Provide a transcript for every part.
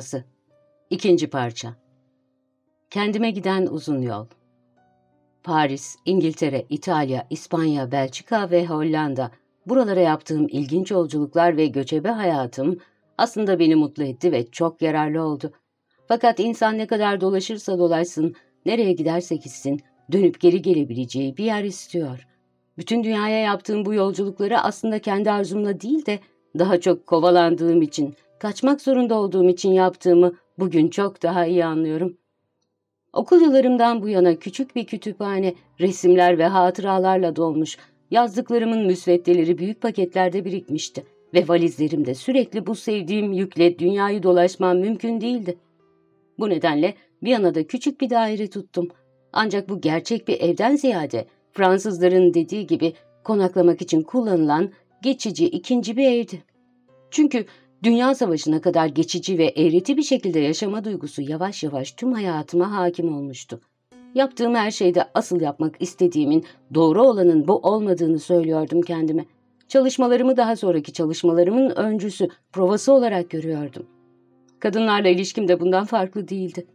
Rüyası İkinci parça Kendime giden uzun yol Paris, İngiltere, İtalya, İspanya, Belçika ve Hollanda buralara yaptığım ilginç yolculuklar ve göçebe hayatım aslında beni mutlu etti ve çok yararlı oldu. Fakat insan ne kadar dolaşırsa dolaşsın, nereye giderse gitsin, dönüp geri gelebileceği bir yer istiyor. Bütün dünyaya yaptığım bu yolculukları aslında kendi arzumla değil de daha çok kovalandığım için, kaçmak zorunda olduğum için yaptığımı bugün çok daha iyi anlıyorum. Okul yıllarımdan bu yana küçük bir kütüphane, resimler ve hatıralarla dolmuş, yazdıklarımın müsveddeleri büyük paketlerde birikmişti ve valizlerimde sürekli bu sevdiğim yükle dünyayı dolaşmam mümkün değildi. Bu nedenle Viyana'da küçük bir daire tuttum. Ancak bu gerçek bir evden ziyade Fransızların dediği gibi konaklamak için kullanılan geçici ikinci bir evdi. Çünkü Dünya Savaşı'na kadar geçici ve eğreti bir şekilde yaşama duygusu yavaş yavaş tüm hayatıma hakim olmuştu. Yaptığım her şeyde asıl yapmak istediğimin, doğru olanın bu olmadığını söylüyordum kendime. Çalışmalarımı daha sonraki çalışmalarımın öncüsü, provası olarak görüyordum. Kadınlarla ilişkim de bundan farklı değildi.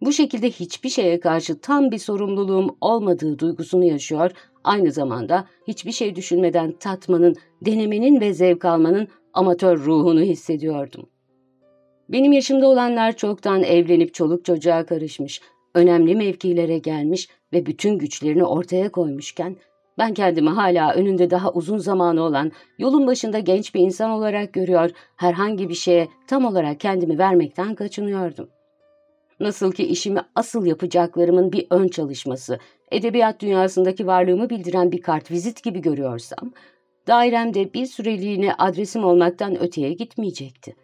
Bu şekilde hiçbir şeye karşı tam bir sorumluluğum olmadığı duygusunu yaşıyor, aynı zamanda hiçbir şey düşünmeden tatmanın, denemenin ve zevk almanın amatör ruhunu hissediyordum. Benim yaşımda olanlar çoktan evlenip çoluk çocuğa karışmış, önemli mevkilere gelmiş ve bütün güçlerini ortaya koymuşken, ben kendimi hala önünde daha uzun zamanı olan, yolun başında genç bir insan olarak görüyor, herhangi bir şeye tam olarak kendimi vermekten kaçınıyordum. Nasıl ki işimi asıl yapacaklarımın bir ön çalışması, edebiyat dünyasındaki varlığımı bildiren bir kart vizit gibi görüyorsam, dairemde bir süreliğine adresim olmaktan öteye gitmeyecekti.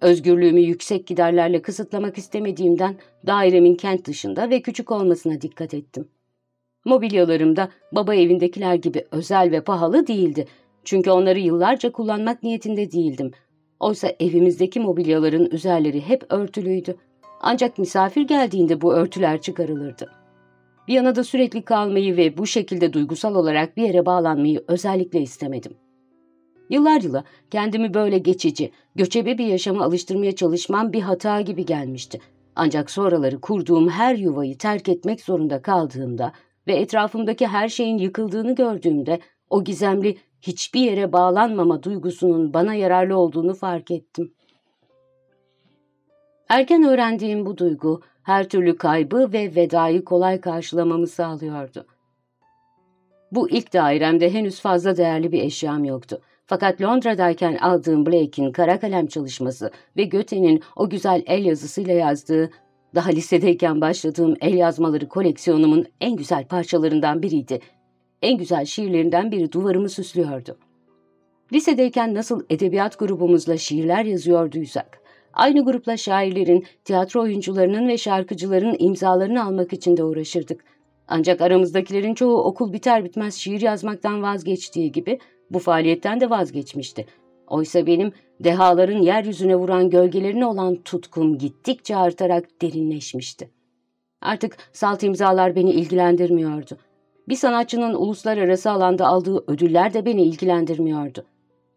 Özgürlüğümü yüksek giderlerle kısıtlamak istemediğimden dairemin kent dışında ve küçük olmasına dikkat ettim. Mobilyalarım da baba evindekiler gibi özel ve pahalı değildi. Çünkü onları yıllarca kullanmak niyetinde değildim. Oysa evimizdeki mobilyaların üzerleri hep örtülüydü. Ancak misafir geldiğinde bu örtüler çıkarılırdı. Viyana'da sürekli kalmayı ve bu şekilde duygusal olarak bir yere bağlanmayı özellikle istemedim. Yıllar yıla kendimi böyle geçici, göçebe bir yaşama alıştırmaya çalışmam bir hata gibi gelmişti. Ancak sonraları kurduğum her yuvayı terk etmek zorunda kaldığımda ve etrafımdaki her şeyin yıkıldığını gördüğümde o gizemli hiçbir yere bağlanmama duygusunun bana yararlı olduğunu fark ettim. Erken öğrendiğim bu duygu her türlü kaybı ve vedayı kolay karşılamamı sağlıyordu. Bu ilk dairemde henüz fazla değerli bir eşyam yoktu. Fakat Londra'dayken aldığım Blake'in kara kalem çalışması ve Goethe'nin o güzel el yazısıyla yazdığı, daha lisedeyken başladığım el yazmaları koleksiyonumun en güzel parçalarından biriydi. En güzel şiirlerinden biri duvarımı süslüyordu. Lisedeyken nasıl edebiyat grubumuzla şiirler yazıyorduysak, Aynı grupla şairlerin, tiyatro oyuncularının ve şarkıcıların imzalarını almak için de uğraşırdık. Ancak aramızdakilerin çoğu okul biter bitmez şiir yazmaktan vazgeçtiği gibi bu faaliyetten de vazgeçmişti. Oysa benim dehaların yeryüzüne vuran gölgelerine olan tutkum gittikçe artarak derinleşmişti. Artık salt imzalar beni ilgilendirmiyordu. Bir sanatçının uluslararası alanda aldığı ödüller de beni ilgilendirmiyordu.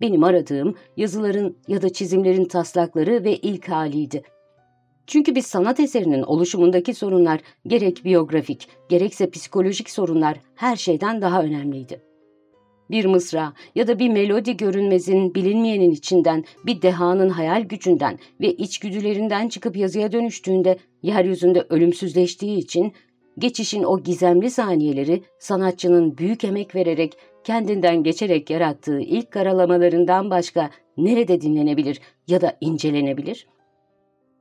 Benim aradığım yazıların ya da çizimlerin taslakları ve ilk haliydi. Çünkü bir sanat eserinin oluşumundaki sorunlar gerek biyografik gerekse psikolojik sorunlar her şeyden daha önemliydi. Bir mısra ya da bir melodi görünmezin bilinmeyenin içinden, bir dehanın hayal gücünden ve içgüdülerinden çıkıp yazıya dönüştüğünde yeryüzünde ölümsüzleştiği için geçişin o gizemli saniyeleri sanatçının büyük emek vererek kendinden geçerek yarattığı ilk karalamalarından başka nerede dinlenebilir ya da incelenebilir?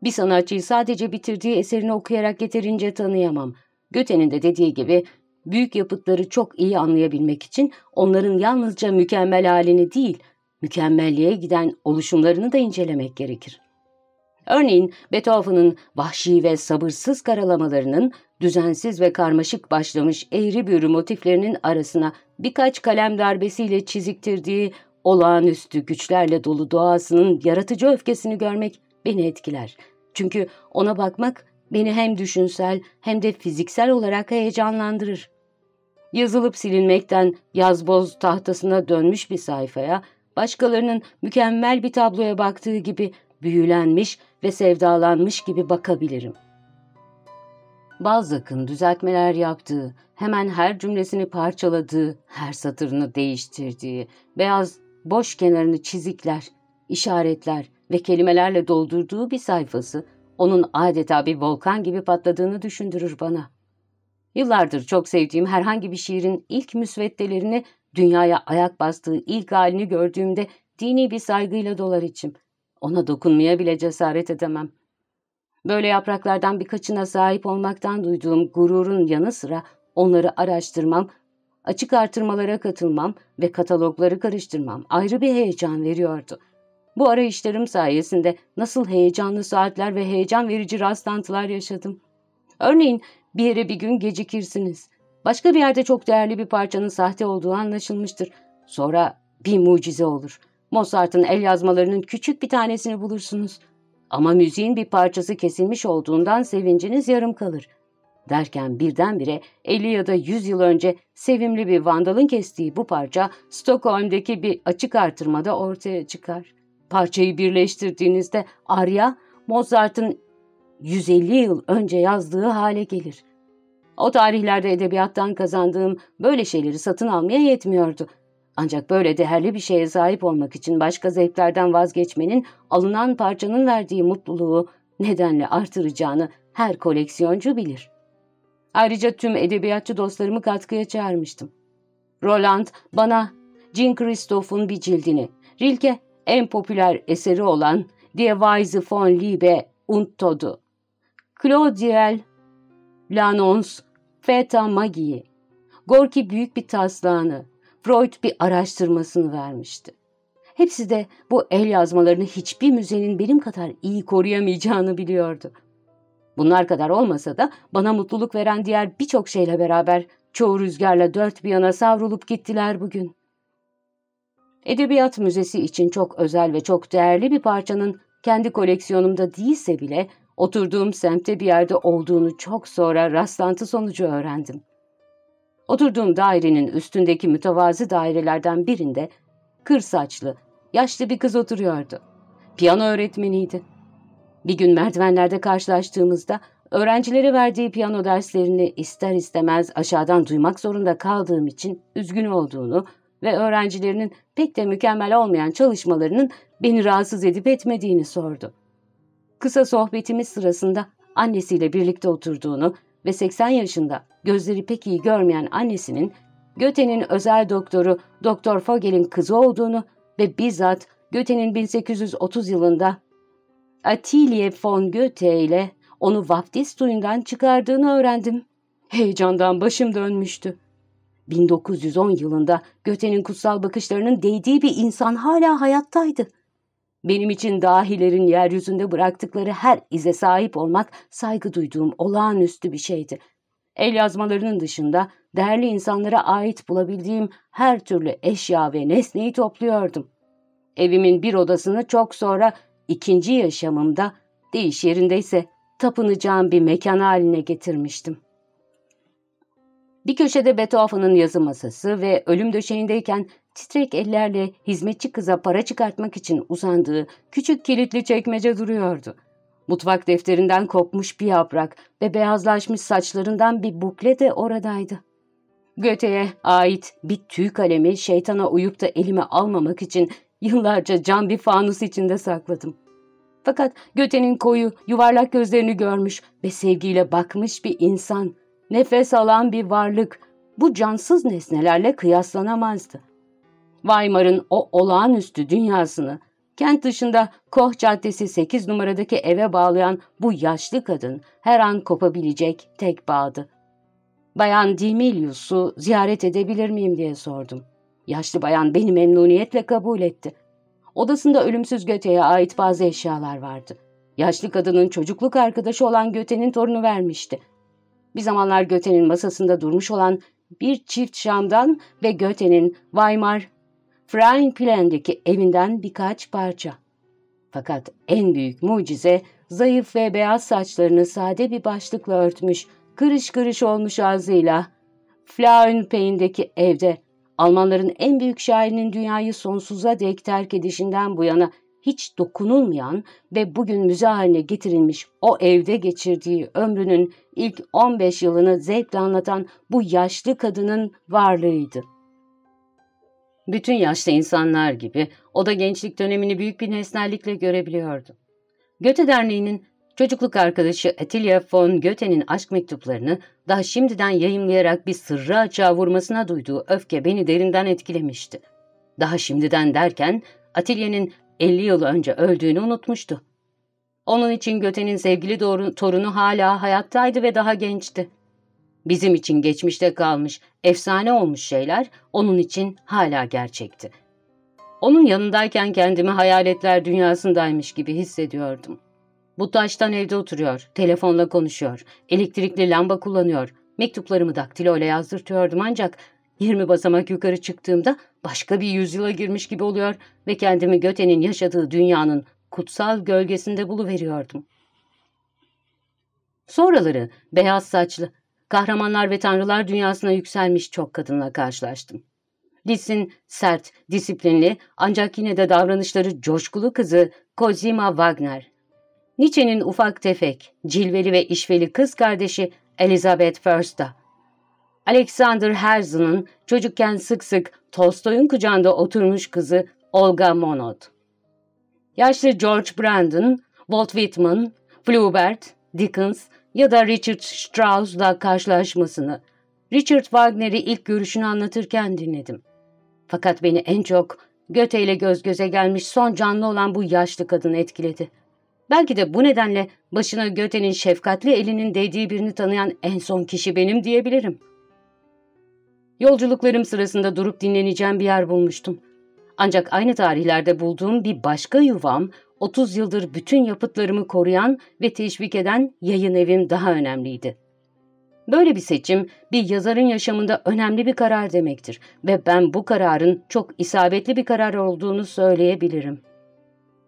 Bir sanatçıyı sadece bitirdiği eserini okuyarak yeterince tanıyamam. Göte'nin de dediği gibi büyük yapıtları çok iyi anlayabilmek için onların yalnızca mükemmel halini değil, mükemmelliğe giden oluşumlarını da incelemek gerekir. Örneğin Beethoven'ın vahşi ve sabırsız karalamalarının düzensiz ve karmaşık başlamış eğri büğrü motiflerinin arasına birkaç kalem darbesiyle çiziktirdiği olağanüstü güçlerle dolu doğasının yaratıcı öfkesini görmek beni etkiler. Çünkü ona bakmak beni hem düşünsel hem de fiziksel olarak heyecanlandırır. Yazılıp silinmekten yazboz tahtasına dönmüş bir sayfaya, başkalarının mükemmel bir tabloya baktığı gibi büyülenmiş ve sevdalanmış gibi bakabilirim. Balzac'ın düzeltmeler yaptığı, hemen her cümlesini parçaladığı, her satırını değiştirdiği, beyaz boş kenarını çizikler, işaretler ve kelimelerle doldurduğu bir sayfası, onun adeta bir volkan gibi patladığını düşündürür bana. Yıllardır çok sevdiğim herhangi bir şiirin ilk müsveddelerini dünyaya ayak bastığı ilk halini gördüğümde dini bir saygıyla dolar içim. Ona dokunmaya bile cesaret edemem. Böyle yapraklardan birkaçına sahip olmaktan duyduğum gururun yanı sıra onları araştırmam, açık artırmalara katılmam ve katalogları karıştırmam ayrı bir heyecan veriyordu. Bu arayışlarım sayesinde nasıl heyecanlı saatler ve heyecan verici rastlantılar yaşadım. Örneğin bir yere bir gün gecikirsiniz. Başka bir yerde çok değerli bir parçanın sahte olduğu anlaşılmıştır. Sonra bir mucize olur. Mozart'ın el yazmalarının küçük bir tanesini bulursunuz. Ama müziğin bir parçası kesilmiş olduğundan sevinciniz yarım kalır. Derken birdenbire 50 ya da 100 yıl önce sevimli bir vandalın kestiği bu parça Stockholm'deki bir açık artırmada ortaya çıkar. Parçayı birleştirdiğinizde arya Mozart'ın 150 yıl önce yazdığı hale gelir. O tarihlerde edebiyattan kazandığım böyle şeyleri satın almaya yetmiyordu. Ancak böyle değerli bir şeye sahip olmak için başka zevklerden vazgeçmenin alınan parçanın verdiği mutluluğu nedenle artıracağını her koleksiyoncu bilir. Ayrıca tüm edebiyatçı dostlarımı katkıya çağırmıştım. Roland bana Jean Christophe'un bir cildini, Rilke en popüler eseri olan Die Weise von Liebe und Tod'u, Claudiel Lanons Feta Magi'yi, Gorki büyük bir taslağını, Freud bir araştırmasını vermişti. Hepsi de bu el yazmalarını hiçbir müzenin benim kadar iyi koruyamayacağını biliyordu. Bunlar kadar olmasa da bana mutluluk veren diğer birçok şeyle beraber çoğu rüzgarla dört bir yana savrulup gittiler bugün. Edebiyat Müzesi için çok özel ve çok değerli bir parçanın kendi koleksiyonumda değilse bile oturduğum semtte bir yerde olduğunu çok sonra rastlantı sonucu öğrendim. Oturduğum dairenin üstündeki mütevazı dairelerden birinde kır saçlı, yaşlı bir kız oturuyordu. Piyano öğretmeniydi. Bir gün merdivenlerde karşılaştığımızda öğrencilere verdiği piyano derslerini ister istemez aşağıdan duymak zorunda kaldığım için üzgün olduğunu ve öğrencilerinin pek de mükemmel olmayan çalışmalarının beni rahatsız edip etmediğini sordu. Kısa sohbetimiz sırasında annesiyle birlikte oturduğunu ve 80 yaşında gözleri pek iyi görmeyen annesinin Göte'nin özel doktoru Doktor Fogel'in kızı olduğunu ve bizzat Göte'nin 1830 yılında Atelier von Goethe ile onu vaftiz suyundan çıkardığını öğrendim. Heyecandan başım dönmüştü. 1910 yılında Göte'nin kutsal bakışlarının değdiği bir insan hala hayattaydı. Benim için dahilerin yeryüzünde bıraktıkları her ize sahip olmak saygı duyduğum olağanüstü bir şeydi. El yazmalarının dışında değerli insanlara ait bulabildiğim her türlü eşya ve nesneyi topluyordum. Evimin bir odasını çok sonra ikinci yaşamımda, değiş yerindeyse tapınacağım bir mekan haline getirmiştim. Bir köşede Beethoven'ın yazı masası ve ölüm döşeğindeyken titrek ellerle hizmetçi kıza para çıkartmak için uzandığı küçük kilitli çekmece duruyordu. Mutfak defterinden kopmuş bir yaprak ve beyazlaşmış saçlarından bir bukle de oradaydı. Göte'ye ait bir tüy kalemi şeytana uyup da elime almamak için yıllarca cam bir fanus içinde sakladım. Fakat Göte'nin koyu, yuvarlak gözlerini görmüş ve sevgiyle bakmış bir insan, nefes alan bir varlık bu cansız nesnelerle kıyaslanamazdı. Weimar'ın o olağanüstü dünyasını, kent dışında Koh Caddesi 8 numaradaki eve bağlayan bu yaşlı kadın her an kopabilecek tek bağdı. Bayan Dimilius'u ziyaret edebilir miyim diye sordum. Yaşlı bayan beni memnuniyetle kabul etti. Odasında ölümsüz Göte'ye ait bazı eşyalar vardı. Yaşlı kadının çocukluk arkadaşı olan Göte'nin torunu vermişti. Bir zamanlar Göte'nin masasında durmuş olan bir çift şamdan ve Göte'nin Weimar Franklin'deki evinden birkaç parça. Fakat en büyük mucize zayıf ve beyaz saçlarını sade bir başlıkla örtmüş, kırış kırış olmuş ağzıyla Flauenpein'deki evde Almanların en büyük şairinin dünyayı sonsuza dek terk edişinden bu yana hiç dokunulmayan ve bugün müze haline getirilmiş o evde geçirdiği ömrünün ilk 15 yılını zevkle anlatan bu yaşlı kadının varlığıydı. Bütün yaşlı insanlar gibi o da gençlik dönemini büyük bir nesnellikle görebiliyordu. Göte Derneği'nin çocukluk arkadaşı Atilia von Goethe'nin aşk mektuplarını daha şimdiden yayımlayarak bir sırrı açığa vurmasına duyduğu öfke beni derinden etkilemişti. Daha şimdiden derken Atilia'nın 50 yıl önce öldüğünü unutmuştu. Onun için Göte'nin sevgili doğru, torunu hala hayattaydı ve daha gençti. Bizim için geçmişte kalmış, efsane olmuş şeyler onun için hala gerçekti. Onun yanındayken kendimi hayaletler dünyasındaymış gibi hissediyordum. Bu taştan evde oturuyor, telefonla konuşuyor, elektrikli lamba kullanıyor, mektuplarımı daktilo ile yazdırtıyordum ancak 20 basamak yukarı çıktığımda başka bir yüzyıla girmiş gibi oluyor ve kendimi Göte'nin yaşadığı dünyanın kutsal gölgesinde buluveriyordum. Sonraları beyaz saçlı, kahramanlar ve tanrılar dünyasına yükselmiş çok kadınla karşılaştım. Lis'in sert, disiplinli ancak yine de davranışları coşkulu kızı Cosima Wagner. Nietzsche'nin ufak tefek, cilveli ve işveli kız kardeşi Elizabeth First'a. Alexander Herzen'ın çocukken sık sık Tolstoy'un kucağında oturmuş kızı Olga Monod. Yaşlı George Brandon, Walt Whitman, Flaubert, Dickens ya da Richard Strauss'la karşılaşmasını, Richard Wagner'i ilk görüşünü anlatırken dinledim. Fakat beni en çok Göte ile göz göze gelmiş son canlı olan bu yaşlı kadın etkiledi. Belki de bu nedenle başına Göte'nin şefkatli elinin değdiği birini tanıyan en son kişi benim diyebilirim. Yolculuklarım sırasında durup dinleneceğim bir yer bulmuştum. Ancak aynı tarihlerde bulduğum bir başka yuvam, 30 yıldır bütün yapıtlarımı koruyan ve teşvik eden yayın evim daha önemliydi. Böyle bir seçim bir yazarın yaşamında önemli bir karar demektir ve ben bu kararın çok isabetli bir karar olduğunu söyleyebilirim.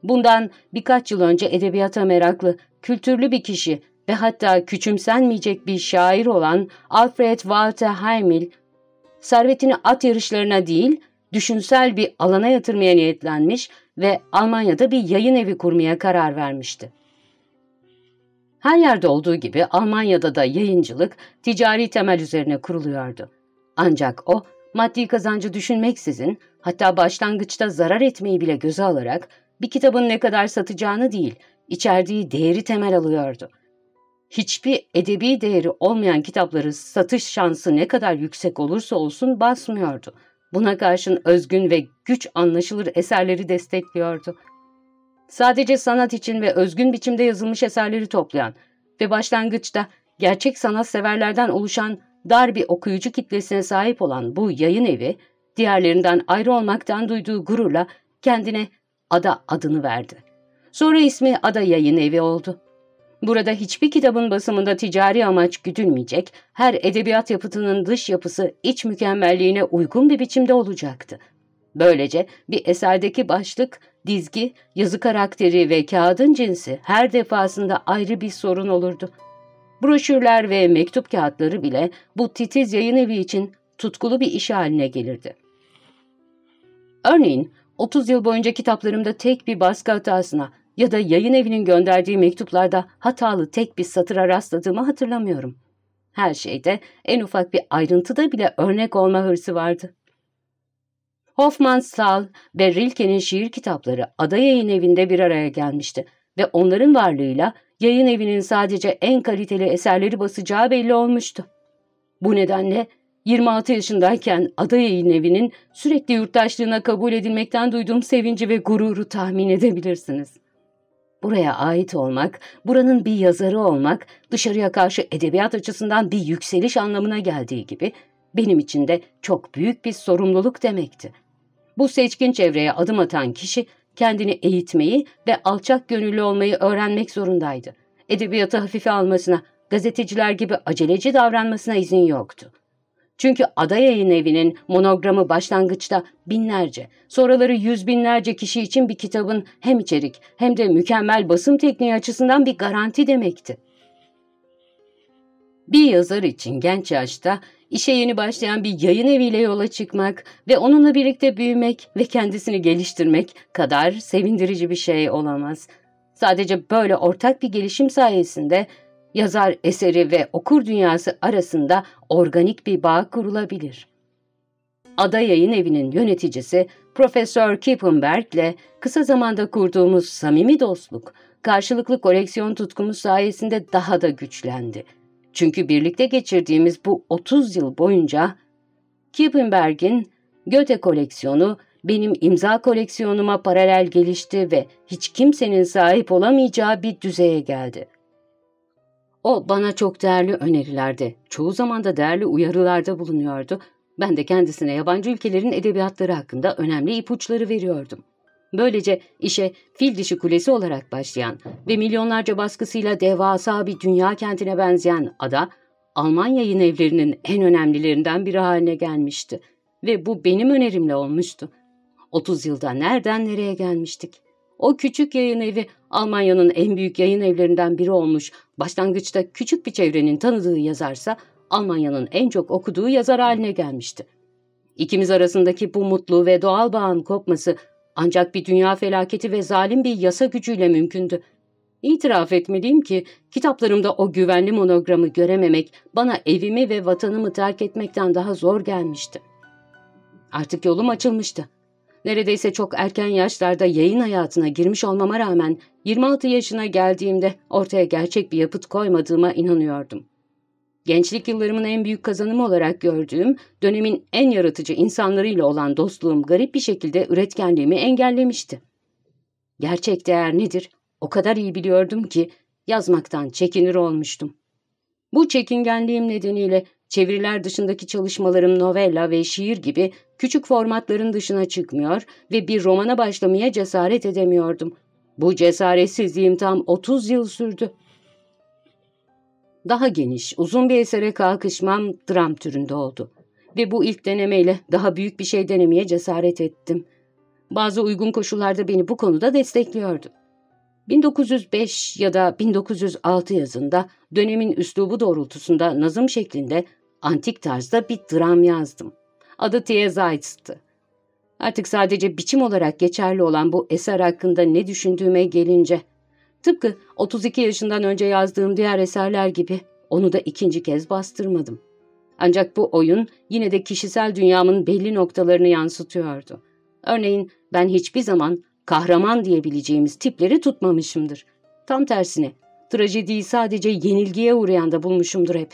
Bundan birkaç yıl önce edebiyata meraklı, kültürlü bir kişi ve hatta küçümsenmeyecek bir şair olan Alfred Walter Heimil, servetini at yarışlarına değil, düşünsel bir alana yatırmaya niyetlenmiş ve Almanya'da bir yayın evi kurmaya karar vermişti. Her yerde olduğu gibi Almanya'da da yayıncılık ticari temel üzerine kuruluyordu. Ancak o maddi kazancı düşünmeksizin hatta başlangıçta zarar etmeyi bile göze alarak bir kitabın ne kadar satacağını değil, içerdiği değeri temel alıyordu. Hiçbir edebi değeri olmayan kitapları satış şansı ne kadar yüksek olursa olsun basmıyordu. Buna karşın özgün ve güç anlaşılır eserleri destekliyordu. Sadece sanat için ve özgün biçimde yazılmış eserleri toplayan ve başlangıçta gerçek sanat severlerden oluşan dar bir okuyucu kitlesine sahip olan bu yayın evi, diğerlerinden ayrı olmaktan duyduğu gururla kendine Ada adını verdi. Sonra ismi Ada Yayın Evi oldu. Burada hiçbir kitabın basımında ticari amaç güdülmeyecek, her edebiyat yapıtının dış yapısı iç mükemmelliğine uygun bir biçimde olacaktı. Böylece bir eserdeki başlık, dizgi, yazı karakteri ve kağıdın cinsi her defasında ayrı bir sorun olurdu. Broşürler ve mektup kağıtları bile bu titiz yayın evi için tutkulu bir iş haline gelirdi. Örneğin 30 yıl boyunca kitaplarımda tek bir baskı hatasına ya da yayın evinin gönderdiği mektuplarda hatalı tek bir satıra rastladığımı hatırlamıyorum. Her şeyde en ufak bir ayrıntıda bile örnek olma hırsı vardı. Hofmannsthal ve Rilke'nin şiir kitapları Ada Yayın Evi'nde bir araya gelmişti ve onların varlığıyla yayın evinin sadece en kaliteli eserleri basacağı belli olmuştu. Bu nedenle 26 yaşındayken Ada Yayın Evi'nin sürekli yurttaşlığına kabul edilmekten duyduğum sevinci ve gururu tahmin edebilirsiniz. Buraya ait olmak, buranın bir yazarı olmak, dışarıya karşı edebiyat açısından bir yükseliş anlamına geldiği gibi benim için de çok büyük bir sorumluluk demekti. Bu seçkin çevreye adım atan kişi kendini eğitmeyi ve alçak gönüllü olmayı öğrenmek zorundaydı. Edebiyatı hafife almasına, gazeteciler gibi aceleci davranmasına izin yoktu. Çünkü ada yayın evinin monogramı başlangıçta binlerce, sonraları yüz binlerce kişi için bir kitabın hem içerik hem de mükemmel basım tekniği açısından bir garanti demekti. Bir yazar için genç yaşta işe yeni başlayan bir yayın eviyle yola çıkmak ve onunla birlikte büyümek ve kendisini geliştirmek kadar sevindirici bir şey olamaz. Sadece böyle ortak bir gelişim sayesinde yazar eseri ve okur dünyası arasında organik bir bağ kurulabilir. Ada Yayın Evi'nin yöneticisi Profesör Kippenberg ile kısa zamanda kurduğumuz samimi dostluk, karşılıklı koleksiyon tutkumuz sayesinde daha da güçlendi. Çünkü birlikte geçirdiğimiz bu 30 yıl boyunca Kippenberg'in Goethe koleksiyonu benim imza koleksiyonuma paralel gelişti ve hiç kimsenin sahip olamayacağı bir düzeye geldi. O bana çok değerli önerilerde, çoğu zaman da değerli uyarılarda bulunuyordu. Ben de kendisine yabancı ülkelerin edebiyatları hakkında önemli ipuçları veriyordum. Böylece işe fil dişi kulesi olarak başlayan ve milyonlarca baskısıyla devasa bir dünya kentine benzeyen ada, Alman yayın evlerinin en önemlilerinden biri haline gelmişti. Ve bu benim önerimle olmuştu. 30 yılda nereden nereye gelmiştik? O küçük yayın evi Almanya'nın en büyük yayın evlerinden biri olmuş, başlangıçta küçük bir çevrenin tanıdığı yazarsa Almanya'nın en çok okuduğu yazar haline gelmişti. İkimiz arasındaki bu mutlu ve doğal bağın kopması ancak bir dünya felaketi ve zalim bir yasa gücüyle mümkündü. İtiraf etmeliyim ki kitaplarımda o güvenli monogramı görememek bana evimi ve vatanımı terk etmekten daha zor gelmişti. Artık yolum açılmıştı. Neredeyse çok erken yaşlarda yayın hayatına girmiş olmama rağmen 26 yaşına geldiğimde ortaya gerçek bir yapıt koymadığıma inanıyordum. Gençlik yıllarımın en büyük kazanımı olarak gördüğüm, dönemin en yaratıcı insanlarıyla olan dostluğum garip bir şekilde üretkenliğimi engellemişti. Gerçek değer nedir? O kadar iyi biliyordum ki yazmaktan çekinir olmuştum. Bu çekingenliğim nedeniyle çeviriler dışındaki çalışmalarım novella ve şiir gibi küçük formatların dışına çıkmıyor ve bir romana başlamaya cesaret edemiyordum. Bu cesaretsizliğim tam 30 yıl sürdü. Daha geniş, uzun bir esere kalkışmam dram türünde oldu. Ve bu ilk denemeyle daha büyük bir şey denemeye cesaret ettim. Bazı uygun koşullarda beni bu konuda destekliyordu. 1905 ya da 1906 yazında dönemin üslubu doğrultusunda nazım şeklinde antik tarzda bir dram yazdım. Adı Tiezaits'tı. Artık sadece biçim olarak geçerli olan bu eser hakkında ne düşündüğüme gelince Tıpkı 32 yaşından önce yazdığım diğer eserler gibi onu da ikinci kez bastırmadım. Ancak bu oyun yine de kişisel dünyamın belli noktalarını yansıtıyordu. Örneğin ben hiçbir zaman kahraman diyebileceğimiz tipleri tutmamışımdır. Tam tersine trajediyi sadece yenilgiye uğrayan da bulmuşumdur hep.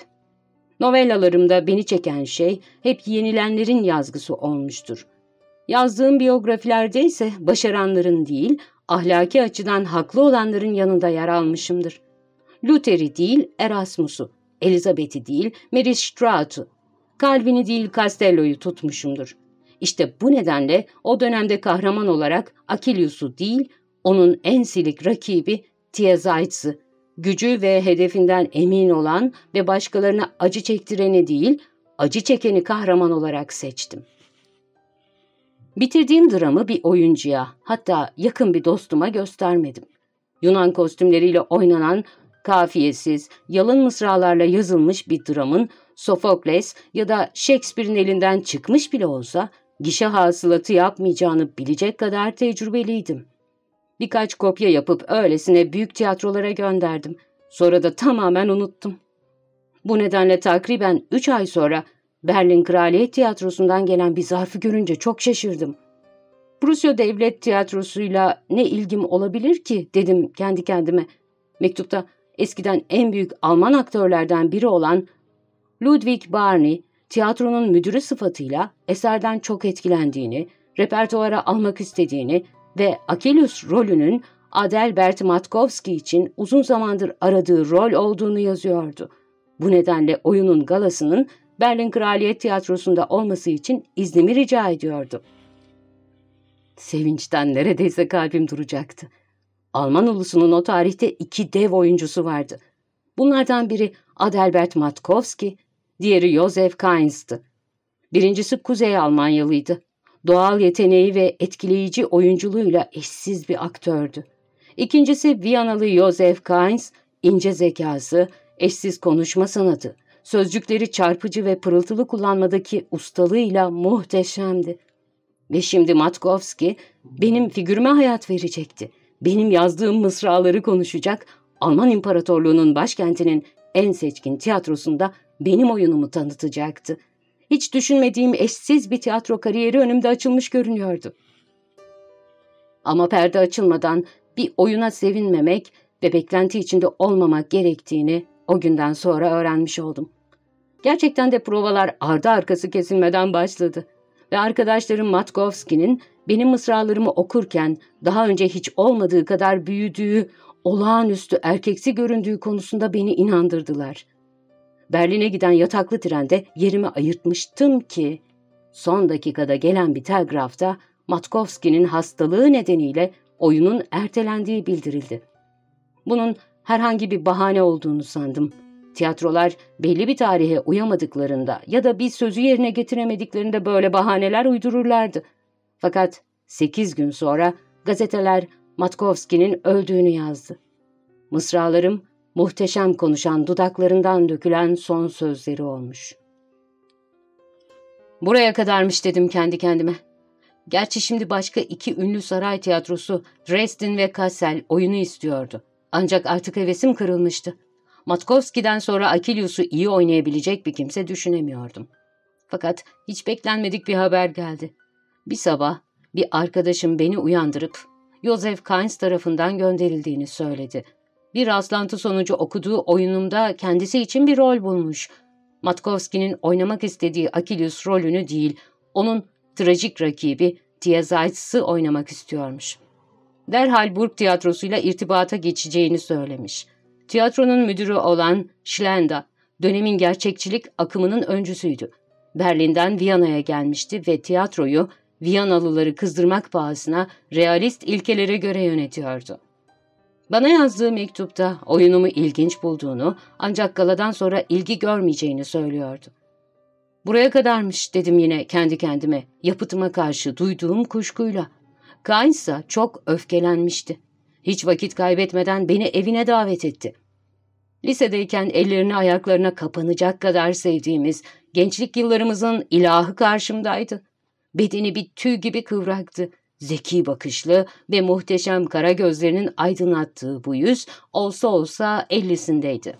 Novellalarımda beni çeken şey hep yenilenlerin yazgısı olmuştur. Yazdığım biyografilerde ise başaranların değil, ahlaki açıdan haklı olanların yanında yer almışımdır. Luther'i değil Erasmus'u, Elizabeth'i değil Mary Stuart'u, Calvin'i değil Castello'yu tutmuşumdur. İşte bu nedenle o dönemde kahraman olarak Achilleus'u değil, onun en silik rakibi Tiezaits'ı, gücü ve hedefinden emin olan ve başkalarına acı çektireni değil, acı çekeni kahraman olarak seçtim.'' Bitirdiğim dramı bir oyuncuya, hatta yakın bir dostuma göstermedim. Yunan kostümleriyle oynanan, kafiyesiz, yalın mısralarla yazılmış bir dramın Sofokles ya da Shakespeare'in elinden çıkmış bile olsa gişe hasılatı yapmayacağını bilecek kadar tecrübeliydim. Birkaç kopya yapıp öylesine büyük tiyatrolara gönderdim. Sonra da tamamen unuttum. Bu nedenle takriben üç ay sonra Berlin Kraliyet Tiyatrosu'ndan gelen bir zarfı görünce çok şaşırdım. Prusya Devlet Tiyatrosu'yla ne ilgim olabilir ki dedim kendi kendime. Mektupta eskiden en büyük Alman aktörlerden biri olan Ludwig Barney, tiyatronun müdürü sıfatıyla eserden çok etkilendiğini, repertuara almak istediğini ve Achilles rolünün Adelbert Matkowski için uzun zamandır aradığı rol olduğunu yazıyordu. Bu nedenle oyunun galasının Berlin Kraliyet Tiyatrosu'nda olması için iznimi rica ediyordu. Sevinçten neredeyse kalbim duracaktı. Alman ulusunun o tarihte iki dev oyuncusu vardı. Bunlardan biri Adelbert Matkowski, diğeri Josef Kainz'tı. Birincisi Kuzey Almanyalıydı. Doğal yeteneği ve etkileyici oyunculuğuyla eşsiz bir aktördü. İkincisi Viyanalı Josef Kainz, ince zekası, eşsiz konuşma sanatı, sözcükleri çarpıcı ve pırıltılı kullanmadaki ustalığıyla muhteşemdi. Ve şimdi Matkovski benim figürüme hayat verecekti. Benim yazdığım mısraları konuşacak, Alman İmparatorluğu'nun başkentinin en seçkin tiyatrosunda benim oyunumu tanıtacaktı. Hiç düşünmediğim eşsiz bir tiyatro kariyeri önümde açılmış görünüyordu. Ama perde açılmadan bir oyuna sevinmemek ve beklenti içinde olmamak gerektiğini o günden sonra öğrenmiş oldum. Gerçekten de provalar ardı arkası kesilmeden başladı ve arkadaşlarım Matkovski'nin benim mısralarımı okurken daha önce hiç olmadığı kadar büyüdüğü, olağanüstü erkeksi göründüğü konusunda beni inandırdılar. Berlin'e giden yataklı trende yerimi ayırtmıştım ki son dakikada gelen bir telgrafta Matkovski'nin hastalığı nedeniyle oyunun ertelendiği bildirildi. Bunun herhangi bir bahane olduğunu sandım. Tiyatrolar belli bir tarihe uyamadıklarında ya da bir sözü yerine getiremediklerinde böyle bahaneler uydururlardı. Fakat sekiz gün sonra gazeteler Matkovski'nin öldüğünü yazdı. Mısralarım muhteşem konuşan dudaklarından dökülen son sözleri olmuş. Buraya kadarmış dedim kendi kendime. Gerçi şimdi başka iki ünlü saray tiyatrosu Dresden ve Kassel oyunu istiyordu. Ancak artık hevesim kırılmıştı. Matkovski'den sonra Akilius'u iyi oynayabilecek bir kimse düşünemiyordum. Fakat hiç beklenmedik bir haber geldi. Bir sabah bir arkadaşım beni uyandırıp Joseph Kainz tarafından gönderildiğini söyledi. Bir rastlantı sonucu okuduğu oyunumda kendisi için bir rol bulmuş. Matkovski'nin oynamak istediği Akilius rolünü değil, onun trajik rakibi Tiazayts'ı oynamak istiyormuş. Derhal Burg tiyatrosuyla irtibata geçeceğini söylemiş. Tiyatronun müdürü olan Schlenda, dönemin gerçekçilik akımının öncüsüydü. Berlin'den Viyana'ya gelmişti ve tiyatroyu Viyanalıları kızdırmak pahasına realist ilkelere göre yönetiyordu. Bana yazdığı mektupta oyunumu ilginç bulduğunu ancak galadan sonra ilgi görmeyeceğini söylüyordu. Buraya kadarmış dedim yine kendi kendime yapıtıma karşı duyduğum kuşkuyla. Kain ise çok öfkelenmişti. Hiç vakit kaybetmeden beni evine davet etti. Lisedeyken ellerini ayaklarına kapanacak kadar sevdiğimiz gençlik yıllarımızın ilahı karşımdaydı. Bedeni bir tüy gibi kıvraktı. Zeki bakışlı ve muhteşem kara gözlerinin aydınlattığı bu yüz olsa olsa ellisindeydi.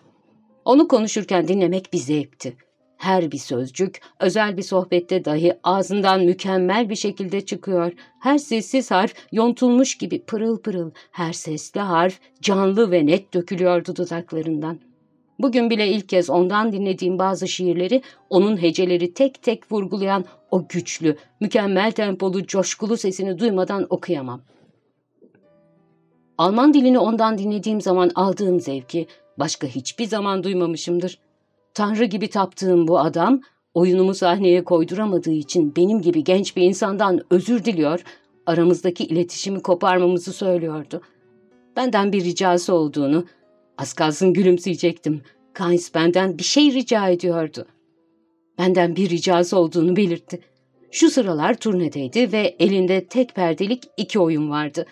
Onu konuşurken dinlemek bir zevkti. Her bir sözcük özel bir sohbette dahi ağzından mükemmel bir şekilde çıkıyor. Her sessiz harf yontulmuş gibi pırıl pırıl, her sesli harf canlı ve net dökülüyordu dudaklarından. Bugün bile ilk kez ondan dinlediğim bazı şiirleri onun heceleri tek tek vurgulayan o güçlü, mükemmel tempolu, coşkulu sesini duymadan okuyamam. Alman dilini ondan dinlediğim zaman aldığım zevki başka hiçbir zaman duymamışımdır. Tanrı gibi taptığım bu adam oyunumu sahneye koyduramadığı için benim gibi genç bir insandan özür diliyor, aramızdaki iletişimi koparmamızı söylüyordu. Benden bir ricası olduğunu, az kalsın gülümseyecektim. Kainz benden bir şey rica ediyordu. Benden bir ricası olduğunu belirtti. Şu sıralar turnedeydi ve elinde tek perdelik iki oyun vardı.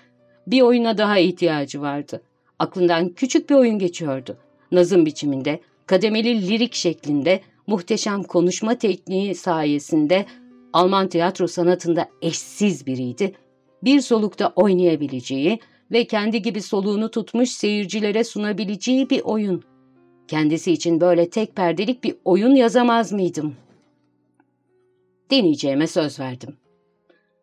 Bir oyuna daha ihtiyacı vardı. Aklından küçük bir oyun geçiyordu. Nazım biçiminde, kademeli lirik şeklinde, muhteşem konuşma tekniği sayesinde Alman tiyatro sanatında eşsiz biriydi. Bir solukta oynayabileceği ve kendi gibi soluğunu tutmuş seyircilere sunabileceği bir oyun. Kendisi için böyle tek perdelik bir oyun yazamaz mıydım? Deneyeceğime söz verdim.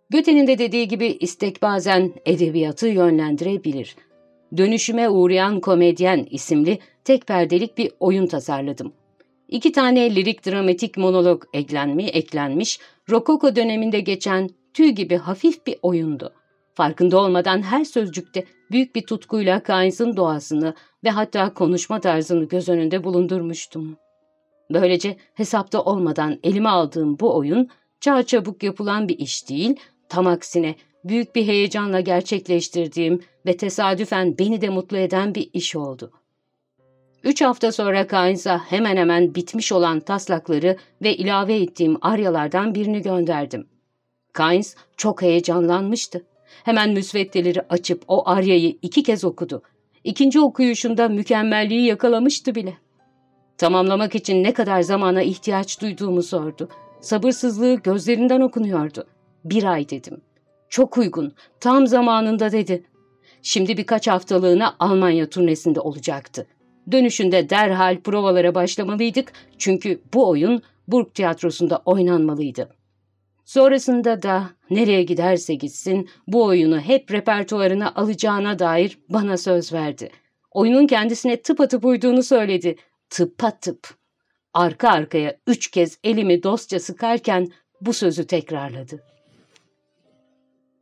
Göte'nin de dediği gibi istek bazen edebiyatı yönlendirebilir. Dönüşüme uğrayan komedyen isimli tek perdelik bir oyun tasarladım. İki tane lirik dramatik monolog eklenmi, eklenmiş, Rokoko döneminde geçen tüy gibi hafif bir oyundu. Farkında olmadan her sözcükte büyük bir tutkuyla Keynes'in doğasını ve hatta konuşma tarzını göz önünde bulundurmuştum. Böylece hesapta olmadan elime aldığım bu oyun çağ çabuk yapılan bir iş değil, tam aksine büyük bir heyecanla gerçekleştirdiğim ve tesadüfen beni de mutlu eden bir iş oldu. Üç hafta sonra Keynes'a hemen hemen bitmiş olan taslakları ve ilave ettiğim aryalardan birini gönderdim. Keynes çok heyecanlanmıştı. Hemen müsveddeleri açıp o aryayı iki kez okudu. İkinci okuyuşunda mükemmelliği yakalamıştı bile. Tamamlamak için ne kadar zamana ihtiyaç duyduğumu sordu. Sabırsızlığı gözlerinden okunuyordu. Bir ay dedim. Çok uygun, tam zamanında dedi. Şimdi birkaç haftalığına Almanya turnesinde olacaktı. Dönüşünde derhal provalara başlamalıydık çünkü bu oyun Burg Tiyatrosu'nda oynanmalıydı. Sonrasında da nereye giderse gitsin bu oyunu hep repertuarına alacağına dair bana söz verdi. Oyunun kendisine tıpatıp uyduğunu söyledi. Tıpatıp. Arka arkaya üç kez elimi dostça sıkarken bu sözü tekrarladı.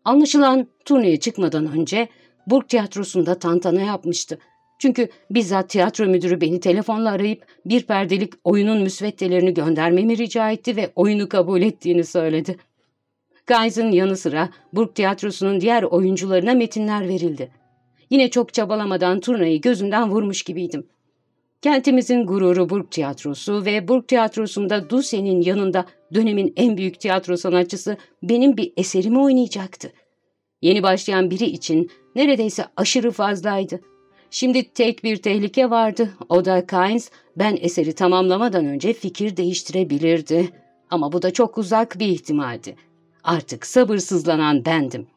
Anlaşılan turneye çıkmadan önce Burg Tiyatrosu'nda tantana yapmıştı. Çünkü bizzat tiyatro müdürü beni telefonla arayıp bir perdelik oyunun müsveddelerini göndermemi rica etti ve oyunu kabul ettiğini söyledi. Guys'ın yanı sıra Burg Tiyatrosu'nun diğer oyuncularına metinler verildi. Yine çok çabalamadan turnayı gözünden vurmuş gibiydim. Kentimizin gururu Burg Tiyatrosu ve Burg Tiyatrosu'nda Dusse'nin yanında dönemin en büyük tiyatro sanatçısı benim bir eserimi oynayacaktı. Yeni başlayan biri için neredeyse aşırı fazlaydı. Şimdi tek bir tehlike vardı. O da Kynes, ben eseri tamamlamadan önce fikir değiştirebilirdi. Ama bu da çok uzak bir ihtimaldi. Artık sabırsızlanan bendim.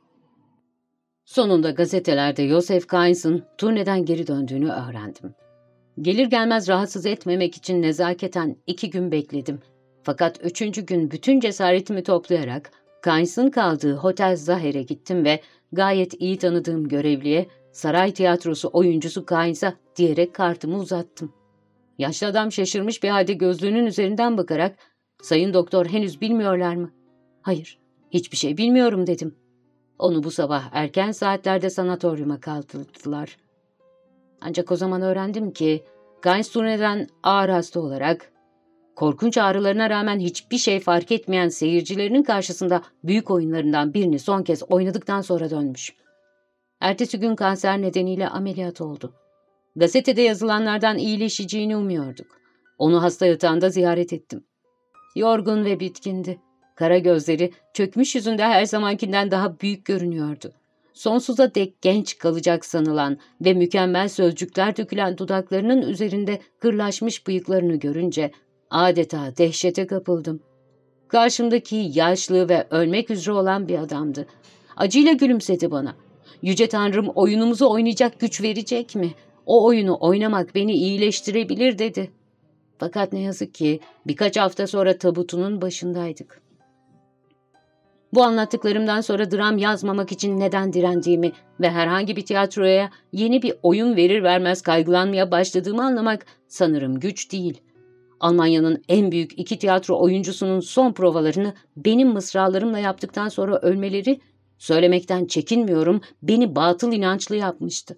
Sonunda gazetelerde Joseph Kynes'ın turneden geri döndüğünü öğrendim. Gelir gelmez rahatsız etmemek için nezaketen iki gün bekledim. Fakat üçüncü gün bütün cesaretimi toplayarak Kynes'ın kaldığı Hotel Zaher'e gittim ve gayet iyi tanıdığım görevliye saray tiyatrosu oyuncusu Kynes'a diyerek kartımı uzattım. Yaşlı adam şaşırmış bir halde gözlüğünün üzerinden bakarak ''Sayın doktor henüz bilmiyorlar mı?'' ''Hayır, hiçbir şey bilmiyorum.'' dedim. Onu bu sabah erken saatlerde sanatoryuma kaldırdılar. Ancak o zaman öğrendim ki Gaines turneden ağır hasta olarak korkunç ağrılarına rağmen hiçbir şey fark etmeyen seyircilerinin karşısında büyük oyunlarından birini son kez oynadıktan sonra dönmüş. Ertesi gün kanser nedeniyle ameliyat oldu. Gazetede yazılanlardan iyileşeceğini umuyorduk. Onu hasta yatağında ziyaret ettim. Yorgun ve bitkindi. Kara gözleri çökmüş yüzünde her zamankinden daha büyük görünüyordu. Sonsuza dek genç kalacak sanılan ve mükemmel sözcükler dökülen dudaklarının üzerinde kırlaşmış bıyıklarını görünce adeta dehşete kapıldım. Karşımdaki yaşlı ve ölmek üzere olan bir adamdı. Acıyla gülümsedi bana. Yüce Tanrım oyunumuzu oynayacak güç verecek mi? O oyunu oynamak beni iyileştirebilir dedi. Fakat ne yazık ki birkaç hafta sonra tabutunun başındaydık. Bu anlattıklarımdan sonra dram yazmamak için neden direndiğimi ve herhangi bir tiyatroya yeni bir oyun verir vermez kaygılanmaya başladığımı anlamak sanırım güç değil. Almanya'nın en büyük iki tiyatro oyuncusunun son provalarını benim mısralarımla yaptıktan sonra ölmeleri, söylemekten çekinmiyorum, beni batıl inançlı yapmıştı.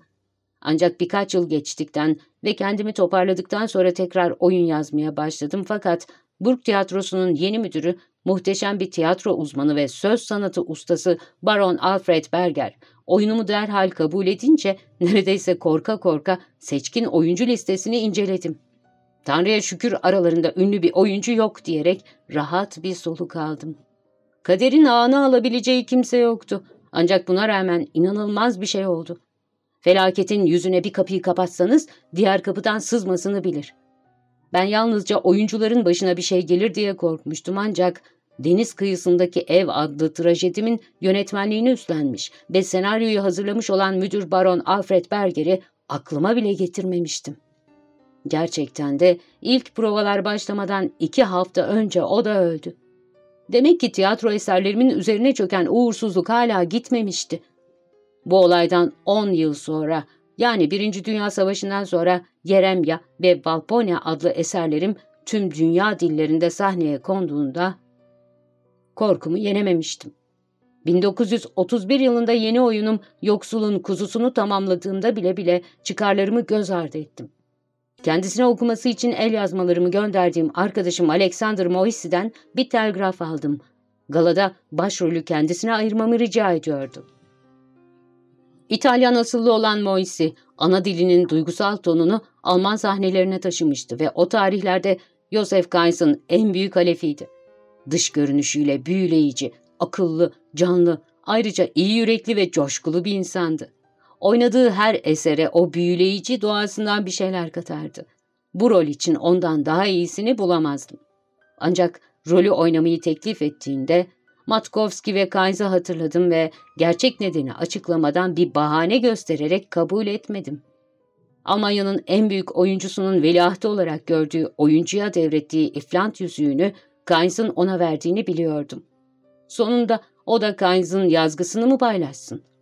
Ancak birkaç yıl geçtikten ve kendimi toparladıktan sonra tekrar oyun yazmaya başladım fakat Burg Tiyatrosu'nun yeni müdürü muhteşem bir tiyatro uzmanı ve söz sanatı ustası Baron Alfred Berger oyunumu derhal kabul edince neredeyse korka korka seçkin oyuncu listesini inceledim. Tanrı'ya şükür aralarında ünlü bir oyuncu yok diyerek rahat bir soluk aldım. Kaderin ağını alabileceği kimse yoktu. Ancak buna rağmen inanılmaz bir şey oldu. Felaketin yüzüne bir kapıyı kapatsanız diğer kapıdan sızmasını bilir. Ben yalnızca oyuncuların başına bir şey gelir diye korkmuştum ancak Deniz Kıyısındaki Ev adlı trajedimin yönetmenliğini üstlenmiş ve senaryoyu hazırlamış olan müdür baron Alfred Berger'i aklıma bile getirmemiştim. Gerçekten de ilk provalar başlamadan iki hafta önce o da öldü. Demek ki tiyatro eserlerimin üzerine çöken uğursuzluk hala gitmemişti. Bu olaydan on yıl sonra yani Birinci Dünya Savaşı'ndan sonra Yeremya ve Valponia adlı eserlerim tüm dünya dillerinde sahneye konduğunda korkumu yenememiştim. 1931 yılında yeni oyunum Yoksulun Kuzusunu tamamladığımda bile bile çıkarlarımı göz ardı ettim. Kendisine okuması için el yazmalarımı gönderdiğim arkadaşım Alexander Moissi'den bir telgraf aldım. Galada başrolü kendisine ayırmamı rica ediyordu. İtalyan asıllı olan Moissi, ana dilinin duygusal tonunu Alman sahnelerine taşımıştı ve o tarihlerde Joseph Geins'ın en büyük halefiydi. Dış görünüşüyle büyüleyici, akıllı, canlı, ayrıca iyi yürekli ve coşkulu bir insandı. Oynadığı her esere o büyüleyici doğasından bir şeyler katardı. bu rol için ondan daha iyisini bulamazdım. Ancak rolü oynamayı teklif ettiğinde Matkovski ve Kainz'ı hatırladım ve gerçek nedeni açıklamadan bir bahane göstererek kabul etmedim. Almanya'nın en büyük oyuncusunun veliahtı olarak gördüğü oyuncuya devrettiği iflant yüzüğünü Kainz'ın ona verdiğini biliyordum. Sonunda o da Kainz'ın yazgısını mı paylaşsın?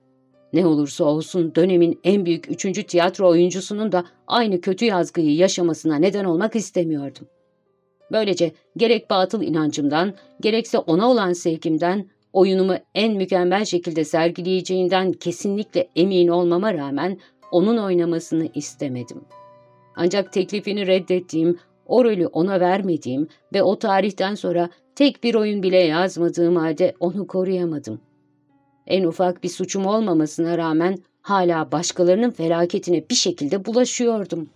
Ne olursa olsun dönemin en büyük üçüncü tiyatro oyuncusunun da aynı kötü yazgıyı yaşamasına neden olmak istemiyordum. Böylece gerek batıl inancımdan, gerekse ona olan sevgimden, oyunumu en mükemmel şekilde sergileyeceğinden kesinlikle emin olmama rağmen onun oynamasını istemedim. Ancak teklifini reddettiğim, o rolü ona vermediğim ve o tarihten sonra tek bir oyun bile yazmadığım halde onu koruyamadım. En ufak bir suçum olmamasına rağmen hala başkalarının felaketine bir şekilde bulaşıyordum.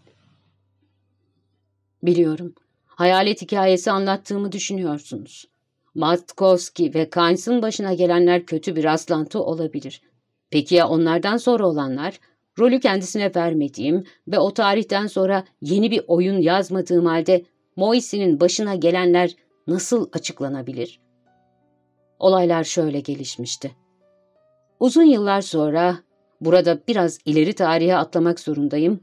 Biliyorum, hayalet hikayesi anlattığımı düşünüyorsunuz. Matkowski ve Kainz'ın başına gelenler kötü bir rastlantı olabilir. Peki ya onlardan sonra olanlar? Rolü kendisine vermediğim ve o tarihten sonra yeni bir oyun yazmadığım halde Moise'nin başına gelenler nasıl açıklanabilir? Olaylar şöyle gelişmişti. Uzun yıllar sonra, burada biraz ileri tarihe atlamak zorundayım,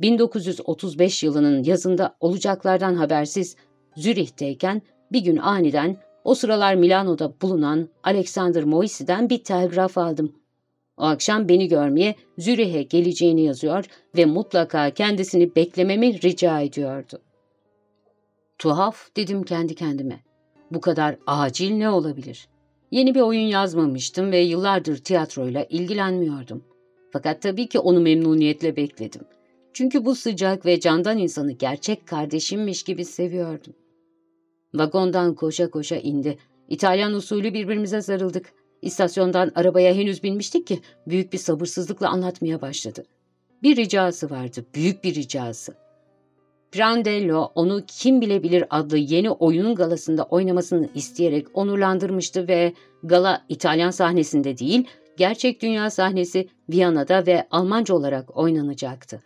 1935 yılının yazında olacaklardan habersiz Zürih'teyken bir gün aniden o sıralar Milano'da bulunan Alexander Moisi'den bir telgraf aldım. O akşam beni görmeye Zürih'e geleceğini yazıyor ve mutlaka kendisini beklememi rica ediyordu. Tuhaf dedim kendi kendime. Bu kadar acil ne olabilir? Yeni bir oyun yazmamıştım ve yıllardır tiyatroyla ilgilenmiyordum. Fakat tabii ki onu memnuniyetle bekledim. Çünkü bu sıcak ve candan insanı gerçek kardeşimmiş gibi seviyordum. Vagondan koşa koşa indi. İtalyan usulü birbirimize sarıldık. İstasyondan arabaya henüz binmiştik ki büyük bir sabırsızlıkla anlatmaya başladı. Bir ricası vardı, büyük bir ricası. Prandello onu Kim Bilebilir adlı yeni oyunun galasında oynamasını isteyerek onurlandırmıştı ve gala İtalyan sahnesinde değil, gerçek dünya sahnesi Viyana'da ve Almanca olarak oynanacaktı.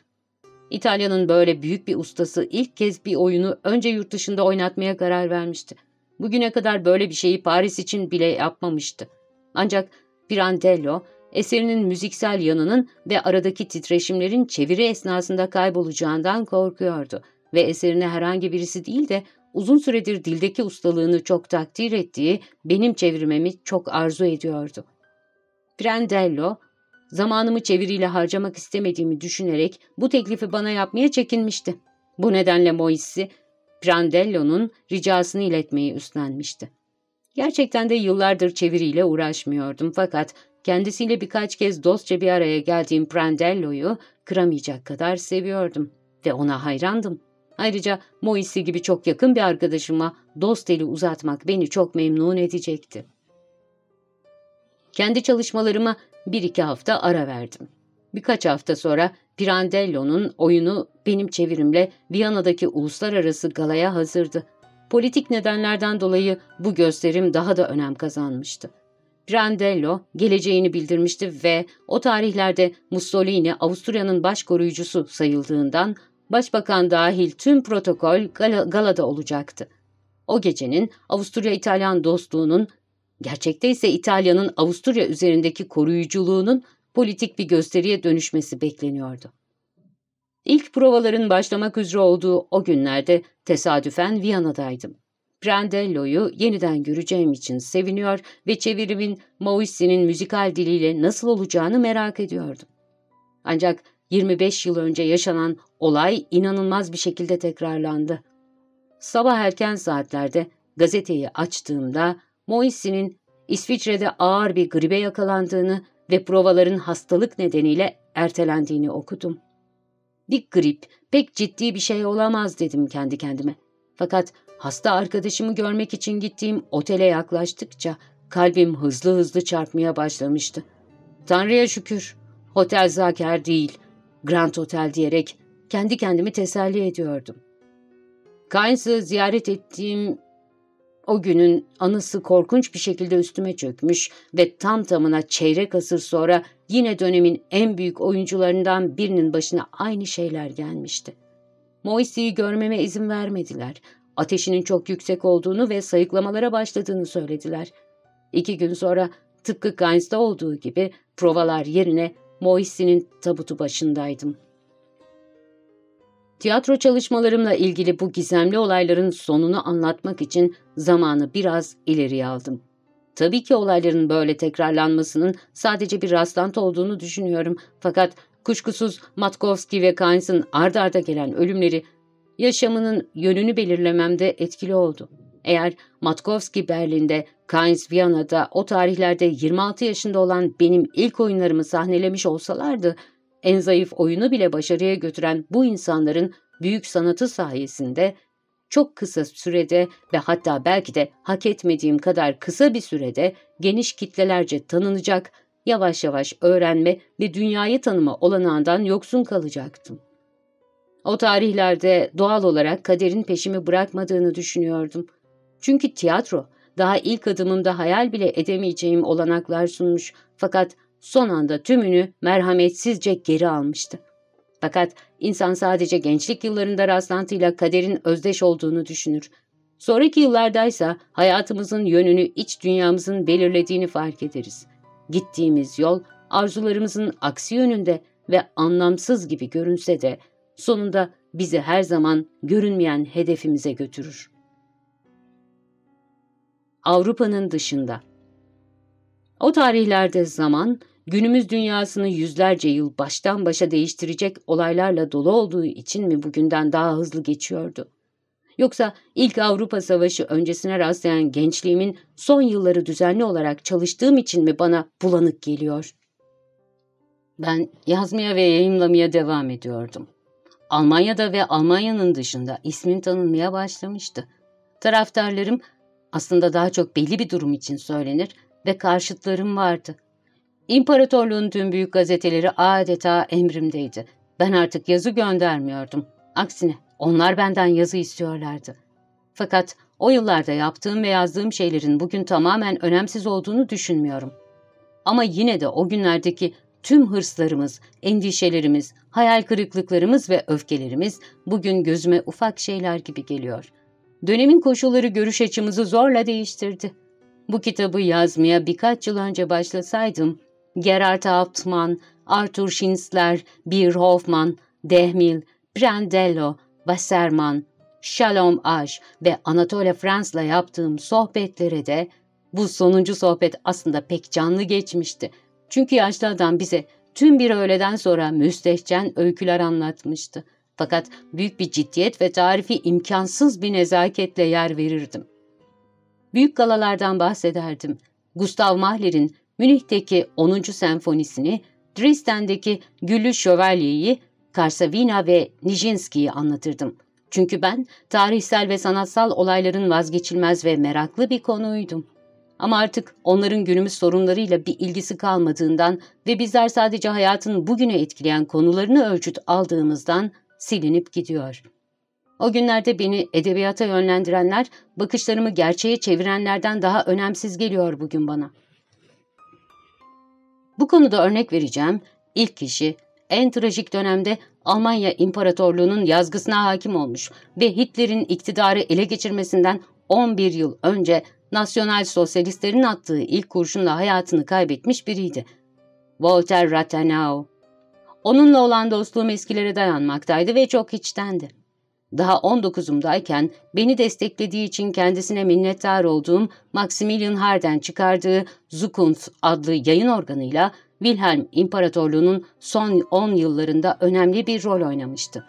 İtalya'nın böyle büyük bir ustası ilk kez bir oyunu önce yurt dışında oynatmaya karar vermişti. Bugüne kadar böyle bir şeyi Paris için bile yapmamıştı. Ancak Pirandello, eserinin müziksel yanının ve aradaki titreşimlerin çeviri esnasında kaybolacağından korkuyordu ve eserine herhangi birisi değil de uzun süredir dildeki ustalığını çok takdir ettiği benim çevirmemi çok arzu ediyordu. Pirandello, zamanımı çeviriyle harcamak istemediğimi düşünerek bu teklifi bana yapmaya çekinmişti. Bu nedenle Moissi, Pirandello'nun ricasını iletmeyi üstlenmişti. Gerçekten de yıllardır çeviriyle uğraşmıyordum fakat kendisiyle birkaç kez dostça bir araya geldiğim Prandello'yu kıramayacak kadar seviyordum ve ona hayrandım. Ayrıca Moisi gibi çok yakın bir arkadaşıma dost eli uzatmak beni çok memnun edecekti. Kendi çalışmalarıma bir iki hafta ara verdim. Birkaç hafta sonra Pirandello'nun oyunu benim çevirimle Viyana'daki uluslararası galaya hazırdı. Politik nedenlerden dolayı bu gösterim daha da önem kazanmıştı. Pirandello geleceğini bildirmişti ve o tarihlerde Mussolini Avusturya'nın baş koruyucusu sayıldığından başbakan dahil tüm protokol Gal Gala'da olacaktı. O gecenin Avusturya-İtalyan dostluğunun, gerçekte ise İtalya'nın Avusturya üzerindeki koruyuculuğunun politik bir gösteriye dönüşmesi bekleniyordu. İlk provaların başlamak üzere olduğu o günlerde tesadüfen Viyana'daydım. Prandello'yu yeniden göreceğim için seviniyor ve çevirimin Maurice'nin müzikal diliyle nasıl olacağını merak ediyordum. Ancak 25 yıl önce yaşanan olay inanılmaz bir şekilde tekrarlandı. Sabah erken saatlerde gazeteyi açtığımda Moissy'nin İsviçre'de ağır bir gribe yakalandığını ve provaların hastalık nedeniyle ertelendiğini okudum. Bir grip pek ciddi bir şey olamaz dedim kendi kendime. Fakat hasta arkadaşımı görmek için gittiğim otele yaklaştıkça kalbim hızlı hızlı çarpmaya başlamıştı. Tanrı'ya şükür, Hotel Zaker değil, Grand Hotel diyerek kendi kendimi teselli ediyordum. Keynes'ı ziyaret ettiğim o günün anısı korkunç bir şekilde üstüme çökmüş ve tam tamına çeyrek asır sonra yine dönemin en büyük oyuncularından birinin başına aynı şeyler gelmişti. Moise'yi görmeme izin vermediler. Ateşinin çok yüksek olduğunu ve sayıklamalara başladığını söylediler. İki gün sonra tıpkı Gains'da olduğu gibi provalar yerine Moise'nin tabutu başındaydım. Tiyatro çalışmalarımla ilgili bu gizemli olayların sonunu anlatmak için zamanı biraz ileriye aldım. Tabii ki olayların böyle tekrarlanmasının sadece bir rastlantı olduğunu düşünüyorum. Fakat kuşkusuz Matkowski ve Keynes'in ard arda gelen ölümleri yaşamının yönünü belirlememde etkili oldu. Eğer Matkowski Berlin'de, Keynes Viyana'da o tarihlerde 26 yaşında olan benim ilk oyunlarımı sahnelemiş olsalardı, en zayıf oyunu bile başarıya götüren bu insanların büyük sanatı sayesinde çok kısa sürede ve hatta belki de hak etmediğim kadar kısa bir sürede geniş kitlelerce tanınacak, yavaş yavaş öğrenme ve dünyayı tanıma olanağından yoksun kalacaktım. O tarihlerde doğal olarak kaderin peşimi bırakmadığını düşünüyordum. Çünkü tiyatro daha ilk adımımda hayal bile edemeyeceğim olanaklar sunmuş fakat son anda tümünü merhametsizce geri almıştı. Fakat insan sadece gençlik yıllarında rastlantıyla kaderin özdeş olduğunu düşünür. Sonraki yıllardaysa hayatımızın yönünü iç dünyamızın belirlediğini fark ederiz. Gittiğimiz yol arzularımızın aksi yönünde ve anlamsız gibi görünse de sonunda bizi her zaman görünmeyen hedefimize götürür. Avrupa'nın dışında O tarihlerde zaman günümüz dünyasını yüzlerce yıl baştan başa değiştirecek olaylarla dolu olduğu için mi bugünden daha hızlı geçiyordu? Yoksa ilk Avrupa Savaşı öncesine rastlayan gençliğimin son yılları düzenli olarak çalıştığım için mi bana bulanık geliyor? Ben yazmaya ve yayınlamaya devam ediyordum. Almanya'da ve Almanya'nın dışında ismim tanınmaya başlamıştı. Taraftarlarım aslında daha çok belli bir durum için söylenir ve karşıtlarım vardı. İmparatorluğun tüm büyük gazeteleri adeta emrimdeydi. Ben artık yazı göndermiyordum. Aksine onlar benden yazı istiyorlardı. Fakat o yıllarda yaptığım ve yazdığım şeylerin bugün tamamen önemsiz olduğunu düşünmüyorum. Ama yine de o günlerdeki tüm hırslarımız, endişelerimiz, hayal kırıklıklarımız ve öfkelerimiz bugün gözüme ufak şeyler gibi geliyor. Dönemin koşulları görüş açımızı zorla değiştirdi. Bu kitabı yazmaya birkaç yıl önce başlasaydım, Gerhard Hauptmann, Arthur Schnitzler, Bir Hoffman, Dehmil, Brandello, Wasserman, Shalom Aj ve Anatole Frans'la yaptığım sohbetlere de bu sonuncu sohbet aslında pek canlı geçmişti. Çünkü yaşlı adam bize tüm bir öğleden sonra müstehcen öyküler anlatmıştı. Fakat büyük bir ciddiyet ve tarifi imkansız bir nezaketle yer verirdim. Büyük galalardan bahsederdim. Gustav Mahler'in Münih'teki 10. senfonisini, Dresden'deki Güllü Şövalye'yi, Karsavina ve Nijinsky'yi anlatırdım. Çünkü ben tarihsel ve sanatsal olayların vazgeçilmez ve meraklı bir konuydum. Ama artık onların günümüz sorunlarıyla bir ilgisi kalmadığından ve bizler sadece hayatın bugünü etkileyen konularını ölçüt aldığımızdan silinip gidiyor. O günlerde beni edebiyata yönlendirenler, bakışlarımı gerçeğe çevirenlerden daha önemsiz geliyor bugün bana. Bu konuda örnek vereceğim ilk kişi en trajik dönemde Almanya İmparatorluğu'nun yazgısına hakim olmuş ve Hitler'in iktidarı ele geçirmesinden 11 yıl önce nasyonal sosyalistlerin attığı ilk kurşunla hayatını kaybetmiş biriydi. Walter Rathenau. Onunla olan dostluğum eskilere dayanmaktaydı ve çok içtendi. Daha 19'umdayken beni desteklediği için kendisine minnettar olduğum Maximilian Harden çıkardığı Zukunft adlı yayın organıyla Wilhelm İmparatorluğu'nun son 10 yıllarında önemli bir rol oynamıştı.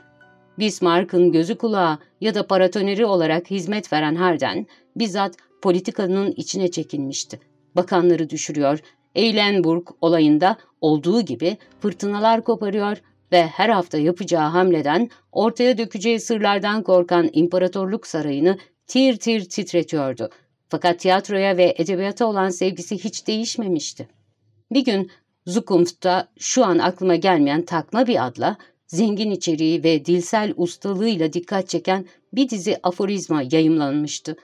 Bismarck'ın gözü kulağı ya da paratoneri olarak hizmet veren Harden, bizzat politikanın içine çekilmişti. Bakanları düşürüyor, Eilenburg olayında olduğu gibi fırtınalar koparıyor ve her hafta yapacağı hamleden ortaya dökeceği sırlardan korkan imparatorluk sarayını tir tir titretiyordu. Fakat tiyatroya ve edebiyata olan sevgisi hiç değişmemişti. Bir gün Zukunft'ta şu an aklıma gelmeyen takma bir adla, zengin içeriği ve dilsel ustalığıyla dikkat çeken bir dizi aforizma yayımlanmıştı.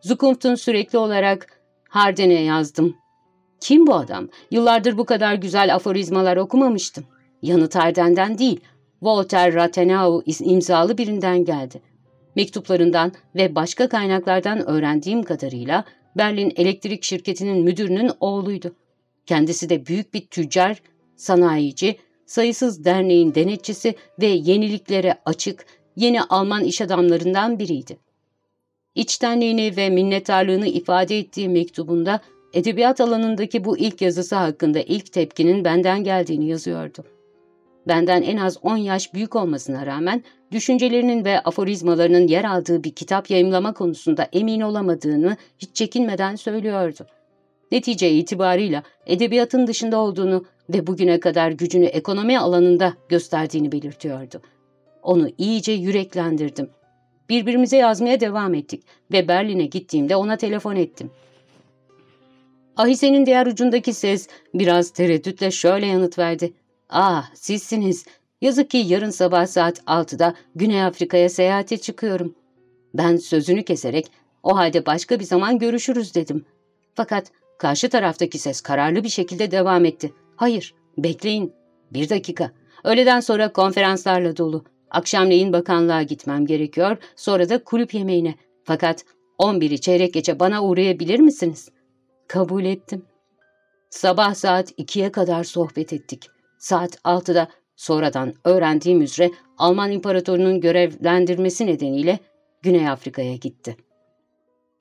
Zukunft'un sürekli olarak Harden'e yazdım. Kim bu adam? Yıllardır bu kadar güzel aforizmalar okumamıştım. Yanıt Harden'den değil, Walter Rathenau imzalı birinden geldi. Mektuplarından ve başka kaynaklardan öğrendiğim kadarıyla Berlin Elektrik Şirketi'nin müdürünün oğluydu. Kendisi de büyük bir tüccar, sanayici, sayısız derneğin denetçisi ve yeniliklere açık, yeni Alman iş adamlarından biriydi. İçtenliğini ve minnettarlığını ifade ettiği mektubunda edebiyat alanındaki bu ilk yazısı hakkında ilk tepkinin benden geldiğini yazıyordu. Benden en az 10 yaş büyük olmasına rağmen düşüncelerinin ve aforizmalarının yer aldığı bir kitap yayımlama konusunda emin olamadığını hiç çekinmeden söylüyordu. Netice itibarıyla edebiyatın dışında olduğunu ve bugüne kadar gücünü ekonomi alanında gösterdiğini belirtiyordu. Onu iyice yüreklendirdim. Birbirimize yazmaya devam ettik ve Berlin'e gittiğimde ona telefon ettim. Ahise'nin diğer ucundaki ses biraz tereddütle şöyle yanıt verdi. ''Ah, sizsiniz. Yazık ki yarın sabah saat 6'da Güney Afrika'ya seyahate çıkıyorum.'' Ben sözünü keserek ''O halde başka bir zaman görüşürüz.'' dedim. Fakat karşı taraftaki ses kararlı bir şekilde devam etti. ''Hayır, bekleyin. Bir dakika. Öğleden sonra konferanslarla dolu. Akşamleyin bakanlığa gitmem gerekiyor, sonra da kulüp yemeğine. Fakat 11'i çeyrek geçe bana uğrayabilir misiniz?'' Kabul ettim. Sabah saat 2'ye kadar sohbet ettik. Saat 6'da sonradan öğrendiğim üzere Alman İmparatorunun görevlendirmesi nedeniyle Güney Afrika'ya gitti.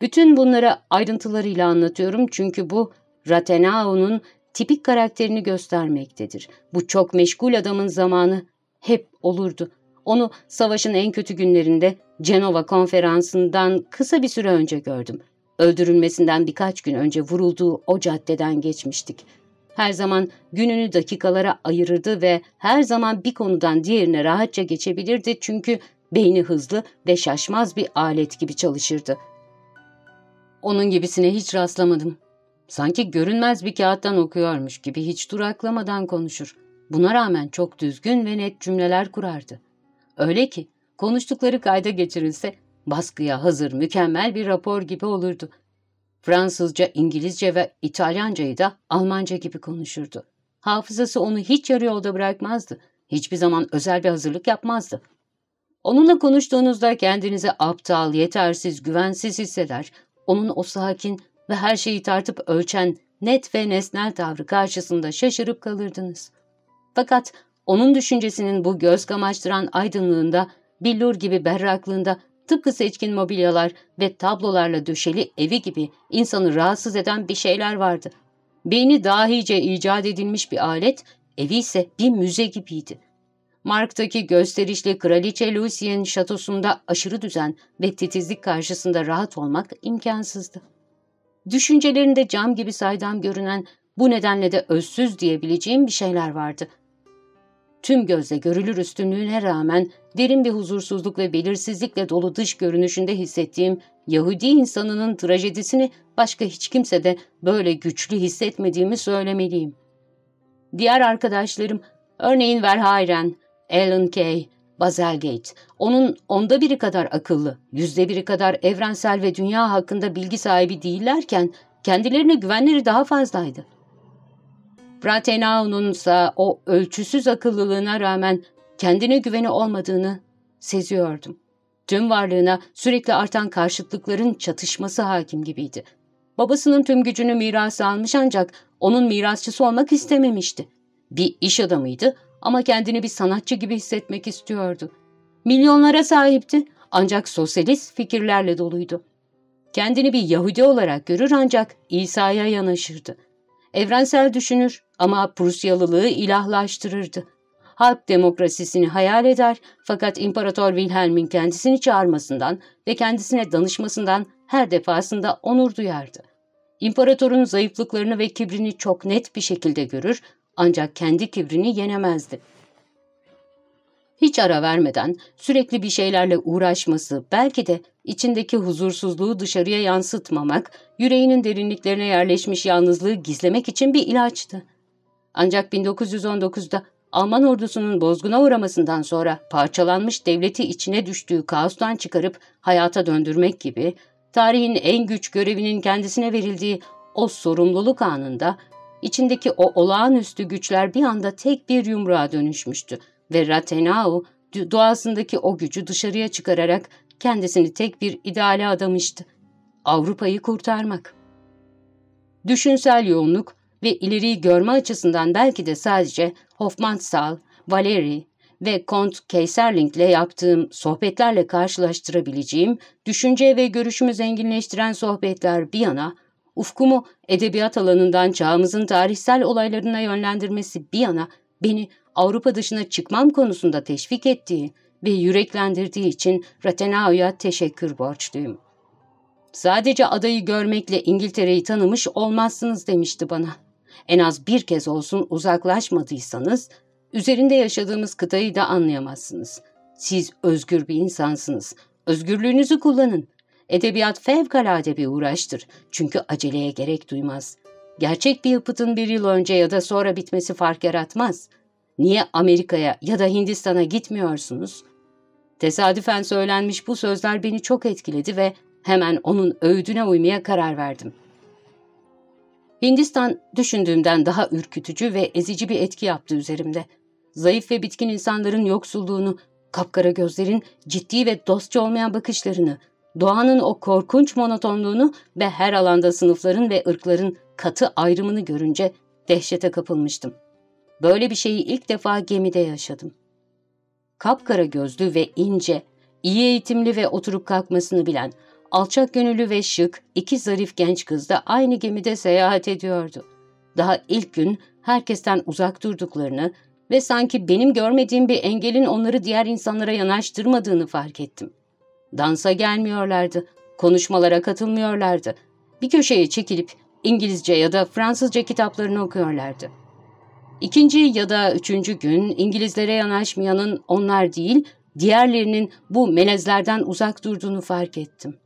Bütün bunları ayrıntılarıyla anlatıyorum çünkü bu Rathenau'nun tipik karakterini göstermektedir. Bu çok meşgul adamın zamanı hep olurdu. Onu savaşın en kötü günlerinde Cenova konferansından kısa bir süre önce gördüm. Öldürülmesinden birkaç gün önce vurulduğu o caddeden geçmiştik. Her zaman gününü dakikalara ayırırdı ve her zaman bir konudan diğerine rahatça geçebilirdi çünkü beyni hızlı ve şaşmaz bir alet gibi çalışırdı. Onun gibisine hiç rastlamadım. Sanki görünmez bir kağıttan okuyormuş gibi hiç duraklamadan konuşur. Buna rağmen çok düzgün ve net cümleler kurardı. Öyle ki konuştukları kayda geçirilse baskıya hazır mükemmel bir rapor gibi olurdu. Fransızca, İngilizce ve İtalyancayı da Almanca gibi konuşurdu. Hafızası onu hiç yarı yolda bırakmazdı. Hiçbir zaman özel bir hazırlık yapmazdı. Onunla konuştuğunuzda kendinizi aptal, yetersiz, güvensiz hisseder. Onun o sakin ve her şeyi tartıp ölçen net ve nesnel tavrı karşısında şaşırıp kalırdınız. Fakat onun düşüncesinin bu göz kamaştıran aydınlığında, billur gibi berraklığında tıpkı seçkin mobilyalar ve tablolarla döşeli evi gibi insanı rahatsız eden bir şeyler vardı. Beyni dahice icat edilmiş bir alet, evi ise bir müze gibiydi. Mark'taki gösterişli Kraliçe Lucien şatosunda aşırı düzen ve titizlik karşısında rahat olmak imkansızdı. Düşüncelerinde cam gibi saydam görünen bu nedenle de özsüz diyebileceğim bir şeyler vardı. Tüm gözle görülür üstünlüğüne rağmen derin bir huzursuzluk ve belirsizlikle dolu dış görünüşünde hissettiğim Yahudi insanının trajedisini başka hiç kimse de böyle güçlü hissetmediğimi söylemeliyim. Diğer arkadaşlarım, örneğin Verhayren, Alan Kay, Bazelgate, onun onda biri kadar akıllı, yüzde biri kadar evrensel ve dünya hakkında bilgi sahibi değillerken kendilerine güvenleri daha fazlaydı. Bratenau'nun ise o ölçüsüz akıllılığına rağmen kendine güveni olmadığını seziyordum. Tüm varlığına sürekli artan karşıtlıkların çatışması hakim gibiydi. Babasının tüm gücünü miras almış ancak onun mirasçısı olmak istememişti. Bir iş adamıydı ama kendini bir sanatçı gibi hissetmek istiyordu. Milyonlara sahipti ancak sosyalist fikirlerle doluydu. Kendini bir Yahudi olarak görür ancak İsa'ya yanaşırdı. Evrensel düşünür ama Prusyalılığı ilahlaştırırdı. Halk demokrasisini hayal eder fakat İmparator Wilhelm'in kendisini çağırmasından ve kendisine danışmasından her defasında onur duyardı. İmparatorun zayıflıklarını ve kibrini çok net bir şekilde görür ancak kendi kibrini yenemezdi. Hiç ara vermeden sürekli bir şeylerle uğraşması, belki de içindeki huzursuzluğu dışarıya yansıtmamak, yüreğinin derinliklerine yerleşmiş yalnızlığı gizlemek için bir ilaçtı. Ancak 1919'da Alman ordusunun bozguna uğramasından sonra parçalanmış devleti içine düştüğü kaostan çıkarıp hayata döndürmek gibi, tarihin en güç görevinin kendisine verildiği o sorumluluk anında, içindeki o olağanüstü güçler bir anda tek bir yumruğa dönüşmüştü ve Rathenau doğasındaki o gücü dışarıya çıkararak kendisini tek bir ideale adamıştı. Avrupa'yı kurtarmak. Düşünsel yoğunluk ve ileriyi görme açısından belki de sadece Hofmannsthal, Valeri ve Kont Keyserling ile yaptığım sohbetlerle karşılaştırabileceğim, düşünce ve görüşümü zenginleştiren sohbetler bir yana, ufkumu edebiyat alanından çağımızın tarihsel olaylarına yönlendirmesi bir yana beni Avrupa dışına çıkmam konusunda teşvik ettiği ve yüreklendirdiği için Rathenau'ya teşekkür borçluyum. Sadece adayı görmekle İngiltere'yi tanımış olmazsınız demişti bana. En az bir kez olsun uzaklaşmadıysanız, üzerinde yaşadığımız kıtayı da anlayamazsınız. Siz özgür bir insansınız. Özgürlüğünüzü kullanın. Edebiyat fevkalade bir uğraştır. Çünkü aceleye gerek duymaz. Gerçek bir yapıtın bir yıl önce ya da sonra bitmesi fark yaratmaz. Niye Amerika'ya ya da Hindistan'a gitmiyorsunuz? Tesadüfen söylenmiş bu sözler beni çok etkiledi ve hemen onun öğüdüne uymaya karar verdim. Hindistan düşündüğümden daha ürkütücü ve ezici bir etki yaptı üzerimde. Zayıf ve bitkin insanların yoksulluğunu, kapkara gözlerin ciddi ve dostça olmayan bakışlarını, doğanın o korkunç monotonluğunu ve her alanda sınıfların ve ırkların katı ayrımını görünce dehşete kapılmıştım. Böyle bir şeyi ilk defa gemide yaşadım. Kapkara gözlü ve ince, iyi eğitimli ve oturup kalkmasını bilen, alçak gönüllü ve şık iki zarif genç kız da aynı gemide seyahat ediyordu. Daha ilk gün herkesten uzak durduklarını ve sanki benim görmediğim bir engelin onları diğer insanlara yanaştırmadığını fark ettim. Dansa gelmiyorlardı, konuşmalara katılmıyorlardı. Bir köşeye çekilip İngilizce ya da Fransızca kitaplarını okuyorlardı. İkinci ya da üçüncü gün İngilizlere yanaşmayanın onlar değil, diğerlerinin bu melezlerden uzak durduğunu fark ettim.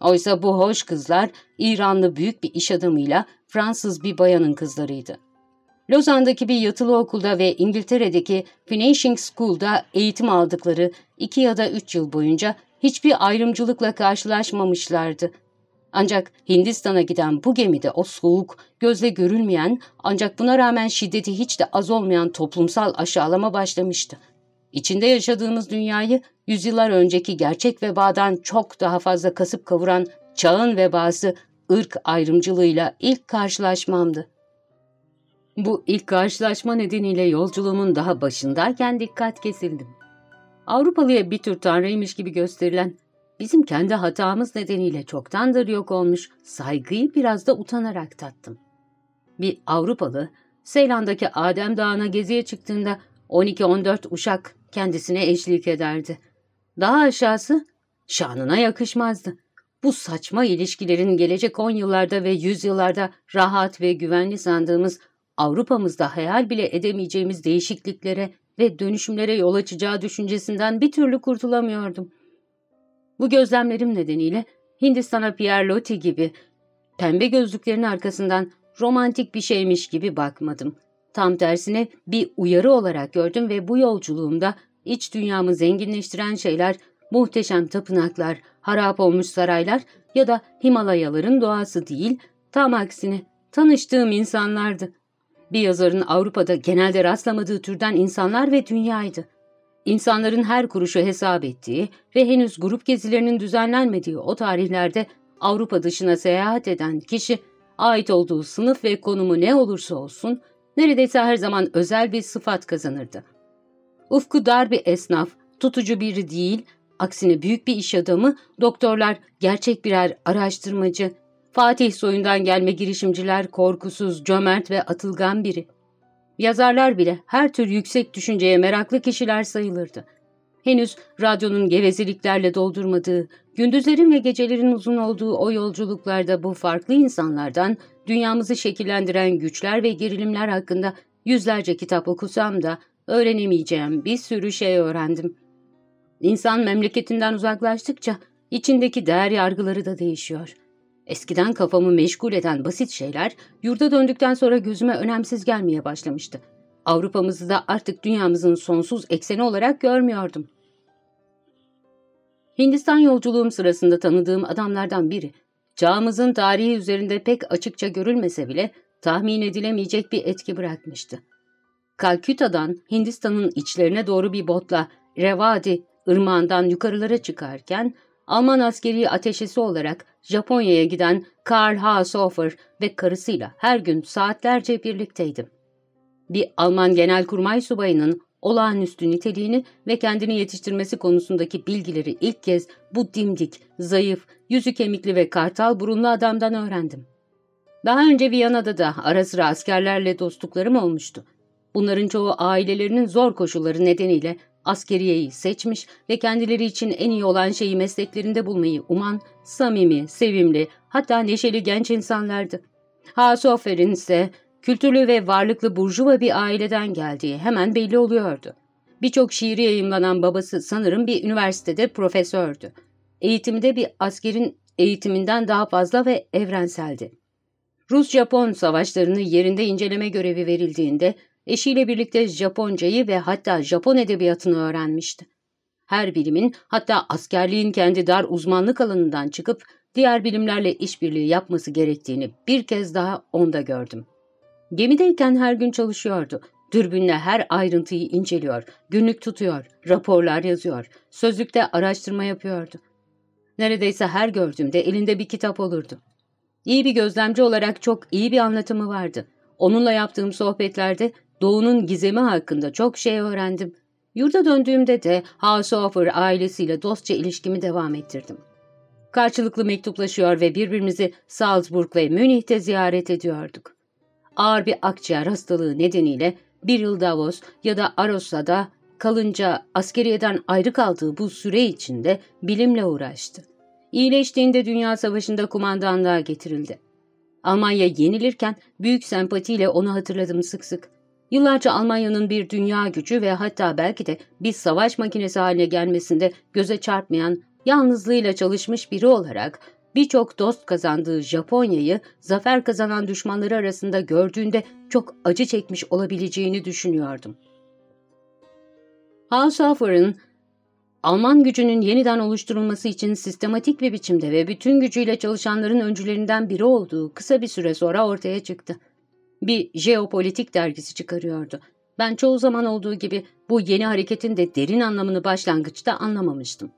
Oysa bu hoş kızlar İranlı büyük bir iş adamıyla Fransız bir bayanın kızlarıydı. Lozan'daki bir yatılı okulda ve İngiltere'deki Finishing School'da eğitim aldıkları iki ya da üç yıl boyunca hiçbir ayrımcılıkla karşılaşmamışlardı. Ancak Hindistan'a giden bu gemide o soğuk, gözle görülmeyen ancak buna rağmen şiddeti hiç de az olmayan toplumsal aşağılama başlamıştı. İçinde yaşadığımız dünyayı yüzyıllar önceki gerçek vebadan çok daha fazla kasıp kavuran çağın vebası ırk ayrımcılığıyla ilk karşılaşmamdı. Bu ilk karşılaşma nedeniyle yolculuğumun daha başındayken dikkat kesildim. Avrupalıya bir tür tanrıymış gibi gösterilen, bizim kendi hatamız nedeniyle çoktandır yok olmuş saygıyı biraz da utanarak tattım. Bir Avrupalı, Seylan'daki Adem Dağı'na geziye çıktığında 12-14 uşak kendisine eşlik ederdi. Daha aşağısı şanına yakışmazdı. Bu saçma ilişkilerin gelecek on yıllarda ve yüzyıllarda rahat ve güvenli sandığımız Avrupa'mızda hayal bile edemeyeceğimiz değişikliklere ve dönüşümlere yol açacağı düşüncesinden bir türlü kurtulamıyordum. Bu gözlemlerim nedeniyle Hindistan'a Pierre Loti gibi pembe gözlüklerin arkasından romantik bir şeymiş gibi bakmadım. Tam tersine bir uyarı olarak gördüm ve bu yolculuğumda iç dünyamı zenginleştiren şeyler muhteşem tapınaklar, harap olmuş saraylar ya da Himalayaların doğası değil, tam aksine tanıştığım insanlardı. Bir yazarın Avrupa'da genelde rastlamadığı türden insanlar ve dünyaydı. İnsanların her kuruşu hesap ettiği ve henüz grup gezilerinin düzenlenmediği o tarihlerde Avrupa dışına seyahat eden kişi, ait olduğu sınıf ve konumu ne olursa olsun, neredeyse her zaman özel bir sıfat kazanırdı. Ufku dar bir esnaf, tutucu biri değil, aksine büyük bir iş adamı, doktorlar gerçek birer araştırmacı, Fatih soyundan gelme girişimciler korkusuz, cömert ve atılgan biri. Yazarlar bile her tür yüksek düşünceye meraklı kişiler sayılırdı. Henüz radyonun gevezeliklerle doldurmadığı, gündüzlerin ve gecelerin uzun olduğu o yolculuklarda bu farklı insanlardan dünyamızı şekillendiren güçler ve gerilimler hakkında yüzlerce kitap okusam da öğrenemeyeceğim bir sürü şey öğrendim. İnsan memleketinden uzaklaştıkça içindeki değer yargıları da değişiyor. Eskiden kafamı meşgul eden basit şeyler yurda döndükten sonra gözüme önemsiz gelmeye başlamıştı. Avrupa'mızı da artık dünyamızın sonsuz ekseni olarak görmüyordum. Hindistan yolculuğum sırasında tanıdığım adamlardan biri, çağımızın tarihi üzerinde pek açıkça görülmese bile tahmin edilemeyecek bir etki bırakmıştı. Kalküta'dan Hindistan'ın içlerine doğru bir botla Revadi ırmağından yukarılara çıkarken Alman askeri ateşesi olarak Japonya'ya giden Karl Haushofer ve karısıyla her gün saatlerce birlikteydim. Bir Alman genelkurmay subayının olağanüstü niteliğini ve kendini yetiştirmesi konusundaki bilgileri ilk kez bu dimdik, zayıf, yüzü kemikli ve kartal burunlu adamdan öğrendim. Daha önce Viyana'da da ara sıra askerlerle dostluklarım olmuştu. Bunların çoğu ailelerinin zor koşulları nedeniyle askeriyeyi seçmiş ve kendileri için en iyi olan şeyi mesleklerinde bulmayı uman, samimi, sevimli, hatta neşeli genç insanlardı. Hasofer'in ise kültürlü ve varlıklı burjuva bir aileden geldiği hemen belli oluyordu. Birçok şiiri yayımlanan babası sanırım bir üniversitede profesördü. Eğitimi de bir askerin eğitiminden daha fazla ve evrenseldi. Rus-Japon savaşlarını yerinde inceleme görevi verildiğinde eşiyle birlikte Japoncayı ve hatta Japon edebiyatını öğrenmişti. Her bilimin hatta askerliğin kendi dar uzmanlık alanından çıkıp diğer bilimlerle işbirliği yapması gerektiğini bir kez daha onda gördüm. Gemideyken her gün çalışıyordu. Dürbünle her ayrıntıyı inceliyor, günlük tutuyor, raporlar yazıyor, sözlükte araştırma yapıyordu. Neredeyse her gördüğümde elinde bir kitap olurdu. İyi bir gözlemci olarak çok iyi bir anlatımı vardı. Onunla yaptığım sohbetlerde Doğu'nun gizemi hakkında çok şey öğrendim. Yurda döndüğümde de Haushofer ailesiyle dostça ilişkimi devam ettirdim. Karşılıklı mektuplaşıyor ve birbirimizi Salzburg ve Münih'te ziyaret ediyorduk. Ağır bir akciğer hastalığı nedeniyle bir yıl Davos ya da Aros'ta kalınca askeriyeden ayrı kaldığı bu süre içinde bilimle uğraştı. İyileştiğinde Dünya Savaşı'nda kumandanlığa getirildi. Almanya yenilirken büyük sempatiyle onu hatırladım sık sık. Yıllarca Almanya'nın bir dünya gücü ve hatta belki de bir savaş makinesi haline gelmesinde göze çarpmayan, yalnızlığıyla çalışmış biri olarak birçok dost kazandığı Japonya'yı zafer kazanan düşmanları arasında gördüğünde çok acı çekmiş olabileceğini düşünüyordum. Haushofer'ın Alman gücünün yeniden oluşturulması için sistematik bir biçimde ve bütün gücüyle çalışanların öncülerinden biri olduğu kısa bir süre sonra ortaya çıktı. Bir jeopolitik dergisi çıkarıyordu. Ben çoğu zaman olduğu gibi bu yeni hareketin de derin anlamını başlangıçta anlamamıştım.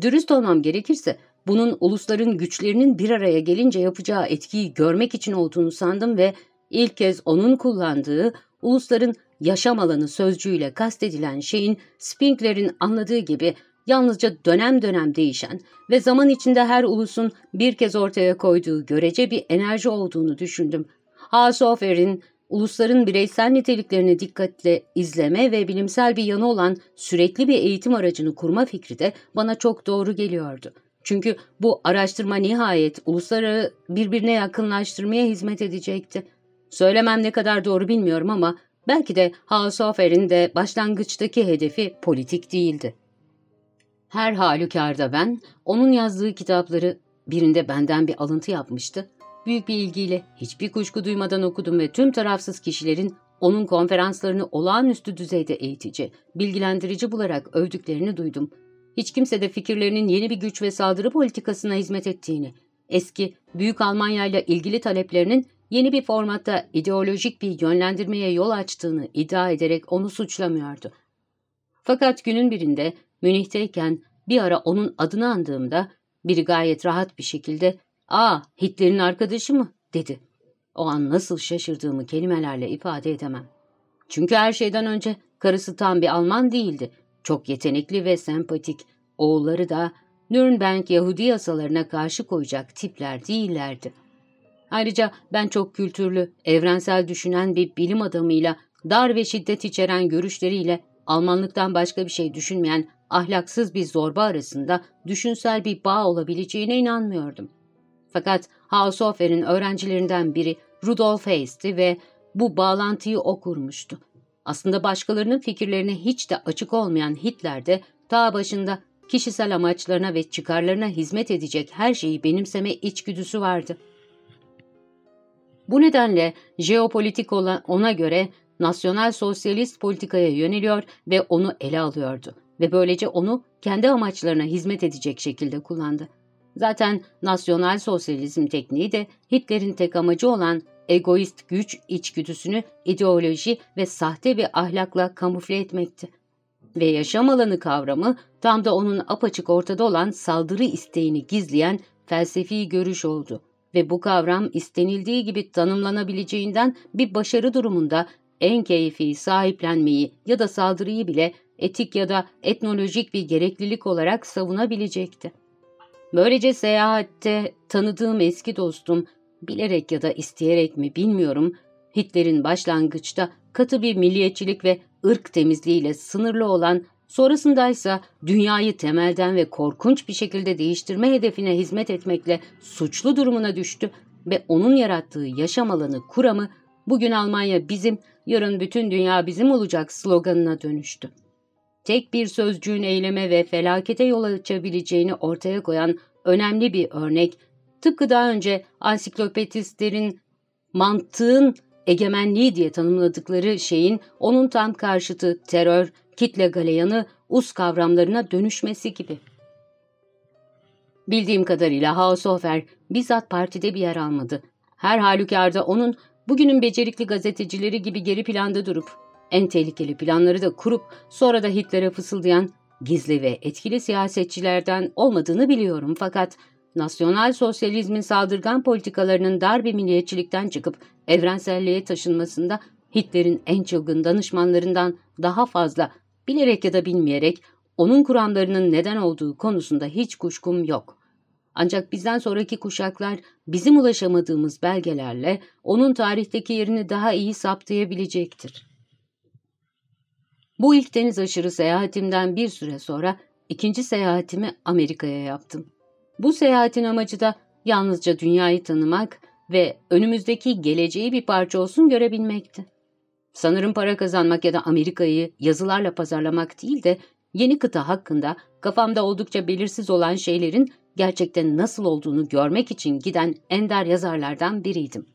Dürüst olmam gerekirse bunun ulusların güçlerinin bir araya gelince yapacağı etkiyi görmek için olduğunu sandım ve ilk kez onun kullandığı ulusların yaşam alanı sözcüğüyle kastedilen şeyin Spengler'in anladığı gibi yalnızca dönem dönem değişen ve zaman içinde her ulusun bir kez ortaya koyduğu görece bir enerji olduğunu düşündüm. Haushofer'in ulusların bireysel niteliklerini dikkatle izleme ve bilimsel bir yanı olan sürekli bir eğitim aracını kurma fikri de bana çok doğru geliyordu. Çünkü bu araştırma nihayet ulusları birbirine yakınlaştırmaya hizmet edecekti. Söylemem ne kadar doğru bilmiyorum ama belki de Haushofer'in de başlangıçtaki hedefi politik değildi. Her halükarda ben, onun yazdığı kitapları birinde benden bir alıntı yapmıştı. Büyük bir ilgiyle, hiçbir kuşku duymadan okudum ve tüm tarafsız kişilerin onun konferanslarını olağanüstü düzeyde eğitici, bilgilendirici bularak övdüklerini duydum. Hiç kimse de fikirlerinin yeni bir güç ve saldırı politikasına hizmet ettiğini, eski Büyük Almanya ile ilgili taleplerinin yeni bir formatta ideolojik bir yönlendirmeye yol açtığını iddia ederek onu suçlamıyordu. Fakat günün birinde Münih'teyken bir ara onun adını andığımda biri gayet rahat bir şekilde ''Aa Hitler'in arkadaşı mı?'' dedi. O an nasıl şaşırdığımı kelimelerle ifade edemem. Çünkü her şeyden önce karısı tam bir Alman değildi. Çok yetenekli ve sempatik. Oğulları da Nürnberg Yahudi yasalarına karşı koyacak tipler değillerdi. Ayrıca ben çok kültürlü, evrensel düşünen bir bilim adamıyla, dar ve şiddet içeren görüşleriyle Almanlıktan başka bir şey düşünmeyen ahlaksız bir zorba arasında düşünsel bir bağ olabileceğine inanmıyordum. Fakat Haushofer'in öğrencilerinden biri Rudolf Heyst'i ve bu bağlantıyı o kurmuştu. Aslında başkalarının fikirlerine hiç de açık olmayan Hitler'de ta başında kişisel amaçlarına ve çıkarlarına hizmet edecek her şeyi benimseme içgüdüsü vardı. Bu nedenle jeopolitik olan ona göre nasyonel sosyalist politikaya yöneliyor ve onu ele alıyordu ve böylece onu kendi amaçlarına hizmet edecek şekilde kullandı. Zaten nasyonal sosyalizm tekniği de Hitler'in tek amacı olan egoist güç içgüdüsünü ideoloji ve sahte bir ahlakla kamufle etmekti. Ve yaşam alanı kavramı tam da onun apaçık ortada olan saldırı isteğini gizleyen felsefi görüş oldu. Ve bu kavram istenildiği gibi tanımlanabileceğinden bir başarı durumunda en keyfi sahiplenmeyi ya da saldırıyı bile etik ya da etnolojik bir gereklilik olarak savunabilecekti. Böylece seyahatte tanıdığım eski dostum, bilerek ya da isteyerek mi bilmiyorum, Hitler'in başlangıçta katı bir milliyetçilik ve ırk temizliğiyle sınırlı olan, sonrasındaysa dünyayı temelden ve korkunç bir şekilde değiştirme hedefine hizmet etmekle suçlu durumuna düştü ve onun yarattığı yaşam alanı kuramı bugün Almanya bizim, yarın bütün dünya bizim olacak sloganına dönüştü tek bir sözcüğün eyleme ve felakete yol açabileceğini ortaya koyan önemli bir örnek, tıpkı daha önce ansiklopedistlerin mantığın egemenliği diye tanımladıkları şeyin onun tam karşıtı terör, kitle galeyanı, us kavramlarına dönüşmesi gibi. Bildiğim kadarıyla Haushofer bizzat partide bir yer almadı. Her halükarda onun bugünün becerikli gazetecileri gibi geri planda durup en tehlikeli planları da kurup sonra da Hitler'e fısıldayan gizli ve etkili siyasetçilerden olmadığını biliyorum fakat nasyonal sosyalizmin saldırgan politikalarının dar bir milliyetçilikten çıkıp evrenselliğe taşınmasında Hitler'in en çılgın danışmanlarından daha fazla bilerek ya da bilmeyerek onun kuramlarının neden olduğu konusunda hiç kuşkum yok. Ancak bizden sonraki kuşaklar bizim ulaşamadığımız belgelerle onun tarihteki yerini daha iyi saptayabilecektir. Bu ilk deniz aşırı seyahatimden bir süre sonra ikinci seyahatimi Amerika'ya yaptım. Bu seyahatin amacı da yalnızca dünyayı tanımak ve önümüzdeki geleceği bir parça olsun görebilmekti. Sanırım para kazanmak ya da Amerika'yı yazılarla pazarlamak değil de yeni kıta hakkında kafamda oldukça belirsiz olan şeylerin gerçekten nasıl olduğunu görmek için giden ender yazarlardan biriydim.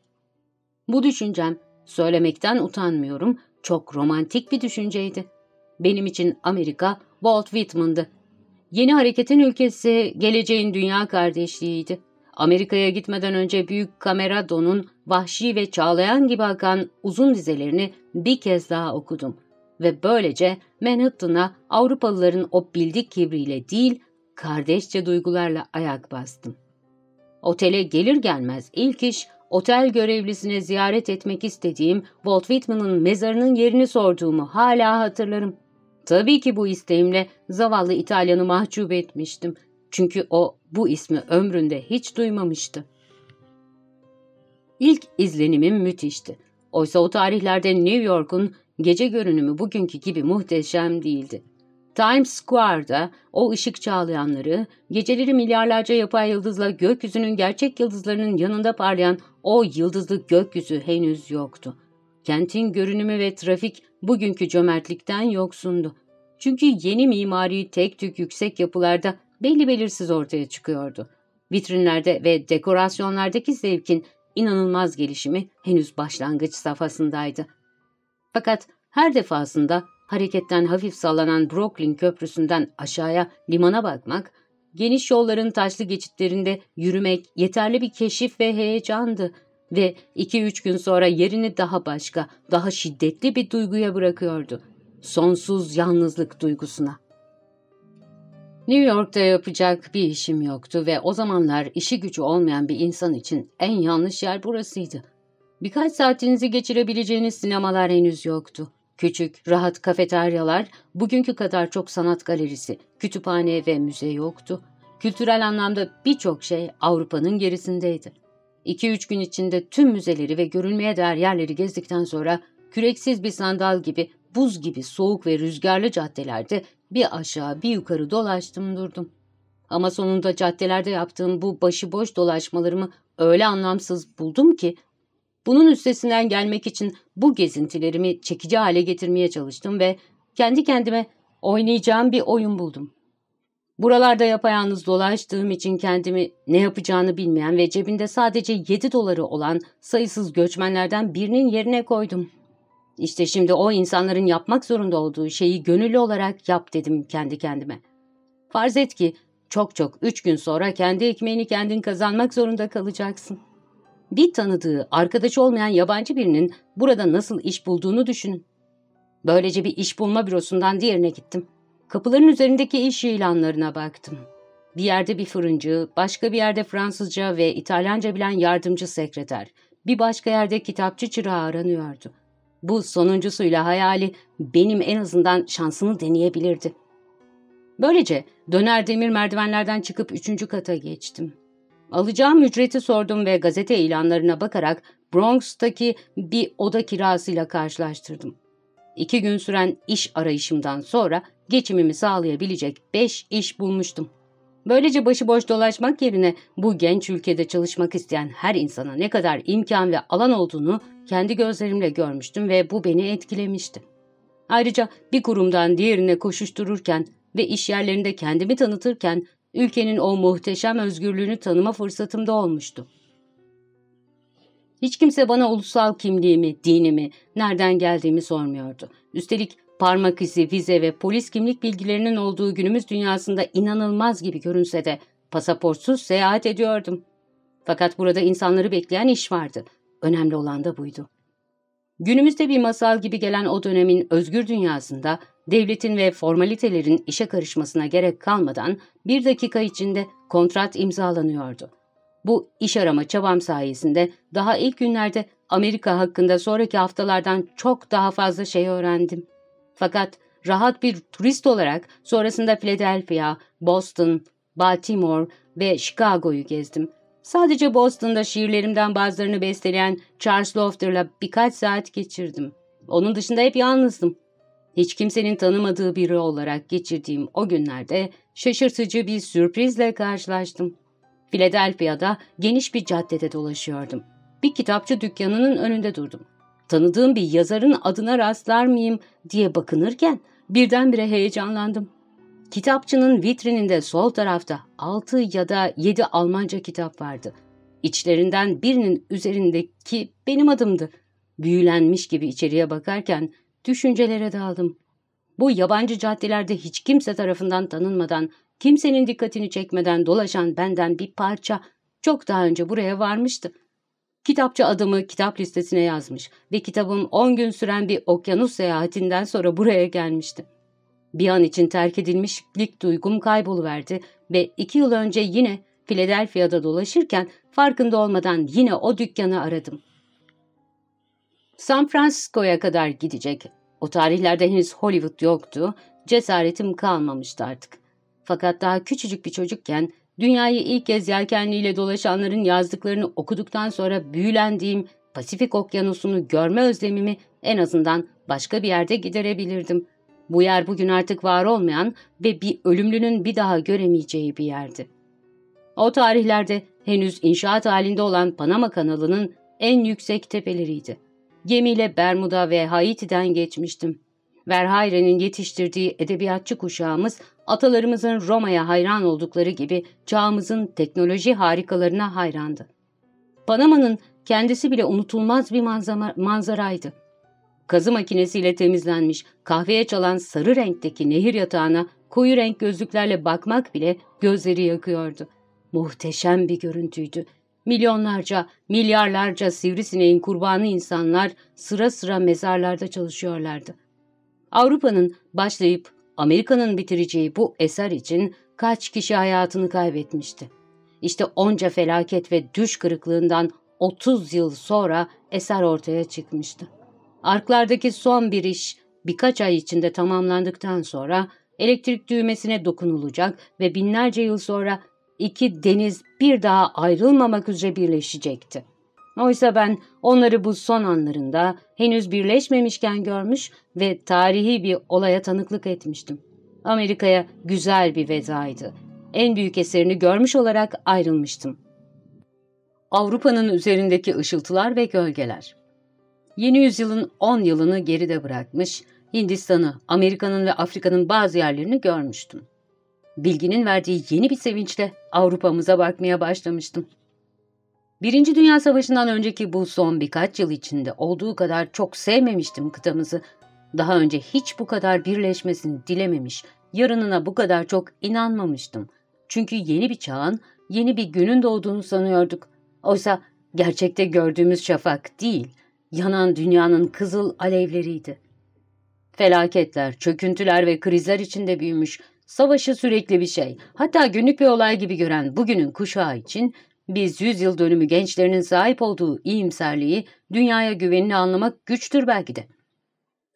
Bu düşüncem, söylemekten utanmıyorum, çok romantik bir düşünceydi. Benim için Amerika Walt Whitman'dı. Yeni hareketin ülkesi geleceğin dünya kardeşliğiydi. Amerika'ya gitmeden önce Büyük Camerado'nun vahşi ve çağlayan gibi akan uzun dizelerini bir kez daha okudum. Ve böylece Manhattan'a Avrupalıların o bildik kibriyle değil, kardeşçe duygularla ayak bastım. Otele gelir gelmez ilk iş otel görevlisine ziyaret etmek istediğim Walt Whitman'ın mezarının yerini sorduğumu hala hatırlarım. Tabii ki bu isteğimle zavallı İtalyan'ı mahcup etmiştim. Çünkü o bu ismi ömründe hiç duymamıştı. İlk izlenimim müthişti. Oysa o tarihlerde New York'un gece görünümü bugünkü gibi muhteşem değildi. Times Square'da o ışık çağlayanları, geceleri milyarlarca yapay yıldızla gökyüzünün gerçek yıldızlarının yanında parlayan o yıldızlı gökyüzü henüz yoktu. Kentin görünümü ve trafik bugünkü cömertlikten yoksundu. Çünkü yeni mimari tek tük yüksek yapılarda belli belirsiz ortaya çıkıyordu. Vitrinlerde ve dekorasyonlardaki zevkin inanılmaz gelişimi henüz başlangıç safhasındaydı. Fakat her defasında hareketten hafif sallanan Brooklyn Köprüsü'nden aşağıya limana bakmak, geniş yolların taşlı geçitlerinde yürümek yeterli bir keşif ve heyecandı ve iki üç gün sonra yerini daha başka, daha şiddetli bir duyguya bırakıyordu. Sonsuz yalnızlık duygusuna. New York'ta yapacak bir işim yoktu ve o zamanlar işi gücü olmayan bir insan için en yanlış yer burasıydı. Birkaç saatinizi geçirebileceğiniz sinemalar henüz yoktu. Küçük, rahat kafeteryalar, bugünkü kadar çok sanat galerisi, kütüphane ve müze yoktu. Kültürel anlamda birçok şey Avrupa'nın gerisindeydi. 2-3 gün içinde tüm müzeleri ve görülmeye değer yerleri gezdikten sonra küreksiz bir sandal gibi buz gibi soğuk ve rüzgarlı caddelerde bir aşağı bir yukarı dolaştım durdum. Ama sonunda caddelerde yaptığım bu başıboş dolaşmalarımı öyle anlamsız buldum ki bunun üstesinden gelmek için bu gezintilerimi çekici hale getirmeye çalıştım ve kendi kendime oynayacağım bir oyun buldum. Buralarda yapayalnız dolaştığım için kendimi ne yapacağını bilmeyen ve cebinde sadece 7 doları olan sayısız göçmenlerden birinin yerine koydum. İşte şimdi o insanların yapmak zorunda olduğu şeyi gönüllü olarak yap dedim kendi kendime. Farz et ki çok çok üç gün sonra kendi ekmeğini kendin kazanmak zorunda kalacaksın. Bir tanıdığı, arkadaşı olmayan yabancı birinin burada nasıl iş bulduğunu düşünün. Böylece bir iş bulma bürosundan diğerine gittim. Kapıların üzerindeki iş ilanlarına baktım. Bir yerde bir fırıncı, başka bir yerde Fransızca ve İtalyanca bilen yardımcı sekreter, bir başka yerde kitapçı çırağı aranıyordu. Bu sonuncusuyla hayali benim en azından şansını deneyebilirdi. Böylece döner demir merdivenlerden çıkıp üçüncü kata geçtim. Alacağım ücreti sordum ve gazete ilanlarına bakarak Bronx'taki bir oda kirasıyla karşılaştırdım. İki gün süren iş arayışımdan sonra geçimimi sağlayabilecek beş iş bulmuştum. Böylece başıboş dolaşmak yerine bu genç ülkede çalışmak isteyen her insana ne kadar imkan ve alan olduğunu kendi gözlerimle görmüştüm ve bu beni etkilemişti. Ayrıca bir kurumdan diğerine koşuştururken ve iş yerlerinde kendimi tanıtırken ülkenin o muhteşem özgürlüğünü tanıma fırsatım da olmuştu. Hiç kimse bana ulusal kimliğimi, dinimi, nereden geldiğimi sormuyordu. Üstelik parmak izi, vize ve polis kimlik bilgilerinin olduğu günümüz dünyasında inanılmaz gibi görünse de pasaportsuz seyahat ediyordum. Fakat burada insanları bekleyen iş vardı. Önemli olan da buydu. Günümüzde bir masal gibi gelen o dönemin özgür dünyasında devletin ve formalitelerin işe karışmasına gerek kalmadan bir dakika içinde kontrat imzalanıyordu. Bu iş arama çabam sayesinde daha ilk günlerde Amerika hakkında sonraki haftalardan çok daha fazla şey öğrendim. Fakat rahat bir turist olarak sonrasında Philadelphia, Boston, Baltimore ve Chicago'yu gezdim. Sadece Boston'da şiirlerimden bazılarını besteleyen Charles Lofter'la birkaç saat geçirdim. Onun dışında hep yalnızdım. Hiç kimsenin tanımadığı biri olarak geçirdiğim o günlerde şaşırtıcı bir sürprizle karşılaştım. Philadelphia'da geniş bir caddede dolaşıyordum. Bir kitapçı dükkanının önünde durdum. Tanıdığım bir yazarın adına rastlar mıyım diye bakınırken birdenbire heyecanlandım. Kitapçının vitrininde sol tarafta 6 ya da 7 Almanca kitap vardı. İçlerinden birinin üzerindeki benim adımdı. Büyülenmiş gibi içeriye bakarken düşüncelere daldım. Bu yabancı caddelerde hiç kimse tarafından tanınmadan, kimsenin dikkatini çekmeden dolaşan benden bir parça çok daha önce buraya varmıştı. Kitapçı adımı kitap listesine yazmış ve kitabım 10 gün süren bir okyanus seyahatinden sonra buraya gelmişti. Bir an için terk edilmişlik duygum kayboluverdi ve iki yıl önce yine Philadelphia'da dolaşırken farkında olmadan yine o dükkanı aradım. San Francisco'ya kadar gidecek. O tarihlerde henüz Hollywood yoktu, cesaretim kalmamıştı artık. Fakat daha küçücük bir çocukken dünyayı ilk kez yelkenliyle dolaşanların yazdıklarını okuduktan sonra büyülendiğim Pasifik Okyanusu'nu görme özlemimi en azından başka bir yerde giderebilirdim. Bu yer bugün artık var olmayan ve bir ölümlünün bir daha göremeyeceği bir yerdi. O tarihlerde henüz inşaat halinde olan Panama kanalının en yüksek tepeleriydi. Gemiyle Bermuda ve Haiti'den geçmiştim. Verhayre'nin yetiştirdiği edebiyatçı kuşağımız atalarımızın Roma'ya hayran oldukları gibi çağımızın teknoloji harikalarına hayrandı. Panama'nın kendisi bile unutulmaz bir manzara, manzaraydı. Kazı makinesiyle temizlenmiş, kahveye çalan sarı renkteki nehir yatağına koyu renk gözlüklerle bakmak bile gözleri yakıyordu. Muhteşem bir görüntüydü. Milyonlarca, milyarlarca sivrisineğin kurbanı insanlar sıra sıra mezarlarda çalışıyorlardı. Avrupa'nın başlayıp Amerika'nın bitireceği bu eser için kaç kişi hayatını kaybetmişti. İşte onca felaket ve düş kırıklığından 30 yıl sonra eser ortaya çıkmıştı. Arklardaki son bir iş birkaç ay içinde tamamlandıktan sonra elektrik düğmesine dokunulacak ve binlerce yıl sonra iki deniz bir daha ayrılmamak üzere birleşecekti. Oysa ben onları bu son anlarında henüz birleşmemişken görmüş ve tarihi bir olaya tanıklık etmiştim. Amerika'ya güzel bir vedaydı. En büyük eserini görmüş olarak ayrılmıştım. Avrupa'nın üzerindeki ışıltılar ve gölgeler. Yeni yüzyılın 10 yılını geride bırakmış, Hindistan'ı, Amerika'nın ve Afrika'nın bazı yerlerini görmüştüm. Bilginin verdiği yeni bir sevinçle Avrupa'mıza bakmaya başlamıştım. Birinci Dünya Savaşı'ndan önceki bu son birkaç yıl içinde olduğu kadar çok sevmemiştim kıtamızı. Daha önce hiç bu kadar birleşmesini dilememiş, yarınına bu kadar çok inanmamıştım. Çünkü yeni bir çağın, yeni bir günün doğduğunu sanıyorduk. Oysa gerçekte gördüğümüz şafak değil, yanan dünyanın kızıl alevleriydi. Felaketler, çöküntüler ve krizler içinde büyümüş, savaşı sürekli bir şey, hatta günlük bir olay gibi gören bugünün kuşağı için biz yüzyıl dönümü gençlerinin sahip olduğu iyimserliği, dünyaya güvenini anlamak güçtür belki de.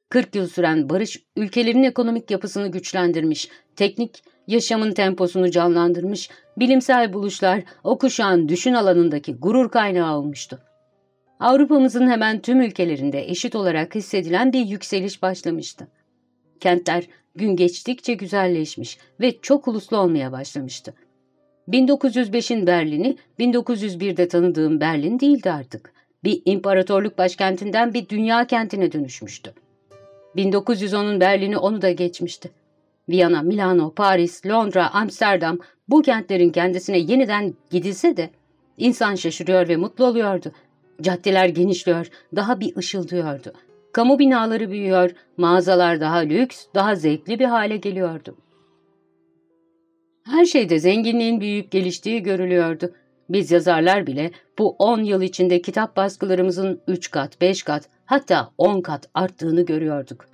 40 yıl süren barış ülkelerin ekonomik yapısını güçlendirmiş, teknik yaşamın temposunu canlandırmış, bilimsel buluşlar o kuşağın düşün alanındaki gurur kaynağı olmuştu. Avrupa'mızın hemen tüm ülkelerinde eşit olarak hissedilen bir yükseliş başlamıştı. Kentler gün geçtikçe güzelleşmiş ve çok uluslu olmaya başlamıştı. 1905'in Berlin'i 1901'de tanıdığım Berlin değildi artık. Bir imparatorluk başkentinden bir dünya kentine dönüşmüştü. 1910'un Berlin'i onu da geçmişti. Viyana, Milano, Paris, Londra, Amsterdam bu kentlerin kendisine yeniden gidilse de insan şaşırıyor ve mutlu oluyordu. Caddeler genişliyor, daha bir ışıldıyordu. Kamu binaları büyüyor, mağazalar daha lüks, daha zevkli bir hale geliyordu. Her şeyde zenginliğin büyüyüp geliştiği görülüyordu. Biz yazarlar bile bu 10 yıl içinde kitap baskılarımızın 3 kat, 5 kat, hatta 10 kat arttığını görüyorduk.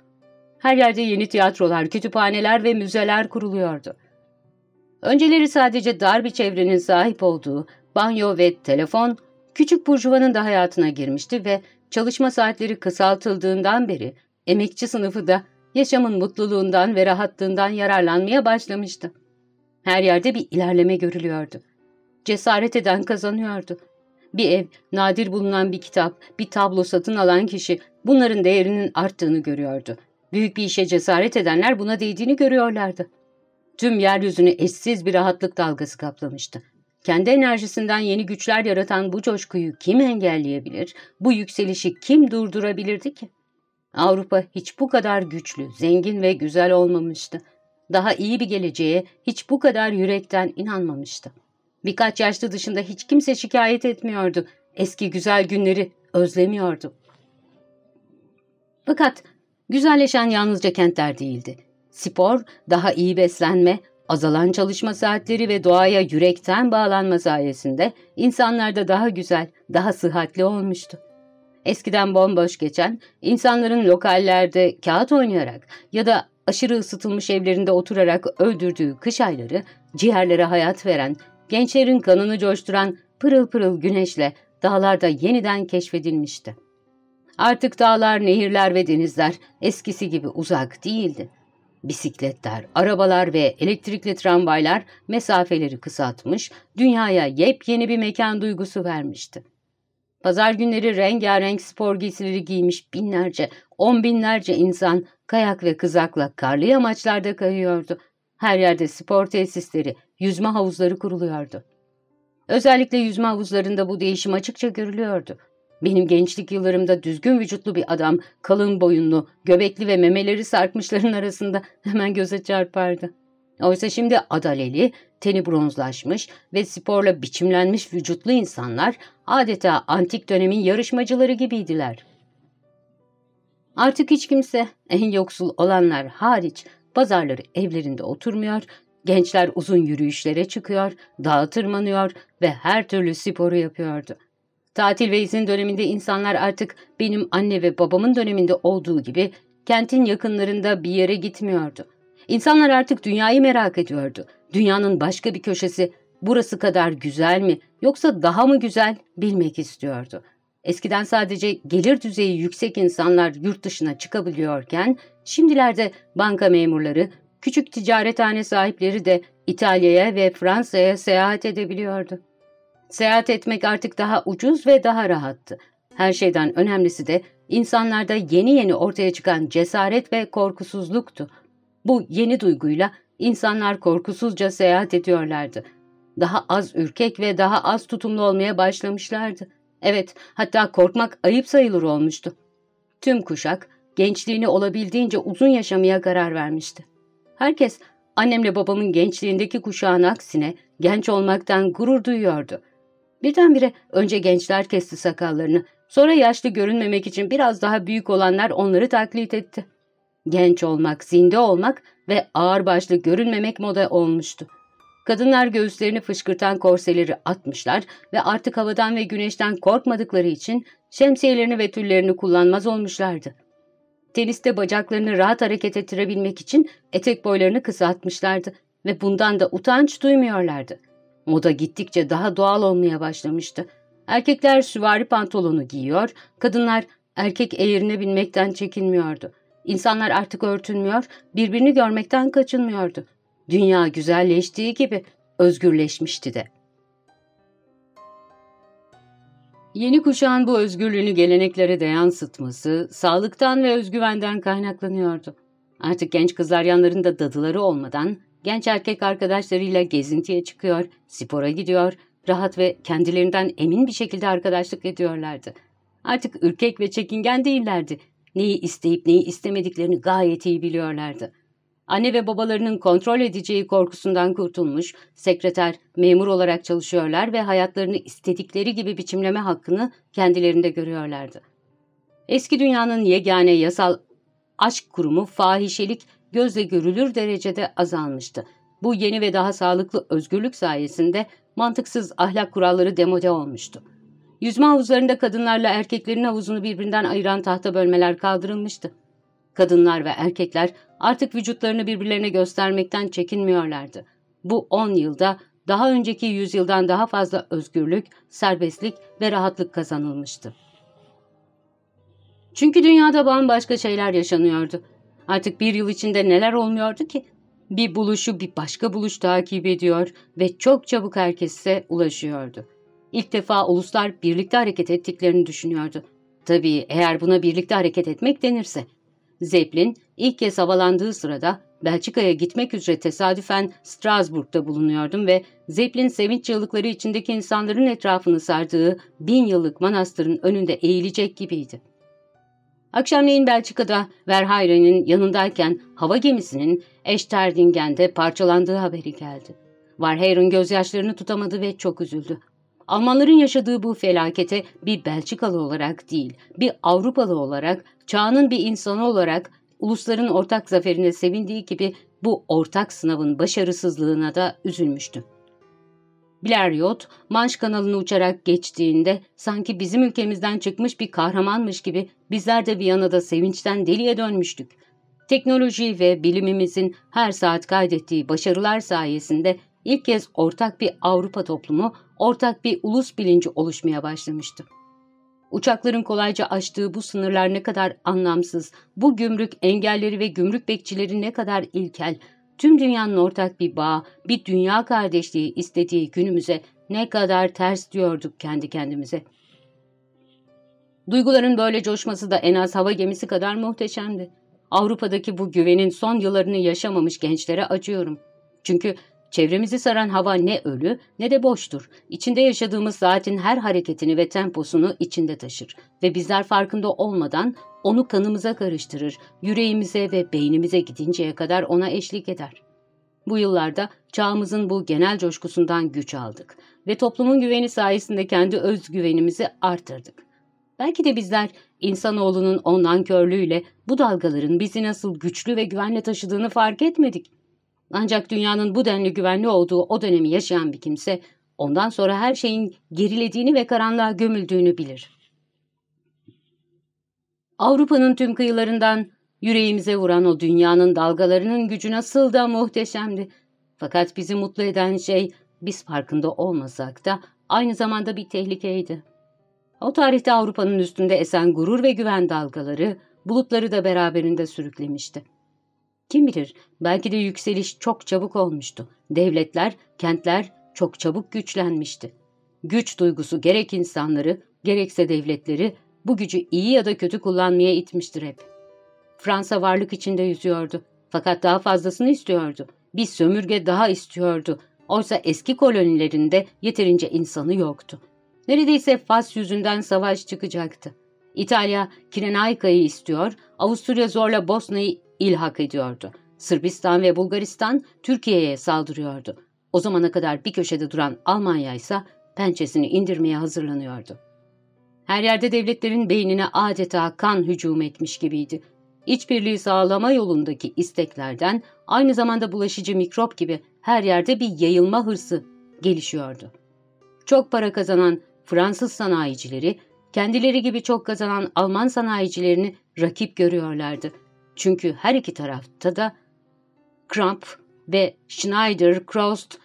Her yerde yeni tiyatrolar, kütüphaneler ve müzeler kuruluyordu. Önceleri sadece dar bir çevrenin sahip olduğu banyo ve telefon, küçük burjuvanın da hayatına girmişti ve çalışma saatleri kısaltıldığından beri emekçi sınıfı da yaşamın mutluluğundan ve rahatlığından yararlanmaya başlamıştı. Her yerde bir ilerleme görülüyordu. Cesaret eden kazanıyordu. Bir ev, nadir bulunan bir kitap, bir tablo satın alan kişi bunların değerinin arttığını görüyordu. Büyük bir işe cesaret edenler buna değdiğini görüyorlardı. Tüm yeryüzünü eşsiz bir rahatlık dalgası kaplamıştı. Kendi enerjisinden yeni güçler yaratan bu coşkuyu kim engelleyebilir, bu yükselişi kim durdurabilirdi ki? Avrupa hiç bu kadar güçlü, zengin ve güzel olmamıştı. Daha iyi bir geleceğe hiç bu kadar yürekten inanmamıştı. Birkaç yaşlı dışında hiç kimse şikayet etmiyordu. Eski güzel günleri özlemiyordu. Fakat güzelleşen yalnızca kentler değildi. Spor, daha iyi beslenme, azalan çalışma saatleri ve doğaya yürekten bağlanma sayesinde insanlar da daha güzel, daha sıhhatli olmuştu. Eskiden bomboş geçen, insanların lokallerde kağıt oynayarak ya da aşırı ısıtılmış evlerinde oturarak öldürdüğü kış ayları, ciğerlere hayat veren, gençlerin kanını coşturan pırıl pırıl güneşle dağlarda yeniden keşfedilmişti. Artık dağlar, nehirler ve denizler eskisi gibi uzak değildi. Bisikletler, arabalar ve elektrikli tramvaylar mesafeleri kısaltmış, dünyaya yepyeni bir mekan duygusu vermişti. Pazar günleri rengarenk spor giysileri giymiş binlerce, on binlerce insan kayak ve kızakla karlı yamaçlarda kayıyordu. Her yerde spor tesisleri, yüzme havuzları kuruluyordu. Özellikle yüzme havuzlarında bu değişim açıkça görülüyordu. Benim gençlik yıllarımda düzgün vücutlu bir adam, kalın boyunlu, göbekli ve memeleri sarkmışların arasında hemen göze çarpardı. Oysa şimdi adaleli, teni bronzlaşmış ve sporla biçimlenmiş vücutlu insanlar adeta antik dönemin yarışmacıları gibiydiler. Artık hiç kimse, en yoksul olanlar hariç, pazarları evlerinde oturmuyor, gençler uzun yürüyüşlere çıkıyor, dağa tırmanıyor ve her türlü sporu yapıyordu. Tatil ve izin döneminde insanlar artık benim anne ve babamın döneminde olduğu gibi kentin yakınlarında bir yere gitmiyordu. İnsanlar artık dünyayı merak ediyordu. Dünyanın başka bir köşesi burası kadar güzel mi yoksa daha mı güzel bilmek istiyordu. Eskiden sadece gelir düzeyi yüksek insanlar yurt dışına çıkabiliyorken şimdilerde banka memurları, küçük ticarethane sahipleri de İtalya'ya ve Fransa'ya seyahat edebiliyordu. Seyahat etmek artık daha ucuz ve daha rahattı. Her şeyden önemlisi de insanlarda yeni yeni ortaya çıkan cesaret ve korkusuzluktu. Bu yeni duyguyla insanlar korkusuzca seyahat ediyorlardı. Daha az ürkek ve daha az tutumlu olmaya başlamışlardı. Evet, hatta korkmak ayıp sayılır olmuştu. Tüm kuşak gençliğini olabildiğince uzun yaşamaya karar vermişti. Herkes annemle babamın gençliğindeki kuşağın aksine genç olmaktan gurur duyuyordu. Birdenbire önce gençler kesti sakallarını, sonra yaşlı görünmemek için biraz daha büyük olanlar onları taklit etti. Genç olmak, zinde olmak ve ağırbaşlı görünmemek moda olmuştu. Kadınlar göğüslerini fışkırtan korseleri atmışlar ve artık havadan ve güneşten korkmadıkları için şemsiyelerini ve tüllerini kullanmaz olmuşlardı. Teniste bacaklarını rahat hareket ettirebilmek için etek boylarını kısaltmışlardı ve bundan da utanç duymuyorlardı. Moda gittikçe daha doğal olmaya başlamıştı. Erkekler süvari pantolonu giyiyor, kadınlar erkek eğrine binmekten çekinmiyordu. İnsanlar artık örtünmüyor, birbirini görmekten kaçınmıyordu. Dünya güzelleştiği gibi özgürleşmişti de. Yeni kuşağın bu özgürlüğünü geleneklere de yansıtması, sağlıktan ve özgüvenden kaynaklanıyordu. Artık genç kızlar yanlarında dadıları olmadan, genç erkek arkadaşlarıyla gezintiye çıkıyor, spora gidiyor, rahat ve kendilerinden emin bir şekilde arkadaşlık ediyorlardı. Artık ürkek ve çekingen değillerdi. Neyi isteyip neyi istemediklerini gayet iyi biliyorlardı. Anne ve babalarının kontrol edeceği korkusundan kurtulmuş, sekreter, memur olarak çalışıyorlar ve hayatlarını istedikleri gibi biçimleme hakkını kendilerinde görüyorlardı. Eski dünyanın yegane yasal aşk kurumu fahişelik gözle görülür derecede azalmıştı. Bu yeni ve daha sağlıklı özgürlük sayesinde mantıksız ahlak kuralları demode olmuştu. Yüzme havuzlarında kadınlarla erkeklerin havuzunu birbirinden ayıran tahta bölmeler kaldırılmıştı. Kadınlar ve erkekler artık vücutlarını birbirlerine göstermekten çekinmiyorlardı. Bu 10 yılda daha önceki yüzyıldan daha fazla özgürlük, serbestlik ve rahatlık kazanılmıştı. Çünkü dünyada bambaşka şeyler yaşanıyordu. Artık bir yıl içinde neler olmuyordu ki? Bir buluşu bir başka buluş takip ediyor ve çok çabuk herkese ulaşıyordu. İlk defa uluslar birlikte hareket ettiklerini düşünüyordu. Tabii eğer buna birlikte hareket etmek denirse. Zeppelin ilk kez havalandığı sırada Belçika'ya gitmek üzere tesadüfen Strasbourg'da bulunuyordum ve Zeppelin sevinç çığlıkları içindeki insanların etrafını sardığı bin yıllık manastırın önünde eğilecek gibiydi. Akşamleyin Belçika'da Verhayren'in yanındayken hava gemisinin Eşterdingen'de parçalandığı haberi geldi. Verhayren gözyaşlarını tutamadı ve çok üzüldü. Almanların yaşadığı bu felakete bir Belçikalı olarak değil, bir Avrupalı olarak, çağının bir insanı olarak ulusların ortak zaferine sevindiği gibi bu ortak sınavın başarısızlığına da üzülmüştü. Blériot, Manş kanalını uçarak geçtiğinde sanki bizim ülkemizden çıkmış bir kahramanmış gibi bizler de Viyana'da sevinçten deliye dönmüştük. Teknoloji ve bilimimizin her saat kaydettiği başarılar sayesinde ilk kez ortak bir Avrupa toplumu, ortak bir ulus bilinci oluşmaya başlamıştı. Uçakların kolayca aştığı bu sınırlar ne kadar anlamsız, bu gümrük engelleri ve gümrük bekçileri ne kadar ilkel, tüm dünyanın ortak bir bağ, bir dünya kardeşliği istediği günümüze ne kadar ters diyorduk kendi kendimize. Duyguların böyle coşması da en az hava gemisi kadar muhteşemdi. Avrupa'daki bu güvenin son yıllarını yaşamamış gençlere acıyorum. Çünkü Çevremizi saran hava ne ölü ne de boştur. İçinde yaşadığımız saatin her hareketini ve temposunu içinde taşır ve bizler farkında olmadan onu kanımıza karıştırır, yüreğimize ve beynimize gidinceye kadar ona eşlik eder. Bu yıllarda çağımızın bu genel coşkusundan güç aldık ve toplumun güveni sayesinde kendi özgüvenimizi artırdık. Belki de bizler insanoğlunun o nankörlüğüyle bu dalgaların bizi nasıl güçlü ve güvenle taşıdığını fark etmedik. Ancak dünyanın bu denli güvenli olduğu o dönemi yaşayan bir kimse, ondan sonra her şeyin gerilediğini ve karanlığa gömüldüğünü bilir. Avrupa'nın tüm kıyılarından yüreğimize vuran o dünyanın dalgalarının gücü nasıl da muhteşemdi. Fakat bizi mutlu eden şey, biz farkında olmasak da aynı zamanda bir tehlikeydi. O tarihte Avrupa'nın üstünde esen gurur ve güven dalgaları, bulutları da beraberinde sürüklemişti. Kim bilir belki de yükseliş çok çabuk olmuştu. Devletler, kentler çok çabuk güçlenmişti. Güç duygusu gerek insanları gerekse devletleri bu gücü iyi ya da kötü kullanmaya itmiştir hep. Fransa varlık içinde yüzüyordu. Fakat daha fazlasını istiyordu. Bir sömürge daha istiyordu. Oysa eski kolonilerinde yeterince insanı yoktu. Neredeyse Fas yüzünden savaş çıkacaktı. İtalya Kirenaika'yı istiyor, Avusturya zorla Bosna'yı ilhak ediyordu. Sırbistan ve Bulgaristan Türkiye'ye saldırıyordu. O zamana kadar bir köşede duran Almanya ise pençesini indirmeye hazırlanıyordu. Her yerde devletlerin beynine adeta kan hücum etmiş gibiydi. İçbirliği sağlama yolundaki isteklerden aynı zamanda bulaşıcı mikrop gibi her yerde bir yayılma hırsı gelişiyordu. Çok para kazanan Fransız sanayicileri, kendileri gibi çok kazanan Alman sanayicilerini rakip görüyorlardı. Çünkü her iki tarafta da Kramp ve Schneider Kraust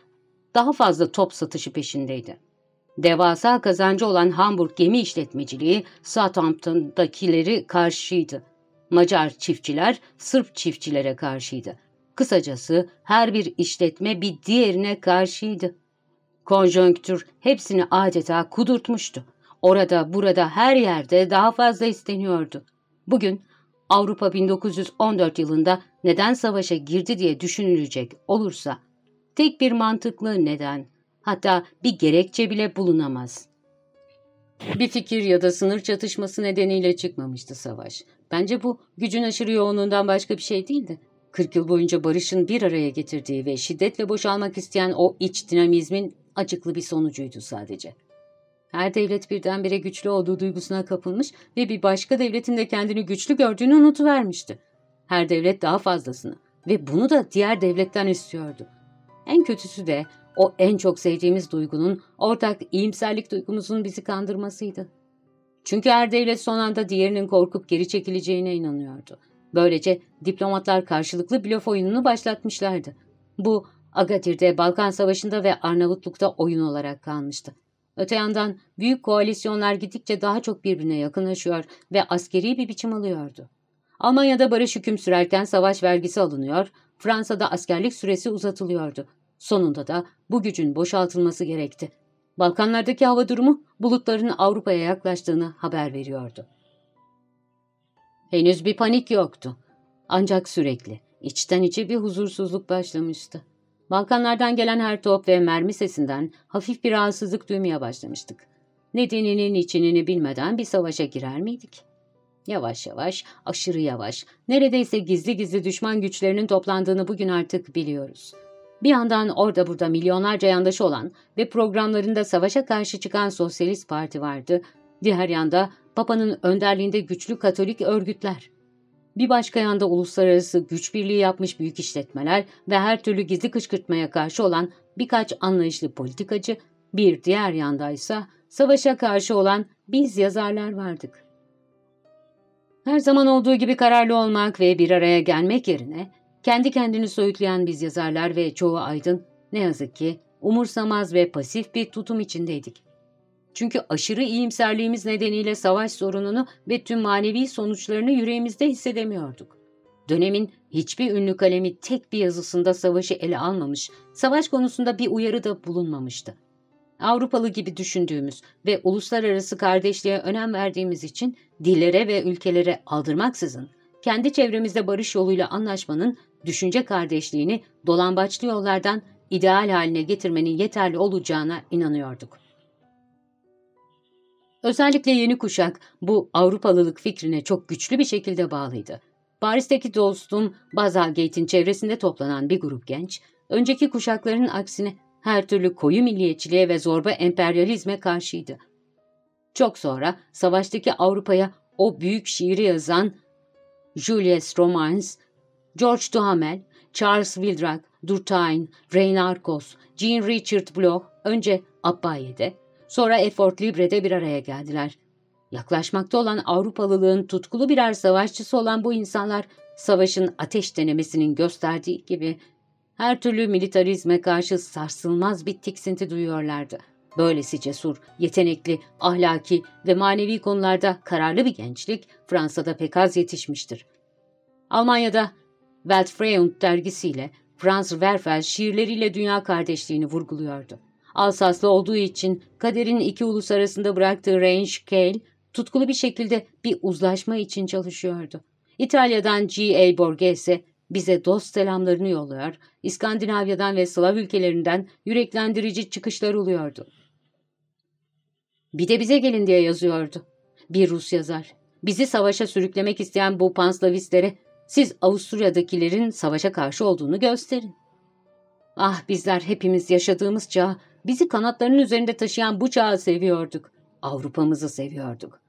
daha fazla top satışı peşindeydi. Devasa kazancı olan Hamburg gemi işletmeciliği Southampton'dakileri karşıydı. Macar çiftçiler Sırp çiftçilere karşıydı. Kısacası her bir işletme bir diğerine karşıydı. Konjonktür hepsini adeta kudurtmuştu. Orada burada her yerde daha fazla isteniyordu. Bugün Avrupa 1914 yılında neden savaşa girdi diye düşünülecek olursa tek bir mantıklı neden hatta bir gerekçe bile bulunamaz. Bir fikir ya da sınır çatışması nedeniyle çıkmamıştı savaş. Bence bu gücün aşırı yoğunluğundan başka bir şey değildi. 40 yıl boyunca barışın bir araya getirdiği ve şiddetle boşalmak isteyen o iç dinamizmin acıklı bir sonucuydu sadece. Her devlet birdenbire güçlü olduğu duygusuna kapılmış ve bir başka devletin de kendini güçlü gördüğünü unutuvermişti. Her devlet daha fazlasını ve bunu da diğer devletten istiyordu. En kötüsü de o en çok sevdiğimiz duygunun ortak iyimserlik duygumuzun bizi kandırmasıydı. Çünkü her devlet son anda diğerinin korkup geri çekileceğine inanıyordu. Böylece diplomatlar karşılıklı blöf oyununu başlatmışlardı. Bu Agadir'de, Balkan Savaşı'nda ve Arnavutluk'ta oyun olarak kalmıştı. Öte yandan büyük koalisyonlar gittikçe daha çok birbirine yakınlaşıyor ve askeri bir biçim alıyordu. Almanya'da barış hüküm sürerken savaş vergisi alınıyor, Fransa'da askerlik süresi uzatılıyordu. Sonunda da bu gücün boşaltılması gerekti. Balkanlardaki hava durumu bulutların Avrupa'ya yaklaştığını haber veriyordu. Henüz bir panik yoktu. Ancak sürekli, içten içe bir huzursuzluk başlamıştı. Balkanlardan gelen her top ve mermi sesinden hafif bir rahatsızlık duymaya başlamıştık. Nedeninin içinini bilmeden bir savaşa girer miydik? Yavaş yavaş, aşırı yavaş, neredeyse gizli gizli düşman güçlerinin toplandığını bugün artık biliyoruz. Bir yandan orada burada milyonlarca yandaşı olan ve programlarında savaşa karşı çıkan Sosyalist Parti vardı. Diğer yanda Papa'nın önderliğinde güçlü Katolik örgütler. Bir başka yanda uluslararası güç birliği yapmış büyük işletmeler ve her türlü gizli kışkırtmaya karşı olan birkaç anlayışlı politikacı, bir diğer yandaysa savaşa karşı olan biz yazarlar vardık. Her zaman olduğu gibi kararlı olmak ve bir araya gelmek yerine kendi kendini soyutlayan biz yazarlar ve çoğu aydın ne yazık ki umursamaz ve pasif bir tutum içindeydik. Çünkü aşırı iyimserliğimiz nedeniyle savaş sorununu ve tüm manevi sonuçlarını yüreğimizde hissedemiyorduk. Dönemin hiçbir ünlü kalemi tek bir yazısında savaşı ele almamış, savaş konusunda bir uyarı da bulunmamıştı. Avrupalı gibi düşündüğümüz ve uluslararası kardeşliğe önem verdiğimiz için dillere ve ülkelere aldırmaksızın, kendi çevremizde barış yoluyla anlaşmanın düşünce kardeşliğini dolambaçlı yollardan ideal haline getirmenin yeterli olacağına inanıyorduk. Özellikle yeni kuşak bu Avrupalılık fikrine çok güçlü bir şekilde bağlıydı. Paris'teki dostum Bazalgate'in çevresinde toplanan bir grup genç, önceki kuşakların aksine her türlü koyu milliyetçiliğe ve zorba emperyalizme karşıydı. Çok sonra savaştaki Avrupa'ya o büyük şiiri yazan Julius Romans, George Duhamel, Charles Wildrak, Durkheim, Reynard Kos, Jean Richard Bloch önce Abbaye'de, sonra Effort Libre'de bir araya geldiler. Yaklaşmakta olan Avrupalılığın tutkulu birer savaşçısı olan bu insanlar, savaşın ateş denemesinin gösterdiği gibi her türlü militarizme karşı sarsılmaz bir tiksinti duyuyorlardı. Böylesi cesur, yetenekli, ahlaki ve manevi konularda kararlı bir gençlik Fransa'da pek az yetişmiştir. Almanya'da Weltfreund dergisiyle Franz Werfel şiirleriyle dünya kardeşliğini vurguluyordu. Alsaslı olduğu için kaderin iki ulus arasında bıraktığı Range Kale tutkulu bir şekilde bir uzlaşma için çalışıyordu. İtalya'dan G.A. Borghese bize dost selamlarını yolluyor, İskandinavya'dan ve Slav ülkelerinden yüreklendirici çıkışlar oluyordu. Bir de bize gelin diye yazıyordu. Bir Rus yazar. Bizi savaşa sürüklemek isteyen bu panslavistlere siz Avusturya'dakilerin savaşa karşı olduğunu gösterin. Ah bizler hepimiz yaşadığımız çağ, bizi kanatlarının üzerinde taşıyan bu çağı seviyorduk. Avrupa'mızı seviyorduk.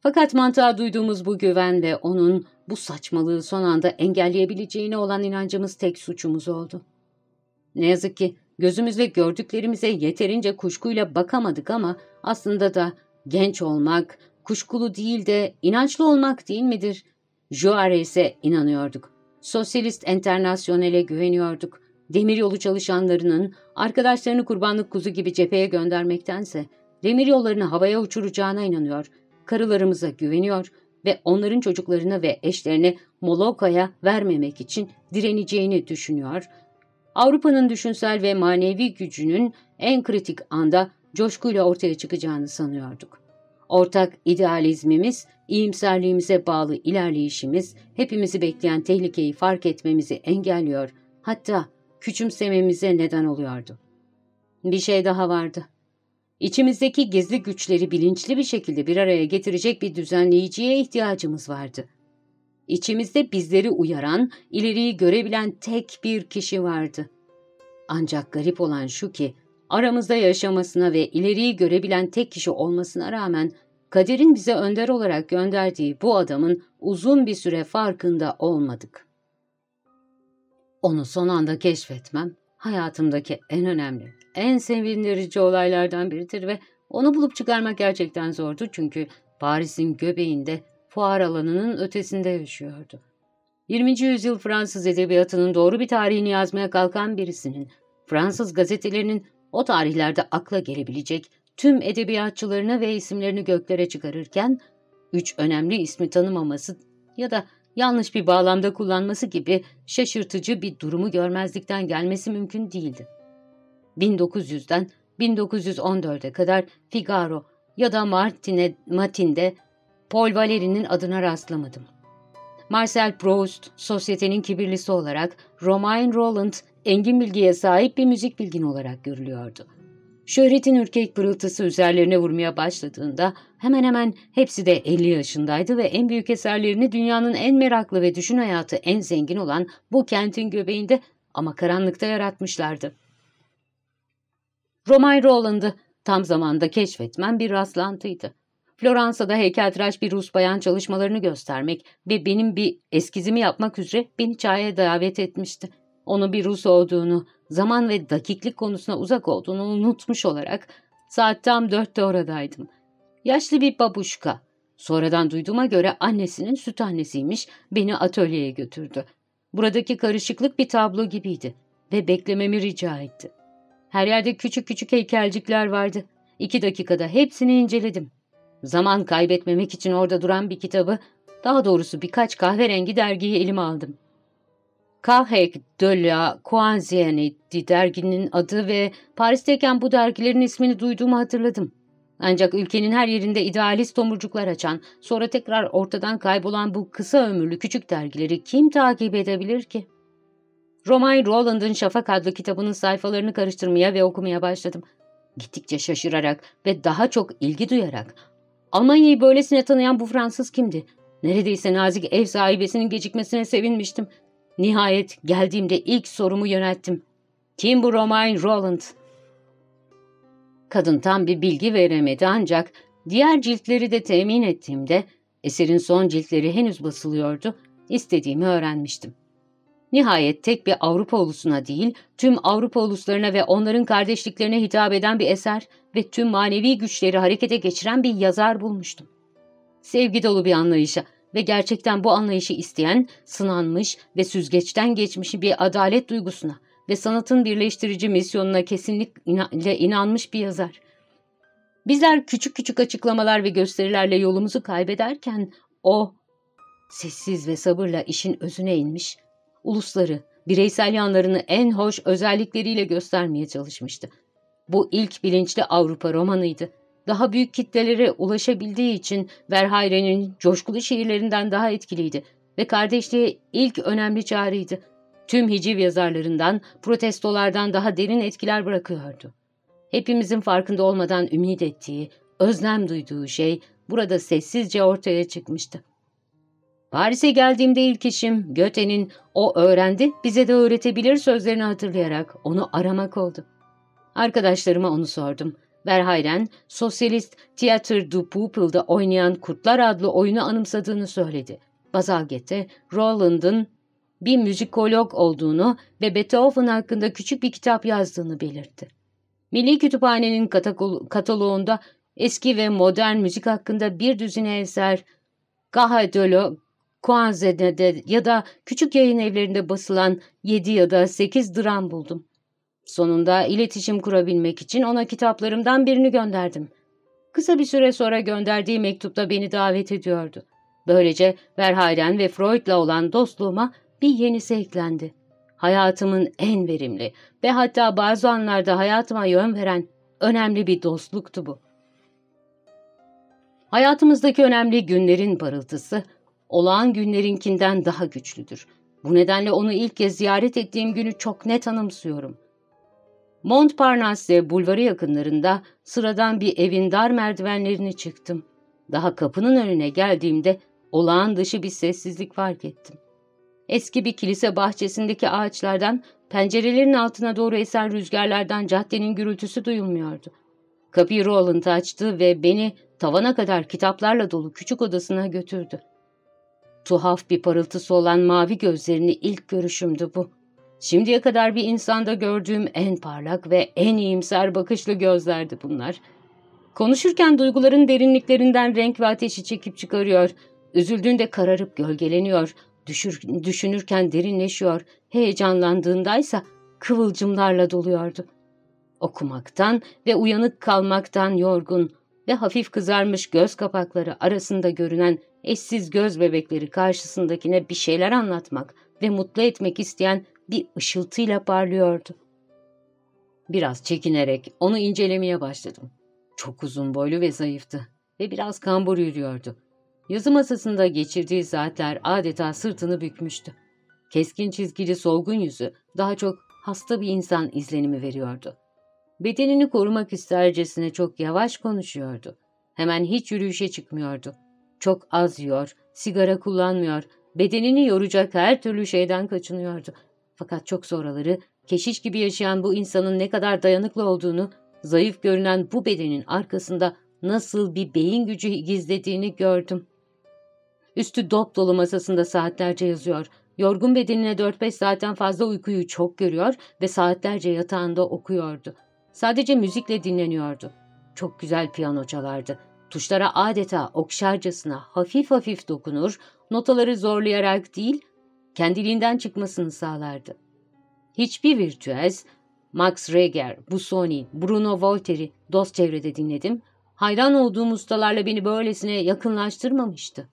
Fakat mantığa duyduğumuz bu güven ve onun bu saçmalığı son anda engelleyebileceğine olan inancımız tek suçumuz oldu. Ne yazık ki gözümüzle gördüklerimize yeterince kuşkuyla bakamadık ama aslında da genç olmak, kuşkulu değil de inançlı olmak değil midir? Juarez'e inanıyorduk. Sosyalist Enternasyonel'e güveniyorduk. Demiryolu çalışanlarının arkadaşlarını kurbanlık kuzu gibi cepheye göndermektense demiryollarını havaya uçuracağına inanıyor. Karılarımıza güveniyor ve onların çocuklarını ve eşlerini Moloka'ya vermemek için direneceğini düşünüyor. Avrupa'nın düşünsel ve manevi gücünün en kritik anda coşkuyla ortaya çıkacağını sanıyorduk. Ortak idealizmimiz, iyimserliğimize bağlı ilerleyişimiz, hepimizi bekleyen tehlikeyi fark etmemizi engelliyor, hatta küçümsememize neden oluyordu. Bir şey daha vardı. İçimizdeki gizli güçleri bilinçli bir şekilde bir araya getirecek bir düzenleyiciye ihtiyacımız vardı. İçimizde bizleri uyaran, ileriyi görebilen tek bir kişi vardı. Ancak garip olan şu ki, aramızda yaşamasına ve ileriyi görebilen tek kişi olmasına rağmen kaderin bize önder olarak gönderdiği bu adamın uzun bir süre farkında olmadık. Onu son anda keşfetmem, hayatımdaki en önemli, en sevindirici olaylardan biridir ve onu bulup çıkarmak gerçekten zordu çünkü Paris'in göbeğinde fuar alanının ötesinde yaşıyordu. 20. yüzyıl Fransız edebiyatının doğru bir tarihini yazmaya kalkan birisinin, Fransız gazetelerinin o tarihlerde akla gelebilecek tüm edebiyatçılarını ve isimlerini göklere çıkarırken, üç önemli ismi tanımaması ya da yanlış bir bağlamda kullanması gibi şaşırtıcı bir durumu görmezlikten gelmesi mümkün değildi. 1900'den 1914'e kadar Figaro ya da Martine, Matin'de Paul Valéry'nin adına rastlamadım. Marcel Proust, sosyetenin kibirlisi olarak, Romain Roland, engin bilgiye sahip bir müzik bilgin olarak görülüyordu. Şöhretin ürkek pırıltısı üzerlerine vurmaya başladığında hemen hemen hepsi de 50 yaşındaydı ve en büyük eserlerini dünyanın en meraklı ve düşün hayatı en zengin olan bu kentin göbeğinde ama karanlıkta yaratmışlardı. Romain Roland'ı tam zamanda keşfetmem bir rastlantıydı. Floransa'da heykeltıraş bir Rus bayan çalışmalarını göstermek ve benim bir eskizimi yapmak üzere beni çaya davet etmişti. Onu bir Rus olduğunu, zaman ve dakiklik konusuna uzak olduğunu unutmuş olarak saat tam dörtte oradaydım. Yaşlı bir babuşka. Sonradan duyduğuma göre annesinin süt annesiymiş, beni atölyeye götürdü. Buradaki karışıklık bir tablo gibiydi ve beklememi rica etti. Her yerde küçük küçük heykelcikler vardı. İki dakikada hepsini inceledim. Zaman kaybetmemek için orada duran bir kitabı, daha doğrusu birkaç kahverengi dergiyi elime aldım. Kahek de la Coinzienne'di derginin adı ve Paris'teyken bu dergilerin ismini duyduğumu hatırladım. Ancak ülkenin her yerinde idealist tomurcuklar açan, sonra tekrar ortadan kaybolan bu kısa ömürlü küçük dergileri kim takip edebilir ki? Romain Roland'ın Şafak adlı kitabının sayfalarını karıştırmaya ve okumaya başladım. Gittikçe şaşırarak ve daha çok ilgi duyarak Almanya'yı böylesine tanıyan bu Fransız kimdi? Neredeyse nazik ev sahibesinin gecikmesine sevinmiştim. Nihayet geldiğimde ilk sorumu yönelttim. Kim bu Romain Roland? Kadın tam bir bilgi veremedi ancak diğer ciltleri de temin ettiğimde eserin son ciltleri henüz basılıyordu. İstediğimi öğrenmiştim. Nihayet tek bir Avrupa ulusuna değil, tüm Avrupa uluslarına ve onların kardeşliklerine hitap eden bir eser ve tüm manevi güçleri harekete geçiren bir yazar bulmuştum. Sevgi dolu bir anlayışa ve gerçekten bu anlayışı isteyen, sınanmış ve süzgeçten geçmiş bir adalet duygusuna ve sanatın birleştirici misyonuna kesinlikle inanmış bir yazar. Bizler küçük küçük açıklamalar ve gösterilerle yolumuzu kaybederken o sessiz ve sabırla işin özüne inmiş, ulusları, bireysel yanlarını en hoş özellikleriyle göstermeye çalışmıştı. Bu ilk bilinçli Avrupa romanıydı. Daha büyük kitlelere ulaşabildiği için Verhayren'in coşkulu şiirlerinden daha etkiliydi ve kardeşliğe ilk önemli çağrıydı. Tüm hiciv yazarlarından, protestolardan daha derin etkiler bırakıyordu. Hepimizin farkında olmadan ümit ettiği, özlem duyduğu şey burada sessizce ortaya çıkmıştı. Paris'e geldiğimde ilk işim Göte'nin o öğrendi bize de öğretebilir sözlerini hatırlayarak onu aramak oldu. Arkadaşlarıma onu sordum. Verhayren, Sosyalist Theatre du Pouple'da oynayan Kurtlar adlı oyunu anımsadığını söyledi. Bazalgette, Roland'ın bir müzikolog olduğunu ve Beethoven hakkında küçük bir kitap yazdığını belirtti. Milli Kütüphane'nin kataloğunda eski ve modern müzik hakkında bir düzine eser, Gahadolo, Kuanzede'de ya da küçük yayın evlerinde basılan 7 ya da 8 dram buldum. Sonunda iletişim kurabilmek için ona kitaplarımdan birini gönderdim. Kısa bir süre sonra gönderdiği mektupta beni davet ediyordu. Böylece Verhayden ve Freud'la olan dostluğuma bir yenisi eklendi. Hayatımın en verimli ve hatta bazı anlarda hayatıma yön veren önemli bir dostluktu bu. Hayatımızdaki önemli günlerin parıltısı, olağan günlerinkinden daha güçlüdür. Bu nedenle onu ilk kez ziyaret ettiğim günü çok net anımsıyorum. Montparnasse bulvarı yakınlarında sıradan bir evin dar merdivenlerini çıktım. Daha kapının önüne geldiğimde olağan dışı bir sessizlik fark ettim. Eski bir kilise bahçesindeki ağaçlardan pencerelerin altına doğru esen rüzgarlardan caddenin gürültüsü duyulmuyordu. Kapıyı Roland açtı ve beni tavana kadar kitaplarla dolu küçük odasına götürdü. Tuhaf bir parıltısı olan mavi gözlerini ilk görüşümdü bu. Şimdiye kadar bir insanda gördüğüm en parlak ve en iyimser bakışlı gözlerdi bunlar. Konuşurken duyguların derinliklerinden renk ve ateşi çekip çıkarıyor, üzüldüğünde kararıp gölgeleniyor, düşür, düşünürken derinleşiyor, heyecanlandığındaysa kıvılcımlarla doluyordu. Okumaktan ve uyanık kalmaktan yorgun ve hafif kızarmış göz kapakları arasında görünen eşsiz göz bebekleri karşısındakine bir şeyler anlatmak ve mutlu etmek isteyen bir ışıltıyla parlıyordu. Biraz çekinerek onu incelemeye başladım. Çok uzun boylu ve zayıftı ve biraz kambur yürüyordu. Yazı masasında geçirdiği saatler adeta sırtını bükmüştü. Keskin çizgili solgun yüzü daha çok hasta bir insan izlenimi veriyordu. Bedenini korumak istercesine çok yavaş konuşuyordu. Hemen hiç yürüyüşe çıkmıyordu. Çok az yiyor, sigara kullanmıyor, bedenini yoracak her türlü şeyden kaçınıyordu. Fakat çok sonraları keşiş gibi yaşayan bu insanın ne kadar dayanıklı olduğunu, zayıf görünen bu bedenin arkasında nasıl bir beyin gücü gizlediğini gördüm. Üstü dop dolu masasında saatlerce yazıyor. Yorgun bedenine 4-5 saatten fazla uykuyu çok görüyor ve saatlerce yatağında okuyordu. Sadece müzikle dinleniyordu. Çok güzel piyano çalardı. Tuşlara adeta okşarcasına hafif hafif dokunur, notaları zorlayarak değil, kendiliğinden çıkmasını sağlardı. Hiçbir virtüez, Max Reger, Busoni, Bruno Voltaire'i dost çevrede dinledim, hayran olduğum ustalarla beni böylesine yakınlaştırmamıştı.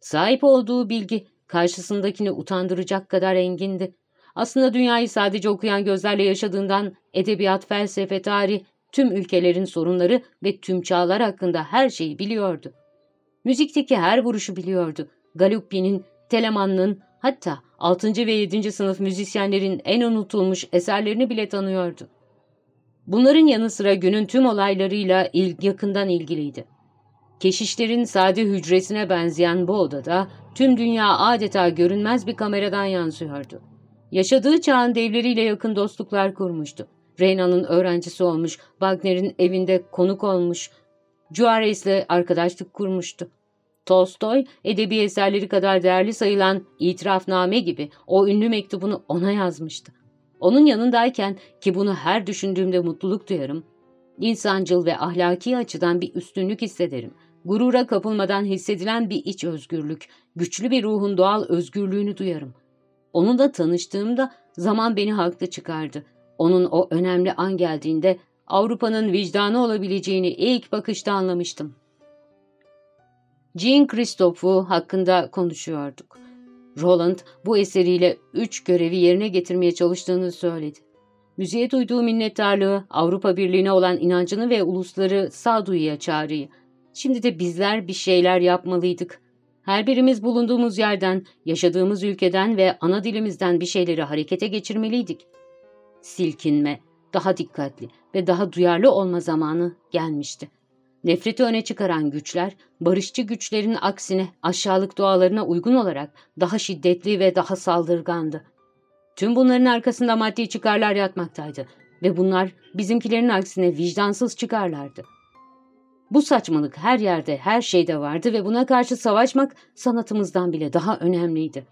Sahip olduğu bilgi karşısındakini utandıracak kadar engindi. Aslında dünyayı sadece okuyan gözlerle yaşadığından edebiyat, felsefe, tarih, tüm ülkelerin sorunları ve tüm çağlar hakkında her şeyi biliyordu. Müzikteki her vuruşu biliyordu. Galuppi'nin, Telemann'ın, hatta 6. ve 7. sınıf müzisyenlerin en unutulmuş eserlerini bile tanıyordu. Bunların yanı sıra günün tüm olaylarıyla il yakından ilgiliydi. Keşişlerin sade hücresine benzeyen bu odada tüm dünya adeta görünmez bir kameradan yansıyordu. Yaşadığı çağın devleriyle yakın dostluklar kurmuştu. Reyna'nın öğrencisi olmuş, Wagner'in evinde konuk olmuş, Juarez'le arkadaşlık kurmuştu. Tolstoy, edebi eserleri kadar değerli sayılan itirafname gibi o ünlü mektubunu ona yazmıştı. Onun yanındayken ki bunu her düşündüğümde mutluluk duyarım, insancıl ve ahlaki açıdan bir üstünlük hissederim. Gurura kapılmadan hissedilen bir iç özgürlük, güçlü bir ruhun doğal özgürlüğünü duyarım. Onunla tanıştığımda zaman beni haklı çıkardı. Onun o önemli an geldiğinde Avrupa'nın vicdanı olabileceğini ilk bakışta anlamıştım. Jean Christophe'u hakkında konuşuyorduk. Roland bu eseriyle üç görevi yerine getirmeye çalıştığını söyledi. Müziğe duyduğu minnettarlığı, Avrupa Birliği'ne olan inancını ve ulusları sağduyuya çağrıyı. Şimdi de bizler bir şeyler yapmalıydık. Her birimiz bulunduğumuz yerden, yaşadığımız ülkeden ve ana dilimizden bir şeyleri harekete geçirmeliydik. Silkinme, daha dikkatli ve daha duyarlı olma zamanı gelmişti. Nefreti öne çıkaran güçler, barışçı güçlerin aksine aşağılık doğalarına uygun olarak daha şiddetli ve daha saldırgandı. Tüm bunların arkasında maddi çıkarlar yatmaktaydı ve bunlar bizimkilerin aksine vicdansız çıkarlardı. Bu saçmalık her yerde, her şeyde vardı ve buna karşı savaşmak sanatımızdan bile daha önemliydi.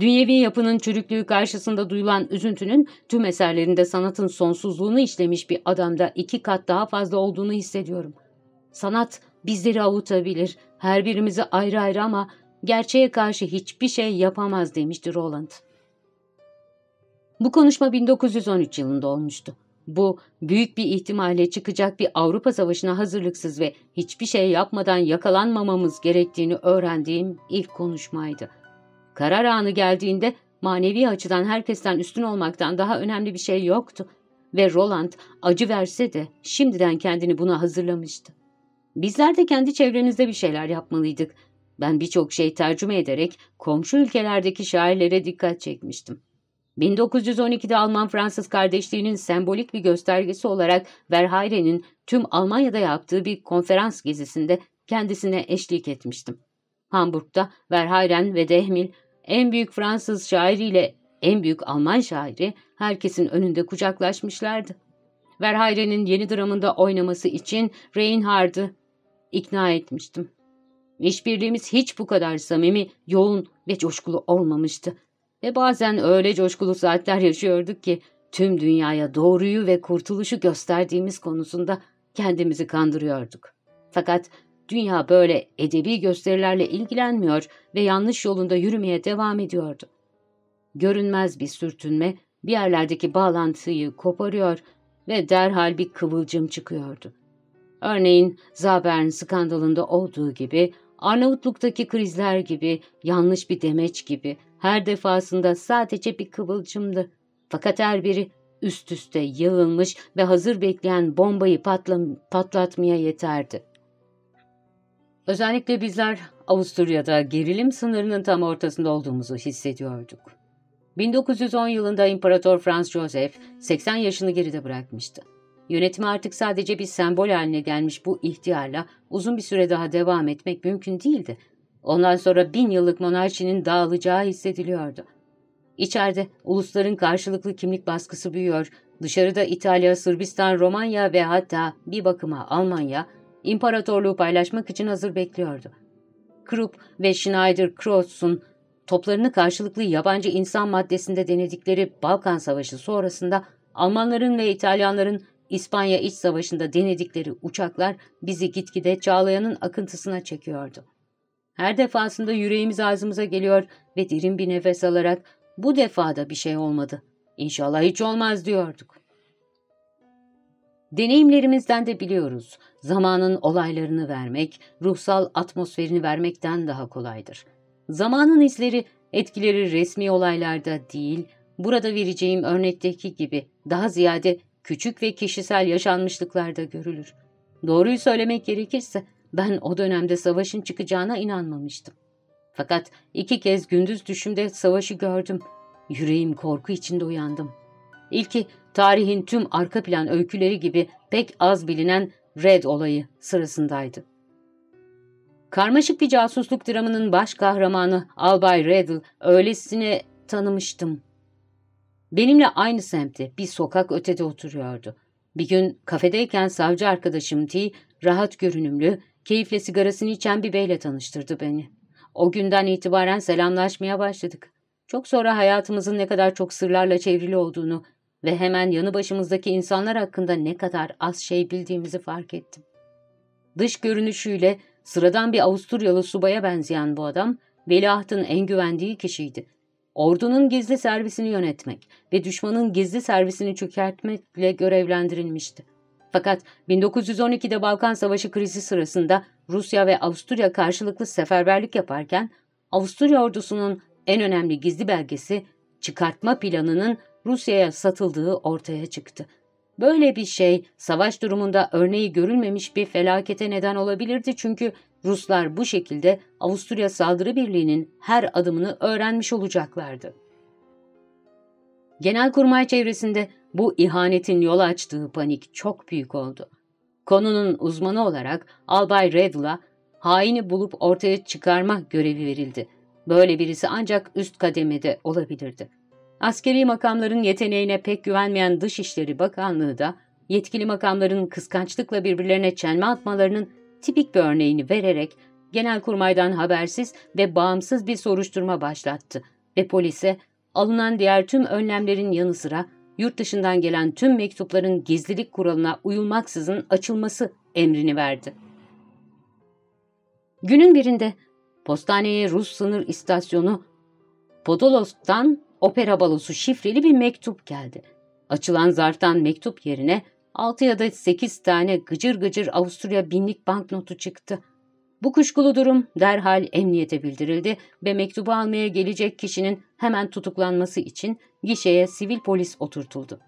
Dünyevi yapının çürüklüğü karşısında duyulan üzüntünün tüm eserlerinde sanatın sonsuzluğunu işlemiş bir adamda iki kat daha fazla olduğunu hissediyorum. Sanat bizleri avutabilir, her birimizi ayrı ayrı ama gerçeğe karşı hiçbir şey yapamaz demişti Roland. Bu konuşma 1913 yılında olmuştu. Bu büyük bir ihtimalle çıkacak bir Avrupa Savaşı'na hazırlıksız ve hiçbir şey yapmadan yakalanmamamız gerektiğini öğrendiğim ilk konuşmaydı. Karar anı geldiğinde manevi açıdan herkesten üstün olmaktan daha önemli bir şey yoktu ve Roland acı verse de şimdiden kendini buna hazırlamıştı. Bizler de kendi çevremizde bir şeyler yapmalıydık. Ben birçok şey tercüme ederek komşu ülkelerdeki şairlere dikkat çekmiştim. 1912'de Alman-Fransız kardeşliğinin sembolik bir göstergesi olarak Verhayren'in tüm Almanya'da yaptığı bir konferans gezisinde kendisine eşlik etmiştim. Hamburg'da Verhayren ve Dehmil en büyük Fransız şairiyle en büyük Alman şairi herkesin önünde kucaklaşmışlardı. Verhayren'in yeni dramında oynaması için Reinhardt'ı ikna etmiştim. İşbirliğimiz hiç bu kadar samimi, yoğun ve coşkulu olmamıştı. Ve bazen öyle coşkulu saatler yaşıyorduk ki tüm dünyaya doğruyu ve kurtuluşu gösterdiğimiz konusunda kendimizi kandırıyorduk. Fakat dünya böyle edebi gösterilerle ilgilenmiyor ve yanlış yolunda yürümeye devam ediyordu. Görünmez bir sürtünme bir yerlerdeki bağlantıyı koparıyor ve derhal bir kıvılcım çıkıyordu. Örneğin Zabern skandalında olduğu gibi, Arnavutluk'taki krizler gibi, yanlış bir demeç gibi, her defasında sadece bir kıvılcımdı. Fakat her biri üst üste yığılmış ve hazır bekleyen bombayı patlam patlatmaya yeterdi. Özellikle bizler Avusturya'da gerilim sınırının tam ortasında olduğumuzu hissediyorduk. 1910 yılında İmparator Franz Joseph 80 yaşını geride bırakmıştı. Yönetimi artık sadece bir sembol haline gelmiş bu ihtiyarla uzun bir süre daha devam etmek mümkün değildi. Ondan sonra bin yıllık monarşinin dağılacağı hissediliyordu. İçeride ulusların karşılıklı kimlik baskısı büyüyor, dışarıda İtalya, Sırbistan, Romanya ve hatta bir bakıma Almanya imparatorluğu paylaşmak için hazır bekliyordu. Krupp ve Schneider-Krautz'un toplarını karşılıklı yabancı insan maddesinde denedikleri Balkan Savaşı sonrasında Almanların ve İtalyanların İspanya İç Savaşı'nda denedikleri uçaklar bizi gitgide Çağlayan'ın akıntısına çekiyordu. Her defasında yüreğimiz ağzımıza geliyor ve derin bir nefes alarak bu defada bir şey olmadı. İnşallah hiç olmaz diyorduk. Deneyimlerimizden de biliyoruz. Zamanın olaylarını vermek, ruhsal atmosferini vermekten daha kolaydır. Zamanın izleri, etkileri resmi olaylarda değil, burada vereceğim örnekteki gibi daha ziyade küçük ve kişisel yaşanmışlıklarda görülür. Doğruyu söylemek gerekirse ben o dönemde savaşın çıkacağına inanmamıştım. Fakat iki kez gündüz düşümde savaşı gördüm. Yüreğim korku içinde uyandım. İlki tarihin tüm arka plan öyküleri gibi pek az bilinen Red olayı sırasındaydı. Karmaşık bir casusluk dramının baş kahramanı Albay Riddle öylesine tanımıştım. Benimle aynı semtte bir sokak ötede oturuyordu. Bir gün kafedeyken savcı arkadaşım T, rahat görünümlü, keyifle sigarasını içen bir beyle tanıştırdı beni. O günden itibaren selamlaşmaya başladık. Çok sonra hayatımızın ne kadar çok sırlarla çevrili olduğunu ve hemen yanı başımızdaki insanlar hakkında ne kadar az şey bildiğimizi fark ettim. Dış görünüşüyle sıradan bir Avusturyalı subaya benzeyen bu adam, veliahtın en güvendiği kişiydi. Ordunun gizli servisini yönetmek ve düşmanın gizli servisini çökertmekle görevlendirilmişti. Fakat 1912'de Balkan Savaşı krizi sırasında Rusya ve Avusturya karşılıklı seferberlik yaparken Avusturya ordusunun en önemli gizli belgesi çıkartma planının Rusya'ya satıldığı ortaya çıktı. Böyle bir şey savaş durumunda örneği görülmemiş bir felakete neden olabilirdi çünkü Ruslar bu şekilde Avusturya Saldırı Birliği'nin her adımını öğrenmiş olacaklardı. Genelkurmay çevresinde bu ihanetin yol açtığı panik çok büyük oldu. Konunun uzmanı olarak Albay Redl'a haini bulup ortaya çıkarma görevi verildi. Böyle birisi ancak üst kademede olabilirdi. Askeri makamların yeteneğine pek güvenmeyen Dışişleri Bakanlığı da yetkili makamların kıskançlıkla birbirlerine çelme atmalarının tipik bir örneğini vererek Genelkurmay'dan habersiz ve bağımsız bir soruşturma başlattı ve polise alınan diğer tüm önlemlerin yanı sıra yurt dışından gelen tüm mektupların gizlilik kuralına uyulmaksızın açılması emrini verdi. Günün birinde postaneye Rus sınır istasyonu Podolos'tan opera balosu şifreli bir mektup geldi. Açılan zarftan mektup yerine 6 ya da 8 tane gıcır gıcır Avusturya binlik banknotu çıktı. Bu kuşkulu durum derhal emniyete bildirildi ve mektubu almaya gelecek kişinin hemen tutuklanması için gişeye sivil polis oturtuldu.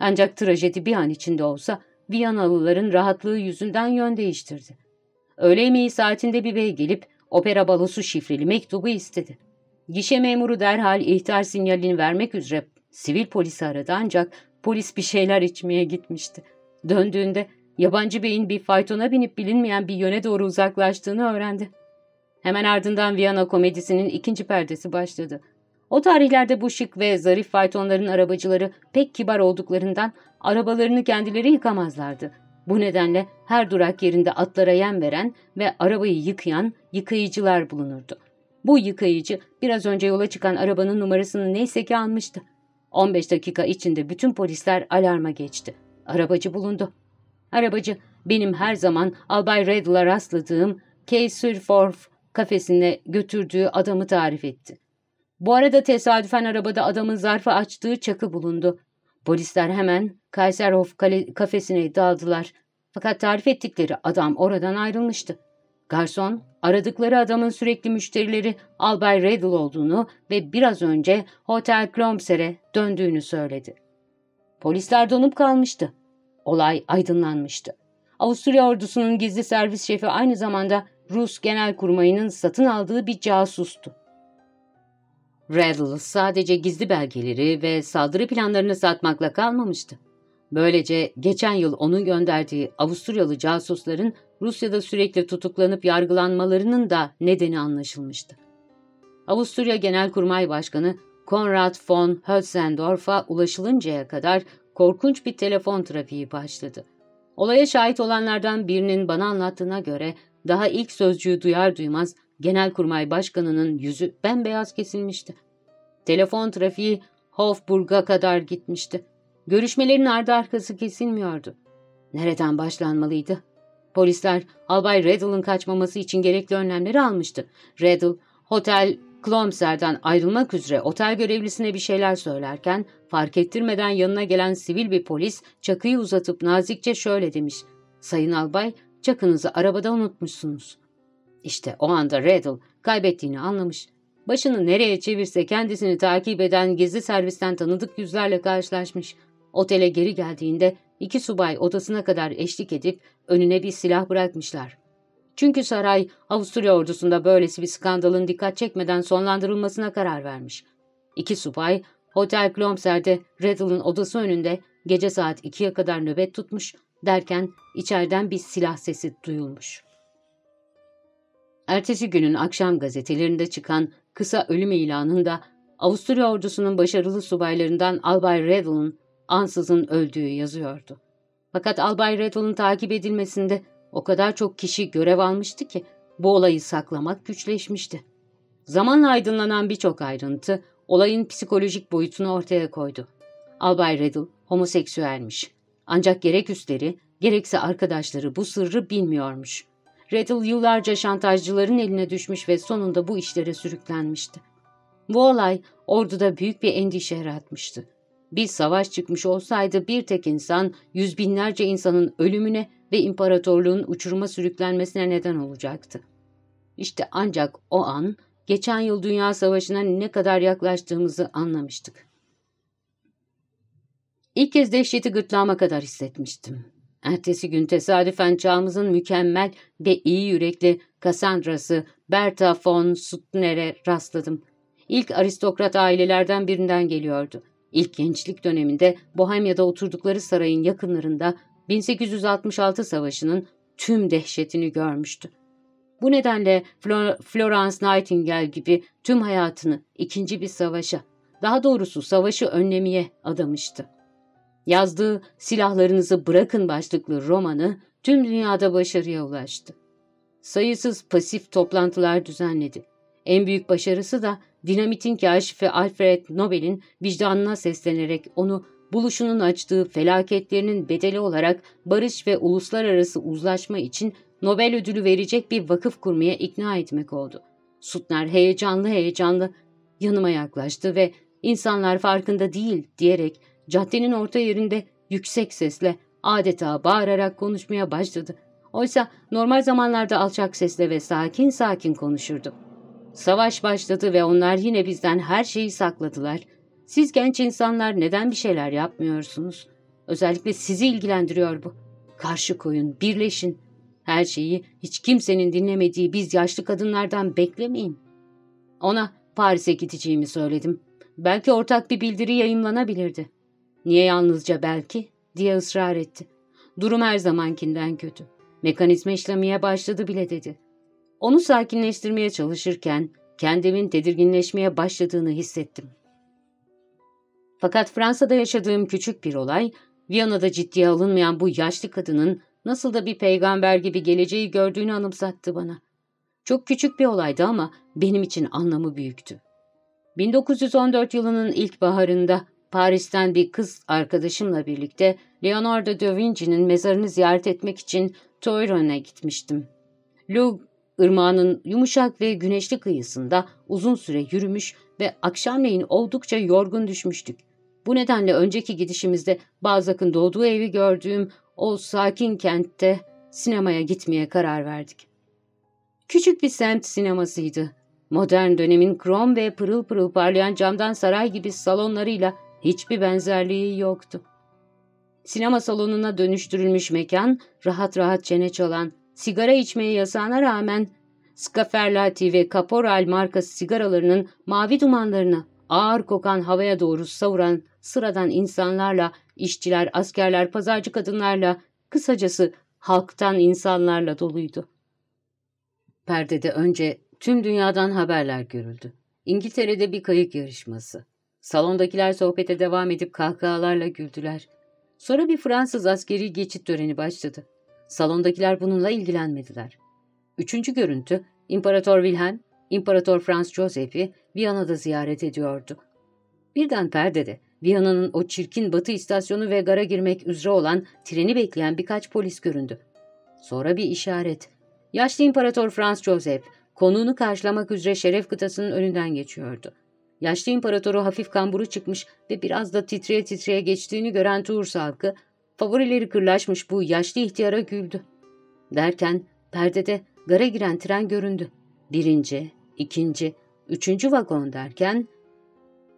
Ancak trajedi bir an içinde olsa Viyanalıların rahatlığı yüzünden yön değiştirdi. Öğle yemeği saatinde bir bey gelip opera balosu şifreli mektubu istedi. Gişe memuru derhal ihtar sinyalini vermek üzere sivil polisi aradı ancak polis bir şeyler içmeye gitmişti. Döndüğünde yabancı beyin bir faytona binip bilinmeyen bir yöne doğru uzaklaştığını öğrendi. Hemen ardından Viyana komedisinin ikinci perdesi başladı. O tarihlerde bu şık ve zarif faytonların arabacıları pek kibar olduklarından arabalarını kendileri yıkamazlardı. Bu nedenle her durak yerinde atlara yem veren ve arabayı yıkayan yıkayıcılar bulunurdu. Bu yıkayıcı biraz önce yola çıkan arabanın numarasını neyse ki almıştı. 15 dakika içinde bütün polisler alarma geçti. Arabacı bulundu. Arabacı benim her zaman Albay Red'la rastladığım Kaiserforf kafesine götürdüğü adamı tarif etti. Bu arada tesadüfen arabada adamın zarfı açtığı çakı bulundu. Polisler hemen Kaiserhof kafesine daldılar. Fakat tarif ettikleri adam oradan ayrılmıştı. Garson, aradıkları adamın sürekli müşterileri Albay Riddle olduğunu ve biraz önce Hotel Klomser'e döndüğünü söyledi. Polisler donup kalmıştı. Olay aydınlanmıştı. Avusturya ordusunun gizli servis şefi aynı zamanda Rus Genelkurmayı'nın satın aldığı bir casustu. Riddle sadece gizli belgeleri ve saldırı planlarını satmakla kalmamıştı. Böylece geçen yıl onun gönderdiği Avusturyalı casusların Rusya'da sürekli tutuklanıp yargılanmalarının da nedeni anlaşılmıştı. Avusturya Genelkurmay Başkanı Konrad von Hötzendorf'a ulaşılıncaya kadar korkunç bir telefon trafiği başladı. Olaya şahit olanlardan birinin bana anlattığına göre daha ilk sözcüğü duyar duymaz Genelkurmay Başkanı'nın yüzü bembeyaz kesilmişti. Telefon trafiği Hofburg'a kadar gitmişti. Görüşmelerin ardı arkası kesilmiyordu. Nereden başlanmalıydı? Polisler Albay Riddle'ın kaçmaması için gerekli önlemleri almıştı. Riddle, Hotel Klomser'den ayrılmak üzere otel görevlisine bir şeyler söylerken fark ettirmeden yanına gelen sivil bir polis çakıyı uzatıp nazikçe şöyle demiş. Sayın Albay, çakınızı arabada unutmuşsunuz. İşte o anda Riddle kaybettiğini anlamış. Başını nereye çevirse kendisini takip eden gizli servisten tanıdık yüzlerle karşılaşmış. Otele geri geldiğinde iki subay odasına kadar eşlik edip önüne bir silah bırakmışlar. Çünkü saray Avusturya ordusunda böylesi bir skandalın dikkat çekmeden sonlandırılmasına karar vermiş. İki subay Hotel Klomser'de Riddle'ın odası önünde gece saat 2'ye kadar nöbet tutmuş derken içeriden bir silah sesi duyulmuş. Ertesi günün akşam gazetelerinde çıkan kısa ölüm ilanında Avusturya ordusunun başarılı subaylarından Albay Riddle'ın ansızın öldüğü yazıyordu. Fakat Albay Riddle'ın takip edilmesinde o kadar çok kişi görev almıştı ki bu olayı saklamak güçleşmişti. Zamanla aydınlanan birçok ayrıntı olayın psikolojik boyutunu ortaya koydu. Albay Riddle homoseksüelmiş. Ancak gerek üstleri gerekse arkadaşları bu sırrı bilmiyormuş. Riddle yıllarca şantajcıların eline düşmüş ve sonunda bu işlere sürüklenmişti. Bu olay orduda büyük bir endişe yaratmıştı. Bir savaş çıkmış olsaydı bir tek insan yüz binlerce insanın ölümüne ve imparatorluğun uçuruma sürüklenmesine neden olacaktı. İşte ancak o an geçen yıl Dünya Savaşı'na ne kadar yaklaştığımızı anlamıştık. İlk kez dehşeti gırtlağıma kadar hissetmiştim. Ertesi gün tesadüfen çağımızın mükemmel ve iyi yürekli Cassandra'sı Bertha von Suttner'e rastladım. İlk aristokrat ailelerden birinden geliyordu. İlk gençlik döneminde Bohemya'da oturdukları sarayın yakınlarında 1866 savaşının tüm dehşetini görmüştü. Bu nedenle Flor Florence Nightingale gibi tüm hayatını ikinci bir savaşa, daha doğrusu savaşı önlemeye adamıştı. Yazdığı Silahlarınızı Bırakın başlıklı romanı tüm dünyada başarıya ulaştı. Sayısız pasif toplantılar düzenledi. En büyük başarısı da dinamitin kaşifi Alfred Nobel'in vicdanına seslenerek onu buluşunun açtığı felaketlerinin bedeli olarak barış ve uluslararası uzlaşma için Nobel ödülü verecek bir vakıf kurmaya ikna etmek oldu. Sutner heyecanlı heyecanlı yanıma yaklaştı ve insanlar farkında değil diyerek caddenin orta yerinde yüksek sesle adeta bağırarak konuşmaya başladı. Oysa normal zamanlarda alçak sesle ve sakin sakin konuşurdu. Savaş başladı ve onlar yine bizden her şeyi sakladılar. Siz genç insanlar neden bir şeyler yapmıyorsunuz? Özellikle sizi ilgilendiriyor bu. Karşı koyun, birleşin. Her şeyi hiç kimsenin dinlemediği biz yaşlı kadınlardan beklemeyin. Ona Paris'e gideceğimi söyledim. Belki ortak bir bildiri yayımlanabilirdi. Niye yalnızca belki diye ısrar etti. Durum her zamankinden kötü. Mekanizma işlemeye başladı bile dedi. Onu sakinleştirmeye çalışırken kendimin tedirginleşmeye başladığını hissettim. Fakat Fransa'da yaşadığım küçük bir olay, Viyana'da ciddiye alınmayan bu yaşlı kadının nasıl da bir peygamber gibi geleceği gördüğünü anımsattı bana. Çok küçük bir olaydı ama benim için anlamı büyüktü. 1914 yılının ilk baharında Paris'ten bir kız arkadaşımla birlikte Leonardo da Vinci'nin mezarını ziyaret etmek için Toyron'a gitmiştim. Louvre ırmağının yumuşak ve güneşli kıyısında uzun süre yürümüş ve akşamleyin oldukça yorgun düşmüştük. Bu nedenle önceki gidişimizde Balzac'ın doğduğu evi gördüğüm o sakin kentte sinemaya gitmeye karar verdik. Küçük bir semt sinemasıydı. Modern dönemin krom ve pırıl pırıl parlayan camdan saray gibi salonlarıyla hiçbir benzerliği yoktu. Sinema salonuna dönüştürülmüş mekan, rahat rahat çene çalan, sigara içmeye yasağına rağmen Scaferlati ve Caporal markası sigaralarının mavi dumanlarını ağır kokan havaya doğru savuran sıradan insanlarla, işçiler, askerler, pazarcı kadınlarla, kısacası halktan insanlarla doluydu. Perdede önce tüm dünyadan haberler görüldü. İngiltere'de bir kayık yarışması. Salondakiler sohbete devam edip kahkahalarla güldüler. Sonra bir Fransız askeri geçit töreni başladı. Salondakiler bununla ilgilenmediler. Üçüncü görüntü, İmparator Wilhelm, İmparator Franz Joseph'i Viyana'da ziyaret ediyordu. Birden perdede Viyana'nın o çirkin batı istasyonu ve gara girmek üzere olan treni bekleyen birkaç polis göründü. Sonra bir işaret. Yaşlı İmparator Franz Joseph, konuğunu karşılamak üzere şeref kıtasının önünden geçiyordu. Yaşlı imparatoru hafif kamburu çıkmış ve biraz da titreye titreye geçtiğini gören Tours halkı, favorileri kırlaşmış bu yaşlı ihtiyara güldü. Derken perdede gara giren tren göründü. Birinci, ikinci, üçüncü vagon derken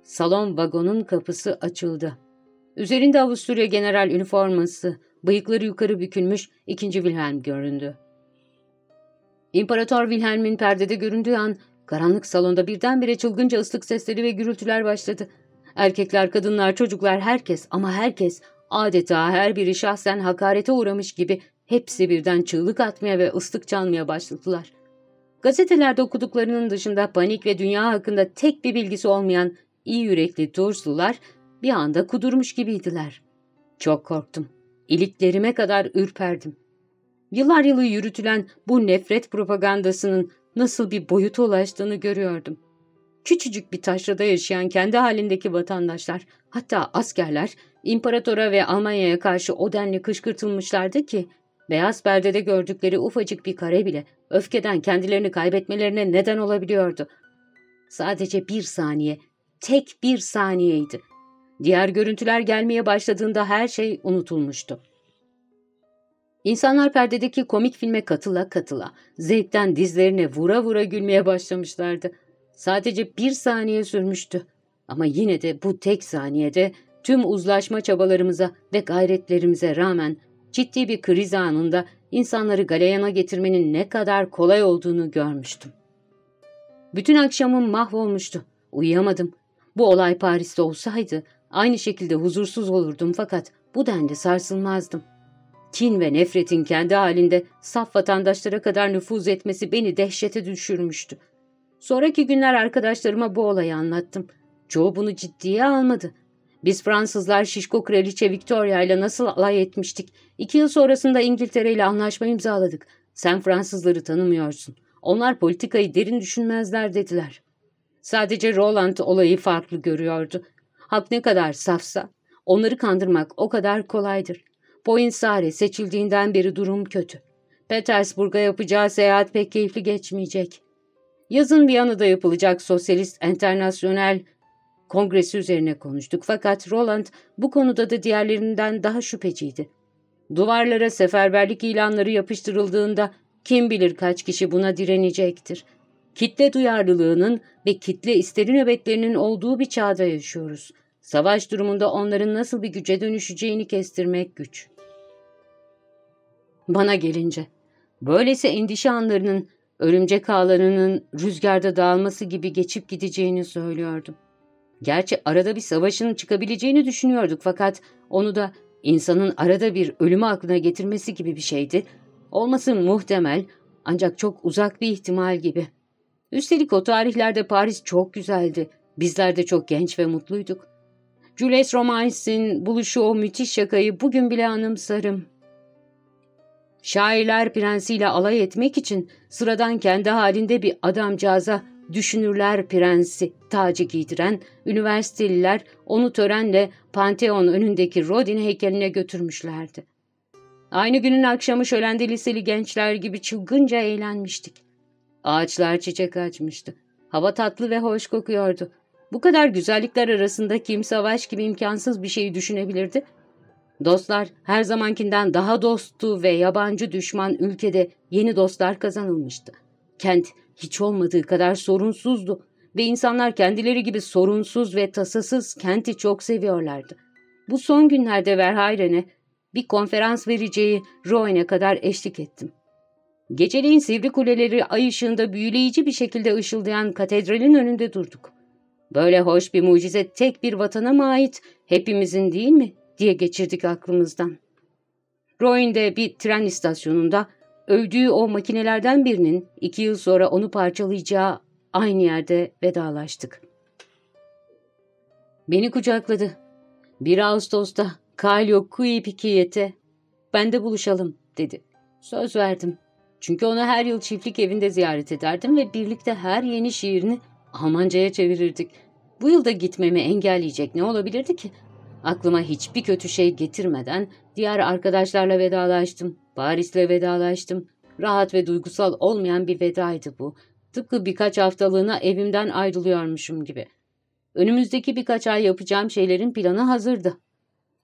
salon vagonun kapısı açıldı. Üzerinde Avusturya general üniforması, bıyıkları yukarı bükülmüş ikinci Wilhelm göründü. İmparator Wilhelm'in perdede göründüğü an karanlık salonda birdenbire çılgınca ıslık sesleri ve gürültüler başladı. Erkekler, kadınlar, çocuklar, herkes ama herkes adeta her biri şahsen hakarete uğramış gibi hepsi birden çığlık atmaya ve ıslık çalmaya başladılar. Gazetelerde okuduklarının dışında panik ve dünya hakkında tek bir bilgisi olmayan iyi yürekli Turslular bir anda kudurmuş gibiydiler. Çok korktum. İliklerime kadar ürperdim. Yıllar yılı yürütülen bu nefret propagandasının nasıl bir boyuta ulaştığını görüyordum. Küçücük bir taşrada yaşayan kendi halindeki vatandaşlar, hatta askerler, imparatora ve Almanya'ya karşı o denli kışkırtılmışlardı ki, beyaz perdede gördükleri ufacık bir kare bile öfkeden kendilerini kaybetmelerine neden olabiliyordu. Sadece bir saniye, tek bir saniyeydi. Diğer görüntüler gelmeye başladığında her şey unutulmuştu. İnsanlar perdedeki komik filme katıla katıla, zevkten dizlerine vura vura gülmeye başlamışlardı. Sadece bir saniye sürmüştü. Ama yine de bu tek saniyede tüm uzlaşma çabalarımıza ve gayretlerimize rağmen ciddi bir kriz anında insanları galeyana getirmenin ne kadar kolay olduğunu görmüştüm. Bütün akşamım mahvolmuştu. Uyuyamadım. Bu olay Paris'te olsaydı aynı şekilde huzursuz olurdum fakat bu denli sarsılmazdım. Kin ve nefretin kendi halinde saf vatandaşlara kadar nüfuz etmesi beni dehşete düşürmüştü. Sonraki günler arkadaşlarıma bu olayı anlattım. Çoğu bunu ciddiye almadı. Biz Fransızlar şişko kraliçe Victoria ile nasıl alay etmiştik. İki yıl sonrasında İngiltere ile anlaşma imzaladık. Sen Fransızları tanımıyorsun. Onlar politikayı derin düşünmezler dediler. Sadece Roland olayı farklı görüyordu. Hak ne kadar safsa, onları kandırmak o kadar kolaydır. Poinsare seçildiğinden beri durum kötü. Petersburg'a yapacağı seyahat pek keyifli geçmeyecek. Yazın Viyana'da yapılacak Sosyalist Enternasyonel kongresi üzerine konuştuk fakat Roland bu konuda da diğerlerinden daha şüpheciydi. Duvarlara seferberlik ilanları yapıştırıldığında kim bilir kaç kişi buna direnecektir. Kitle duyarlılığının ve kitle isteri nöbetlerinin olduğu bir çağda yaşıyoruz. Savaş durumunda onların nasıl bir güce dönüşeceğini kestirmek güç. Bana gelince, böylesi endişe anlarının örümcek ağlarının rüzgarda dağılması gibi geçip gideceğini söylüyordum. Gerçi arada bir savaşın çıkabileceğini düşünüyorduk fakat onu da insanın arada bir ölümü aklına getirmesi gibi bir şeydi. Olması muhtemel ancak çok uzak bir ihtimal gibi. Üstelik o tarihlerde Paris çok güzeldi. Bizler de çok genç ve mutluyduk. Jules Romanes'in buluşu o müthiş şakayı bugün bile anımsarım. Şairler prensiyle alay etmek için sıradan kendi halinde bir adamcağıza düşünürler prensi tacı giydiren üniversiteliler onu törenle Pantheon önündeki Rodin heykeline götürmüşlerdi. Aynı günün akşamı şölende liseli gençler gibi çılgınca eğlenmiştik. Ağaçlar çiçek açmıştı. Hava tatlı ve hoş kokuyordu. Bu kadar güzellikler arasında kim savaş gibi imkansız bir şeyi düşünebilirdi? Dostlar her zamankinden daha dosttu ve yabancı düşman ülkede yeni dostlar kazanılmıştı. Kent hiç olmadığı kadar sorunsuzdu ve insanlar kendileri gibi sorunsuz ve tasasız kenti çok seviyorlardı. Bu son günlerde Verhayren'e bir konferans vereceği Royn'e kadar eşlik ettim. Geceleyin sivri kuleleri ay ışığında büyüleyici bir şekilde ışıldayan katedralin önünde durduk. Böyle hoş bir mucize tek bir vatana mı ait, hepimizin değil mi diye geçirdik aklımızdan. Royn'de bir tren istasyonunda övdüğü o makinelerden birinin iki yıl sonra onu parçalayacağı aynı yerde vedalaştık. Beni kucakladı. 1 Ağustos'ta Kalyo Kuipikiyete bende buluşalım dedi. Söz verdim. Çünkü onu her yıl çiftlik evinde ziyaret ederdim ve birlikte her yeni şiirini Almanca'ya çevirirdik. Bu yılda gitmemi engelleyecek ne olabilirdi ki? Aklıma hiçbir kötü şey getirmeden diğer arkadaşlarla vedalaştım. Paris'le vedalaştım. Rahat ve duygusal olmayan bir vedaydı bu. Tıpkı birkaç haftalığına evimden ayrılıyormuşum gibi. Önümüzdeki birkaç ay yapacağım şeylerin planı hazırdı.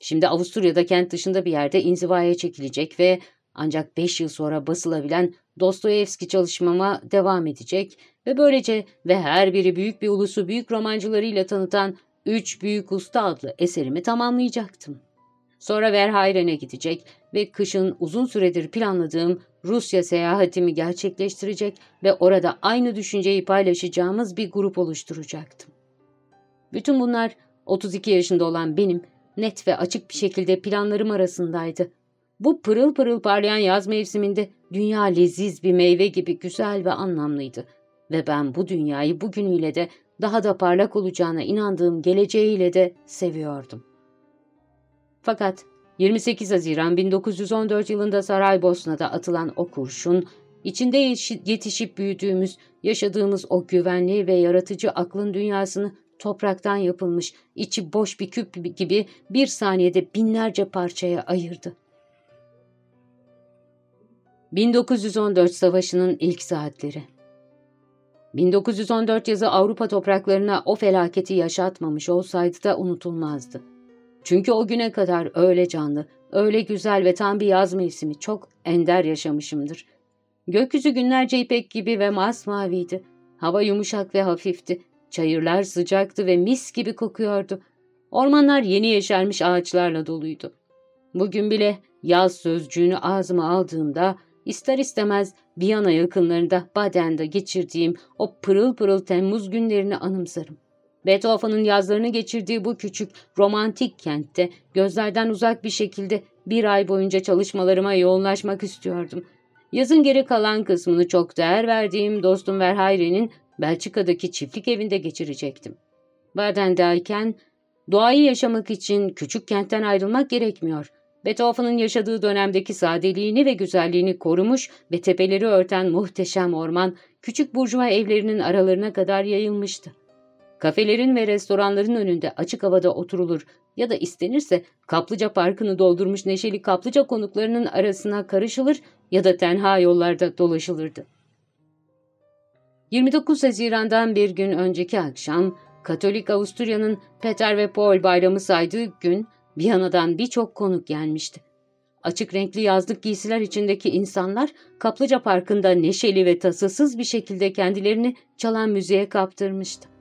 Şimdi Avusturya'da kent dışında bir yerde inzivaya çekilecek ve ancak beş yıl sonra basılabilen Dostoyevski çalışmama devam edecek ve böylece ve her biri büyük bir ulusu büyük romancılarıyla tanıtan Üç Büyük Usta adlı eserimi tamamlayacaktım. Sonra Verhayren'e gidecek ve kışın uzun süredir planladığım Rusya seyahatimi gerçekleştirecek ve orada aynı düşünceyi paylaşacağımız bir grup oluşturacaktım. Bütün bunlar 32 yaşında olan benim net ve açık bir şekilde planlarım arasındaydı. Bu pırıl pırıl parlayan yaz mevsiminde dünya leziz bir meyve gibi güzel ve anlamlıydı. Ve ben bu dünyayı bugünüyle de daha da parlak olacağına inandığım geleceğiyle de seviyordum. Fakat 28 Haziran 1914 yılında Saraybosna'da atılan o kurşun, içinde yetişip büyüdüğümüz, yaşadığımız o güvenli ve yaratıcı aklın dünyasını topraktan yapılmış, içi boş bir küp gibi bir saniyede binlerce parçaya ayırdı. 1914 Savaşı'nın ilk saatleri 1914 yazı Avrupa topraklarına o felaketi yaşatmamış olsaydı da unutulmazdı. Çünkü o güne kadar öyle canlı, öyle güzel ve tam bir yaz mevsimi çok ender yaşamışımdır. Gökyüzü günlerce ipek gibi ve masmaviydi. Hava yumuşak ve hafifti. Çayırlar sıcaktı ve mis gibi kokuyordu. Ormanlar yeni yeşermiş ağaçlarla doluydu. Bugün bile yaz sözcüğünü ağzıma aldığımda ister istemez Viyana yakınlarında Baden'de geçirdiğim o pırıl pırıl Temmuz günlerini anımsarım. Beethoven'ın yazlarını geçirdiği bu küçük romantik kentte gözlerden uzak bir şekilde bir ay boyunca çalışmalarıma yoğunlaşmak istiyordum. Yazın geri kalan kısmını çok değer verdiğim dostum Verhayre'nin Belçika'daki çiftlik evinde geçirecektim. Baden'deyken doğayı yaşamak için küçük kentten ayrılmak gerekmiyor. Beethoven'ın yaşadığı dönemdeki sadeliğini ve güzelliğini korumuş ve tepeleri örten muhteşem orman, küçük burjuva evlerinin aralarına kadar yayılmıştı. Kafelerin ve restoranların önünde açık havada oturulur ya da istenirse Kaplıca Parkı'nı doldurmuş neşeli Kaplıca konuklarının arasına karışılır ya da tenha yollarda dolaşılırdı. 29 Haziran'dan bir gün önceki akşam Katolik Avusturya'nın Peter ve Paul bayramı saydığı gün Viyana'dan birçok konuk gelmişti. Açık renkli yazlık giysiler içindeki insanlar Kaplıca Parkı'nda neşeli ve tasasız bir şekilde kendilerini çalan müziğe kaptırmıştı.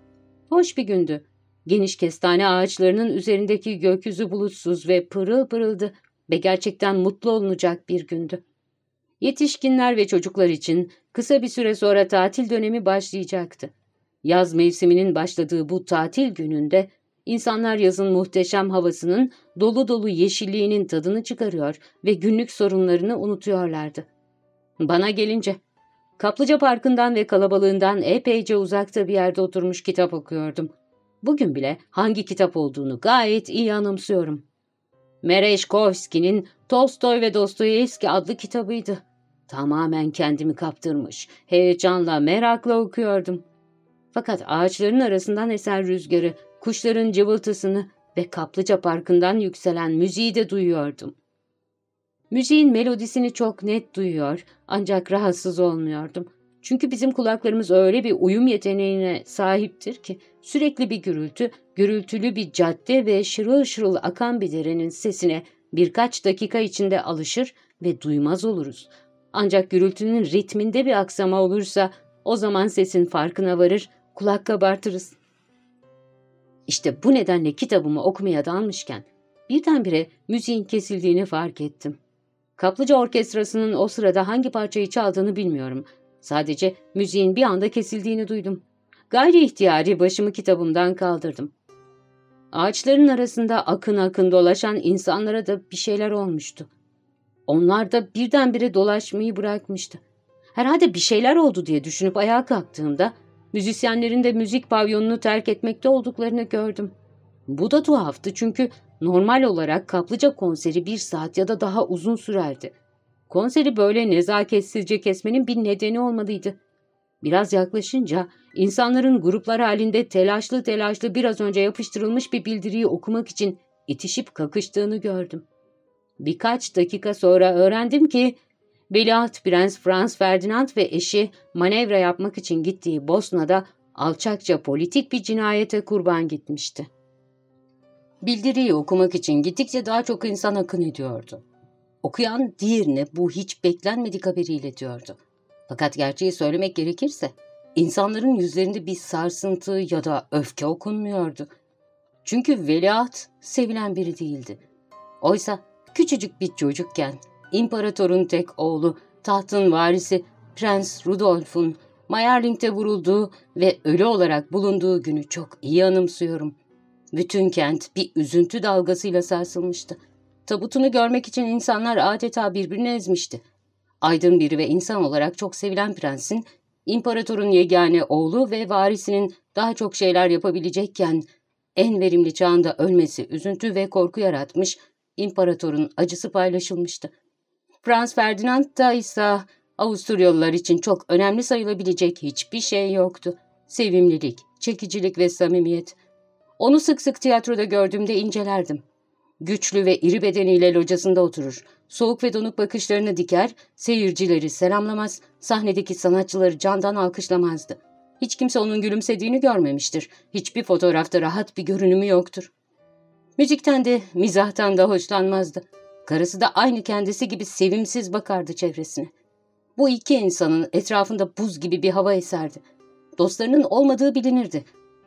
Hoş bir gündü. Geniş kestane ağaçlarının üzerindeki gökyüzü bulutsuz ve pırıl pırıldı ve gerçekten mutlu olunacak bir gündü. Yetişkinler ve çocuklar için kısa bir süre sonra tatil dönemi başlayacaktı. Yaz mevsiminin başladığı bu tatil gününde insanlar yazın muhteşem havasının dolu dolu yeşilliğinin tadını çıkarıyor ve günlük sorunlarını unutuyorlardı. Bana gelince Kaplıca Parkı'ndan ve kalabalığından epeyce uzakta bir yerde oturmuş kitap okuyordum. Bugün bile hangi kitap olduğunu gayet iyi anımsıyorum. Mereşkovski'nin Tolstoy ve Dostoyevski adlı kitabıydı. Tamamen kendimi kaptırmış, heyecanla, merakla okuyordum. Fakat ağaçların arasından esen rüzgarı, kuşların cıvıltısını ve Kaplıca Parkı'ndan yükselen müziği de duyuyordum. Müziğin melodisini çok net duyuyor ancak rahatsız olmuyordum. Çünkü bizim kulaklarımız öyle bir uyum yeteneğine sahiptir ki sürekli bir gürültü, gürültülü bir cadde ve şırıl şırıl akan bir derenin sesine birkaç dakika içinde alışır ve duymaz oluruz. Ancak gürültünün ritminde bir aksama olursa o zaman sesin farkına varır, kulak kabartırız. İşte bu nedenle kitabımı okumaya dalmışken birdenbire müziğin kesildiğini fark ettim. Kaplıca Orkestrası'nın o sırada hangi parçayı çaldığını bilmiyorum. Sadece müziğin bir anda kesildiğini duydum. Gayri ihtiyari başımı kitabımdan kaldırdım. Ağaçların arasında akın akın dolaşan insanlara da bir şeyler olmuştu. Onlar da birdenbire dolaşmayı bırakmıştı. Herhalde bir şeyler oldu diye düşünüp ayağa kalktığımda müzisyenlerin de müzik pavyonunu terk etmekte olduklarını gördüm. Bu da tuhaftı çünkü normal olarak kaplıca konseri bir saat ya da daha uzun sürerdi. Konseri böyle nezaketsizce kesmenin bir nedeni olmalıydı. Biraz yaklaşınca insanların gruplar halinde telaşlı telaşlı biraz önce yapıştırılmış bir bildiriyi okumak için itişip kakıştığını gördüm. Birkaç dakika sonra öğrendim ki Veliaht Prens Franz Ferdinand ve eşi manevra yapmak için gittiği Bosna'da alçakça politik bir cinayete kurban gitmişti. Bildiriyi okumak için gittikçe daha çok insan akın ediyordu. Okuyan diğerine bu hiç beklenmedik haberiyle diyordu. Fakat gerçeği söylemek gerekirse insanların yüzlerinde bir sarsıntı ya da öfke okunmuyordu. Çünkü veliaht sevilen biri değildi. Oysa küçücük bir çocukken imparatorun tek oğlu, tahtın varisi Prens Rudolf'un Mayerling'de vurulduğu ve ölü olarak bulunduğu günü çok iyi anımsıyorum. Bütün kent bir üzüntü dalgasıyla sarsılmıştı. Tabutunu görmek için insanlar adeta birbirini ezmişti. Aydın biri ve insan olarak çok sevilen prensin, imparatorun yegane oğlu ve varisinin daha çok şeyler yapabilecekken en verimli çağında ölmesi üzüntü ve korku yaratmış, imparatorun acısı paylaşılmıştı. Frans Ferdinand da ise Avusturyalılar için çok önemli sayılabilecek hiçbir şey yoktu. Sevimlilik, çekicilik ve samimiyet. Onu sık sık tiyatroda gördüğümde incelerdim. Güçlü ve iri bedeniyle locasında oturur. Soğuk ve donuk bakışlarını diker, seyircileri selamlamaz, sahnedeki sanatçıları candan alkışlamazdı. Hiç kimse onun gülümsediğini görmemiştir. Hiçbir fotoğrafta rahat bir görünümü yoktur. Müzikten de, mizahtan da hoşlanmazdı. Karısı da aynı kendisi gibi sevimsiz bakardı çevresine. Bu iki insanın etrafında buz gibi bir hava eserdi. Dostlarının olmadığı bilinirdi.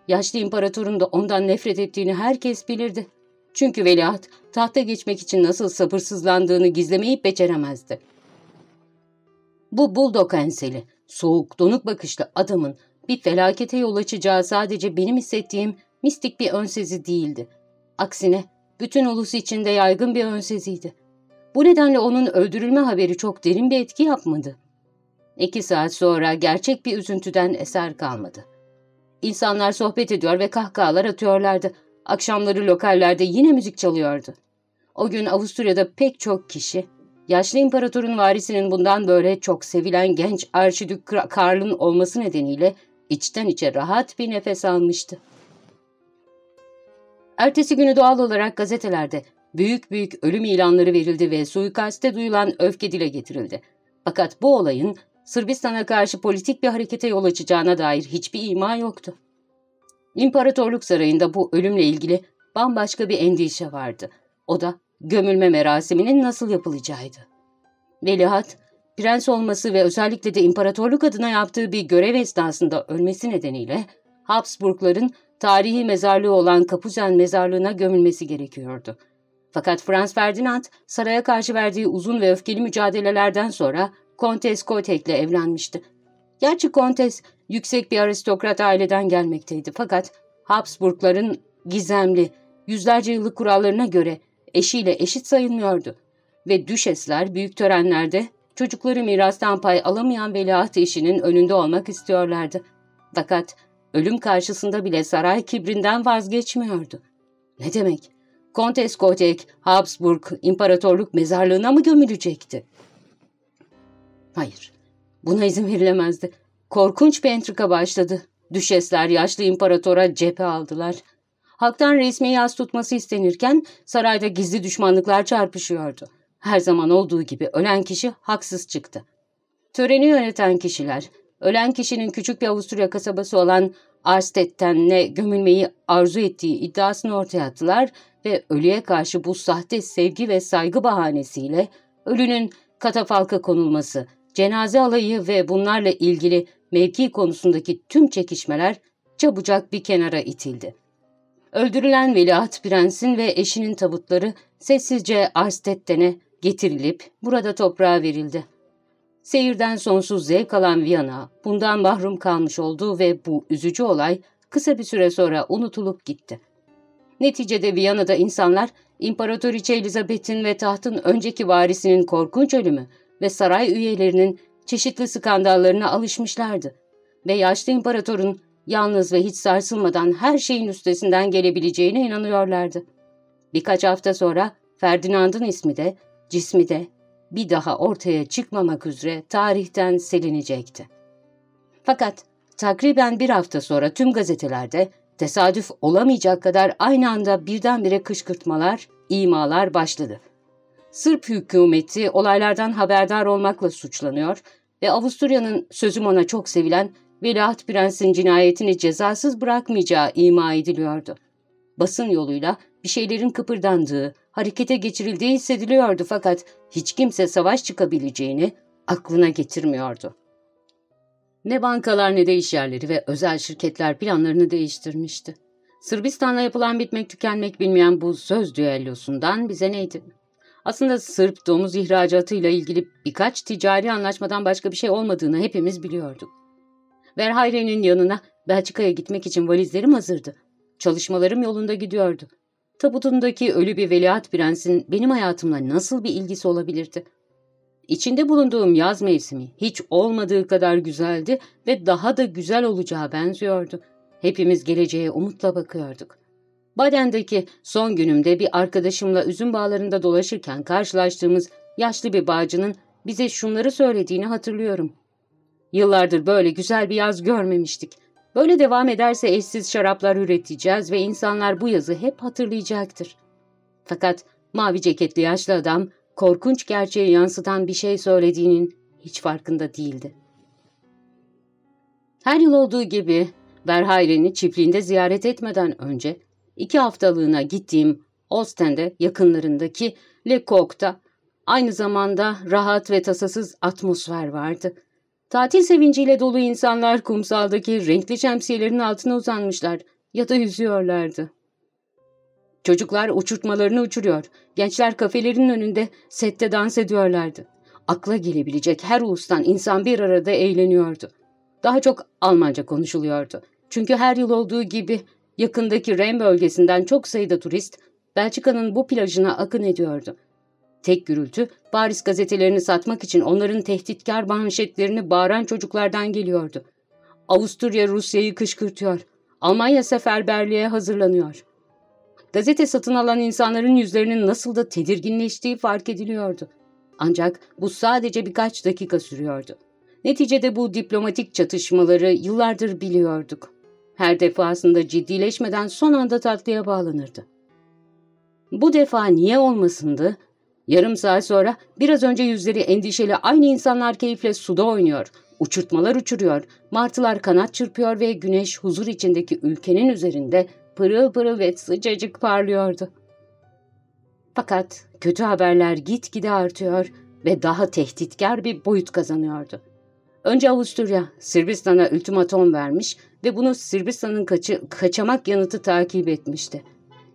Yaşlı imparatorun da ondan nefret ettiğini herkes bilirdi. Çünkü veliaht tahta geçmek için nasıl sabırsızlandığını gizlemeyi beceremezdi. Bu buldog enseli, soğuk, donuk bakışlı adamın bir felakete yol açacağı sadece benim hissettiğim mistik bir önsezi değildi. Aksine bütün ulus içinde yaygın bir önseziydi. Bu nedenle onun öldürülme haberi çok derin bir etki yapmadı. İki saat sonra gerçek bir üzüntüden eser kalmadı. İnsanlar sohbet ediyor ve kahkahalar atıyorlardı. Akşamları lokallerde yine müzik çalıyordu. O gün Avusturya'da pek çok kişi, yaşlı imparatorun varisinin bundan böyle çok sevilen genç Arşidük Karl'ın olması nedeniyle içten içe rahat bir nefes almıştı. Ertesi günü doğal olarak gazetelerde büyük büyük ölüm ilanları verildi ve suikaste duyulan öfke dile getirildi. Fakat bu olayın Sırbistan'a karşı politik bir harekete yol açacağına dair hiçbir ima yoktu. İmparatorluk Sarayı'nda bu ölümle ilgili bambaşka bir endişe vardı. O da gömülme merasiminin nasıl yapılacağıydı. Velihat, prens olması ve özellikle de imparatorluk adına yaptığı bir görev esnasında ölmesi nedeniyle Habsburgların tarihi mezarlığı olan Kapuzen mezarlığına gömülmesi gerekiyordu. Fakat Franz Ferdinand saraya karşı verdiği uzun ve öfkeli mücadelelerden sonra Kontes Kotek ile evlenmişti. Gerçi Kontes yüksek bir aristokrat aileden gelmekteydi fakat Habsburgların gizemli, yüzlerce yıllık kurallarına göre eşiyle eşit sayılmıyordu. Ve düşesler büyük törenlerde çocukları mirastan pay alamayan veliaht eşinin önünde olmak istiyorlardı. Fakat ölüm karşısında bile saray kibrinden vazgeçmiyordu. Ne demek? Kontes Kotek, Habsburg, imparatorluk mezarlığına mı gömülecekti? Hayır, buna izin verilemezdi. Korkunç bir entrika başladı. Düşesler yaşlı imparatora cephe aldılar. Halktan resmi yaz tutması istenirken sarayda gizli düşmanlıklar çarpışıyordu. Her zaman olduğu gibi ölen kişi haksız çıktı. Töreni yöneten kişiler, ölen kişinin küçük bir Avusturya kasabası olan Arstedten'le gömülmeyi arzu ettiği iddiasını ortaya attılar ve ölüye karşı bu sahte sevgi ve saygı bahanesiyle ölünün katafalka konulması, cenaze alayı ve bunlarla ilgili mevki konusundaki tüm çekişmeler çabucak bir kenara itildi. Öldürülen Veliaht Prens'in ve eşinin tabutları sessizce Arstetten'e getirilip burada toprağa verildi. Seyirden sonsuz zevk alan Viyana bundan mahrum kalmış oldu ve bu üzücü olay kısa bir süre sonra unutulup gitti. Neticede Viyana'da insanlar İmparatoriçe Elizabeth'in ve tahtın önceki varisinin korkunç ölümü ve saray üyelerinin çeşitli skandallarına alışmışlardı ve yaşlı imparatorun yalnız ve hiç sarsılmadan her şeyin üstesinden gelebileceğine inanıyorlardı. Birkaç hafta sonra Ferdinand'ın ismi de, cismi de bir daha ortaya çıkmamak üzere tarihten silinecekti. Fakat takriben bir hafta sonra tüm gazetelerde tesadüf olamayacak kadar aynı anda birdenbire kışkırtmalar, imalar başladı. Sırp hükümeti olaylardan haberdar olmakla suçlanıyor ve Avusturya'nın sözüm ona çok sevilen Veliaht Prens'in cinayetini cezasız bırakmayacağı ima ediliyordu. Basın yoluyla bir şeylerin kıpırdandığı, harekete geçirildiği hissediliyordu fakat hiç kimse savaş çıkabileceğini aklına getirmiyordu. Ne bankalar ne de işyerleri ve özel şirketler planlarını değiştirmişti. Sırbistan'la yapılan bitmek tükenmek bilmeyen bu söz düellosundan bize neydi? Aslında Sırp domuz ihracatıyla ilgili birkaç ticari anlaşmadan başka bir şey olmadığını hepimiz biliyorduk. Verhayre'nin yanına Belçika'ya gitmek için valizlerim hazırdı. Çalışmalarım yolunda gidiyordu. Tabutundaki ölü bir veliaht prensin benim hayatımla nasıl bir ilgisi olabilirdi? İçinde bulunduğum yaz mevsimi hiç olmadığı kadar güzeldi ve daha da güzel olacağı benziyordu. Hepimiz geleceğe umutla bakıyorduk. Baden'deki son günümde bir arkadaşımla üzüm bağlarında dolaşırken karşılaştığımız yaşlı bir bağcının bize şunları söylediğini hatırlıyorum. Yıllardır böyle güzel bir yaz görmemiştik. Böyle devam ederse eşsiz şaraplar üreteceğiz ve insanlar bu yazı hep hatırlayacaktır. Fakat mavi ceketli yaşlı adam korkunç gerçeği yansıtan bir şey söylediğinin hiç farkında değildi. Her yıl olduğu gibi Verhayren'i çiftliğinde ziyaret etmeden önce iki haftalığına gittiğim Ostende yakınlarındaki Le Coq'ta aynı zamanda rahat ve tasasız atmosfer vardı. Tatil sevinciyle dolu insanlar kumsaldaki renkli şemsiyelerin altına uzanmışlar ya da yüzüyorlardı. Çocuklar uçurtmalarını uçuruyor, gençler kafelerin önünde sette dans ediyorlardı. Akla gelebilecek her ulustan insan bir arada eğleniyordu. Daha çok Almanca konuşuluyordu. Çünkü her yıl olduğu gibi yakındaki Ren bölgesinden çok sayıda turist Belçika'nın bu plajına akın ediyordu. Tek gürültü Paris gazetelerini satmak için onların tehditkar manşetlerini bağıran çocuklardan geliyordu. Avusturya Rusya'yı kışkırtıyor. Almanya seferberliğe hazırlanıyor. Gazete satın alan insanların yüzlerinin nasıl da tedirginleştiği fark ediliyordu. Ancak bu sadece birkaç dakika sürüyordu. Neticede bu diplomatik çatışmaları yıllardır biliyorduk. Her defasında ciddileşmeden son anda tatlıya bağlanırdı. Bu defa niye olmasındı? Yarım saat sonra biraz önce yüzleri endişeli aynı insanlar keyifle suda oynuyor, uçurtmalar uçuruyor, martılar kanat çırpıyor ve güneş huzur içindeki ülkenin üzerinde pırıl pırıl ve sıcacık parlıyordu. Fakat kötü haberler gitgide artıyor ve daha tehditkar bir boyut kazanıyordu. Önce Avusturya, Sırbistan'a ultimatom vermiş ve bunu Sırbistan'ın kaçamak yanıtı takip etmişti.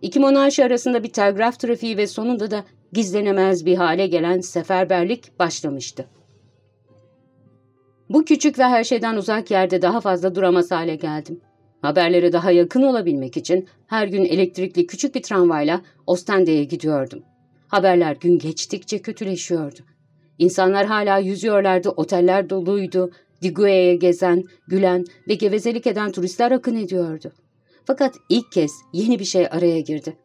İki monarşi arasında bir telgraf trafiği ve sonunda da gizlenemez bir hale gelen seferberlik başlamıştı. Bu küçük ve her şeyden uzak yerde daha fazla duramaz hale geldim. Haberlere daha yakın olabilmek için her gün elektrikli küçük bir tramvayla Ostende'ye gidiyordum. Haberler gün geçtikçe kötüleşiyordu. İnsanlar hala yüzüyorlardı, oteller doluydu, Digue'ye gezen, gülen ve gevezelik eden turistler akın ediyordu. Fakat ilk kez yeni bir şey araya girdi.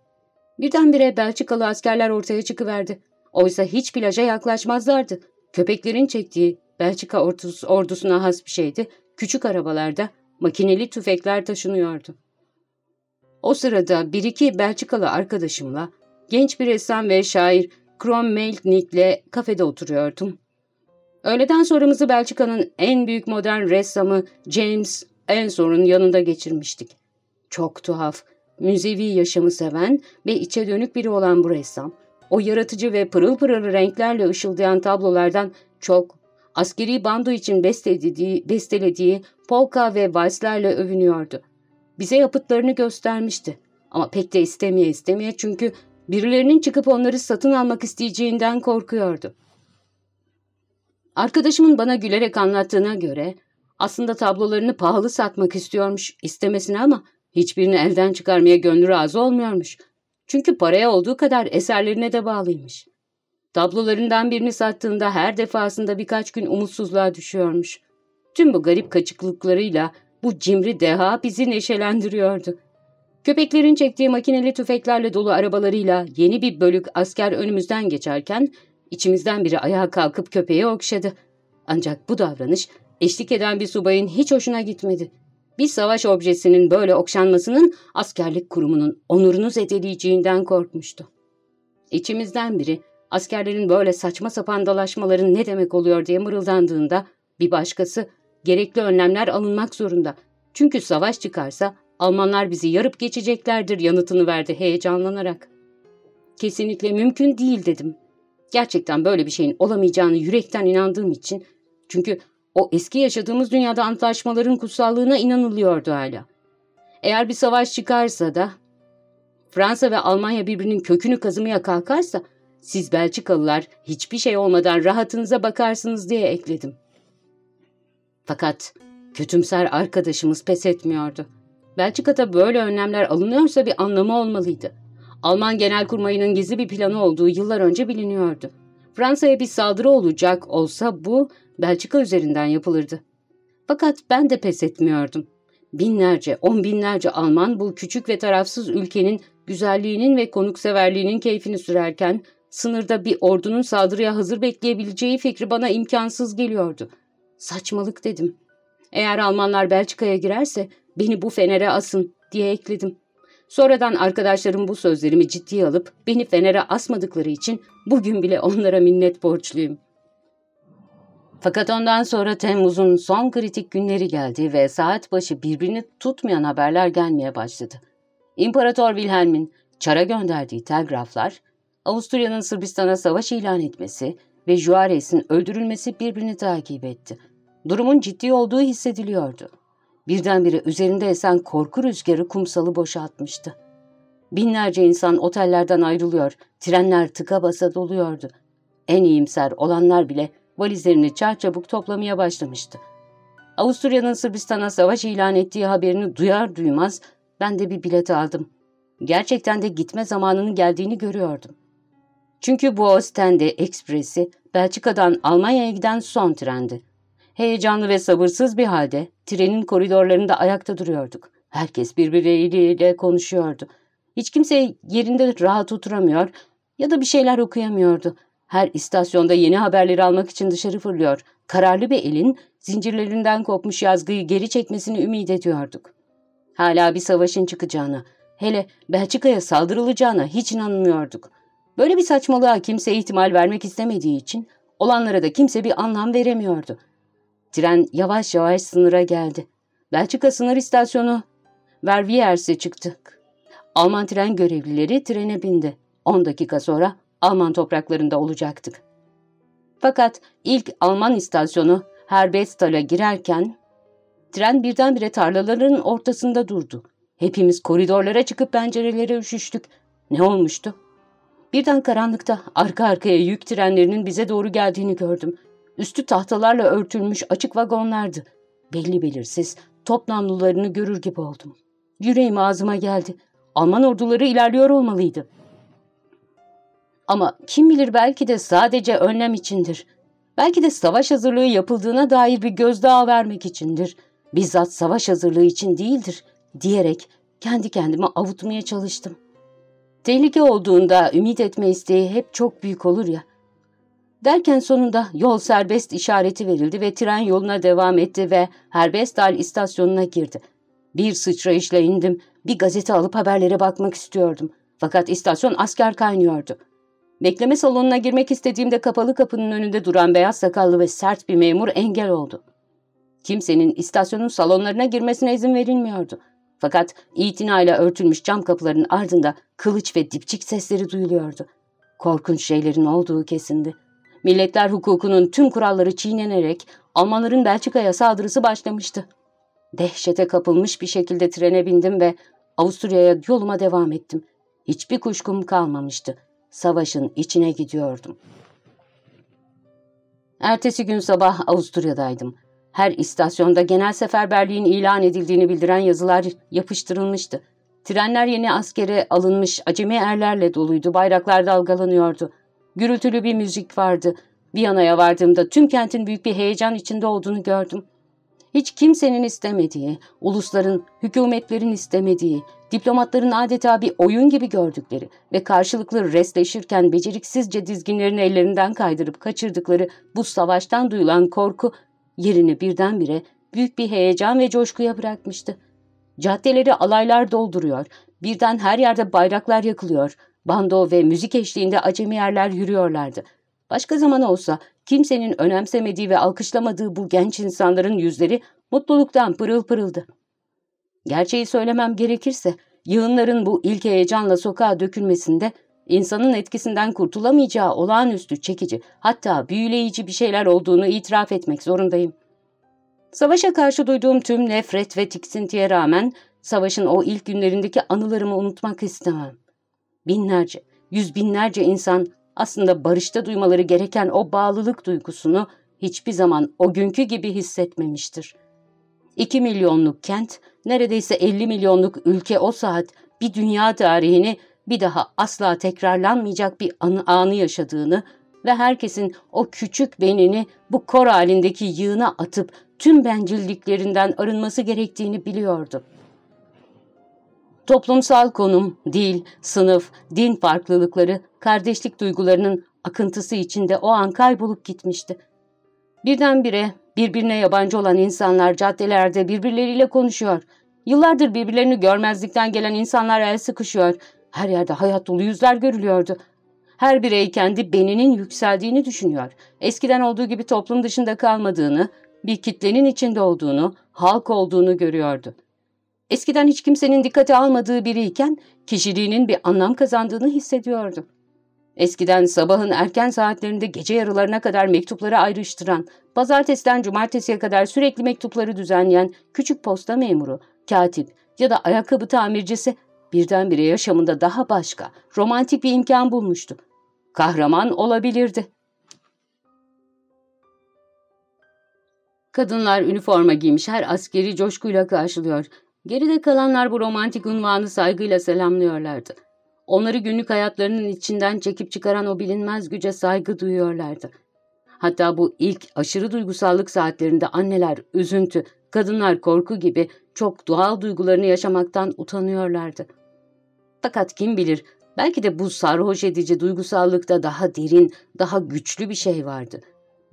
Birdenbire Belçikalı askerler ortaya çıkıverdi. Oysa hiç plaja yaklaşmazlardı. Köpeklerin çektiği Belçika ordusuna has bir şeydi. Küçük arabalarda makineli tüfekler taşınıyordu. O sırada bir iki Belçikalı arkadaşımla genç bir ressam ve şair Krom Melknik'le kafede oturuyordum. Öğleden sonramızı Belçika'nın en büyük modern ressamı James Ensor'un yanında geçirmiştik. Çok tuhaf, müzevi yaşamı seven ve içe dönük biri olan bu ressam, o yaratıcı ve pırıl pırıl renklerle ışıldayan tablolardan çok askeri bando için bestelediği, bestelediği polka ve valslerle övünüyordu. Bize yapıtlarını göstermişti. Ama pek de istemeye istemeye çünkü birilerinin çıkıp onları satın almak isteyeceğinden korkuyordu. Arkadaşımın bana gülerek anlattığına göre aslında tablolarını pahalı satmak istiyormuş istemesine ama hiçbirini elden çıkarmaya gönlü razı olmuyormuş. Çünkü paraya olduğu kadar eserlerine de bağlıymış. Tablolarından birini sattığında her defasında birkaç gün umutsuzluğa düşüyormuş. Tüm bu garip kaçıklıklarıyla bu cimri deha bizi neşelendiriyordu. Köpeklerin çektiği makineli tüfeklerle dolu arabalarıyla yeni bir bölük asker önümüzden geçerken içimizden biri ayağa kalkıp köpeği okşadı. Ancak bu davranış eşlik eden bir subayın hiç hoşuna gitmedi. Bir savaş objesinin böyle okşanmasının askerlik kurumunun onurunu zedeleyeceğinden korkmuştu. İçimizden biri askerlerin böyle saçma sapan dalaşmaların ne demek oluyor diye mırıldandığında bir başkası gerekli önlemler alınmak zorunda. Çünkü savaş çıkarsa Almanlar bizi yarıp geçeceklerdir yanıtını verdi heyecanlanarak. Kesinlikle mümkün değil dedim. Gerçekten böyle bir şeyin olamayacağını yürekten inandığım için çünkü o eski yaşadığımız dünyada antlaşmaların kutsallığına inanılıyordu hala. Eğer bir savaş çıkarsa da Fransa ve Almanya birbirinin kökünü kazımaya kalkarsa siz Belçikalılar hiçbir şey olmadan rahatınıza bakarsınız diye ekledim. Fakat kötümser arkadaşımız pes etmiyordu. Belçika'da böyle önlemler alınıyorsa bir anlamı olmalıydı. Alman Genelkurmayı'nın gizli bir planı olduğu yıllar önce biliniyordu. Fransa'ya bir saldırı olacak olsa bu Belçika üzerinden yapılırdı. Fakat ben de pes etmiyordum. Binlerce, on binlerce Alman bu küçük ve tarafsız ülkenin güzelliğinin ve konukseverliğinin keyfini sürerken sınırda bir ordunun saldırıya hazır bekleyebileceği fikri bana imkansız geliyordu. Saçmalık dedim. Eğer Almanlar Belçika'ya girerse beni bu fenere asın diye ekledim. Sonradan arkadaşlarım bu sözlerimi ciddiye alıp beni fenere asmadıkları için bugün bile onlara minnet borçluyum. Fakat ondan sonra Temmuz'un son kritik günleri geldi ve saat başı birbirini tutmayan haberler gelmeye başladı. İmparator Wilhelm'in Çar'a gönderdiği telgraflar, Avusturya'nın Sırbistan'a savaş ilan etmesi ve Juarez'in öldürülmesi birbirini takip etti. Durumun ciddi olduğu hissediliyordu. Birdenbire üzerinde esen korku rüzgarı kumsalı boşaltmıştı. Binlerce insan otellerden ayrılıyor, trenler tıka basa doluyordu. En iyimser olanlar bile valizlerini çarçabuk toplamaya başlamıştı. Avusturya'nın Sırbistan'a savaş ilan ettiği haberini duyar duymaz ben de bir bilet aldım. Gerçekten de gitme zamanının geldiğini görüyordum. Çünkü bu Ostende Ekspresi Belçika'dan Almanya'ya giden son trendi. Heyecanlı ve sabırsız bir halde trenin koridorlarında ayakta duruyorduk. Herkes birbirleriyle konuşuyordu. Hiç kimse yerinde rahat oturamıyor ya da bir şeyler okuyamıyordu. Her istasyonda yeni haberleri almak için dışarı fırlıyor. Kararlı bir elin zincirlerinden kopmuş yazgıyı geri çekmesini ümit ediyorduk. Hala bir savaşın çıkacağına, hele Belçika'ya saldırılacağına hiç inanmıyorduk. Böyle bir saçmalığa kimse ihtimal vermek istemediği için olanlara da kimse bir anlam veremiyordu. Tren yavaş yavaş sınıra geldi. Belçika sınır istasyonu Verviers'e çıktık. Alman tren görevlileri trene bindi. 10 dakika sonra Alman topraklarında olacaktık. Fakat ilk Alman istasyonu Herbestal'a girerken tren birdenbire tarlaların ortasında durdu. Hepimiz koridorlara çıkıp pencerelere üşüştük. Ne olmuştu? Birden karanlıkta arka arkaya yük trenlerinin bize doğru geldiğini gördüm. Üstü tahtalarla örtülmüş açık vagonlardı. Belli belirsiz top namlularını görür gibi oldum. Yüreğim ağzıma geldi. Alman orduları ilerliyor olmalıydı. Ama kim bilir belki de sadece önlem içindir. Belki de savaş hazırlığı yapıldığına dair bir gözdağı vermek içindir. Bizzat savaş hazırlığı için değildir diyerek kendi kendime avutmaya çalıştım. Tehlike olduğunda ümit etme isteği hep çok büyük olur ya. Derken sonunda yol serbest işareti verildi ve tren yoluna devam etti ve Herbestal istasyonuna girdi. Bir sıçrayışla indim, bir gazete alıp haberlere bakmak istiyordum. Fakat istasyon asker kaynıyordu. Bekleme salonuna girmek istediğimde kapalı kapının önünde duran beyaz sakallı ve sert bir memur engel oldu. Kimsenin istasyonun salonlarına girmesine izin verilmiyordu. Fakat itinayla örtülmüş cam kapıların ardında kılıç ve dipçik sesleri duyuluyordu. Korkunç şeylerin olduğu kesindi. Milletler hukukunun tüm kuralları çiğnenerek Almanların Belçika'ya saldırısı başlamıştı. Dehşete kapılmış bir şekilde trene bindim ve Avusturya'ya yoluma devam ettim. Hiçbir kuşkum kalmamıştı. Savaşın içine gidiyordum. Ertesi gün sabah Avusturya'daydım. Her istasyonda genel seferberliğin ilan edildiğini bildiren yazılar yapıştırılmıştı. Trenler yeni askere alınmış acemi erlerle doluydu, bayraklar dalgalanıyordu. Gürültülü bir müzik vardı. Viyana'ya vardığımda tüm kentin büyük bir heyecan içinde olduğunu gördüm. Hiç kimsenin istemediği, ulusların, hükümetlerin istemediği, diplomatların adeta bir oyun gibi gördükleri ve karşılıklı resleşirken beceriksizce dizginlerini ellerinden kaydırıp kaçırdıkları bu savaştan duyulan korku yerini birdenbire büyük bir heyecan ve coşkuya bırakmıştı. Caddeleri alaylar dolduruyor, birden her yerde bayraklar yakılıyor, bando ve müzik eşliğinde acemi yerler yürüyorlardı. Başka zaman olsa kimsenin önemsemediği ve alkışlamadığı bu genç insanların yüzleri mutluluktan pırıl pırıldı. Gerçeği söylemem gerekirse yığınların bu ilk heyecanla sokağa dökülmesinde insanın etkisinden kurtulamayacağı olağanüstü çekici hatta büyüleyici bir şeyler olduğunu itiraf etmek zorundayım. Savaşa karşı duyduğum tüm nefret ve tiksintiye rağmen savaşın o ilk günlerindeki anılarımı unutmak istemem. Binlerce, yüz binlerce insan aslında barışta duymaları gereken o bağlılık duygusunu hiçbir zaman o günkü gibi hissetmemiştir. İki milyonluk kent, neredeyse elli milyonluk ülke o saat bir dünya tarihini bir daha asla tekrarlanmayacak bir anı, anı yaşadığını ve herkesin o küçük benini bu kor halindeki yığına atıp tüm bencilliklerinden arınması gerektiğini biliyordu. Toplumsal konum, dil, sınıf, din farklılıkları, kardeşlik duygularının akıntısı içinde o an kaybolup gitmişti. Birdenbire birbirine yabancı olan insanlar caddelerde birbirleriyle konuşuyor. Yıllardır birbirlerini görmezlikten gelen insanlar el sıkışıyor. Her yerde hayat dolu yüzler görülüyordu. Her birey kendi beninin yükseldiğini düşünüyor. Eskiden olduğu gibi toplum dışında kalmadığını, bir kitlenin içinde olduğunu, halk olduğunu görüyordu. Eskiden hiç kimsenin dikkate almadığı biriyken kişiliğinin bir anlam kazandığını hissediyordu. Eskiden sabahın erken saatlerinde gece yarılarına kadar mektupları ayrıştıran, pazartesiden cumartesiye kadar sürekli mektupları düzenleyen küçük posta memuru, katip ya da ayakkabı tamircisi birdenbire yaşamında daha başka, romantik bir imkan bulmuştu. Kahraman olabilirdi. Kadınlar üniforma giymiş her askeri coşkuyla karşılıyor. Geride kalanlar bu romantik unvanı saygıyla selamlıyorlardı. Onları günlük hayatlarının içinden çekip çıkaran o bilinmez güce saygı duyuyorlardı. Hatta bu ilk aşırı duygusallık saatlerinde anneler üzüntü, kadınlar korku gibi çok doğal duygularını yaşamaktan utanıyorlardı. Fakat kim bilir belki de bu sarhoş edici duygusallıkta daha derin, daha güçlü bir şey vardı.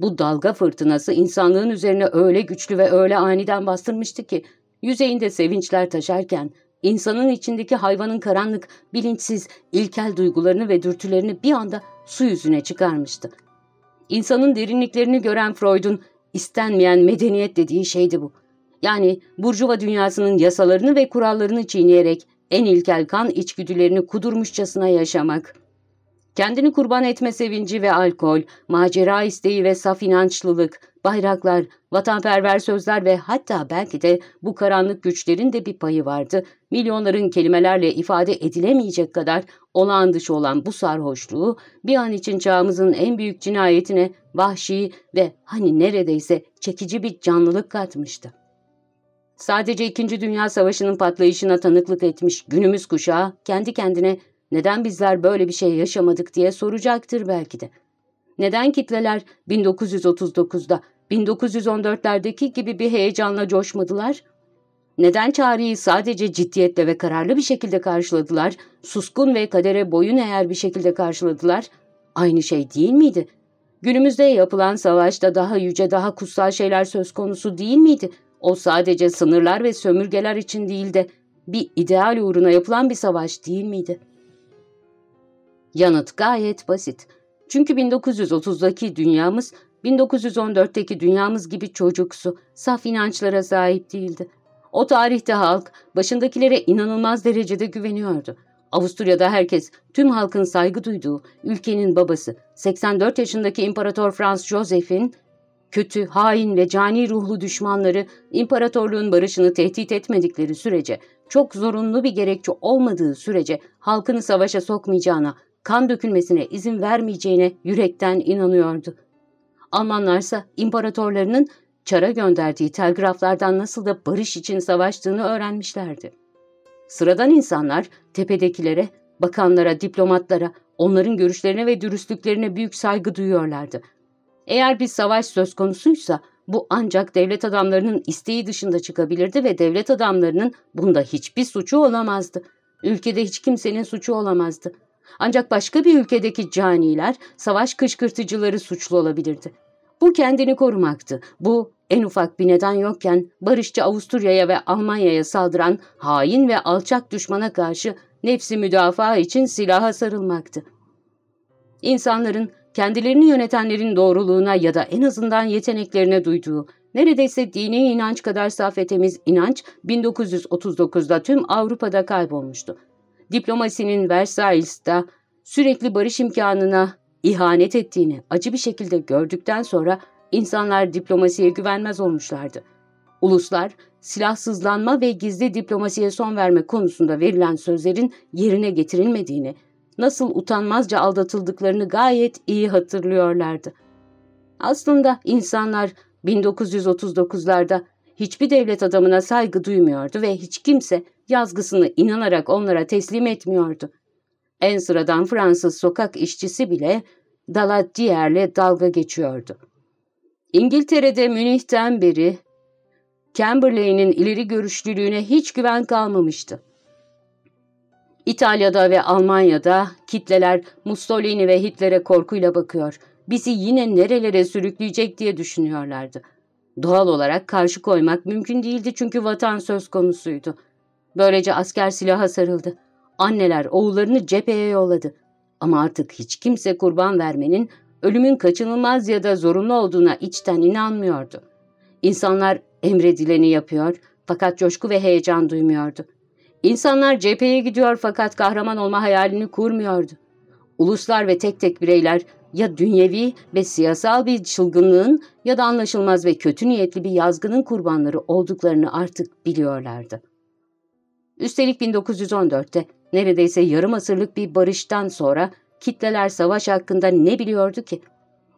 Bu dalga fırtınası insanlığın üzerine öyle güçlü ve öyle aniden bastırmıştı ki yüzeyinde sevinçler taşarken, insanın içindeki hayvanın karanlık, bilinçsiz, ilkel duygularını ve dürtülerini bir anda su yüzüne çıkarmıştı. İnsanın derinliklerini gören Freud'un istenmeyen medeniyet dediği şeydi bu. Yani Burjuva dünyasının yasalarını ve kurallarını çiğneyerek en ilkel kan içgüdülerini kudurmuşçasına yaşamak. Kendini kurban etme sevinci ve alkol, macera isteği ve saf inançlılık, bayraklar, vatanperver sözler ve hatta belki de bu karanlık güçlerin de bir payı vardı. Milyonların kelimelerle ifade edilemeyecek kadar olağan dışı olan bu sarhoşluğu bir an için çağımızın en büyük cinayetine vahşi ve hani neredeyse çekici bir canlılık katmıştı. Sadece İkinci Dünya Savaşı'nın patlayışına tanıklık etmiş günümüz kuşağı kendi kendine neden bizler böyle bir şey yaşamadık diye soracaktır belki de. Neden kitleler 1939'da, 1914'lerdeki gibi bir heyecanla coşmadılar? Neden çağrıyı sadece ciddiyetle ve kararlı bir şekilde karşıladılar, suskun ve kadere boyun eğer bir şekilde karşıladılar? Aynı şey değil miydi? Günümüzde yapılan savaşta daha yüce, daha kutsal şeyler söz konusu değil miydi? O sadece sınırlar ve sömürgeler için değil de bir ideal uğruna yapılan bir savaş değil miydi? Yanıt gayet basit. Çünkü 1930'daki dünyamız 1914'teki dünyamız gibi çocuksu, saf inançlara sahip değildi. O tarihte halk başındakilere inanılmaz derecede güveniyordu. Avusturya'da herkes, tüm halkın saygı duyduğu ülkenin babası, 84 yaşındaki İmparator Franz Joseph'in kötü, hain ve cani ruhlu düşmanları imparatorluğun barışını tehdit etmedikleri sürece, çok zorunlu bir gerekçe olmadığı sürece halkını savaşa sokmayacağına, kan dökülmesine izin vermeyeceğine yürekten inanıyordu. Almanlarsa imparatorlarının çara gönderdiği telgraflardan nasıl da barış için savaştığını öğrenmişlerdi. Sıradan insanlar tepedekilere, bakanlara, diplomatlara, onların görüşlerine ve dürüstlüklerine büyük saygı duyuyorlardı. Eğer bir savaş söz konusuysa bu ancak devlet adamlarının isteği dışında çıkabilirdi ve devlet adamlarının bunda hiçbir suçu olamazdı. Ülkede hiç kimsenin suçu olamazdı. Ancak başka bir ülkedeki caniler, savaş kışkırtıcıları suçlu olabilirdi. Bu kendini korumaktı. Bu en ufak bir neden yokken barışçı Avusturya'ya ve Almanya'ya saldıran hain ve alçak düşmana karşı nefsi müdafaa için silaha sarılmaktı. İnsanların kendilerini yönetenlerin doğruluğuna ya da en azından yeteneklerine duyduğu, neredeyse dini inanç kadar saf ve temiz inanç 1939'da tüm Avrupa'da kaybolmuştu. Diplomasinin Versailles'ta sürekli barış imkanına ihanet ettiğini acı bir şekilde gördükten sonra insanlar diplomasiye güvenmez olmuşlardı. Uluslar, silahsızlanma ve gizli diplomasiye son verme konusunda verilen sözlerin yerine getirilmediğini, nasıl utanmazca aldatıldıklarını gayet iyi hatırlıyorlardı. Aslında insanlar 1939'larda hiçbir devlet adamına saygı duymuyordu ve hiç kimse yazgısını inanarak onlara teslim etmiyordu. En sıradan Fransız sokak işçisi bile Daladiyer'le dalga geçiyordu. İngiltere'de Münih'ten beri Camberley'nin ileri görüşlülüğüne hiç güven kalmamıştı. İtalya'da ve Almanya'da kitleler Mussolini ve Hitler'e korkuyla bakıyor, bizi yine nerelere sürükleyecek diye düşünüyorlardı. Doğal olarak karşı koymak mümkün değildi çünkü vatan söz konusuydu. Böylece asker silaha sarıldı. Anneler oğullarını cepheye yolladı. Ama artık hiç kimse kurban vermenin, ölümün kaçınılmaz ya da zorunlu olduğuna içten inanmıyordu. İnsanlar emredileni yapıyor fakat coşku ve heyecan duymuyordu. İnsanlar cepheye gidiyor fakat kahraman olma hayalini kurmuyordu. Uluslar ve tek tek bireyler ya dünyevi ve siyasal bir çılgınlığın ya da anlaşılmaz ve kötü niyetli bir yazgının kurbanları olduklarını artık biliyorlardı. Üstelik 1914'te neredeyse yarım asırlık bir barıştan sonra kitleler savaş hakkında ne biliyordu ki?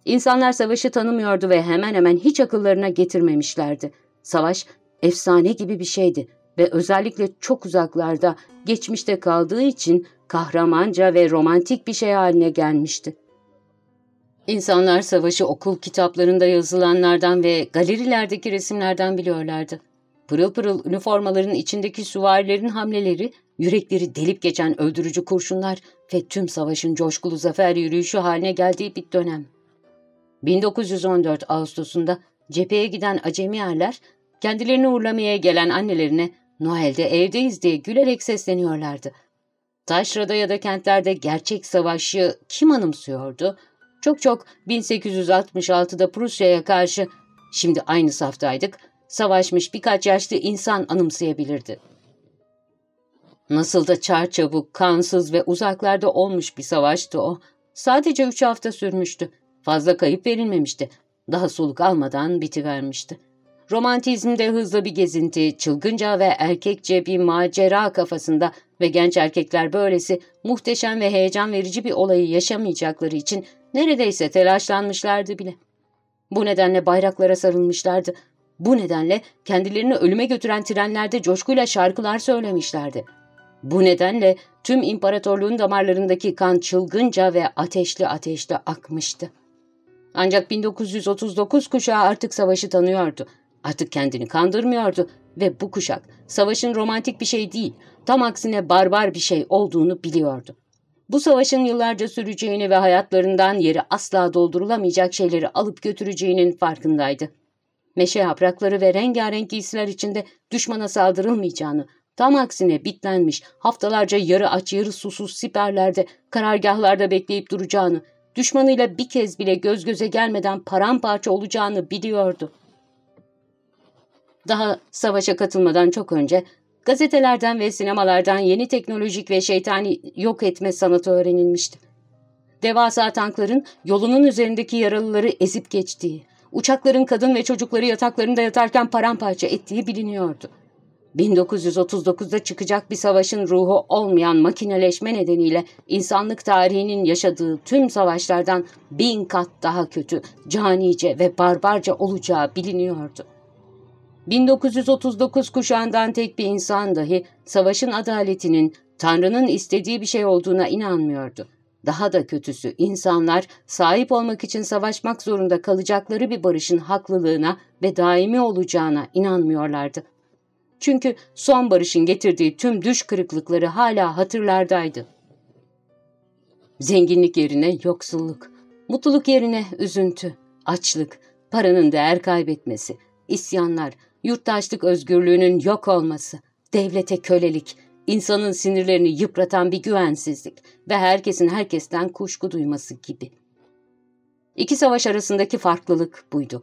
İnsanlar savaşı tanımıyordu ve hemen hemen hiç akıllarına getirmemişlerdi. Savaş efsane gibi bir şeydi ve özellikle çok uzaklarda, geçmişte kaldığı için kahramanca ve romantik bir şey haline gelmişti. İnsanlar savaşı okul kitaplarında yazılanlardan ve galerilerdeki resimlerden biliyorlardı. Pırıl pırıl üniformaların içindeki süvarilerin hamleleri, yürekleri delip geçen öldürücü kurşunlar ve tüm savaşın coşkulu zafer yürüyüşü haline geldiği bir dönem. 1914 Ağustos'unda cepheye giden acemi erler Kendilerini uğurlamaya gelen annelerine Noel'de evdeyiz diye gülerek sesleniyorlardı. Taşra'da ya da kentlerde gerçek savaşı kim anımsıyordu? Çok çok 1866'da Prusya'ya karşı, şimdi aynı saftaydık, savaşmış birkaç yaşlı insan anımsayabilirdi. Nasıl da çarçabuk, kansız ve uzaklarda olmuş bir savaştı o. Sadece üç hafta sürmüştü. Fazla kayıp verilmemişti. Daha soluk almadan bitivermişti. Romantizmde hızlı bir gezinti, çılgınca ve erkekçe bir macera kafasında ve genç erkekler böylesi muhteşem ve heyecan verici bir olayı yaşamayacakları için neredeyse telaşlanmışlardı bile. Bu nedenle bayraklara sarılmışlardı. Bu nedenle kendilerini ölüme götüren trenlerde coşkuyla şarkılar söylemişlerdi. Bu nedenle tüm imparatorluğun damarlarındaki kan çılgınca ve ateşli ateşli akmıştı. Ancak 1939 kuşağı artık savaşı tanıyordu. Artık kendini kandırmıyordu ve bu kuşak savaşın romantik bir şey değil, tam aksine barbar bir şey olduğunu biliyordu. Bu savaşın yıllarca süreceğini ve hayatlarından yeri asla doldurulamayacak şeyleri alıp götüreceğinin farkındaydı. Meşe yaprakları ve rengarenk giysiler içinde düşmana saldırılmayacağını, tam aksine bitlenmiş, haftalarca yarı aç yarı susuz siperlerde, karargahlarda bekleyip duracağını, düşmanıyla bir kez bile göz göze gelmeden paramparça olacağını biliyordu. Daha savaşa katılmadan çok önce gazetelerden ve sinemalardan yeni teknolojik ve şeytani yok etme sanatı öğrenilmişti. Devasa tankların yolunun üzerindeki yaralıları ezip geçtiği, uçakların kadın ve çocukları yataklarında yatarken paramparça ettiği biliniyordu. 1939'da çıkacak bir savaşın ruhu olmayan makineleşme nedeniyle insanlık tarihinin yaşadığı tüm savaşlardan bin kat daha kötü, canice ve barbarca olacağı biliniyordu. 1939 kuşağından tek bir insan dahi savaşın adaletinin Tanrı'nın istediği bir şey olduğuna inanmıyordu. Daha da kötüsü insanlar sahip olmak için savaşmak zorunda kalacakları bir barışın haklılığına ve daimi olacağına inanmıyorlardı. Çünkü son barışın getirdiği tüm düş kırıklıkları hala hatırlardaydı. Zenginlik yerine yoksulluk, mutluluk yerine üzüntü, açlık, paranın değer kaybetmesi, isyanlar, yurttaşlık özgürlüğünün yok olması, devlete kölelik, insanın sinirlerini yıpratan bir güvensizlik ve herkesin herkesten kuşku duyması gibi. İki savaş arasındaki farklılık buydu.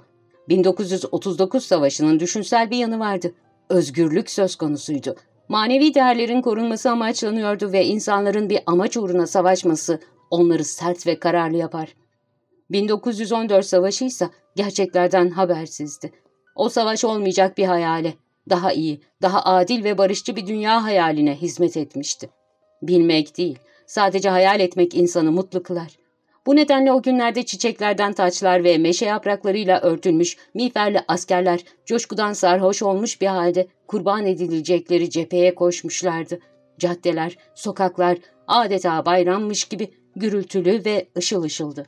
1939 savaşının düşünsel bir yanı vardı. Özgürlük söz konusuydu. Manevi değerlerin korunması amaçlanıyordu ve insanların bir amaç uğruna savaşması onları sert ve kararlı yapar. 1914 savaşı ise gerçeklerden habersizdi. O savaş olmayacak bir hayale, daha iyi, daha adil ve barışçı bir dünya hayaline hizmet etmişti. Bilmek değil, sadece hayal etmek insanı mutlu kılar. Bu nedenle o günlerde çiçeklerden taçlar ve meşe yapraklarıyla örtülmüş miğferli askerler coşkudan sarhoş olmuş bir halde kurban edilecekleri cepheye koşmuşlardı. Caddeler, sokaklar adeta bayrammış gibi gürültülü ve ışıl ışıldı.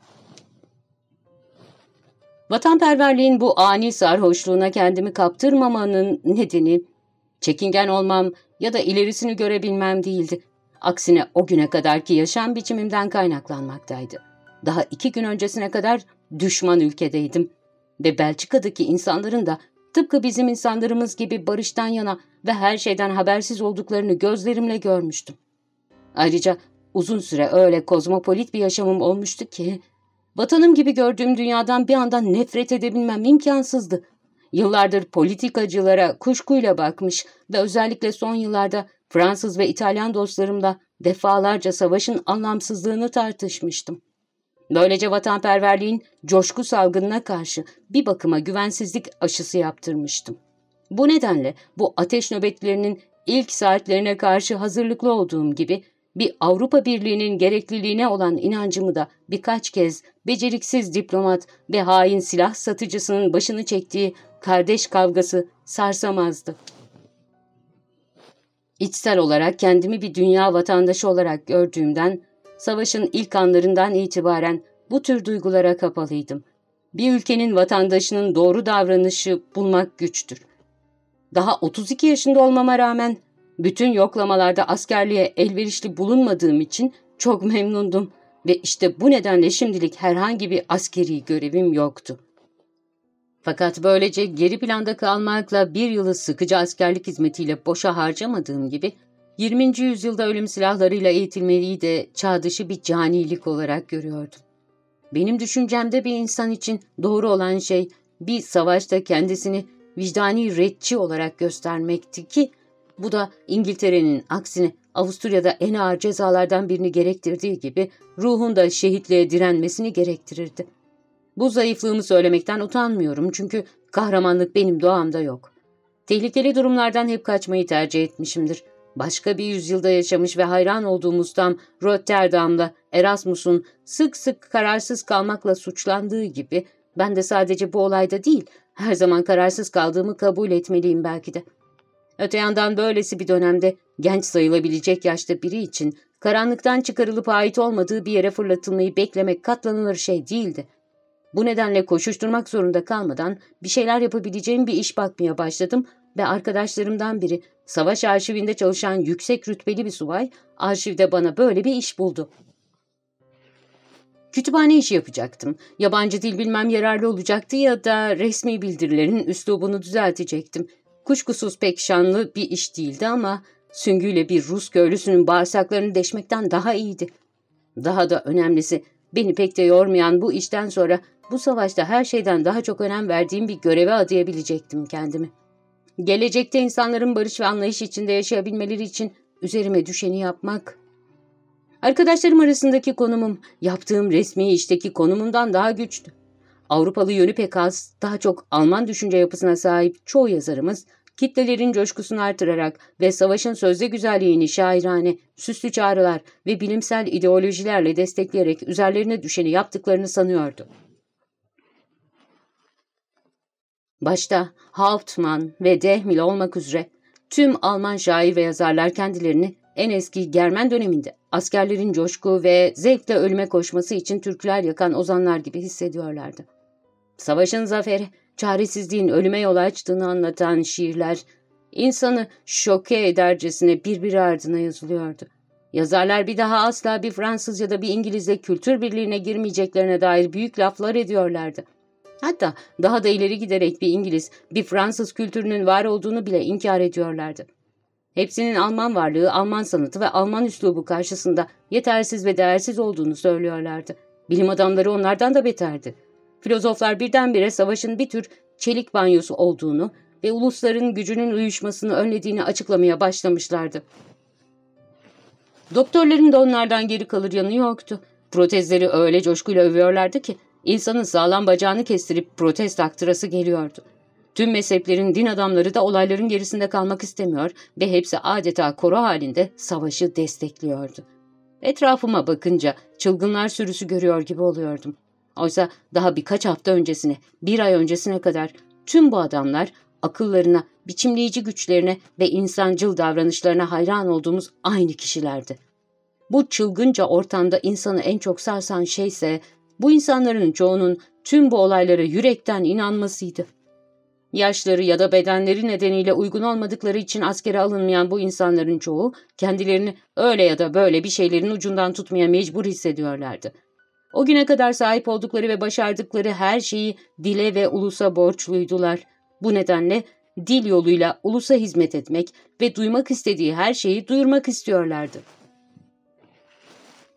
Vatanperverliğin bu ani sarhoşluğuna kendimi kaptırmamanın nedeni çekingen olmam ya da ilerisini görebilmem değildi. Aksine o güne kadarki yaşam biçimimden kaynaklanmaktaydı. Daha iki gün öncesine kadar düşman ülkedeydim ve Belçika'daki insanların da tıpkı bizim insanlarımız gibi barıştan yana ve her şeyden habersiz olduklarını gözlerimle görmüştüm. Ayrıca uzun süre öyle kozmopolit bir yaşamım olmuştu ki Vatanım gibi gördüğüm dünyadan bir anda nefret edebilmem imkansızdı. Yıllardır politikacılara kuşkuyla bakmış ve özellikle son yıllarda Fransız ve İtalyan dostlarımla defalarca savaşın anlamsızlığını tartışmıştım. Böylece vatanperverliğin coşku salgınına karşı bir bakıma güvensizlik aşısı yaptırmıştım. Bu nedenle bu ateş nöbetlerinin ilk saatlerine karşı hazırlıklı olduğum gibi bir Avrupa Birliği'nin gerekliliğine olan inancımı da birkaç kez beceriksiz diplomat ve hain silah satıcısının başını çektiği kardeş kavgası sarsamazdı. İçsel olarak kendimi bir dünya vatandaşı olarak gördüğümden, savaşın ilk anlarından itibaren bu tür duygulara kapalıydım. Bir ülkenin vatandaşının doğru davranışı bulmak güçtür. Daha 32 yaşında olmama rağmen bütün yoklamalarda askerliğe elverişli bulunmadığım için çok memnundum ve işte bu nedenle şimdilik herhangi bir askeri görevim yoktu. Fakat böylece geri planda kalmakla bir yılı sıkıcı askerlik hizmetiyle boşa harcamadığım gibi 20. yüzyılda ölüm silahlarıyla eğitilmeyi de çağ dışı bir canilik olarak görüyordum. Benim düşüncemde bir insan için doğru olan şey bir savaşta kendisini vicdani redçi olarak göstermekti ki bu da İngiltere'nin aksine Avusturya'da en ağır cezalardan birini gerektirdiği gibi ruhun da şehitliğe direnmesini gerektirirdi. Bu zayıflığımı söylemekten utanmıyorum çünkü kahramanlık benim doğamda yok. Tehlikeli durumlardan hep kaçmayı tercih etmişimdir. Başka bir yüzyılda yaşamış ve hayran olduğumuz tam Rotterdam'da Erasmus'un sık sık kararsız kalmakla suçlandığı gibi ben de sadece bu olayda değil, her zaman kararsız kaldığımı kabul etmeliyim belki de. Öte yandan böylesi bir dönemde genç sayılabilecek yaşta biri için karanlıktan çıkarılıp ait olmadığı bir yere fırlatılmayı beklemek katlanılır şey değildi. Bu nedenle koşuşturmak zorunda kalmadan bir şeyler yapabileceğim bir iş bakmaya başladım ve arkadaşlarımdan biri savaş arşivinde çalışan yüksek rütbeli bir subay arşivde bana böyle bir iş buldu. Kütüphane işi yapacaktım. Yabancı dil bilmem yararlı olacaktı ya da resmi bildirilerin üslubunu düzeltecektim. Kuşkusuz pek şanlı bir iş değildi ama süngüyle bir Rus köylüsünün bağırsaklarını deşmekten daha iyiydi. Daha da önemlisi beni pek de yormayan bu işten sonra bu savaşta her şeyden daha çok önem verdiğim bir göreve adayabilecektim kendimi. Gelecekte insanların barış ve anlayış içinde yaşayabilmeleri için üzerime düşeni yapmak. Arkadaşlarım arasındaki konumum, yaptığım resmi işteki konumumdan daha güçtü. Avrupalı yönü pek az, daha çok Alman düşünce yapısına sahip çoğu yazarımız, kitlelerin coşkusunu artırarak ve savaşın sözde güzelliğini şairane, süslü çağrılar ve bilimsel ideolojilerle destekleyerek üzerlerine düşeni yaptıklarını sanıyordu. Başta Hauptmann ve Dehmil olmak üzere tüm Alman şair ve yazarlar kendilerini en eski Germen döneminde askerlerin coşku ve zevkle ölüme koşması için türküler yakan ozanlar gibi hissediyorlardı. Savaşın zaferi, çaresizliğin ölüme yol açtığını anlatan şiirler, insanı şoke edercesine birbiri ardına yazılıyordu. Yazarlar bir daha asla bir Fransız ya da bir İngilizle kültür birliğine girmeyeceklerine dair büyük laflar ediyorlardı. Hatta daha da ileri giderek bir İngiliz, bir Fransız kültürünün var olduğunu bile inkar ediyorlardı. Hepsinin Alman varlığı, Alman sanatı ve Alman üslubu karşısında yetersiz ve değersiz olduğunu söylüyorlardı. Bilim adamları onlardan da beterdi. Filozoflar birdenbire savaşın bir tür çelik banyosu olduğunu ve ulusların gücünün uyuşmasını önlediğini açıklamaya başlamışlardı. Doktorların da onlardan geri kalır yanı yoktu. Protezleri öyle coşkuyla övüyorlardı ki insanın sağlam bacağını kestirip protez taktırası geliyordu. Tüm mezheplerin din adamları da olayların gerisinde kalmak istemiyor ve hepsi adeta koro halinde savaşı destekliyordu. Etrafıma bakınca çılgınlar sürüsü görüyor gibi oluyordum. Oysa daha birkaç hafta öncesine, bir ay öncesine kadar tüm bu adamlar akıllarına, biçimleyici güçlerine ve insancıl davranışlarına hayran olduğumuz aynı kişilerdi. Bu çılgınca ortamda insanı en çok sarsan şeyse bu insanların çoğunun tüm bu olaylara yürekten inanmasıydı. Yaşları ya da bedenleri nedeniyle uygun olmadıkları için askere alınmayan bu insanların çoğu kendilerini öyle ya da böyle bir şeylerin ucundan tutmaya mecbur hissediyorlardı. O güne kadar sahip oldukları ve başardıkları her şeyi dile ve ulusa borçluydular. Bu nedenle dil yoluyla ulusa hizmet etmek ve duymak istediği her şeyi duyurmak istiyorlardı.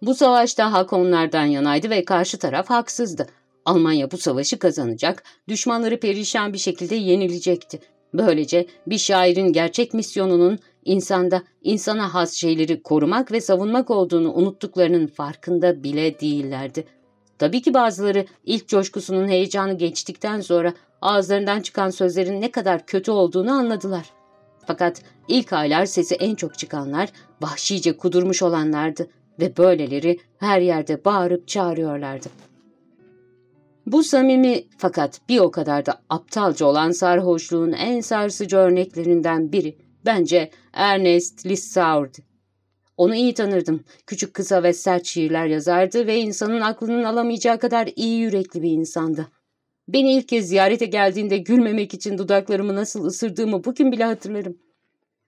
Bu savaşta hak onlardan yanaydı ve karşı taraf haksızdı. Almanya bu savaşı kazanacak, düşmanları perişan bir şekilde yenilecekti. Böylece bir şairin gerçek misyonunun insanda insana has şeyleri korumak ve savunmak olduğunu unuttuklarının farkında bile değillerdi. Tabii ki bazıları ilk coşkusunun heyecanı geçtikten sonra ağızlarından çıkan sözlerin ne kadar kötü olduğunu anladılar. Fakat ilk aylar sesi en çok çıkanlar vahşice kudurmuş olanlardı ve böyleleri her yerde bağırıp çağırıyorlardı. Bu samimi fakat bir o kadar da aptalca olan sarhoşluğun en sarsıcı örneklerinden biri bence Ernest Lissauer'di. Onu iyi tanırdım. Küçük kısa ve sert şiirler yazardı ve insanın aklının alamayacağı kadar iyi yürekli bir insandı. Beni ilk kez ziyarete geldiğinde gülmemek için dudaklarımı nasıl ısırdığımı bugün bile hatırlarım.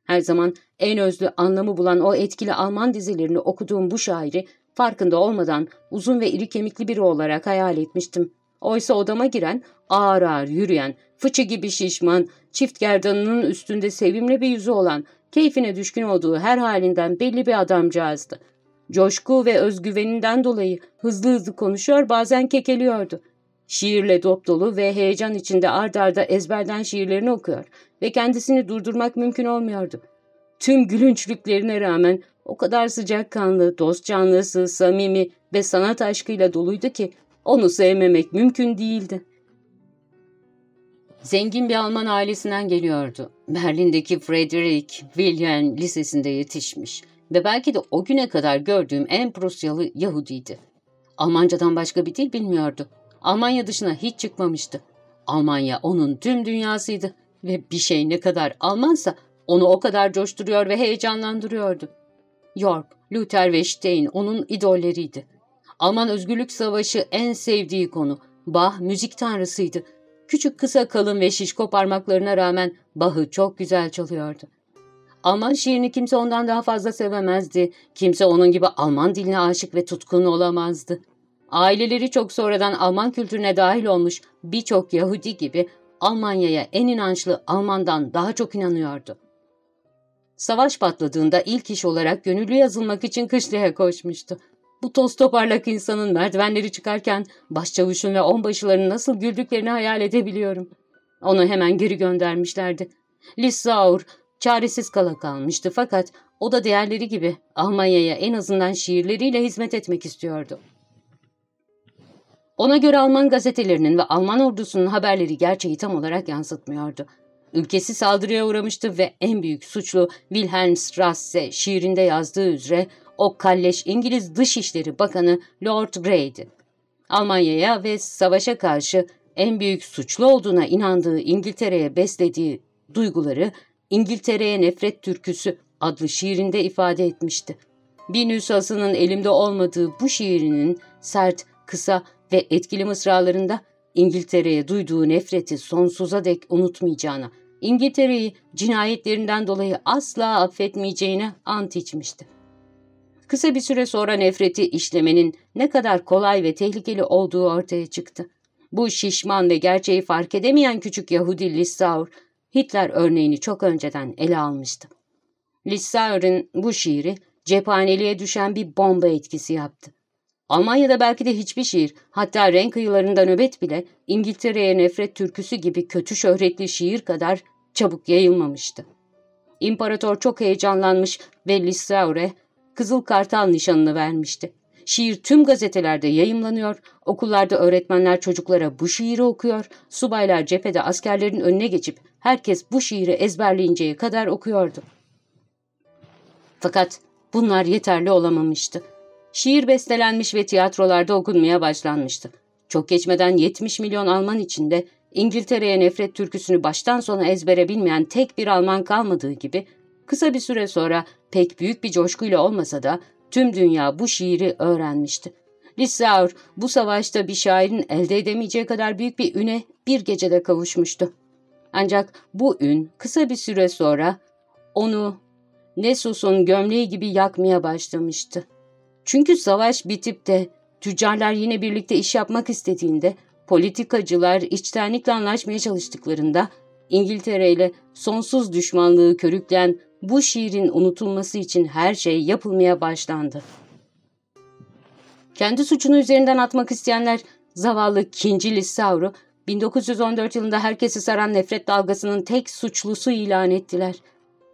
Her zaman en özlü anlamı bulan o etkili Alman dizilerini okuduğum bu şairi farkında olmadan uzun ve iri kemikli biri olarak hayal etmiştim. Oysa odama giren, ağır ağır yürüyen, fıçı gibi şişman, çift gerdanının üstünde sevimli bir yüzü olan, keyfine düşkün olduğu her halinden belli bir adamcağızdı. Coşku ve özgüveninden dolayı hızlı hızlı konuşuyor bazen kekeliyordu. Şiirle dop dolu ve heyecan içinde ard arda ezberden şiirlerini okuyor ve kendisini durdurmak mümkün olmuyordu. Tüm gülünçlüklerine rağmen o kadar sıcakkanlı, dost canlısı, samimi ve sanat aşkıyla doluydu ki onu sevmemek mümkün değildi. Zengin bir Alman ailesinden geliyordu. Berlin'deki Friedrich Wilhelm Lisesi'nde yetişmiş ve belki de o güne kadar gördüğüm en Prusyalı Yahudiydi. Almancadan başka bir dil bilmiyordu. Almanya dışına hiç çıkmamıştı. Almanya onun tüm dünyasıydı ve bir şey ne kadar Almansa onu o kadar coşturuyor ve heyecanlandırıyordu. York, Luther ve Stein onun idolleriydi. Alman Özgürlük Savaşı en sevdiği konu. Bach müzik tanrısıydı. Küçük kısa kalın ve şişko parmaklarına rağmen Bach'ı çok güzel çalıyordu. Alman şiirini kimse ondan daha fazla sevemezdi. Kimse onun gibi Alman diline aşık ve tutkun olamazdı. Aileleri çok sonradan Alman kültürüne dahil olmuş birçok Yahudi gibi Almanya'ya en inançlı Almandan daha çok inanıyordu. Savaş patladığında ilk iş olarak gönüllü yazılmak için kışlaya koşmuştu. Bu toz toparlak insanın merdivenleri çıkarken başçavuşun ve onbaşıların nasıl güldüklerini hayal edebiliyorum. Onu hemen geri göndermişlerdi. Lissaur çaresiz kala kalmıştı fakat o da diğerleri gibi Almanya'ya en azından şiirleriyle hizmet etmek istiyordu. Ona göre Alman gazetelerinin ve Alman ordusunun haberleri gerçeği tam olarak yansıtmıyordu. Ülkesi saldırıya uğramıştı ve en büyük suçlu Wilhelm Strasse şiirinde yazdığı üzere o kalleş İngiliz Dışişleri Bakanı Lord Grey'di. Almanya'ya ve savaşa karşı en büyük suçlu olduğuna inandığı İngiltere'ye beslediği duyguları İngiltere'ye Nefret Türküsü adlı şiirinde ifade etmişti. Bir nüshasının elimde olmadığı bu şiirinin sert, kısa ve etkili mısralarında İngiltere'ye duyduğu nefreti sonsuza dek unutmayacağına, İngiltere'yi cinayetlerinden dolayı asla affetmeyeceğine ant içmişti. Kısa bir süre sonra nefreti işlemenin ne kadar kolay ve tehlikeli olduğu ortaya çıktı. Bu şişman ve gerçeği fark edemeyen küçük Yahudi Lissaur, Hitler örneğini çok önceden ele almıştı. Lissaur'un bu şiiri cephaneliğe düşen bir bomba etkisi yaptı. Almanya'da belki de hiçbir şiir, hatta renk kıyılarında nöbet bile İngiltere'ye nefret türküsü gibi kötü şöhretli şiir kadar çabuk yayılmamıştı. İmparator çok heyecanlanmış ve Lissaure Kızıl Kartal nişanını vermişti. Şiir tüm gazetelerde yayımlanıyor, okullarda öğretmenler çocuklara bu şiiri okuyor, subaylar cephede askerlerin önüne geçip herkes bu şiiri ezberleyinceye kadar okuyordu. Fakat bunlar yeterli olamamıştı. Şiir bestelenmiş ve tiyatrolarda okunmaya başlanmıştı. Çok geçmeden 70 milyon Alman içinde İngiltere'ye nefret türküsünü baştan sona ezbere bilmeyen tek bir Alman kalmadığı gibi kısa bir süre sonra pek büyük bir coşkuyla olmasa da tüm dünya bu şiiri öğrenmişti. Lissaur bu savaşta bir şairin elde edemeyeceği kadar büyük bir üne bir gecede kavuşmuştu. Ancak bu ün kısa bir süre sonra onu Nessus'un gömleği gibi yakmaya başlamıştı. Çünkü savaş bitip de tüccarlar yine birlikte iş yapmak istediğinde, politikacılar içtenlikle anlaşmaya çalıştıklarında, İngiltere ile sonsuz düşmanlığı körükleyen bu şiirin unutulması için her şey yapılmaya başlandı. Kendi suçunu üzerinden atmak isteyenler zavallı Kinci Lissaur'u 1914 yılında herkesi saran nefret dalgasının tek suçlusu ilan ettiler.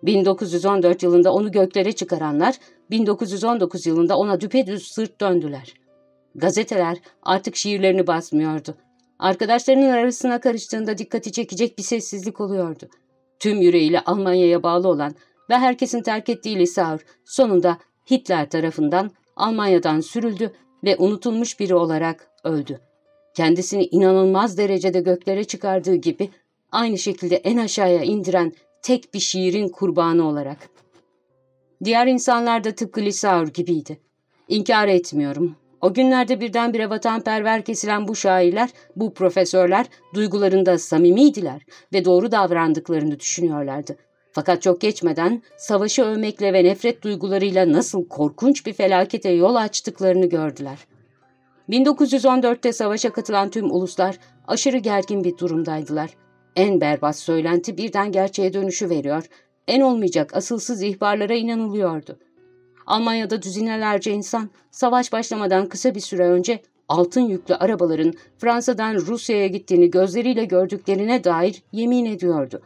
1914 yılında onu göklere çıkaranlar 1919 yılında ona düpedüz sırt döndüler. Gazeteler artık şiirlerini basmıyordu. Arkadaşlarının arasına karıştığında dikkati çekecek bir sessizlik oluyordu. Tüm yüreğiyle Almanya'ya bağlı olan ve herkesin terk ettiği Lisaur sonunda Hitler tarafından Almanya'dan sürüldü ve unutulmuş biri olarak öldü. Kendisini inanılmaz derecede göklere çıkardığı gibi aynı şekilde en aşağıya indiren tek bir şiirin kurbanı olarak. Diğer insanlar da tıpkı Lisaur gibiydi. İnkar etmiyorum. O günlerde birdenbire vatanperver kesilen bu şairler, bu profesörler duygularında samimiydiler ve doğru davrandıklarını düşünüyorlardı. Fakat çok geçmeden savaşı övmekle ve nefret duygularıyla nasıl korkunç bir felakete yol açtıklarını gördüler. 1914'te savaşa katılan tüm uluslar aşırı gergin bir durumdaydılar. En berbat söylenti birden gerçeğe dönüşü veriyor, en olmayacak asılsız ihbarlara inanılıyordu. Almanya'da düzinelerce insan savaş başlamadan kısa bir süre önce altın yüklü arabaların Fransa'dan Rusya'ya gittiğini gözleriyle gördüklerine dair yemin ediyordu.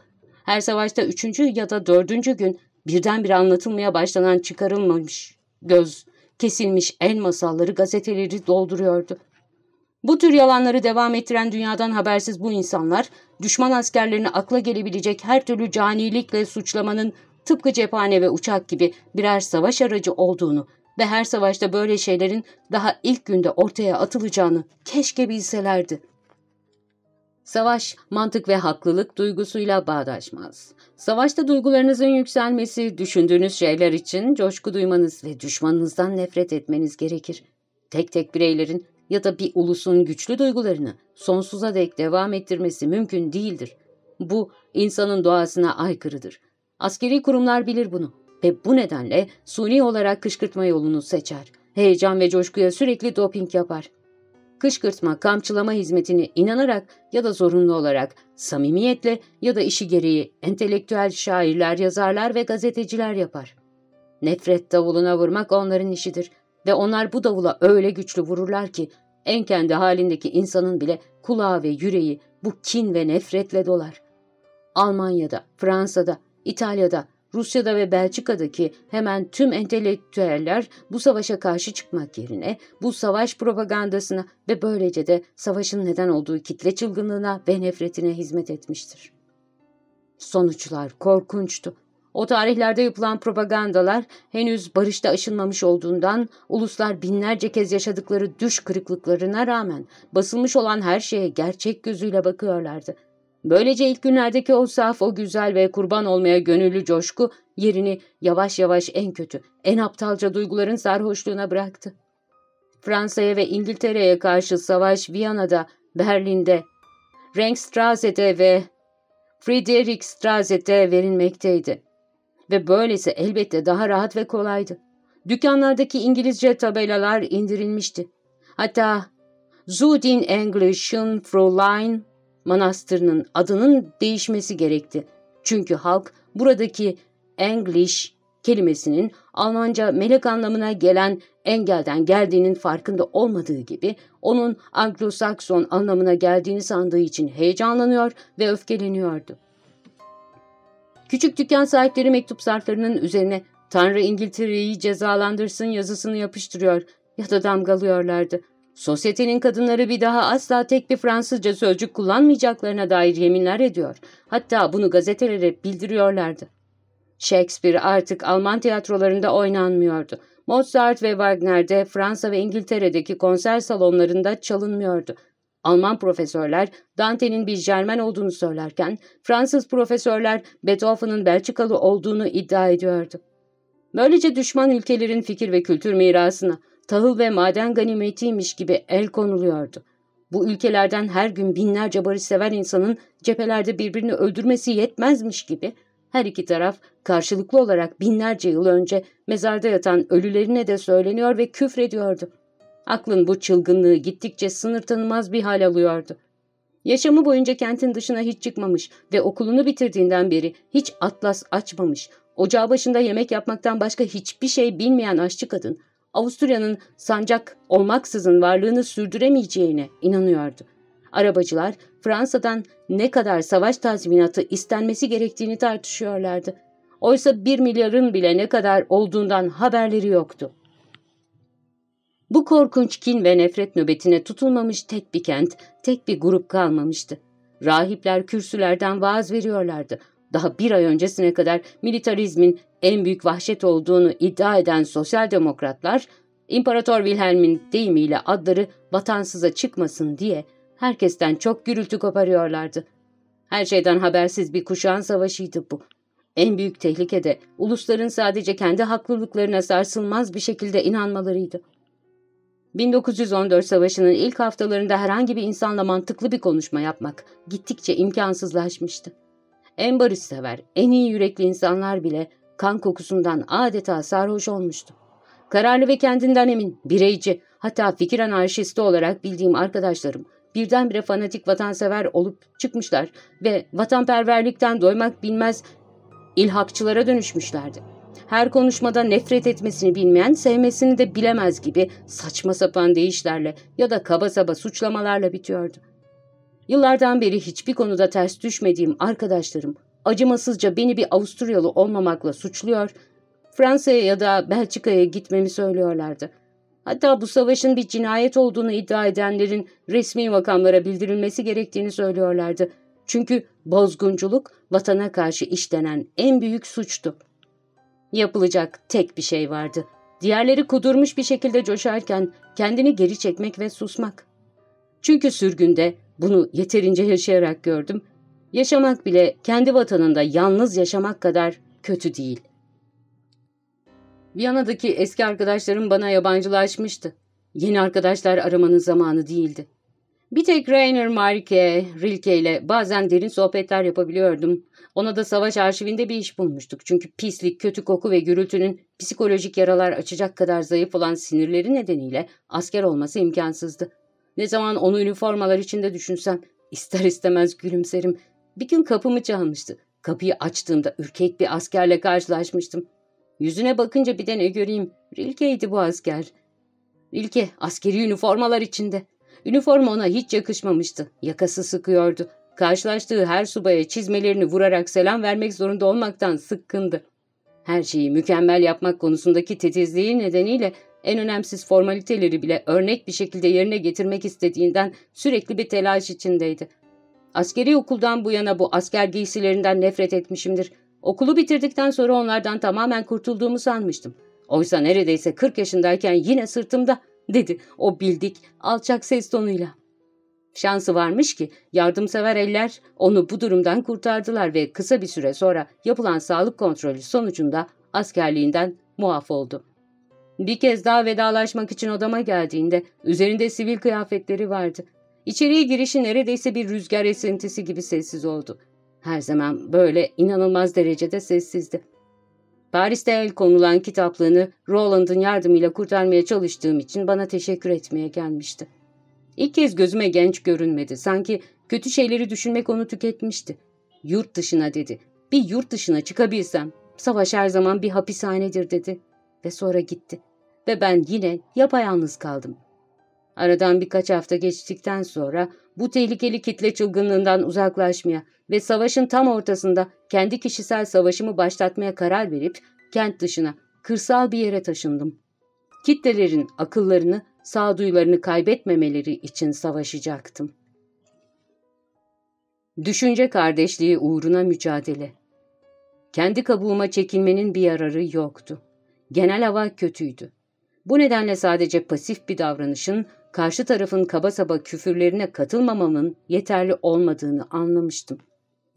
Her savaşta üçüncü ya da dördüncü gün birdenbire anlatılmaya başlanan çıkarılmamış göz, kesilmiş el masalları gazeteleri dolduruyordu. Bu tür yalanları devam ettiren dünyadan habersiz bu insanlar, düşman askerlerini akla gelebilecek her türlü canilikle suçlamanın tıpkı cephane ve uçak gibi birer savaş aracı olduğunu ve her savaşta böyle şeylerin daha ilk günde ortaya atılacağını keşke bilselerdi. Savaş, mantık ve haklılık duygusuyla bağdaşmaz. Savaşta duygularınızın yükselmesi, düşündüğünüz şeyler için coşku duymanız ve düşmanınızdan nefret etmeniz gerekir. Tek tek bireylerin ya da bir ulusun güçlü duygularını sonsuza dek devam ettirmesi mümkün değildir. Bu, insanın doğasına aykırıdır. Askeri kurumlar bilir bunu ve bu nedenle suni olarak kışkırtma yolunu seçer. Heyecan ve coşkuya sürekli doping yapar. Kışkırtma, kamçılama hizmetini inanarak ya da zorunlu olarak, samimiyetle ya da işi gereği entelektüel şairler, yazarlar ve gazeteciler yapar. Nefret davuluna vurmak onların işidir ve onlar bu davula öyle güçlü vururlar ki en kendi halindeki insanın bile kulağı ve yüreği bu kin ve nefretle dolar. Almanya'da, Fransa'da, İtalya'da, Rusya'da ve Belçika'daki hemen tüm entelektüeller bu savaşa karşı çıkmak yerine bu savaş propagandasına ve böylece de savaşın neden olduğu kitle çılgınlığına ve nefretine hizmet etmiştir. Sonuçlar korkunçtu. O tarihlerde yapılan propagandalar henüz barışta aşılmamış olduğundan uluslar binlerce kez yaşadıkları düş kırıklıklarına rağmen basılmış olan her şeye gerçek gözüyle bakıyorlardı. Böylece ilk günlerdeki o saf, o güzel ve kurban olmaya gönüllü coşku yerini yavaş yavaş en kötü, en aptalca duyguların sarhoşluğuna bıraktı. Fransa'ya ve İngiltere'ye karşı savaş Viyana'da, Berlin'de, Ringstrasse'de ve Friedrichstrasse'de verilmekteydi. Ve böylesi elbette daha rahat ve kolaydı. Dükkanlardaki İngilizce tabelalar indirilmişti. Hatta Zudin Englischen Fräulein manastırının adının değişmesi gerekti. Çünkü halk buradaki English kelimesinin Almanca melek anlamına gelen engelden geldiğinin farkında olmadığı gibi onun Anglo-Sakson anlamına geldiğini sandığı için heyecanlanıyor ve öfkeleniyordu. Küçük dükkan sahipleri mektup zarflarının üzerine Tanrı İngiltere'yi cezalandırsın yazısını yapıştırıyor ya da damgalıyorlardı. Sosyetenin kadınları bir daha asla tek bir Fransızca sözcük kullanmayacaklarına dair yeminler ediyor. Hatta bunu gazetelere bildiriyorlardı. Shakespeare artık Alman tiyatrolarında oynanmıyordu. Mozart ve Wagner'de Fransa ve İngiltere'deki konser salonlarında çalınmıyordu. Alman profesörler Dante'nin bir Jermen olduğunu söylerken Fransız profesörler Beethoven'ın Belçikalı olduğunu iddia ediyordu. Böylece düşman ülkelerin fikir ve kültür mirasına tahıl ve maden ganimetiymiş gibi el konuluyordu. Bu ülkelerden her gün binlerce barışsever insanın cephelerde birbirini öldürmesi yetmezmiş gibi her iki taraf karşılıklı olarak binlerce yıl önce mezarda yatan ölülerine de söyleniyor ve küfrediyordu. Aklın bu çılgınlığı gittikçe sınır tanımaz bir hal alıyordu. Yaşamı boyunca kentin dışına hiç çıkmamış ve okulunu bitirdiğinden beri hiç atlas açmamış, ocağı başında yemek yapmaktan başka hiçbir şey bilmeyen aşçı kadın, Avusturya'nın sancak olmaksızın varlığını sürdüremeyeceğine inanıyordu. Arabacılar Fransa'dan ne kadar savaş tazminatı istenmesi gerektiğini tartışıyorlardı. Oysa bir milyarın bile ne kadar olduğundan haberleri yoktu. Bu korkunç kin ve nefret nöbetine tutulmamış tek bir kent, tek bir grup kalmamıştı. Rahipler kürsülerden vaaz veriyorlardı. Daha bir ay öncesine kadar militarizmin en büyük vahşet olduğunu iddia eden sosyal demokratlar, İmparator Wilhelm'in deyimiyle adları vatansıza çıkmasın diye herkesten çok gürültü koparıyorlardı. Her şeyden habersiz bir kuşağın savaşıydı bu. En büyük tehlike de ulusların sadece kendi haklılıklarına sarsılmaz bir şekilde inanmalarıydı. 1914 Savaşı'nın ilk haftalarında herhangi bir insanla mantıklı bir konuşma yapmak gittikçe imkansızlaşmıştı. En barışsever, en iyi yürekli insanlar bile kan kokusundan adeta sarhoş olmuştu. Kararlı ve kendinden emin, bireyci, hatta fikir anarşisti olarak bildiğim arkadaşlarım birdenbire fanatik vatansever olup çıkmışlar ve vatanperverlikten doymak bilmez ilhakçılara dönüşmüşlerdi. Her konuşmada nefret etmesini bilmeyen, sevmesini de bilemez gibi saçma sapan deyişlerle ya da kaba saba suçlamalarla bitiyordu. Yıllardan beri hiçbir konuda ters düşmediğim arkadaşlarım acımasızca beni bir Avusturyalı olmamakla suçluyor, Fransa'ya ya da Belçika'ya gitmemi söylüyorlardı. Hatta bu savaşın bir cinayet olduğunu iddia edenlerin resmi makamlara bildirilmesi gerektiğini söylüyorlardı. Çünkü bozgunculuk vatana karşı işlenen en büyük suçtu. Yapılacak tek bir şey vardı. Diğerleri kudurmuş bir şekilde coşarken kendini geri çekmek ve susmak. Çünkü sürgünde bunu yeterince yaşayarak gördüm. Yaşamak bile kendi vatanında yalnız yaşamak kadar kötü değil. Viyana'daki eski arkadaşlarım bana yabancılaşmıştı. Yeni arkadaşlar aramanın zamanı değildi. Bir tek Rainer Marke, Rilke ile bazen derin sohbetler yapabiliyordum. Ona da savaş arşivinde bir iş bulmuştuk. Çünkü pislik, kötü koku ve gürültünün psikolojik yaralar açacak kadar zayıf olan sinirleri nedeniyle asker olması imkansızdı. Ne zaman onu üniformalar içinde düşünsem ister istemez gülümserim. Bir gün kapımı çalmıştı. Kapıyı açtığımda ürkek bir askerle karşılaşmıştım. Yüzüne bakınca bir de ne göreyim. Rilke'ydi bu asker. Rilke askeri üniformalar içinde. Üniforma ona hiç yakışmamıştı. Yakası sıkıyordu. Karşılaştığı her subaya çizmelerini vurarak selam vermek zorunda olmaktan sıkkındı. Her şeyi mükemmel yapmak konusundaki titizliği nedeniyle en önemsiz formaliteleri bile örnek bir şekilde yerine getirmek istediğinden sürekli bir telaş içindeydi. Askeri okuldan bu yana bu asker giysilerinden nefret etmişimdir. Okulu bitirdikten sonra onlardan tamamen kurtulduğumu sanmıştım. Oysa neredeyse 40 yaşındayken yine sırtımda, dedi o bildik alçak ses tonuyla. Şansı varmış ki yardımsever eller onu bu durumdan kurtardılar ve kısa bir süre sonra yapılan sağlık kontrolü sonucunda askerliğinden muaf oldu. Bir kez daha vedalaşmak için odama geldiğinde üzerinde sivil kıyafetleri vardı. İçeriye girişi neredeyse bir rüzgar esintisi gibi sessiz oldu. Her zaman böyle inanılmaz derecede sessizdi. Paris'te el konulan kitaplığını Roland'ın yardımıyla kurtarmaya çalıştığım için bana teşekkür etmeye gelmişti. İlk kez gözüme genç görünmedi. Sanki kötü şeyleri düşünmek onu tüketmişti. Yurt dışına dedi. Bir yurt dışına çıkabilsem. Savaş her zaman bir hapishanedir dedi. Ve sonra gitti. Ve ben yine yapayalnız kaldım. Aradan birkaç hafta geçtikten sonra bu tehlikeli kitle çılgınlığından uzaklaşmaya ve savaşın tam ortasında kendi kişisel savaşımı başlatmaya karar verip kent dışına, kırsal bir yere taşındım. Kitlelerin akıllarını, sağduyularını kaybetmemeleri için savaşacaktım. Düşünce kardeşliği uğruna mücadele. Kendi kabuğuma çekilmenin bir yararı yoktu. Genel hava kötüydü. Bu nedenle sadece pasif bir davranışın karşı tarafın kaba saba küfürlerine katılmamamın yeterli olmadığını anlamıştım.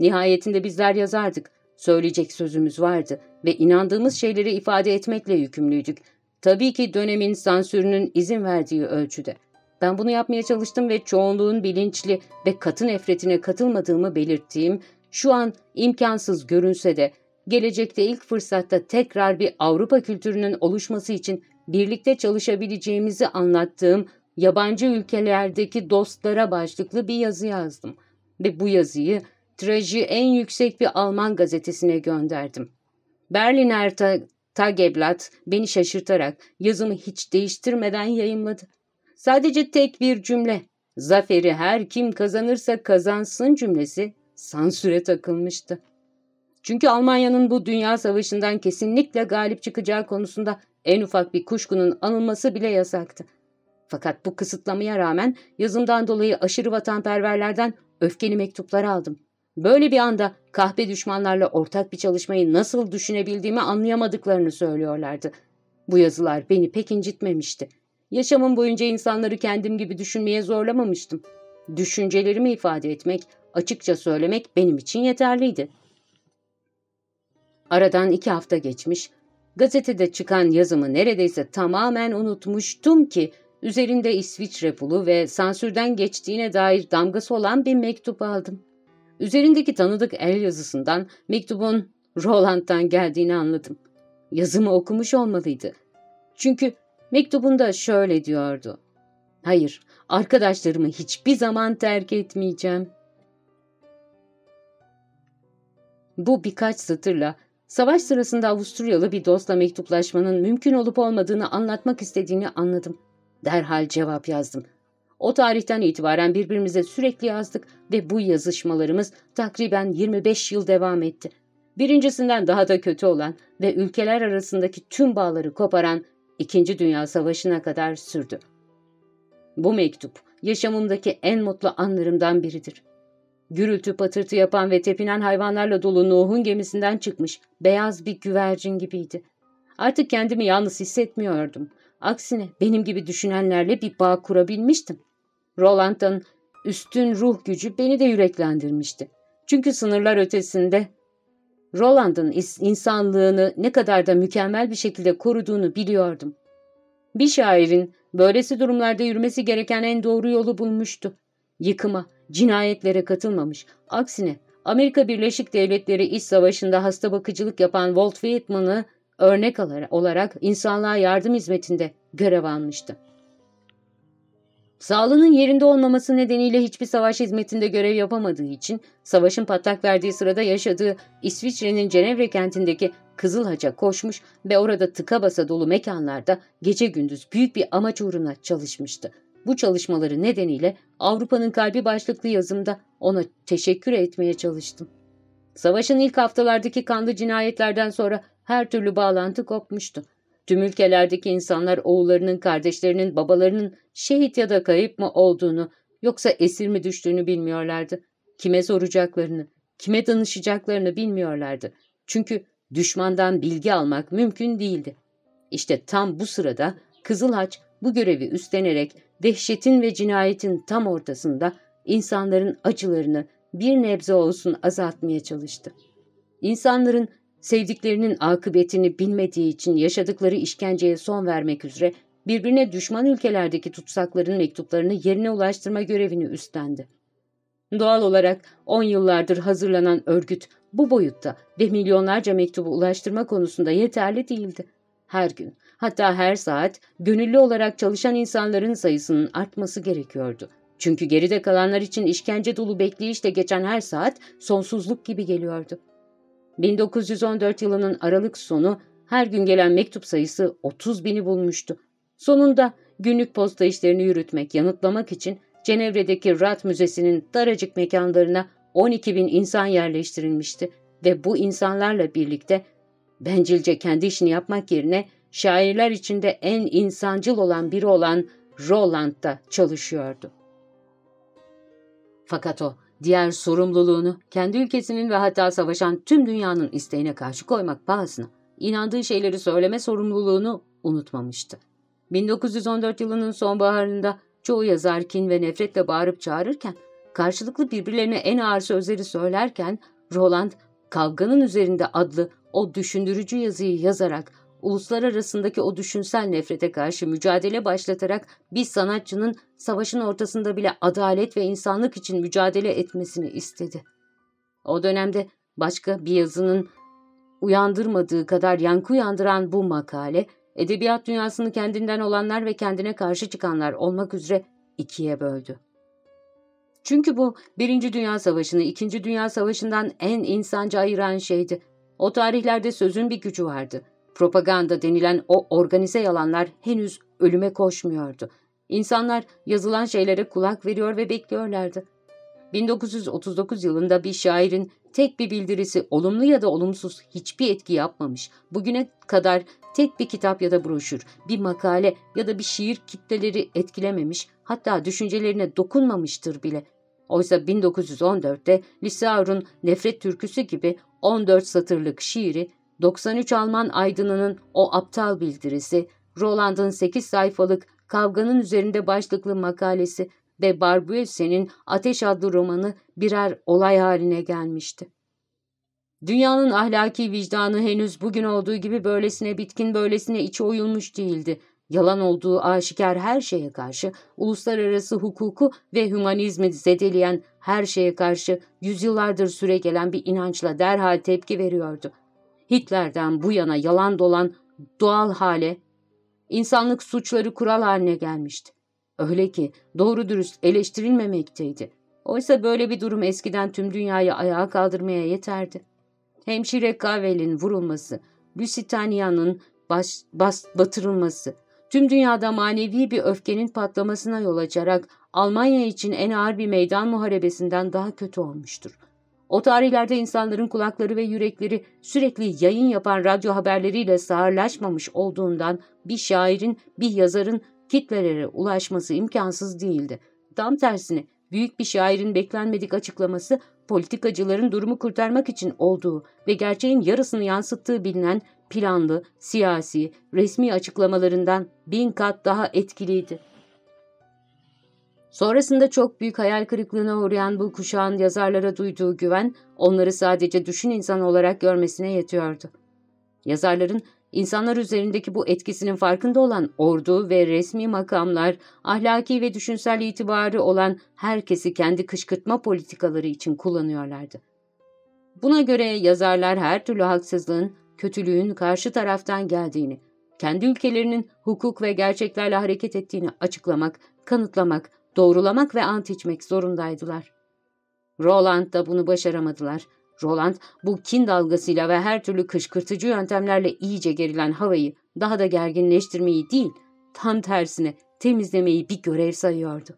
Nihayetinde bizler yazardık. Söyleyecek sözümüz vardı ve inandığımız şeyleri ifade etmekle yükümlüydük. Tabii ki dönemin sansürünün izin verdiği ölçüde. Ben bunu yapmaya çalıştım ve çoğunluğun bilinçli ve katı nefretine katılmadığımı belirttiğim, şu an imkansız görünse de gelecekte ilk fırsatta tekrar bir Avrupa kültürünün oluşması için birlikte çalışabileceğimizi anlattığım yabancı ülkelerdeki dostlara başlıklı bir yazı yazdım. Ve bu yazıyı Traji en yüksek bir Alman gazetesine gönderdim. Berliner Ta Tageblatt beni şaşırtarak yazımı hiç değiştirmeden yayımladı. Sadece tek bir cümle, zaferi her kim kazanırsa kazansın cümlesi sansüre takılmıştı. Çünkü Almanya'nın bu dünya savaşından kesinlikle galip çıkacağı konusunda en ufak bir kuşkunun anılması bile yasaktı. Fakat bu kısıtlamaya rağmen yazımdan dolayı aşırı vatanperverlerden öfkeli mektuplar aldım. Böyle bir anda kahpe düşmanlarla ortak bir çalışmayı nasıl düşünebildiğimi anlayamadıklarını söylüyorlardı. Bu yazılar beni pek incitmemişti. Yaşamım boyunca insanları kendim gibi düşünmeye zorlamamıştım. Düşüncelerimi ifade etmek, açıkça söylemek benim için yeterliydi. Aradan iki hafta geçmiş, gazetede çıkan yazımı neredeyse tamamen unutmuştum ki üzerinde İsviçre pulu ve sansürden geçtiğine dair damgası olan bir mektup aldım. Üzerindeki tanıdık el yazısından mektubun Roland'dan geldiğini anladım. Yazımı okumuş olmalıydı. Çünkü Mektubunda şöyle diyordu. Hayır, arkadaşlarımı hiçbir zaman terk etmeyeceğim. Bu birkaç satırla savaş sırasında Avusturyalı bir dostla mektuplaşmanın mümkün olup olmadığını anlatmak istediğini anladım. Derhal cevap yazdım. O tarihten itibaren birbirimize sürekli yazdık ve bu yazışmalarımız takriben 25 yıl devam etti. Birincisinden daha da kötü olan ve ülkeler arasındaki tüm bağları koparan İkinci Dünya Savaşı'na kadar sürdü. Bu mektup yaşamımdaki en mutlu anlarımdan biridir. Gürültü patırtı yapan ve tepinen hayvanlarla dolu Nuh'un gemisinden çıkmış beyaz bir güvercin gibiydi. Artık kendimi yalnız hissetmiyordum. Aksine benim gibi düşünenlerle bir bağ kurabilmiştim. Roland'ın üstün ruh gücü beni de yüreklendirmişti. Çünkü sınırlar ötesinde Roland'ın insanlığını ne kadar da mükemmel bir şekilde koruduğunu biliyordum. Bir şairin böylesi durumlarda yürümesi gereken en doğru yolu bulmuştu. Yıkıma, cinayetlere katılmamış. Aksine Amerika Birleşik Devletleri İç Savaşı'nda hasta bakıcılık yapan Walt Whitman'ı örnek olarak insanlığa yardım hizmetinde görev almıştı. Sağlığının yerinde olmaması nedeniyle hiçbir savaş hizmetinde görev yapamadığı için savaşın patlak verdiği sırada yaşadığı İsviçre'nin Cenevre kentindeki Kızılhaç'a koşmuş ve orada tıka basa dolu mekanlarda gece gündüz büyük bir amaç uğruna çalışmıştı. Bu çalışmaları nedeniyle Avrupa'nın kalbi başlıklı yazımda ona teşekkür etmeye çalıştım. Savaşın ilk haftalardaki kanlı cinayetlerden sonra her türlü bağlantı kopmuştu. Tüm ülkelerdeki insanlar oğullarının, kardeşlerinin, babalarının şehit ya da kayıp mı olduğunu yoksa esir mi düştüğünü bilmiyorlardı. Kime soracaklarını, kime danışacaklarını bilmiyorlardı. Çünkü düşmandan bilgi almak mümkün değildi. İşte tam bu sırada Kızıl Haç bu görevi üstlenerek dehşetin ve cinayetin tam ortasında insanların acılarını bir nebze olsun azaltmaya çalıştı. İnsanların sevdiklerinin akıbetini bilmediği için yaşadıkları işkenceye son vermek üzere birbirine düşman ülkelerdeki tutsakların mektuplarını yerine ulaştırma görevini üstlendi. Doğal olarak on yıllardır hazırlanan örgüt bu boyutta ve milyonlarca mektubu ulaştırma konusunda yeterli değildi. Her gün, hatta her saat gönüllü olarak çalışan insanların sayısının artması gerekiyordu. Çünkü geride kalanlar için işkence dolu bekleyişle geçen her saat sonsuzluk gibi geliyordu. 1914 yılının Aralık sonu her gün gelen mektup sayısı 30 bini bulmuştu. Sonunda günlük posta işlerini yürütmek, yanıtlamak için Cenevre'deki Rat Müzesi'nin daracık mekanlarına 12 bin insan yerleştirilmişti ve bu insanlarla birlikte bencilce kendi işini yapmak yerine şairler içinde en insancıl olan biri olan Roland da çalışıyordu. Fakat o diğer sorumluluğunu kendi ülkesinin ve hatta savaşan tüm dünyanın isteğine karşı koymak pahasına inandığı şeyleri söyleme sorumluluğunu unutmamıştı. 1914 yılının sonbaharında çoğu yazar kin ve nefretle bağırıp çağırırken, karşılıklı birbirlerine en ağır sözleri söylerken, Roland, Kavganın Üzerinde adlı o düşündürücü yazıyı yazarak uluslar arasındaki o düşünsel nefrete karşı mücadele başlatarak bir sanatçının savaşın ortasında bile adalet ve insanlık için mücadele etmesini istedi. O dönemde başka bir yazının uyandırmadığı kadar yankı uyandıran bu makale, edebiyat dünyasını kendinden olanlar ve kendine karşı çıkanlar olmak üzere ikiye böldü. Çünkü bu Birinci Dünya Savaşı'nı İkinci Dünya Savaşı'ndan en insanca ayıran şeydi. O tarihlerde sözün bir gücü vardı. Propaganda denilen o organize yalanlar henüz ölüme koşmuyordu. İnsanlar yazılan şeylere kulak veriyor ve bekliyorlardı. 1939 yılında bir şairin tek bir bildirisi olumlu ya da olumsuz hiçbir etki yapmamış. Bugüne kadar tek bir kitap ya da broşür, bir makale ya da bir şiir kitleleri etkilememiş, hatta düşüncelerine dokunmamıştır bile. Oysa 1914'te Lisaur'un Nefret Türküsü gibi 14 satırlık şiiri 93 Alman aydınının o aptal bildirisi, Roland'ın 8 sayfalık Kavganın Üzerinde başlıklı makalesi ve Barbuesse'nin Ateş adlı romanı birer olay haline gelmişti. Dünyanın ahlaki vicdanı henüz bugün olduğu gibi böylesine bitkin, böylesine içi oyulmuş değildi. Yalan olduğu aşikar her şeye karşı, uluslararası hukuku ve hümanizmi zedeleyen her şeye karşı yüzyıllardır süre gelen bir inançla derhal tepki veriyordu. Hitler'den bu yana yalan dolan doğal hale İnsanlık suçları kural haline gelmişti. Öyle ki doğru dürüst eleştirilmemekteydi. Oysa böyle bir durum eskiden tüm dünyayı ayağa kaldırmaya yeterdi. Hemşire Gavel'in vurulması, Lusitania'nın batırılması, tüm dünyada manevi bir öfkenin patlamasına yol açarak Almanya için en ağır bir meydan muharebesinden daha kötü olmuştur. O tarihlerde insanların kulakları ve yürekleri sürekli yayın yapan radyo haberleriyle sağırlaşmamış olduğundan bir şairin, bir yazarın kitlelere ulaşması imkansız değildi. Tam tersine büyük bir şairin beklenmedik açıklaması politikacıların durumu kurtarmak için olduğu ve gerçeğin yarısını yansıttığı bilinen planlı, siyasi, resmi açıklamalarından bin kat daha etkiliydi. Sonrasında çok büyük hayal kırıklığına uğrayan bu kuşağın yazarlara duyduğu güven, onları sadece düşün insan olarak görmesine yetiyordu. Yazarların insanlar üzerindeki bu etkisinin farkında olan ordu ve resmi makamlar, ahlaki ve düşünsel itibarı olan herkesi kendi kışkırtma politikaları için kullanıyorlardı. Buna göre yazarlar her türlü haksızlığın, kötülüğün karşı taraftan geldiğini, kendi ülkelerinin hukuk ve gerçeklerle hareket ettiğini açıklamak, kanıtlamak, doğrulamak ve ant içmek zorundaydılar. Roland da bunu başaramadılar. Roland bu kin dalgasıyla ve her türlü kışkırtıcı yöntemlerle iyice gerilen havayı daha da gerginleştirmeyi değil, tam tersine temizlemeyi bir görev sayıyordu.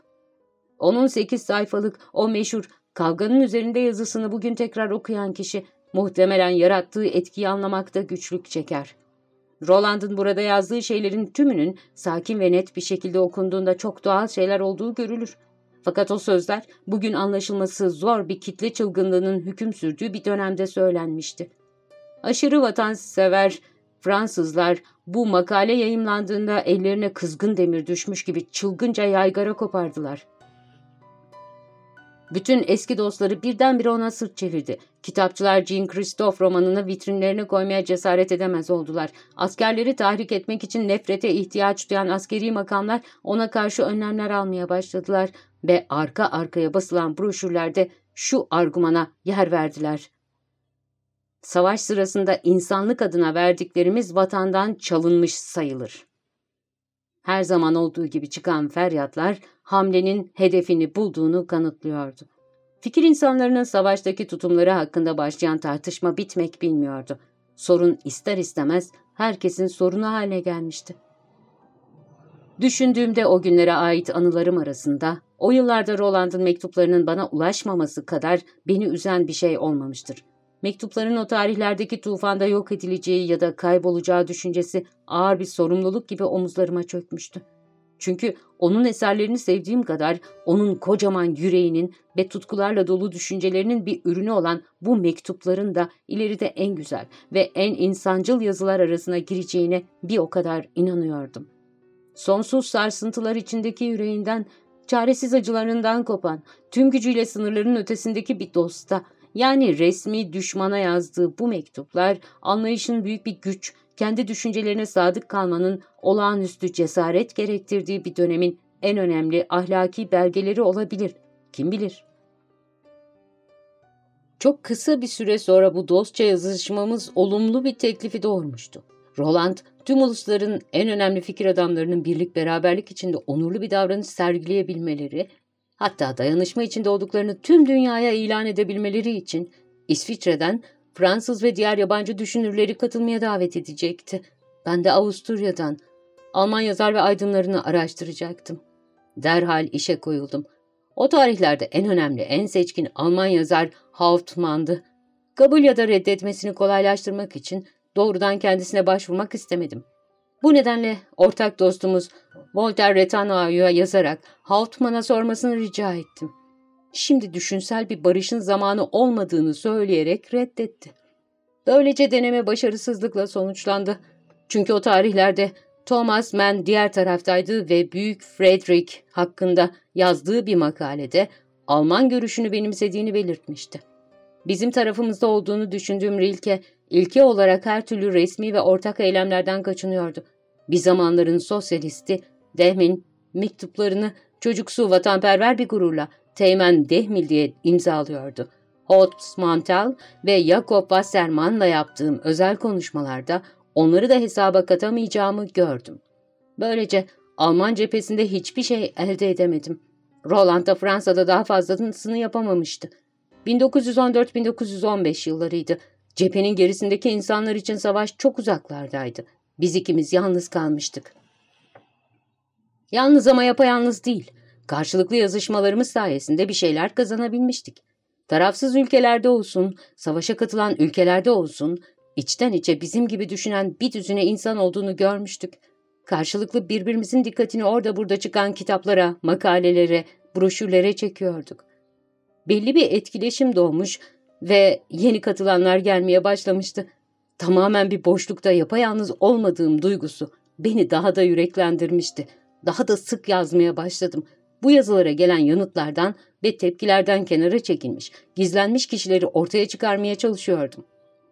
Onun sekiz sayfalık o meşhur kavganın üzerinde yazısını bugün tekrar okuyan kişi muhtemelen yarattığı etkiyi anlamakta güçlük çeker. Roland'ın burada yazdığı şeylerin tümünün sakin ve net bir şekilde okunduğunda çok doğal şeyler olduğu görülür. Fakat o sözler bugün anlaşılması zor bir kitle çılgınlığının hüküm sürdüğü bir dönemde söylenmişti. Aşırı vatansever Fransızlar bu makale yayımlandığında ellerine kızgın demir düşmüş gibi çılgınca yaygara kopardılar. Bütün eski dostları birdenbire ona sırt çevirdi. Kitapçılar Jean Christophe romanını vitrinlerine koymaya cesaret edemez oldular. Askerleri tahrik etmek için nefrete ihtiyaç duyan askeri makamlar ona karşı önlemler almaya başladılar ve arka arkaya basılan broşürlerde şu argümana yer verdiler. Savaş sırasında insanlık adına verdiklerimiz vatandan çalınmış sayılır. Her zaman olduğu gibi çıkan feryatlar hamlenin hedefini bulduğunu kanıtlıyordu. Fikir insanlarının savaştaki tutumları hakkında başlayan tartışma bitmek bilmiyordu. Sorun ister istemez herkesin sorunu haline gelmişti. Düşündüğümde o günlere ait anılarım arasında o yıllarda Roland'ın mektuplarının bana ulaşmaması kadar beni üzen bir şey olmamıştır. Mektupların o tarihlerdeki tufanda yok edileceği ya da kaybolacağı düşüncesi ağır bir sorumluluk gibi omuzlarıma çökmüştü. Çünkü onun eserlerini sevdiğim kadar onun kocaman yüreğinin ve tutkularla dolu düşüncelerinin bir ürünü olan bu mektupların da ileride en güzel ve en insancıl yazılar arasına gireceğine bir o kadar inanıyordum. Sonsuz sarsıntılar içindeki yüreğinden, çaresiz acılarından kopan, tüm gücüyle sınırların ötesindeki bir dosta, yani resmi düşmana yazdığı bu mektuplar anlayışın büyük bir güç, kendi düşüncelerine sadık kalmanın olağanüstü cesaret gerektirdiği bir dönemin en önemli ahlaki belgeleri olabilir. Kim bilir? Çok kısa bir süre sonra bu dostça yazışmamız olumlu bir teklifi doğurmuştu. Roland, tüm ulusların en önemli fikir adamlarının birlik beraberlik içinde onurlu bir davranış sergileyebilmeleri, hatta dayanışma içinde olduklarını tüm dünyaya ilan edebilmeleri için İsviçre'den Fransız ve diğer yabancı düşünürleri katılmaya davet edecekti. Ben de Avusturya'dan Alman yazar ve aydınlarını araştıracaktım. Derhal işe koyuldum. O tarihlerde en önemli, en seçkin Alman yazar Hauptmann'dı. Kabul ya da reddetmesini kolaylaştırmak için doğrudan kendisine başvurmak istemedim. Bu nedenle ortak dostumuz Voltaire Retanoa'ya yazarak Hauptmann'a sormasını rica ettim şimdi düşünsel bir barışın zamanı olmadığını söyleyerek reddetti. Böylece deneme başarısızlıkla sonuçlandı. Çünkü o tarihlerde Thomas Mann diğer taraftaydı ve Büyük Frederick hakkında yazdığı bir makalede Alman görüşünü benimsediğini belirtmişti. Bizim tarafımızda olduğunu düşündüğüm Rilke, ilke olarak her türlü resmi ve ortak eylemlerden kaçınıyordu. Bir zamanların sosyalisti, Dehmin, mektuplarını çocuksu vatanperver bir gururla Teğmen Dehmil diye imzalıyordu. Holtz Mantel ve Jakob Wassermann'la yaptığım özel konuşmalarda onları da hesaba katamayacağımı gördüm. Böylece Alman cephesinde hiçbir şey elde edemedim. Roland da Fransa'da daha fazlasını yapamamıştı. 1914-1915 yıllarıydı. Cephenin gerisindeki insanlar için savaş çok uzaklardaydı. Biz ikimiz yalnız kalmıştık. Yalnız ama yapayalnız değil. Karşılıklı yazışmalarımız sayesinde bir şeyler kazanabilmiştik. Tarafsız ülkelerde olsun, savaşa katılan ülkelerde olsun, içten içe bizim gibi düşünen bir düzüne insan olduğunu görmüştük. Karşılıklı birbirimizin dikkatini orada burada çıkan kitaplara, makalelere, broşürlere çekiyorduk. Belli bir etkileşim doğmuş ve yeni katılanlar gelmeye başlamıştı. Tamamen bir boşlukta yapayalnız olmadığım duygusu beni daha da yüreklendirmişti. Daha da sık yazmaya başladım. Bu yazılara gelen yanıtlardan ve tepkilerden kenara çekilmiş, gizlenmiş kişileri ortaya çıkarmaya çalışıyordum.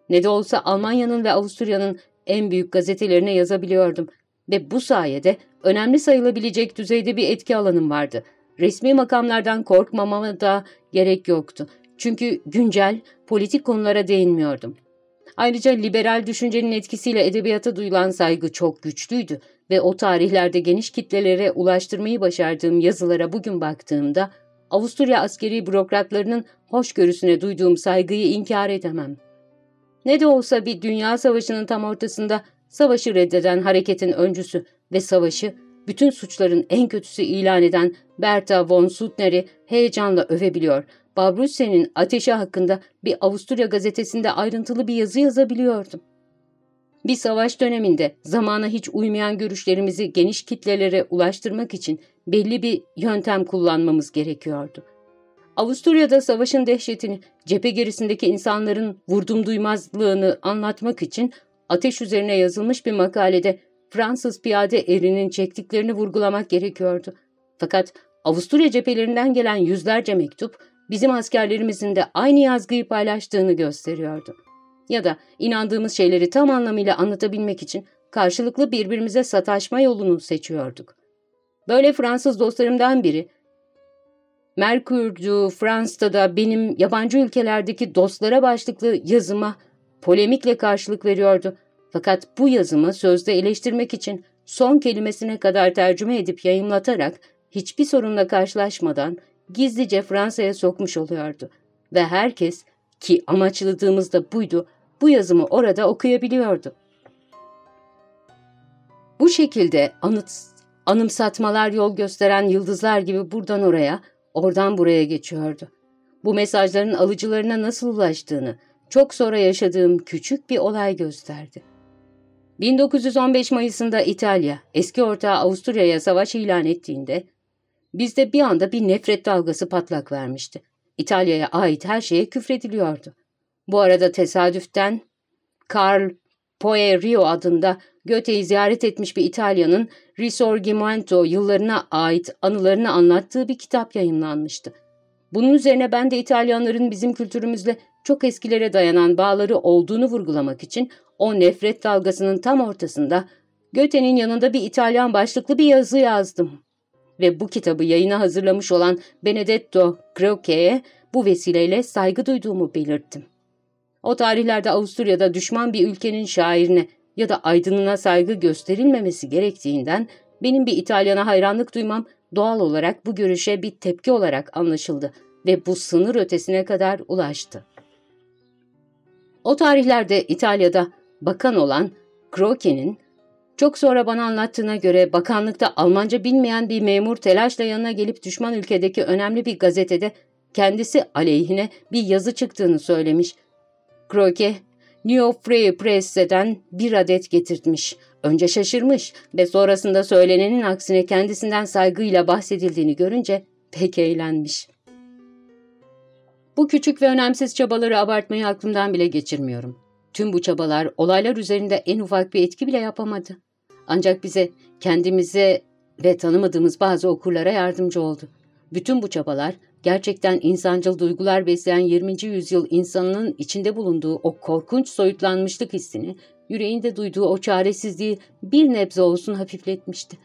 Ne de olsa Almanya'nın ve Avusturya'nın en büyük gazetelerine yazabiliyordum ve bu sayede önemli sayılabilecek düzeyde bir etki alanım vardı. Resmi makamlardan korkmamama da gerek yoktu. Çünkü güncel, politik konulara değinmiyordum. Ayrıca liberal düşüncenin etkisiyle edebiyata duyulan saygı çok güçlüydü ve o tarihlerde geniş kitlelere ulaştırmayı başardığım yazılara bugün baktığımda Avusturya askeri bürokratlarının hoşgörüsüne duyduğum saygıyı inkar edemem. Ne de olsa bir dünya savaşının tam ortasında savaşı reddeden hareketin öncüsü ve savaşı bütün suçların en kötüsü ilan eden Bertha von Suttner'i heyecanla övebiliyor. Babrussen'in ateşi hakkında bir Avusturya gazetesinde ayrıntılı bir yazı yazabiliyordum. Bir savaş döneminde zamana hiç uymayan görüşlerimizi geniş kitlelere ulaştırmak için belli bir yöntem kullanmamız gerekiyordu. Avusturya'da savaşın dehşetini, cephe gerisindeki insanların vurdum duymazlığını anlatmak için ateş üzerine yazılmış bir makalede Fransız piyade erinin çektiklerini vurgulamak gerekiyordu. Fakat Avusturya cephelerinden gelen yüzlerce mektup bizim askerlerimizin de aynı yazgıyı paylaştığını gösteriyordu. Ya da inandığımız şeyleri tam anlamıyla anlatabilmek için karşılıklı birbirimize sataşma yolunu seçiyorduk. Böyle Fransız dostlarımdan biri, Merkür du Fransa'da benim yabancı ülkelerdeki dostlara başlıklı yazıma polemikle karşılık veriyordu. Fakat bu yazımı sözde eleştirmek için son kelimesine kadar tercüme edip yayımlatarak hiçbir sorunla karşılaşmadan gizlice Fransa'ya sokmuş oluyordu. Ve herkes ki amaçladığımız da buydu, bu yazımı orada okuyabiliyordu. Bu şekilde anıt, anımsatmalar yol gösteren yıldızlar gibi buradan oraya, oradan buraya geçiyordu. Bu mesajların alıcılarına nasıl ulaştığını çok sonra yaşadığım küçük bir olay gösterdi. 1915 Mayıs'ında İtalya, eski ortağı Avusturya'ya savaş ilan ettiğinde bizde bir anda bir nefret dalgası patlak vermişti. İtalya'ya ait her şeye küfrediliyordu. Bu arada tesadüften Carl Poerio adında Goethe'yi ziyaret etmiş bir İtalyanın Risorgimento yıllarına ait anılarını anlattığı bir kitap yayınlanmıştı. Bunun üzerine ben de İtalyanların bizim kültürümüzle çok eskilere dayanan bağları olduğunu vurgulamak için o nefret dalgasının tam ortasında Goethe'nin yanında bir İtalyan başlıklı bir yazı yazdım. Ve bu kitabı yayına hazırlamış olan Benedetto Croce'ye bu vesileyle saygı duyduğumu belirttim. O tarihlerde Avusturya'da düşman bir ülkenin şairine ya da aydınına saygı gösterilmemesi gerektiğinden benim bir İtalyana hayranlık duymam doğal olarak bu görüşe bir tepki olarak anlaşıldı ve bu sınır ötesine kadar ulaştı. O tarihlerde İtalya'da bakan olan Croce'nin çok sonra bana anlattığına göre bakanlıkta Almanca bilmeyen bir memur telaşla yanına gelip düşman ülkedeki önemli bir gazetede kendisi aleyhine bir yazı çıktığını söylemiş. Croce, New Free Press'den bir adet getirtmiş. Önce şaşırmış ve sonrasında söylenenin aksine kendisinden saygıyla bahsedildiğini görünce pek eğlenmiş. Bu küçük ve önemsiz çabaları abartmayı aklımdan bile geçirmiyorum. Tüm bu çabalar olaylar üzerinde en ufak bir etki bile yapamadı. Ancak bize, kendimize ve tanımadığımız bazı okurlara yardımcı oldu. Bütün bu çabalar gerçekten insancıl duygular besleyen 20. yüzyıl insanının içinde bulunduğu o korkunç soyutlanmışlık hissini, yüreğinde duyduğu o çaresizliği bir nebze olsun hafifletmişti.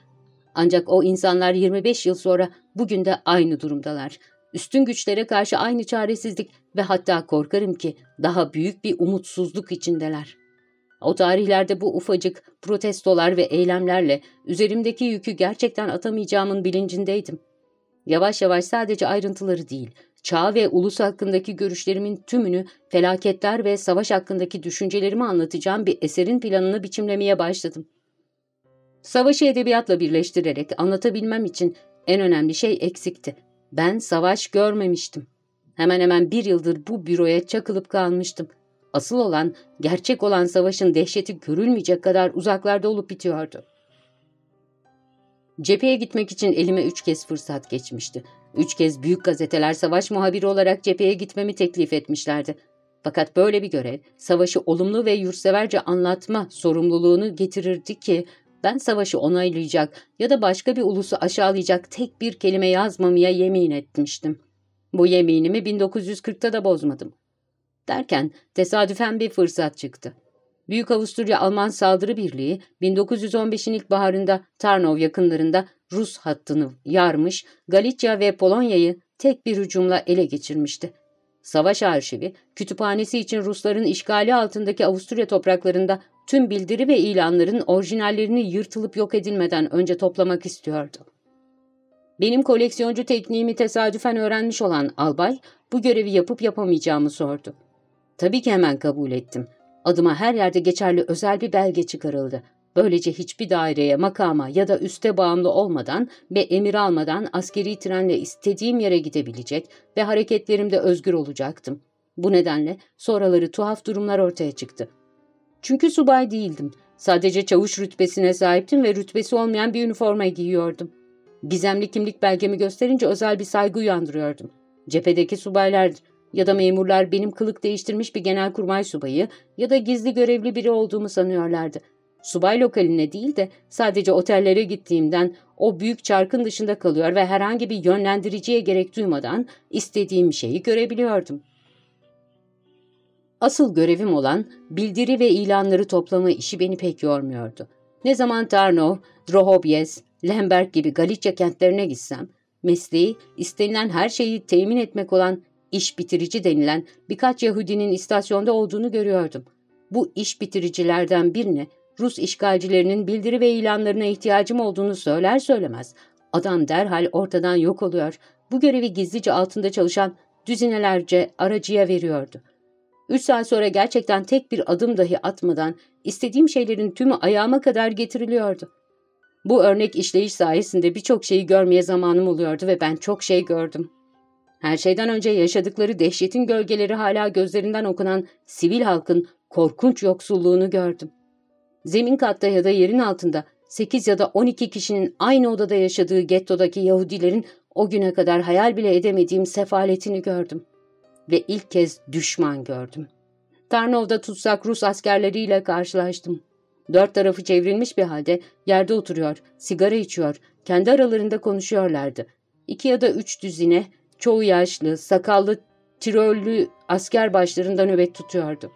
Ancak o insanlar 25 yıl sonra bugün de aynı durumdalar. Üstün güçlere karşı aynı çaresizlik ve hatta korkarım ki daha büyük bir umutsuzluk içindeler. O tarihlerde bu ufacık protestolar ve eylemlerle üzerimdeki yükü gerçekten atamayacağımın bilincindeydim. Yavaş yavaş sadece ayrıntıları değil, çağ ve ulus hakkındaki görüşlerimin tümünü, felaketler ve savaş hakkındaki düşüncelerimi anlatacağım bir eserin planını biçimlemeye başladım. Savaşı edebiyatla birleştirerek anlatabilmem için en önemli şey eksikti. Ben savaş görmemiştim. Hemen hemen bir yıldır bu büroya çakılıp kalmıştım. Asıl olan, gerçek olan savaşın dehşeti görülmeyecek kadar uzaklarda olup bitiyordu. Cepheye gitmek için elime üç kez fırsat geçmişti. Üç kez büyük gazeteler savaş muhabiri olarak cepheye gitmemi teklif etmişlerdi. Fakat böyle bir görev, savaşı olumlu ve yurtseverce anlatma sorumluluğunu getirirdi ki, ben savaşı onaylayacak ya da başka bir ulusu aşağılayacak tek bir kelime yazmamaya yemin etmiştim. Bu yeminimi 1940'ta da bozmadım. Derken tesadüfen bir fırsat çıktı. Büyük Avusturya Alman Saldırı Birliği 1915'in ilkbaharında Tarnov yakınlarında Rus hattını yarmış, Galicia ve Polonya'yı tek bir hücumla ele geçirmişti. Savaş arşivi, kütüphanesi için Rusların işgali altındaki Avusturya topraklarında tüm bildiri ve ilanların orijinallerini yırtılıp yok edilmeden önce toplamak istiyordu. Benim koleksiyoncu tekniğimi tesadüfen öğrenmiş olan albay, bu görevi yapıp yapamayacağımı sordu. Tabii ki hemen kabul ettim. Adıma her yerde geçerli özel bir belge çıkarıldı. Böylece hiçbir daireye, makama ya da üste bağımlı olmadan ve emir almadan askeri trenle istediğim yere gidebilecek ve hareketlerimde özgür olacaktım. Bu nedenle sonraları tuhaf durumlar ortaya çıktı. Çünkü subay değildim. Sadece çavuş rütbesine sahiptim ve rütbesi olmayan bir üniforma giyiyordum. Gizemli kimlik belgemi gösterince özel bir saygı uyandırıyordum. Cephedeki subaylar ya da memurlar benim kılık değiştirmiş bir genelkurmay subayı ya da gizli görevli biri olduğumu sanıyorlardı. Subay lokaline değil de sadece otellere gittiğimden o büyük çarkın dışında kalıyor ve herhangi bir yönlendiriciye gerek duymadan istediğim şeyi görebiliyordum. Asıl görevim olan bildiri ve ilanları toplama işi beni pek yormuyordu. Ne zaman Tarnov, Drohobyes, Lemberg gibi Galicia kentlerine gitsem, mesleği istenilen her şeyi temin etmek olan iş bitirici denilen birkaç Yahudinin istasyonda olduğunu görüyordum. Bu iş bitiricilerden birine Rus işgalcilerinin bildiri ve ilanlarına ihtiyacım olduğunu söyler söylemez. Adam derhal ortadan yok oluyor. Bu görevi gizlice altında çalışan düzinelerce aracıya veriyordu. Üç saat sonra gerçekten tek bir adım dahi atmadan istediğim şeylerin tümü ayağıma kadar getiriliyordu. Bu örnek işleyiş sayesinde birçok şeyi görmeye zamanım oluyordu ve ben çok şey gördüm. Her şeyden önce yaşadıkları dehşetin gölgeleri hala gözlerinden okunan sivil halkın korkunç yoksulluğunu gördüm. Zemin katta ya da yerin altında 8 ya da 12 kişinin aynı odada yaşadığı gettodaki Yahudilerin o güne kadar hayal bile edemediğim sefaletini gördüm. Ve ilk kez düşman gördüm. Tarnov'da tutsak Rus askerleriyle karşılaştım. Dört tarafı çevrilmiş bir halde yerde oturuyor, sigara içiyor, kendi aralarında konuşuyorlardı. İki ya da üç düzine, çoğu yaşlı, sakallı, tirollü asker başlarında nöbet tutuyordu.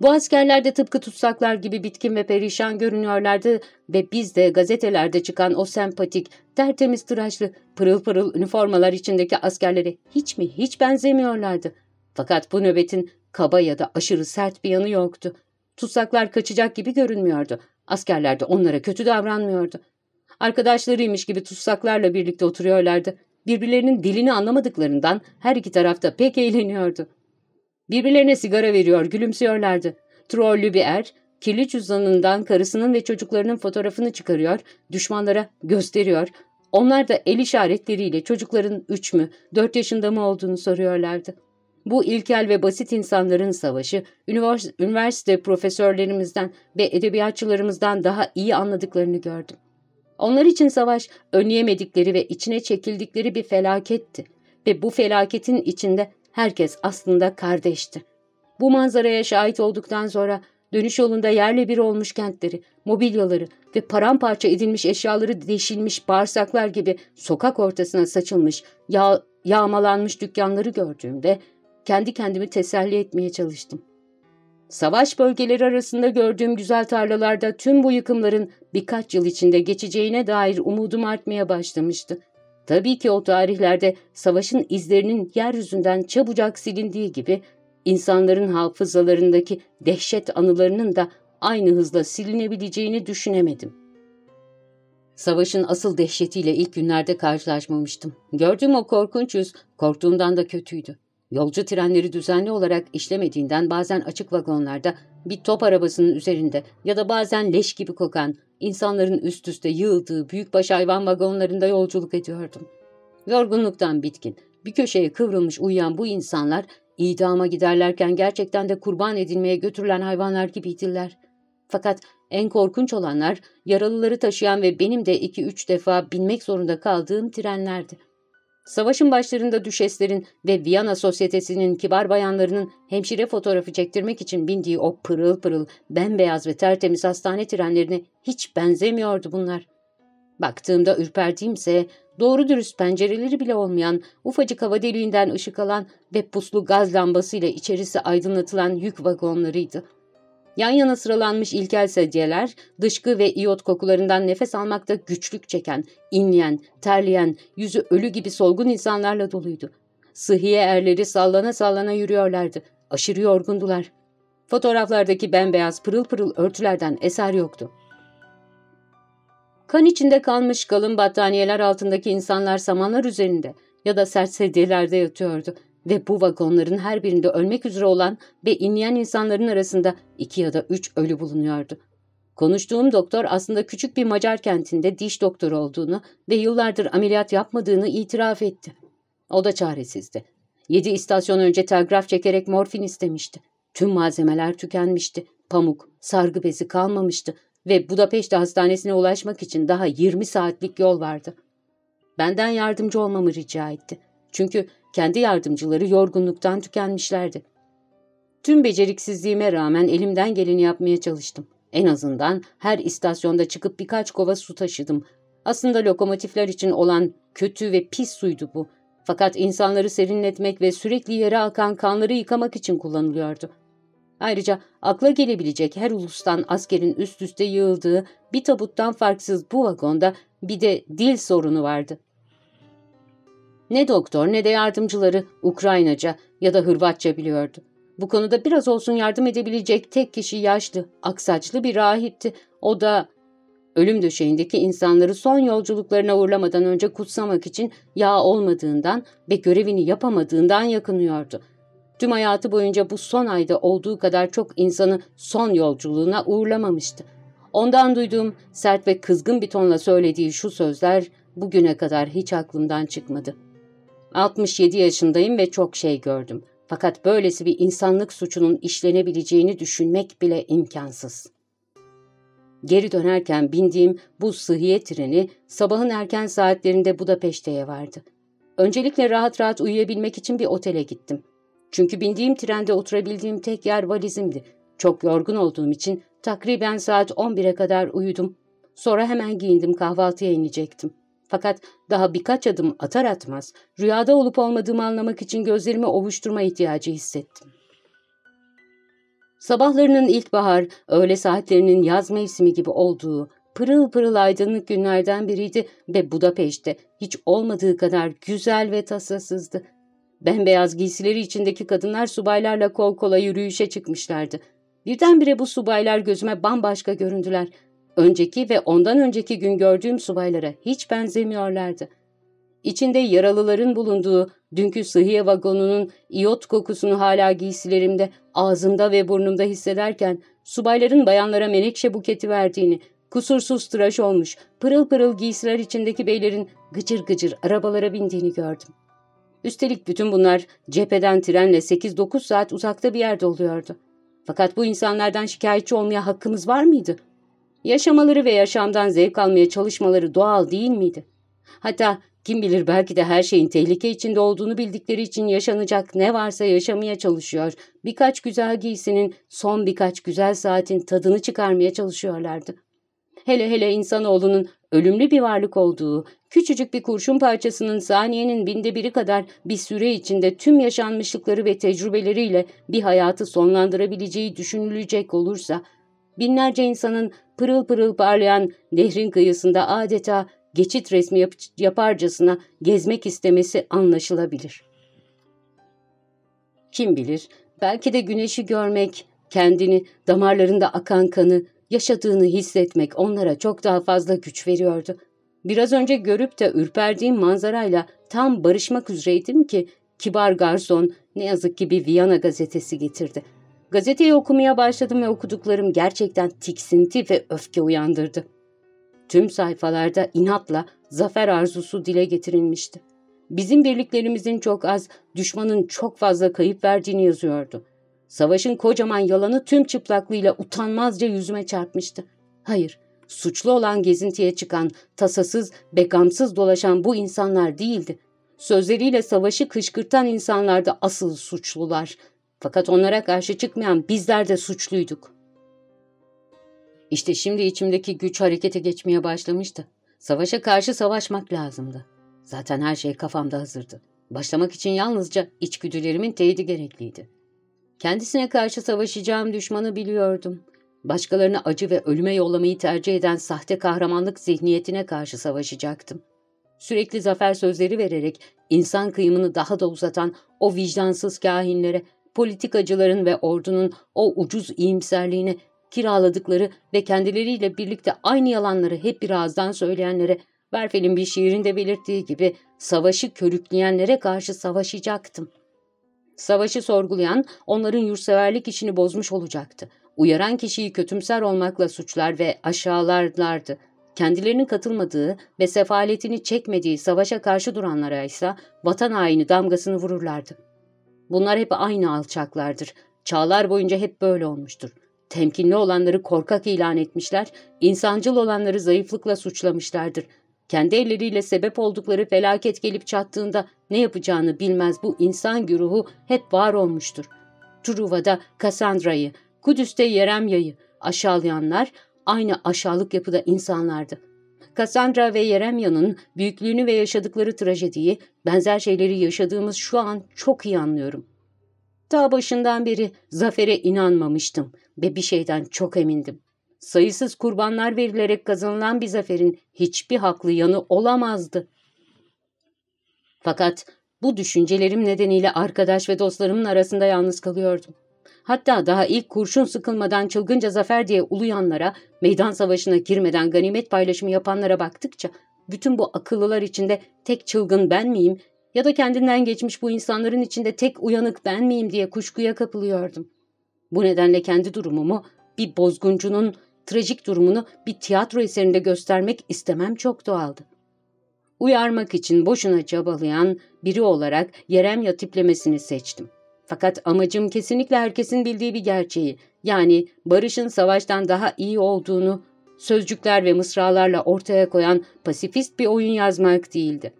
Bu askerler de tıpkı tutsaklar gibi bitkin ve perişan görünüyorlardı ve biz de gazetelerde çıkan o sempatik, tertemiz tıraşlı, pırıl pırıl üniformalar içindeki askerlere hiç mi hiç benzemiyorlardı. Fakat bu nöbetin kaba ya da aşırı sert bir yanı yoktu. Tutsaklar kaçacak gibi görünmüyordu. Askerler de onlara kötü davranmıyordu. Arkadaşlarıymış gibi tutsaklarla birlikte oturuyorlardı. Birbirlerinin dilini anlamadıklarından her iki tarafta pek eğleniyordu. Birbirlerine sigara veriyor, gülümsüyorlardı. Trollü bir er, kirli cüzdanından karısının ve çocuklarının fotoğrafını çıkarıyor, düşmanlara gösteriyor. Onlar da el işaretleriyle çocukların üç mü, dört yaşında mı olduğunu soruyorlardı. Bu ilkel ve basit insanların savaşı, üniversite profesörlerimizden ve edebiyatçılarımızdan daha iyi anladıklarını gördüm. Onlar için savaş, önleyemedikleri ve içine çekildikleri bir felaketti. Ve bu felaketin içinde herkes aslında kardeşti. Bu manzaraya şahit olduktan sonra dönüş yolunda yerle bir olmuş kentleri, mobilyaları ve paramparça edilmiş eşyaları deşilmiş bağırsaklar gibi sokak ortasına saçılmış, yağ, yağmalanmış dükkanları gördüğümde kendi kendimi teselli etmeye çalıştım. Savaş bölgeleri arasında gördüğüm güzel tarlalarda tüm bu yıkımların birkaç yıl içinde geçeceğine dair umudum artmaya başlamıştı. Tabii ki o tarihlerde savaşın izlerinin yeryüzünden çabucak silindiği gibi insanların hafızalarındaki dehşet anılarının da aynı hızla silinebileceğini düşünemedim. Savaşın asıl dehşetiyle ilk günlerde karşılaşmamıştım. Gördüğüm o korkunç yüz korktuğumdan da kötüydü. Yolcu trenleri düzenli olarak işlemediğinden bazen açık vagonlarda bir top arabasının üzerinde ya da bazen leş gibi kokan insanların üst üste yığıldığı büyükbaş hayvan vagonlarında yolculuk ediyordum. Yorgunluktan bitkin, bir köşeye kıvrılmış uyuyan bu insanlar idama giderlerken gerçekten de kurban edilmeye götürülen hayvanlar gibiydiler. Fakat en korkunç olanlar yaralıları taşıyan ve benim de iki üç defa binmek zorunda kaldığım trenlerdi. Savaşın başlarında düşeslerin ve Viyana sosyetesinin kibar bayanlarının hemşire fotoğrafı çektirmek için bindiği o pırıl pırıl, bembeyaz ve tertemiz hastane trenlerine hiç benzemiyordu bunlar. Baktığımda ürperdiğimse doğru dürüst pencereleri bile olmayan, ufacık hava deliğinden ışık alan ve puslu gaz lambasıyla içerisi aydınlatılan yük vagonlarıydı. Yan yana sıralanmış ilkel sedyeler, dışkı ve iyot kokularından nefes almakta güçlük çeken, inleyen, terleyen, yüzü ölü gibi solgun insanlarla doluydu. Sıhhiye erleri sallana sallana yürüyorlardı. Aşırı yorgundular. Fotoğraflardaki bembeyaz pırıl pırıl örtülerden eser yoktu. Kan içinde kalmış kalın battaniyeler altındaki insanlar samanlar üzerinde ya da sert sedyelerde yatıyordu ve bu vagonların her birinde ölmek üzere olan ve inleyen insanların arasında iki ya da üç ölü bulunuyordu. Konuştuğum doktor aslında küçük bir Macar kentinde diş doktoru olduğunu ve yıllardır ameliyat yapmadığını itiraf etti. O da çaresizdi. Yedi istasyon önce telgraf çekerek morfin istemişti. Tüm malzemeler tükenmişti. Pamuk, sargı bezi kalmamıştı ve Budapeşte hastanesine ulaşmak için daha 20 saatlik yol vardı. Benden yardımcı olmamı rica etti. Çünkü kendi yardımcıları yorgunluktan tükenmişlerdi. Tüm beceriksizliğime rağmen elimden geleni yapmaya çalıştım. En azından her istasyonda çıkıp birkaç kova su taşıdım. Aslında lokomotifler için olan kötü ve pis suydu bu. Fakat insanları serinletmek ve sürekli yere akan kanları yıkamak için kullanılıyordu. Ayrıca akla gelebilecek her ulustan askerin üst üste yığıldığı bir tabuttan farksız bu vagonda bir de dil sorunu vardı. Ne doktor ne de yardımcıları Ukraynaca ya da Hırvatça biliyordu. Bu konuda biraz olsun yardım edebilecek tek kişi yaşlı, aksaçlı bir rahipti. O da ölüm döşeğindeki insanları son yolculuklarına uğurlamadan önce kutsamak için yağ olmadığından ve görevini yapamadığından yakınıyordu. Tüm hayatı boyunca bu son ayda olduğu kadar çok insanı son yolculuğuna uğurlamamıştı. Ondan duyduğum sert ve kızgın bir tonla söylediği şu sözler bugüne kadar hiç aklımdan çıkmadı. 67 yaşındayım ve çok şey gördüm. Fakat böylesi bir insanlık suçunun işlenebileceğini düşünmek bile imkansız. Geri dönerken bindiğim bu sıhhiye treni sabahın erken saatlerinde Budapeşte'ye vardı. Öncelikle rahat rahat uyuyabilmek için bir otele gittim. Çünkü bindiğim trende oturabildiğim tek yer valizimdi. Çok yorgun olduğum için takriben saat 11'e kadar uyudum. Sonra hemen giyindim kahvaltıya inecektim. Fakat daha birkaç adım atar atmaz rüyada olup olmadığımı anlamak için gözlerimi ovuşturma ihtiyacı hissettim. Sabahlarının ilkbahar, öğle saatlerinin yaz mevsimi gibi olduğu, pırıl pırıl aydınlık günlerden biriydi ve Budapeşte hiç olmadığı kadar güzel ve tasasızdı. Bembeyaz giysileri içindeki kadınlar subaylarla kol kola yürüyüşe çıkmışlardı. Birdenbire bu subaylar gözüme bambaşka göründüler. Önceki ve ondan önceki gün gördüğüm subaylara hiç benzemiyorlardı. İçinde yaralıların bulunduğu dünkü sıhhiye vagonunun iyot kokusunu hala giysilerimde, ağzımda ve burnumda hissederken subayların bayanlara menekşe buketi verdiğini, kusursuz tıraş olmuş, pırıl pırıl giysiler içindeki beylerin gıcır gıcır arabalara bindiğini gördüm. Üstelik bütün bunlar cepheden trenle 8-9 saat uzakta bir yerde oluyordu. Fakat bu insanlardan şikayetçi olmaya hakkımız var mıydı? Yaşamaları ve yaşamdan zevk almaya çalışmaları doğal değil miydi? Hatta kim bilir belki de her şeyin tehlike içinde olduğunu bildikleri için yaşanacak ne varsa yaşamaya çalışıyor. Birkaç güzel giysinin son birkaç güzel saatin tadını çıkarmaya çalışıyorlardı. Hele hele insanoğlunun ölümlü bir varlık olduğu, küçücük bir kurşun parçasının saniyenin binde biri kadar bir süre içinde tüm yaşanmışlıkları ve tecrübeleriyle bir hayatı sonlandırabileceği düşünülecek olursa, binlerce insanın pırıl pırıl parlayan nehrin kıyısında adeta geçit resmi yap yaparcasına gezmek istemesi anlaşılabilir. Kim bilir Belki de güneşi görmek, kendini, damarlarında akan kanı, yaşadığını hissetmek onlara çok daha fazla güç veriyordu. Biraz önce görüp de ürperdiğim manzarayla tam barışmak üzereydim ki kibar garson ne yazık ki bir Viyana gazetesi getirdi. Gazeteyi okumaya başladım ve okuduklarım gerçekten tiksinti ve öfke uyandırdı. Tüm sayfalarda inatla zafer arzusu dile getirilmişti. Bizim birliklerimizin çok az, düşmanın çok fazla kayıp verdiğini yazıyordu. Savaşın kocaman yalanı tüm çıplaklığıyla utanmazca yüzüme çarpmıştı. Hayır, suçlu olan gezintiye çıkan, tasasız, bekamsız dolaşan bu insanlar değildi. Sözleriyle savaşı kışkırtan insanlardı asıl suçlular. Fakat onlara karşı çıkmayan bizler de suçluyduk. İşte şimdi içimdeki güç harekete geçmeye başlamıştı. Savaşa karşı savaşmak lazımdı. Zaten her şey kafamda hazırdı. Başlamak için yalnızca içgüdülerimin teyidi gerekliydi. Kendisine karşı savaşacağım düşmanı biliyordum. Başkalarını acı ve ölüme yollamayı tercih eden sahte kahramanlık zihniyetine karşı savaşacaktım. Sürekli zafer sözleri vererek insan kıyımını daha da uzatan o vicdansız kahinlere, politikacıların ve ordunun o ucuz iyimserliğine, kiraladıkları ve kendileriyle birlikte aynı yalanları hep bir ağızdan söyleyenlere, Berfel'in bir şiirinde belirttiği gibi savaşı körükleyenlere karşı savaşacaktım. Savaşı sorgulayan onların yurtseverlik işini bozmuş olacaktı. Uyaran kişiyi kötümser olmakla suçlar ve aşağılarlardı. Kendilerinin katılmadığı ve sefaletini çekmediği savaşa karşı duranlara ise vatan haini damgasını vururlardı. Bunlar hep aynı alçaklardır. Çağlar boyunca hep böyle olmuştur. Temkinli olanları korkak ilan etmişler, insancıl olanları zayıflıkla suçlamışlardır. Kendi elleriyle sebep oldukları felaket gelip çattığında ne yapacağını bilmez bu insan güruhu hep var olmuştur. Truva'da Kassandra'yı, Kudüs'te Yeremya'yı aşağılayanlar aynı aşağılık yapıda insanlardı. Cassandra ve Yeremya'nın büyüklüğünü ve yaşadıkları trajediyi, benzer şeyleri yaşadığımız şu an çok iyi anlıyorum. Ta başından beri zafere inanmamıştım ve bir şeyden çok emindim. Sayısız kurbanlar verilerek kazanılan bir zaferin hiçbir haklı yanı olamazdı. Fakat bu düşüncelerim nedeniyle arkadaş ve dostlarımın arasında yalnız kalıyordum. Hatta daha ilk kurşun sıkılmadan çılgınca zafer diye uluyanlara, meydan savaşına girmeden ganimet paylaşımı yapanlara baktıkça, bütün bu akıllılar içinde tek çılgın ben miyim ya da kendinden geçmiş bu insanların içinde tek uyanık ben miyim diye kuşkuya kapılıyordum. Bu nedenle kendi durumumu bir bozguncunun trajik durumunu bir tiyatro eserinde göstermek istemem çok doğaldı. Uyarmak için boşuna çabalayan biri olarak Yeremya tiplemesini seçtim. Fakat amacım kesinlikle herkesin bildiği bir gerçeği, yani barışın savaştan daha iyi olduğunu sözcükler ve mısralarla ortaya koyan pasifist bir oyun yazmak değildi.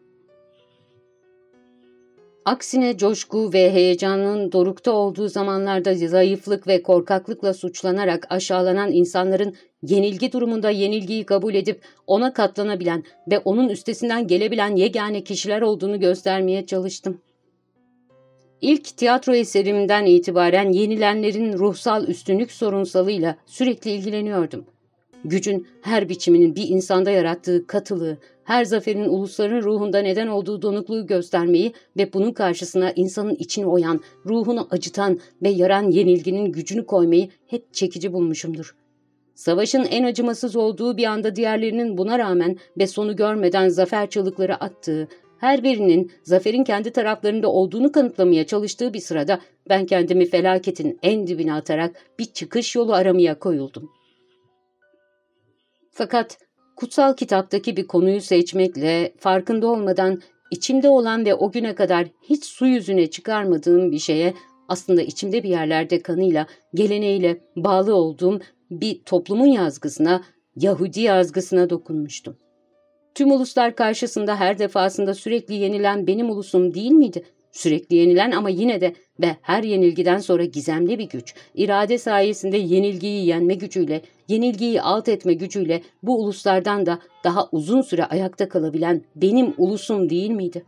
Aksine coşku ve heyecanın dorukta olduğu zamanlarda zayıflık ve korkaklıkla suçlanarak aşağılanan insanların yenilgi durumunda yenilgiyi kabul edip ona katlanabilen ve onun üstesinden gelebilen yegane kişiler olduğunu göstermeye çalıştım. İlk tiyatro eserimden itibaren yenilenlerin ruhsal üstünlük sorunsalıyla sürekli ilgileniyordum. Gücün her biçiminin bir insanda yarattığı katılığı, her zaferin ulusların ruhunda neden olduğu donukluğu göstermeyi ve bunun karşısına insanın içini oyan, ruhunu acıtan ve yaran yenilginin gücünü koymayı hep çekici bulmuşumdur. Savaşın en acımasız olduğu bir anda diğerlerinin buna rağmen ve sonu görmeden zafer çığlıkları attığı, her birinin zaferin kendi taraflarında olduğunu kanıtlamaya çalıştığı bir sırada ben kendimi felaketin en dibine atarak bir çıkış yolu aramaya koyuldum. Fakat kutsal kitaptaki bir konuyu seçmekle farkında olmadan içimde olan ve o güne kadar hiç su yüzüne çıkarmadığım bir şeye aslında içimde bir yerlerde kanıyla, geleneğiyle bağlı olduğum bir toplumun yazgısına, Yahudi yazgısına dokunmuştum. Tüm uluslar karşısında her defasında sürekli yenilen benim ulusum değil miydi? Sürekli yenilen ama yine de ve her yenilgiden sonra gizemli bir güç, irade sayesinde yenilgiyi yenme gücüyle, yenilgiyi alt etme gücüyle bu uluslardan da daha uzun süre ayakta kalabilen benim ulusum değil miydi?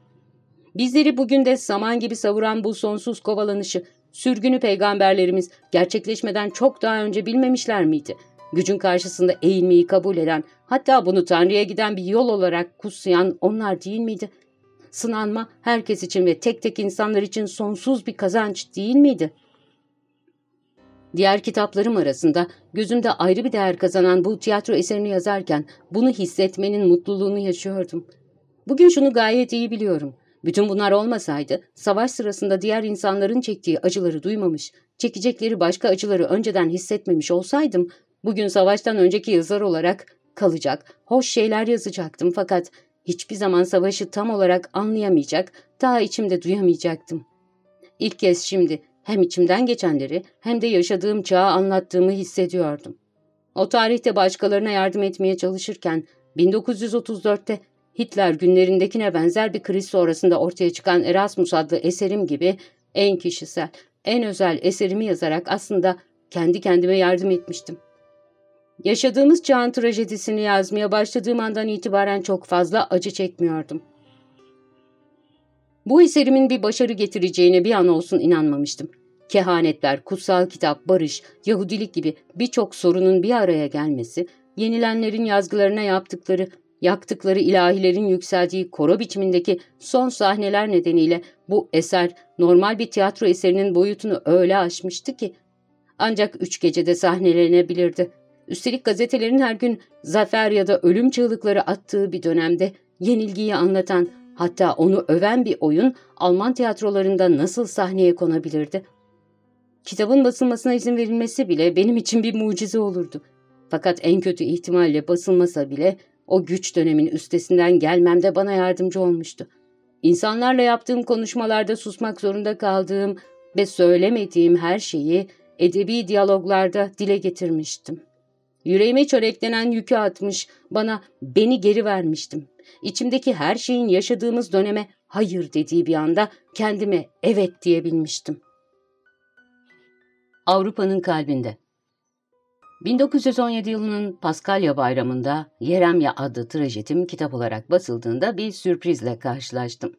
Bizleri bugün de saman gibi savuran bu sonsuz kovalanışı, sürgünü peygamberlerimiz gerçekleşmeden çok daha önce bilmemişler miydi? Gücün karşısında eğilmeyi kabul eden, hatta bunu Tanrı'ya giden bir yol olarak kutsayan onlar değil miydi? Sınanma herkes için ve tek tek insanlar için sonsuz bir kazanç değil miydi? Diğer kitaplarım arasında gözümde ayrı bir değer kazanan bu tiyatro eserini yazarken bunu hissetmenin mutluluğunu yaşıyordum. Bugün şunu gayet iyi biliyorum. Bütün bunlar olmasaydı savaş sırasında diğer insanların çektiği acıları duymamış, çekecekleri başka acıları önceden hissetmemiş olsaydım, bugün savaştan önceki yazar olarak kalacak, hoş şeyler yazacaktım fakat hiçbir zaman savaşı tam olarak anlayamayacak, daha içimde duyamayacaktım. İlk kez şimdi hem içimden geçenleri hem de yaşadığım çağı anlattığımı hissediyordum. O tarihte başkalarına yardım etmeye çalışırken 1934'te Hitler günlerindekine benzer bir kriz sonrasında ortaya çıkan Erasmus adlı eserim gibi en kişisel, en özel eserimi yazarak aslında kendi kendime yardım etmiştim. Yaşadığımız çağın trajedisini yazmaya başladığım andan itibaren çok fazla acı çekmiyordum. Bu eserimin bir başarı getireceğine bir an olsun inanmamıştım. Kehanetler, kutsal kitap, barış, Yahudilik gibi birçok sorunun bir araya gelmesi, yenilenlerin yazgılarına yaptıkları, yaktıkları ilahilerin yükseldiği koro biçimindeki son sahneler nedeniyle bu eser normal bir tiyatro eserinin boyutunu öyle aşmıştı ki ancak üç gecede sahnelenebilirdi. Üstelik gazetelerin her gün zafer ya da ölüm çığlıkları attığı bir dönemde yenilgiyi anlatan hatta onu öven bir oyun Alman tiyatrolarında nasıl sahneye konabilirdi? Kitabın basılmasına izin verilmesi bile benim için bir mucize olurdu. Fakat en kötü ihtimalle basılmasa bile o güç dönemin üstesinden gelmemde bana yardımcı olmuştu. İnsanlarla yaptığım konuşmalarda susmak zorunda kaldığım ve söylemediğim her şeyi edebi diyaloglarda dile getirmiştim. Yüreğime çöreklenen yükü atmış, bana beni geri vermiştim. İçimdeki her şeyin yaşadığımız döneme hayır dediği bir anda kendime evet diyebilmiştim. Avrupa'nın kalbinde 1917 yılının Paskalya Bayramı'nda Yeremya adlı trajedim kitap olarak basıldığında bir sürprizle karşılaştım.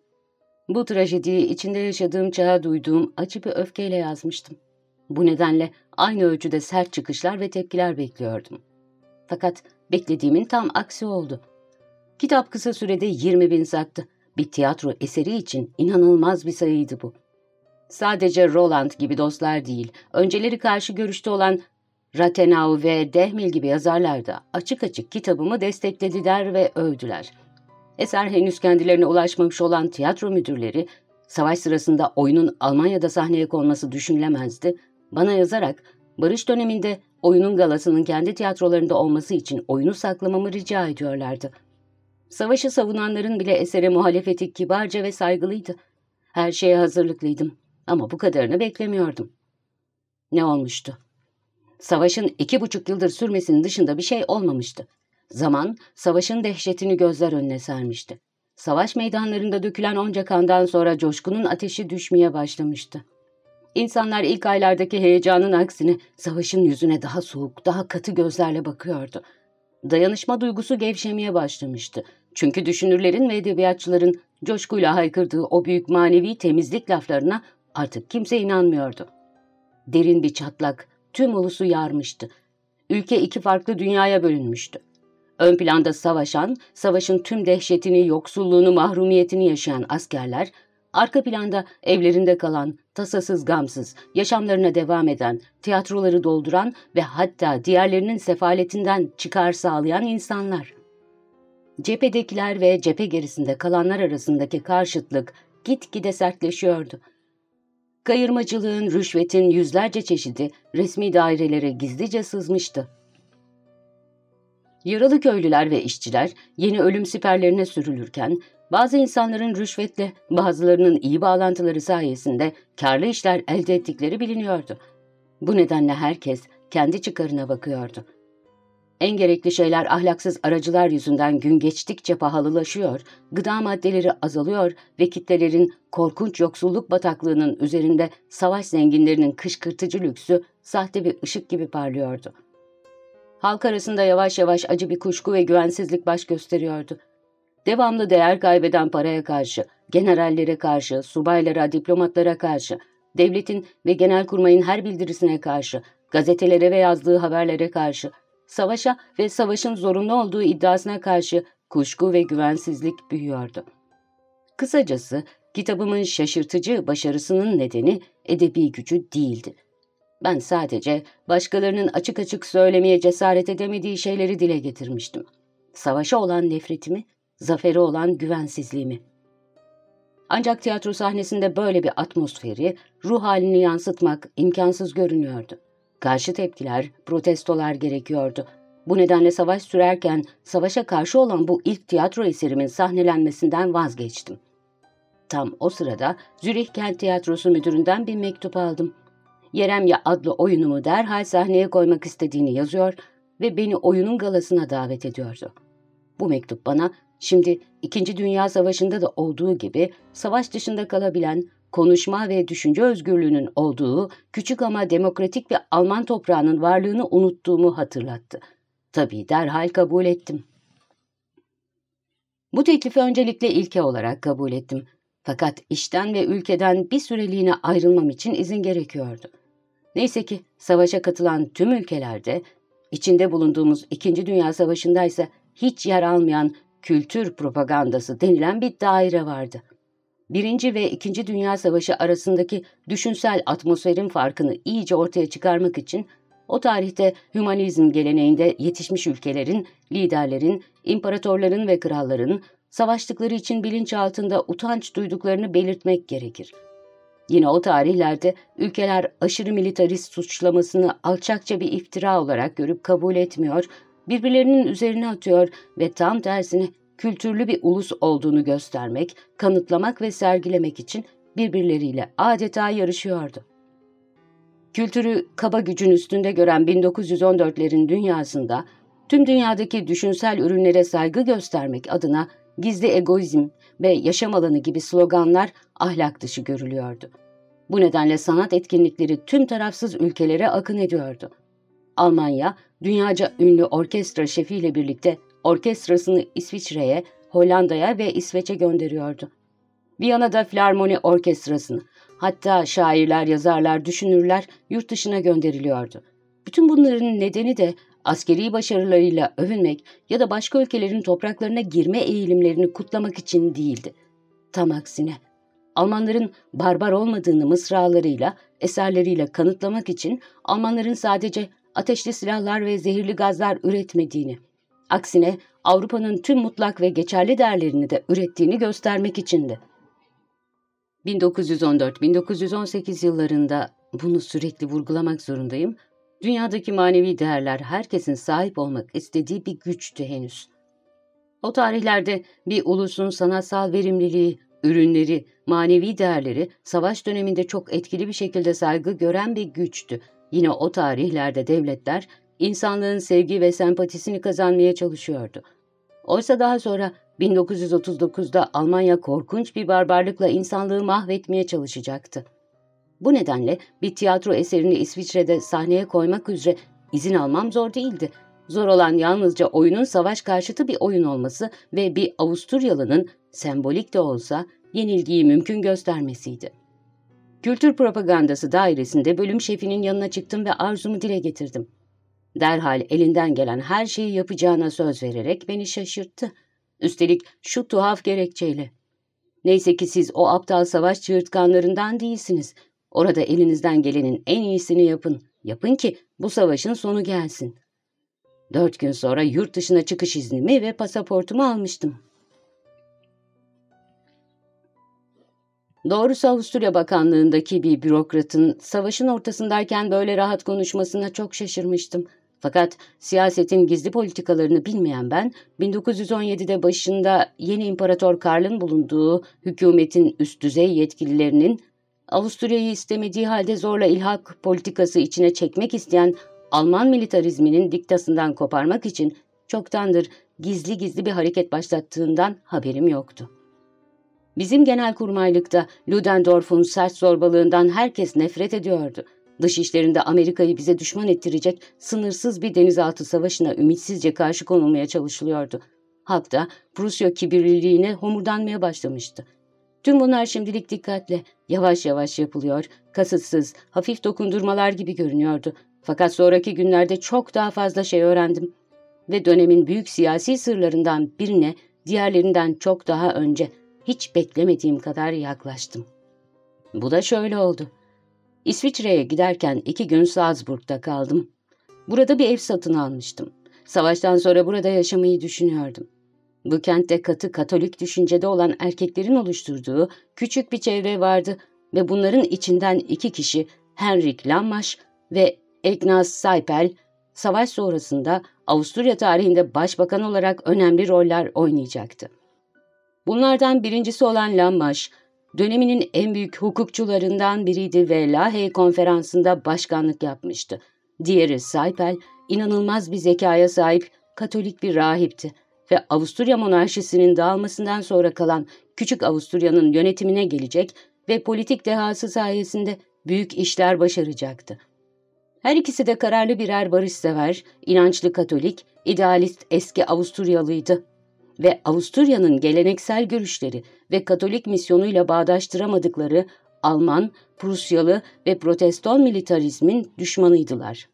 Bu trajediyi içinde yaşadığım çağa duyduğum acı bir öfkeyle yazmıştım. Bu nedenle aynı ölçüde sert çıkışlar ve tepkiler bekliyordum. Fakat beklediğimin tam aksi oldu. Kitap kısa sürede 20 bin sattı. Bir tiyatro eseri için inanılmaz bir sayıydı bu. Sadece Roland gibi dostlar değil, önceleri karşı görüşte olan Rathenau ve Dehmil gibi yazarlar da açık açık kitabımı desteklediler ve övdüler. Eser henüz kendilerine ulaşmamış olan tiyatro müdürleri, savaş sırasında oyunun Almanya'da sahneye konması düşünülemezdi, bana yazarak barış döneminde oyunun galasının kendi tiyatrolarında olması için oyunu saklamamı rica ediyorlardı. Savaşı savunanların bile esere muhalefeti kibarca ve saygılıydı. Her şeye hazırlıklıydım ama bu kadarını beklemiyordum. Ne olmuştu? Savaşın iki buçuk yıldır sürmesinin dışında bir şey olmamıştı. Zaman, savaşın dehşetini gözler önüne sermişti. Savaş meydanlarında dökülen onca kandan sonra coşkunun ateşi düşmeye başlamıştı. İnsanlar ilk aylardaki heyecanın aksine savaşın yüzüne daha soğuk, daha katı gözlerle bakıyordu. Dayanışma duygusu gevşemeye başlamıştı. Çünkü düşünürlerin ve edebiyatçıların coşkuyla haykırdığı o büyük manevi temizlik laflarına artık kimse inanmıyordu. Derin bir çatlak tüm ulusu yarmıştı. Ülke iki farklı dünyaya bölünmüştü. Ön planda savaşan, savaşın tüm dehşetini, yoksulluğunu, mahrumiyetini yaşayan askerler, arka planda evlerinde kalan, tasasız gamsız, yaşamlarına devam eden, tiyatroları dolduran ve hatta diğerlerinin sefaletinden çıkar sağlayan insanlar. Cephedekiler ve cephe gerisinde kalanlar arasındaki karşıtlık gitgide sertleşiyordu. Kayırmacılığın, rüşvetin yüzlerce çeşidi resmi dairelere gizlice sızmıştı. Yaralı köylüler ve işçiler yeni ölüm siperlerine sürülürken, bazı insanların rüşvetle bazılarının iyi bağlantıları sayesinde karlı işler elde ettikleri biliniyordu. Bu nedenle herkes kendi çıkarına bakıyordu. En gerekli şeyler ahlaksız aracılar yüzünden gün geçtikçe pahalılaşıyor, gıda maddeleri azalıyor ve kitlelerin korkunç yoksulluk bataklığının üzerinde savaş zenginlerinin kışkırtıcı lüksü sahte bir ışık gibi parlıyordu. Halk arasında yavaş yavaş acı bir kuşku ve güvensizlik baş gösteriyordu. Devamlı değer kaybeden paraya karşı, generallere karşı, subaylara, diplomatlara karşı, devletin ve genelkurmayın her bildirisine karşı, gazetelere ve yazdığı haberlere karşı, savaşa ve savaşın zorunlu olduğu iddiasına karşı kuşku ve güvensizlik büyüyordu. Kısacası kitabımın şaşırtıcı başarısının nedeni edebi gücü değildi. Ben sadece başkalarının açık açık söylemeye cesaret edemediği şeyleri dile getirmiştim. Savaşa olan nefretimi, zafere olan güvensizliğimi. Ancak tiyatro sahnesinde böyle bir atmosferi, ruh halini yansıtmak imkansız görünüyordu. Karşı tepkiler, protestolar gerekiyordu. Bu nedenle savaş sürerken savaşa karşı olan bu ilk tiyatro eserimin sahnelenmesinden vazgeçtim. Tam o sırada Zürih Kent Tiyatrosu müdüründen bir mektup aldım. Yeremya adlı oyunumu derhal sahneye koymak istediğini yazıyor ve beni oyunun galasına davet ediyordu. Bu mektup bana şimdi İkinci Dünya Savaşı'nda da olduğu gibi savaş dışında kalabilen, konuşma ve düşünce özgürlüğünün olduğu küçük ama demokratik bir Alman toprağının varlığını unuttuğumu hatırlattı. Tabii derhal kabul ettim. Bu teklifi öncelikle ilke olarak kabul ettim. Fakat işten ve ülkeden bir süreliğine ayrılmam için izin gerekiyordu. Neyse ki savaşa katılan tüm ülkelerde, içinde bulunduğumuz İkinci Dünya Savaşı'nda ise hiç yer almayan kültür propagandası denilen bir daire vardı. Birinci ve İkinci Dünya Savaşı arasındaki düşünsel atmosferin farkını iyice ortaya çıkarmak için o tarihte hümanizm geleneğinde yetişmiş ülkelerin, liderlerin, imparatorların ve kralların savaştıkları için bilinç altında utanç duyduklarını belirtmek gerekir. Yine o tarihlerde ülkeler aşırı militarist suçlamasını alçakça bir iftira olarak görüp kabul etmiyor, birbirlerinin üzerine atıyor ve tam tersine kültürlü bir ulus olduğunu göstermek, kanıtlamak ve sergilemek için birbirleriyle adeta yarışıyordu. Kültürü kaba gücün üstünde gören 1914'lerin dünyasında tüm dünyadaki düşünsel ürünlere saygı göstermek adına gizli egoizm ve yaşam alanı gibi sloganlar ahlak dışı görülüyordu. Bu nedenle sanat etkinlikleri tüm tarafsız ülkelere akın ediyordu. Almanya, dünyaca ünlü orkestra şefiyle birlikte orkestrasını İsviçre'ye, Hollanda'ya ve İsveç'e gönderiyordu. Viyana'da Filarmoni Orkestrası'nı, hatta şairler, yazarlar, düşünürler yurt dışına gönderiliyordu. Bütün bunların nedeni de askeri başarılarıyla övünmek ya da başka ülkelerin topraklarına girme eğilimlerini kutlamak için değildi. Tam aksine Almanların barbar olmadığını mısralarıyla, eserleriyle kanıtlamak için Almanların sadece ateşli silahlar ve zehirli gazlar üretmediğini, aksine Avrupa'nın tüm mutlak ve geçerli değerlerini de ürettiğini göstermek içindi. 1914-1918 yıllarında bunu sürekli vurgulamak zorundayım. Dünyadaki manevi değerler herkesin sahip olmak istediği bir güçtü henüz. O tarihlerde bir ulusun sanatsal verimliliği, ürünleri, manevi değerleri savaş döneminde çok etkili bir şekilde saygı gören bir güçtü. Yine o tarihlerde devletler insanlığın sevgi ve sempatisini kazanmaya çalışıyordu. Oysa daha sonra 1939'da Almanya korkunç bir barbarlıkla insanlığı mahvetmeye çalışacaktı. Bu nedenle bir tiyatro eserini İsviçre'de sahneye koymak üzere izin almam zor değildi. Zor olan yalnızca oyunun savaş karşıtı bir oyun olması ve bir Avusturyalı'nın sembolik de olsa yenilgiyi mümkün göstermesiydi. Kültür propagandası dairesinde bölüm şefinin yanına çıktım ve arzumu dile getirdim. Derhal elinden gelen her şeyi yapacağına söz vererek beni şaşırttı. Üstelik şu tuhaf gerekçeyle. Neyse ki siz o aptal savaş çığırtkanlarından değilsiniz. Orada elinizden gelenin en iyisini yapın. Yapın ki bu savaşın sonu gelsin. Dört gün sonra yurt dışına çıkış iznimi ve pasaportumu almıştım. Doğrusu Avusturya Bakanlığındaki bir bürokratın savaşın ortasındayken böyle rahat konuşmasına çok şaşırmıştım. Fakat siyasetin gizli politikalarını bilmeyen ben, 1917'de başında yeni İmparator Karl'ın bulunduğu hükümetin üst düzey yetkililerinin Avusturya'yı istemediği halde zorla ilhak politikası içine çekmek isteyen Alman militarizminin diktasından koparmak için çoktandır gizli gizli bir hareket başlattığından haberim yoktu. Bizim genel kurmaylıkta Ludendorff'un sert zorbalığından herkes nefret ediyordu. Dışişlerinde Amerika'yı bize düşman ettirecek sınırsız bir denizaltı savaşına ümitsizce karşı konulmaya çalışılıyordu. Halk da Prusya kibirliliğine homurdanmaya başlamıştı. Tüm bunlar şimdilik dikkatle, yavaş yavaş yapılıyor, kasıtsız, hafif dokundurmalar gibi görünüyordu. Fakat sonraki günlerde çok daha fazla şey öğrendim. Ve dönemin büyük siyasi sırlarından birine diğerlerinden çok daha önce hiç beklemediğim kadar yaklaştım. Bu da şöyle oldu. İsviçre'ye giderken iki gün Salzburg'da kaldım. Burada bir ev satın almıştım. Savaştan sonra burada yaşamayı düşünüyordum. Bu kentte katı Katolik düşüncede olan erkeklerin oluşturduğu küçük bir çevre vardı ve bunların içinden iki kişi Henrik Lammaş ve Ignaz Seipel savaş sonrasında Avusturya tarihinde başbakan olarak önemli roller oynayacaktı. Bunlardan birincisi olan Lammaş, döneminin en büyük hukukçularından biriydi ve Lahey konferansında başkanlık yapmıştı. Diğeri Seipel, inanılmaz bir zekaya sahip Katolik bir rahipti ve Avusturya monarşisinin dağılmasından sonra kalan Küçük Avusturya'nın yönetimine gelecek ve politik dehası sayesinde büyük işler başaracaktı. Her ikisi de kararlı birer barışsever, inançlı Katolik, idealist eski Avusturyalıydı ve Avusturya'nın geleneksel görüşleri ve Katolik misyonuyla bağdaştıramadıkları Alman, Prusyalı ve Protestan militarizmin düşmanıydılar.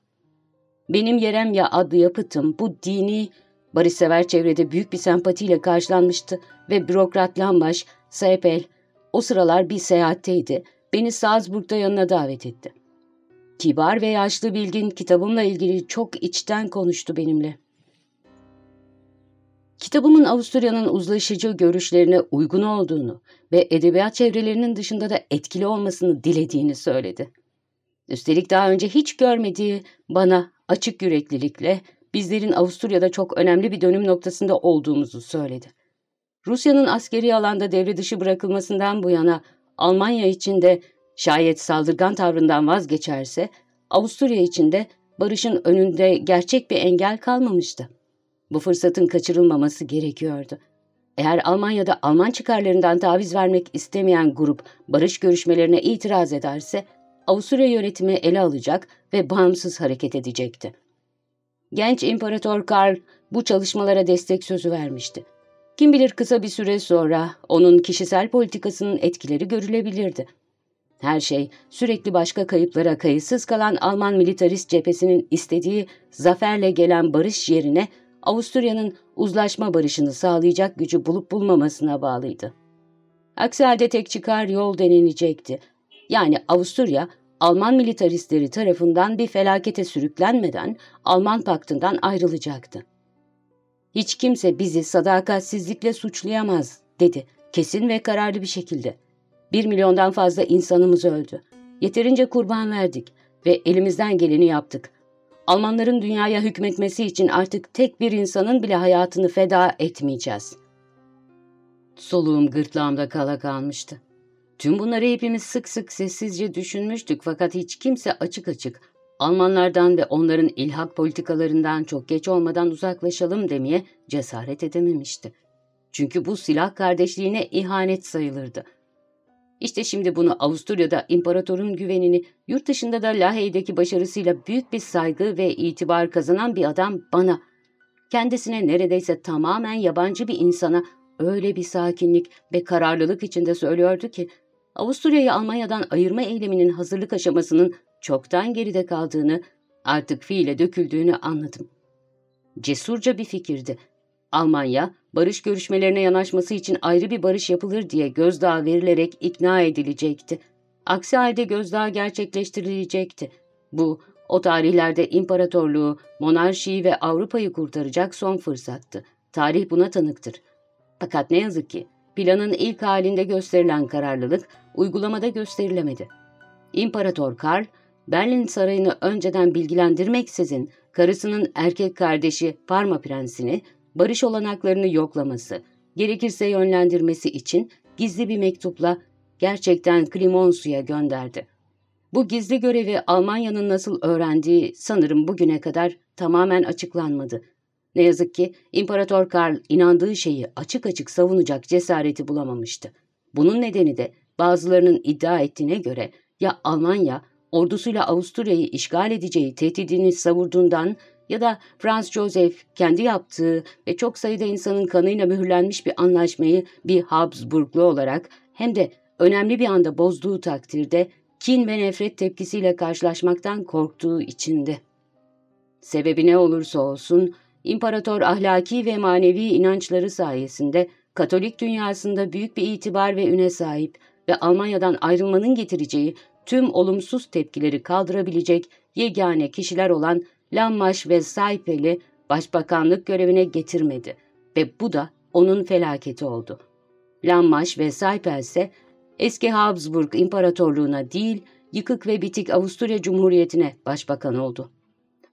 Benim Yeremya adlı yapıtım bu dini barışsever çevrede büyük bir sempatiyle karşılanmıştı ve bürokrat Lambaş, Seipel o sıralar bir seyahatteydi. Beni Salzburg'da yanına davet etti. Kibar ve yaşlı bilgin kitabımla ilgili çok içten konuştu benimle. Kitabımın Avusturya'nın uzlaşıcı görüşlerine uygun olduğunu ve edebiyat çevrelerinin dışında da etkili olmasını dilediğini söyledi. Üstelik daha önce hiç görmediği bana açık yüreklilikle bizlerin Avusturya'da çok önemli bir dönüm noktasında olduğumuzu söyledi. Rusya'nın askeri alanda devre dışı bırakılmasından bu yana Almanya için de şayet saldırgan tavrından vazgeçerse Avusturya için de barışın önünde gerçek bir engel kalmamıştı. Bu fırsatın kaçırılmaması gerekiyordu. Eğer Almanya'da Alman çıkarlarından taviz vermek istemeyen grup barış görüşmelerine itiraz ederse Avusturya yönetimi ele alacak ve bağımsız hareket edecekti. Genç İmparator Karl bu çalışmalara destek sözü vermişti. Kim bilir kısa bir süre sonra onun kişisel politikasının etkileri görülebilirdi. Her şey sürekli başka kayıplara kayıtsız kalan Alman militarist cephesinin istediği zaferle gelen barış yerine Avusturya'nın uzlaşma barışını sağlayacak gücü bulup bulmamasına bağlıydı. Aksi halde tek çıkar yol denilecekti. Yani Avusturya, Alman militaristleri tarafından bir felakete sürüklenmeden Alman paktından ayrılacaktı. Hiç kimse bizi sadakatsizlikle suçlayamaz, dedi kesin ve kararlı bir şekilde. Bir milyondan fazla insanımız öldü. Yeterince kurban verdik ve elimizden geleni yaptık. Almanların dünyaya hükmetmesi için artık tek bir insanın bile hayatını feda etmeyeceğiz. Soluğum gırtlağımda kala kalmıştı. Tüm bunları hepimiz sık sık sessizce düşünmüştük fakat hiç kimse açık açık Almanlardan ve onların ilhak politikalarından çok geç olmadan uzaklaşalım demeye cesaret edememişti. Çünkü bu silah kardeşliğine ihanet sayılırdı. İşte şimdi bunu Avusturya'da imparatorun güvenini, yurt dışında da Lahey'deki başarısıyla büyük bir saygı ve itibar kazanan bir adam bana, kendisine neredeyse tamamen yabancı bir insana öyle bir sakinlik ve kararlılık içinde söylüyordu ki, Avusturya'yı Almanya'dan ayırma eyleminin hazırlık aşamasının çoktan geride kaldığını, artık fiile döküldüğünü anladım. Cesurca bir fikirdi. Almanya, barış görüşmelerine yanaşması için ayrı bir barış yapılır diye gözdağı verilerek ikna edilecekti. Aksi halde gözdağı gerçekleştirilecekti. Bu, o tarihlerde imparatorluğu, monarşiyi ve Avrupa'yı kurtaracak son fırsattı. Tarih buna tanıktır. Fakat ne yazık ki planın ilk halinde gösterilen kararlılık uygulamada gösterilemedi. İmparator Karl, Berlin Sarayı'nı önceden bilgilendirmeksizin karısının erkek kardeşi Parma Prensini barış olanaklarını yoklaması, gerekirse yönlendirmesi için gizli bir mektupla gerçekten Klimonsu'ya gönderdi. Bu gizli görevi Almanya'nın nasıl öğrendiği sanırım bugüne kadar tamamen açıklanmadı. Ne yazık ki İmparator Karl inandığı şeyi açık açık savunacak cesareti bulamamıştı. Bunun nedeni de bazılarının iddia ettiğine göre ya Almanya ordusuyla Avusturya'yı işgal edeceği tehdidini savurduğundan ya da Franz Joseph kendi yaptığı ve çok sayıda insanın kanıyla mühürlenmiş bir anlaşmayı bir Habsburglu olarak hem de önemli bir anda bozduğu takdirde kin ve nefret tepkisiyle karşılaşmaktan korktuğu içindi. Sebebi ne olursa olsun, imparator ahlaki ve manevi inançları sayesinde Katolik dünyasında büyük bir itibar ve üne sahip ve Almanya'dan ayrılmanın getireceği tüm olumsuz tepkileri kaldırabilecek yegane kişiler olan Lammaş ve Saipel'i başbakanlık görevine getirmedi ve bu da onun felaketi oldu. Lammaş ve Saipel ise eski Habsburg İmparatorluğuna değil, yıkık ve bitik Avusturya Cumhuriyeti'ne başbakan oldu.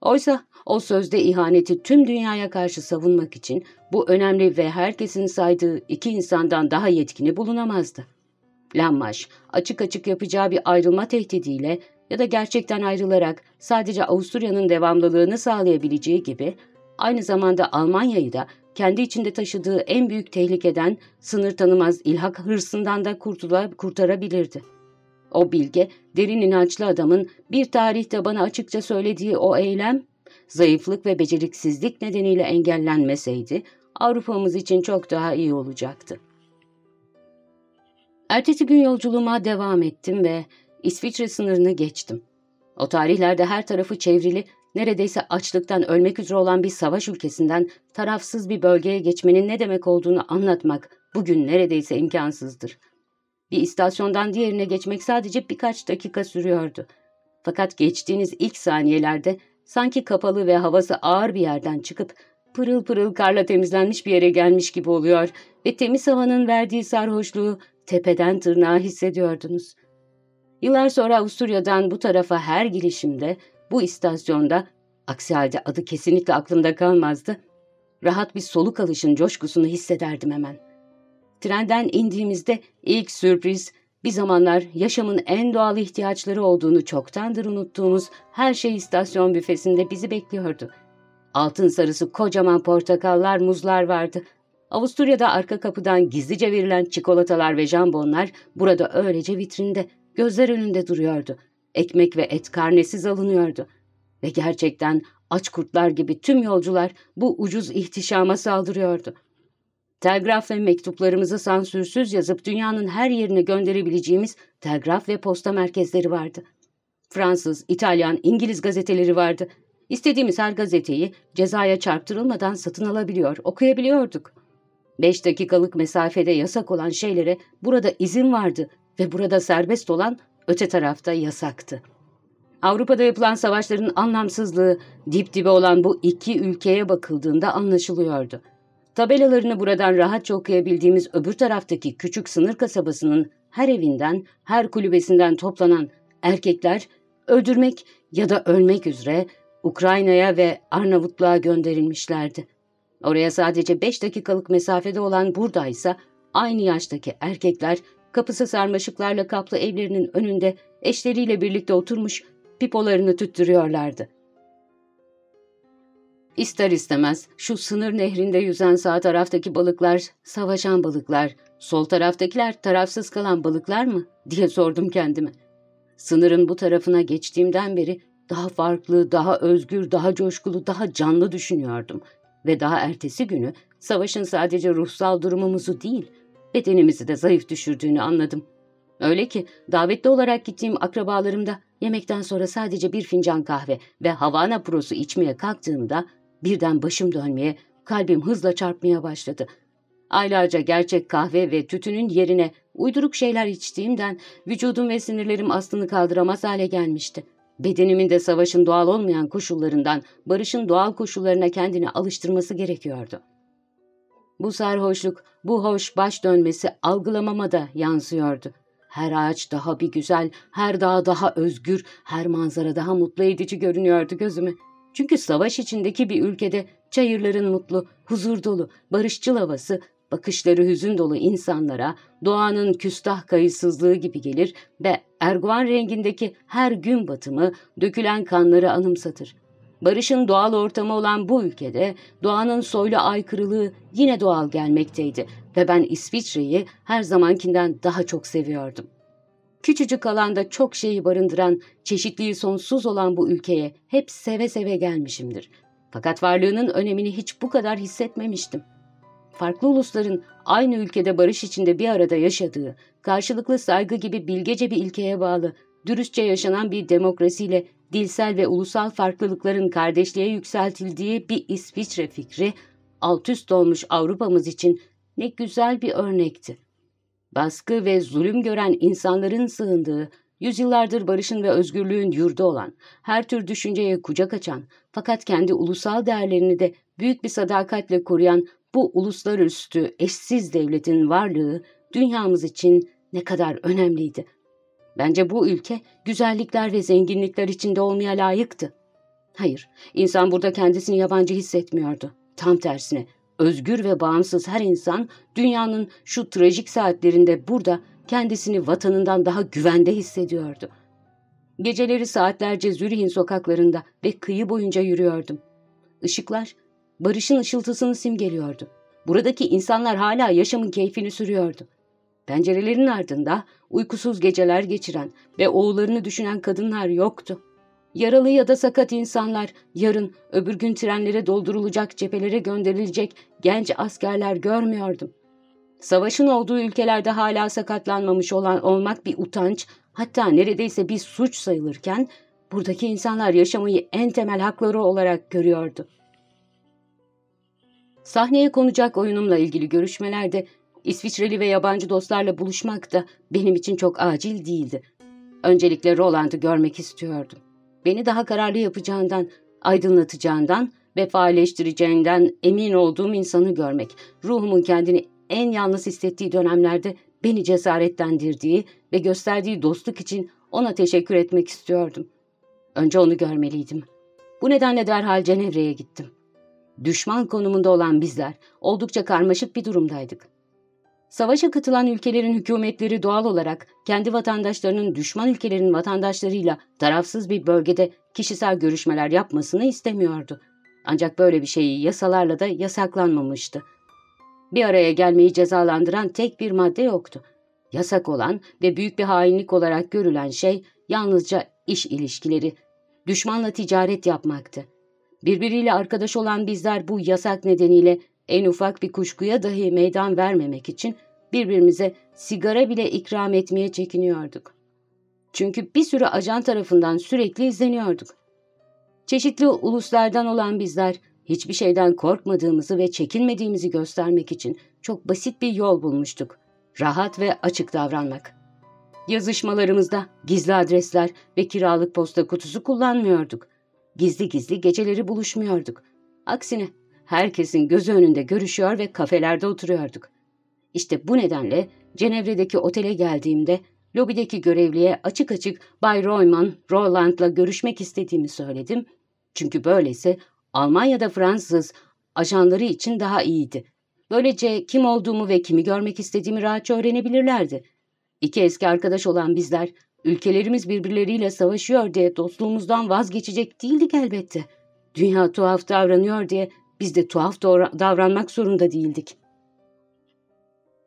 Oysa o sözde ihaneti tüm dünyaya karşı savunmak için bu önemli ve herkesin saydığı iki insandan daha yetkini bulunamazdı. Lammaş açık açık yapacağı bir ayrılma tehdidiyle ya da gerçekten ayrılarak sadece Avusturya'nın devamlılığını sağlayabileceği gibi aynı zamanda Almanya'yı da kendi içinde taşıdığı en büyük tehlikeden sınır tanımaz ilhak hırsından da kurtula, kurtarabilirdi. O bilge, derin inançlı adamın bir tarihte bana açıkça söylediği o eylem, zayıflık ve beceriksizlik nedeniyle engellenmeseydi, Avrupa'mız için çok daha iyi olacaktı. Ertesi gün yolculuğuma devam ettim ve İsviçre sınırını geçtim. O tarihlerde her tarafı çevrili, neredeyse açlıktan ölmek üzere olan bir savaş ülkesinden tarafsız bir bölgeye geçmenin ne demek olduğunu anlatmak bugün neredeyse imkansızdır. Bir istasyondan diğerine geçmek sadece birkaç dakika sürüyordu. Fakat geçtiğiniz ilk saniyelerde sanki kapalı ve havası ağır bir yerden çıkıp pırıl pırıl karla temizlenmiş bir yere gelmiş gibi oluyor ve temiz havanın verdiği sarhoşluğu tepeden tırnağa hissediyordunuz. Yıllar sonra Avusturya'dan bu tarafa her girişimde, bu istasyonda, aksi halde adı kesinlikle aklımda kalmazdı, rahat bir soluk alışın coşkusunu hissederdim hemen. Trenden indiğimizde ilk sürpriz, bir zamanlar yaşamın en doğal ihtiyaçları olduğunu çoktandır unuttuğumuz her şey istasyon büfesinde bizi bekliyordu. Altın sarısı kocaman portakallar, muzlar vardı. Avusturya'da arka kapıdan gizlice verilen çikolatalar ve jambonlar burada öylece vitrinde, gözler önünde duruyordu. Ekmek ve et karnesiz alınıyordu. Ve gerçekten aç kurtlar gibi tüm yolcular bu ucuz ihtişama saldırıyordu. Telgraf ve mektuplarımızı sansürsüz yazıp dünyanın her yerine gönderebileceğimiz telgraf ve posta merkezleri vardı. Fransız, İtalyan, İngiliz gazeteleri vardı. İstediğimiz her gazeteyi cezaya çarptırılmadan satın alabiliyor, okuyabiliyorduk. Beş dakikalık mesafede yasak olan şeylere burada izin vardı ve burada serbest olan öte tarafta yasaktı. Avrupa'da yapılan savaşların anlamsızlığı dip dibe olan bu iki ülkeye bakıldığında anlaşılıyordu. Tabelalarını buradan rahatça okuyabildiğimiz öbür taraftaki küçük sınır kasabasının her evinden, her kulübesinden toplanan erkekler öldürmek ya da ölmek üzere Ukrayna'ya ve Arnavutluğa gönderilmişlerdi. Oraya sadece beş dakikalık mesafede olan buradaysa aynı yaştaki erkekler kapısı sarmaşıklarla kaplı evlerinin önünde eşleriyle birlikte oturmuş pipolarını tüttürüyorlardı. İster istemez şu sınır nehrinde yüzen sağ taraftaki balıklar savaşan balıklar, sol taraftakiler tarafsız kalan balıklar mı diye sordum kendime. Sınırın bu tarafına geçtiğimden beri daha farklı, daha özgür, daha coşkulu, daha canlı düşünüyordum. Ve daha ertesi günü savaşın sadece ruhsal durumumuzu değil, bedenimizi de zayıf düşürdüğünü anladım. Öyle ki davetli olarak gittiğim akrabalarımda yemekten sonra sadece bir fincan kahve ve Havana prosu içmeye kalktığımda birden başım dönmeye, kalbim hızla çarpmaya başladı. Aylarca gerçek kahve ve tütünün yerine uyduruk şeyler içtiğimden vücudum ve sinirlerim aslını kaldıramaz hale gelmişti. Bedenimin de savaşın doğal olmayan koşullarından barışın doğal koşullarına kendini alıştırması gerekiyordu. Bu sarhoşluk, bu hoş baş dönmesi algılamama da yansıyordu. Her ağaç daha bir güzel, her dağ daha özgür, her manzara daha mutlu edici görünüyordu gözüme. Çünkü savaş içindeki bir ülkede çayırların mutlu, huzur dolu, barışçıl havası, bakışları hüzün dolu insanlara doğanın küstah kayıtsızlığı gibi gelir ve erguvan rengindeki her gün batımı dökülen kanları anımsatır. Barışın doğal ortamı olan bu ülkede doğanın soylu aykırılığı yine doğal gelmekteydi ve ben İsviçre'yi her zamankinden daha çok seviyordum. Küçücük alanda çok şeyi barındıran, çeşitliği sonsuz olan bu ülkeye hep seve seve gelmişimdir. Fakat varlığının önemini hiç bu kadar hissetmemiştim. Farklı ulusların aynı ülkede barış içinde bir arada yaşadığı, karşılıklı saygı gibi bilgece bir ilkeye bağlı, dürüstçe yaşanan bir demokrasiyle dilsel ve ulusal farklılıkların kardeşliğe yükseltildiği bir İsviçre fikri, alt üst olmuş Avrupa'mız için ne güzel bir örnekti. Baskı ve zulüm gören insanların sığındığı, Yüzyıllardır barışın ve özgürlüğün yurdu olan, her tür düşünceye kucak açan, fakat kendi ulusal değerlerini de büyük bir sadakatle koruyan bu uluslararası eşsiz devletin varlığı dünyamız için ne kadar önemliydi. Bence bu ülke güzellikler ve zenginlikler içinde olmaya layıktı. Hayır, insan burada kendisini yabancı hissetmiyordu. Tam tersine, özgür ve bağımsız her insan dünyanın şu trajik saatlerinde burada kendisini vatanından daha güvende hissediyordu. Geceleri saatlerce Zürih'in sokaklarında ve kıyı boyunca yürüyordum. Işıklar barışın ışıltısını simgeliyordu. Buradaki insanlar hala yaşamın keyfini sürüyordu. Pencerelerin ardında uykusuz geceler geçiren ve oğullarını düşünen kadınlar yoktu. Yaralı ya da sakat insanlar, yarın öbür gün trenlere doldurulacak cephelere gönderilecek genç askerler görmüyordum. Savaşın olduğu ülkelerde hala sakatlanmamış olan olmak bir utanç, hatta neredeyse bir suç sayılırken, buradaki insanlar yaşamayı en temel hakları olarak görüyordu. Sahneye konacak oyunumla ilgili görüşmelerde İsviçreli ve yabancı dostlarla buluşmak da benim için çok acil değildi. Öncelikle Roland'ı görmek istiyordum. Beni daha kararlı yapacağından, aydınlatacağından ve failleştireceğinden emin olduğum insanı görmek, ruhumun kendini en yalnız hissettiği dönemlerde beni cesaretlendirdiği ve gösterdiği dostluk için ona teşekkür etmek istiyordum. Önce onu görmeliydim. Bu nedenle derhal Cenevre'ye gittim. Düşman konumunda olan bizler oldukça karmaşık bir durumdaydık. Savaşa katılan ülkelerin hükümetleri doğal olarak kendi vatandaşlarının düşman ülkelerin vatandaşlarıyla tarafsız bir bölgede kişisel görüşmeler yapmasını istemiyordu. Ancak böyle bir şey yasalarla da yasaklanmamıştı. Bir araya gelmeyi cezalandıran tek bir madde yoktu. Yasak olan ve büyük bir hainlik olarak görülen şey yalnızca iş ilişkileri, düşmanla ticaret yapmaktı. Birbiriyle arkadaş olan bizler bu yasak nedeniyle en ufak bir kuşkuya dahi meydan vermemek için birbirimize sigara bile ikram etmeye çekiniyorduk. Çünkü bir sürü ajan tarafından sürekli izleniyorduk. Çeşitli uluslardan olan bizler hiçbir şeyden korkmadığımızı ve çekinmediğimizi göstermek için çok basit bir yol bulmuştuk. Rahat ve açık davranmak. Yazışmalarımızda gizli adresler ve kiralık posta kutusu kullanmıyorduk. Gizli gizli geceleri buluşmuyorduk. Aksine herkesin gözü önünde görüşüyor ve kafelerde oturuyorduk. İşte bu nedenle Cenevre'deki otele geldiğimde lobideki görevliye açık açık Bay Royman, Roland'la görüşmek istediğimi söyledim. Çünkü böylesi Almanya'da Fransız ajanları için daha iyiydi. Böylece kim olduğumu ve kimi görmek istediğimi rahatça öğrenebilirlerdi. İki eski arkadaş olan bizler, ülkelerimiz birbirleriyle savaşıyor diye dostluğumuzdan vazgeçecek değildik elbette. Dünya tuhaf davranıyor diye biz de tuhaf davranmak zorunda değildik.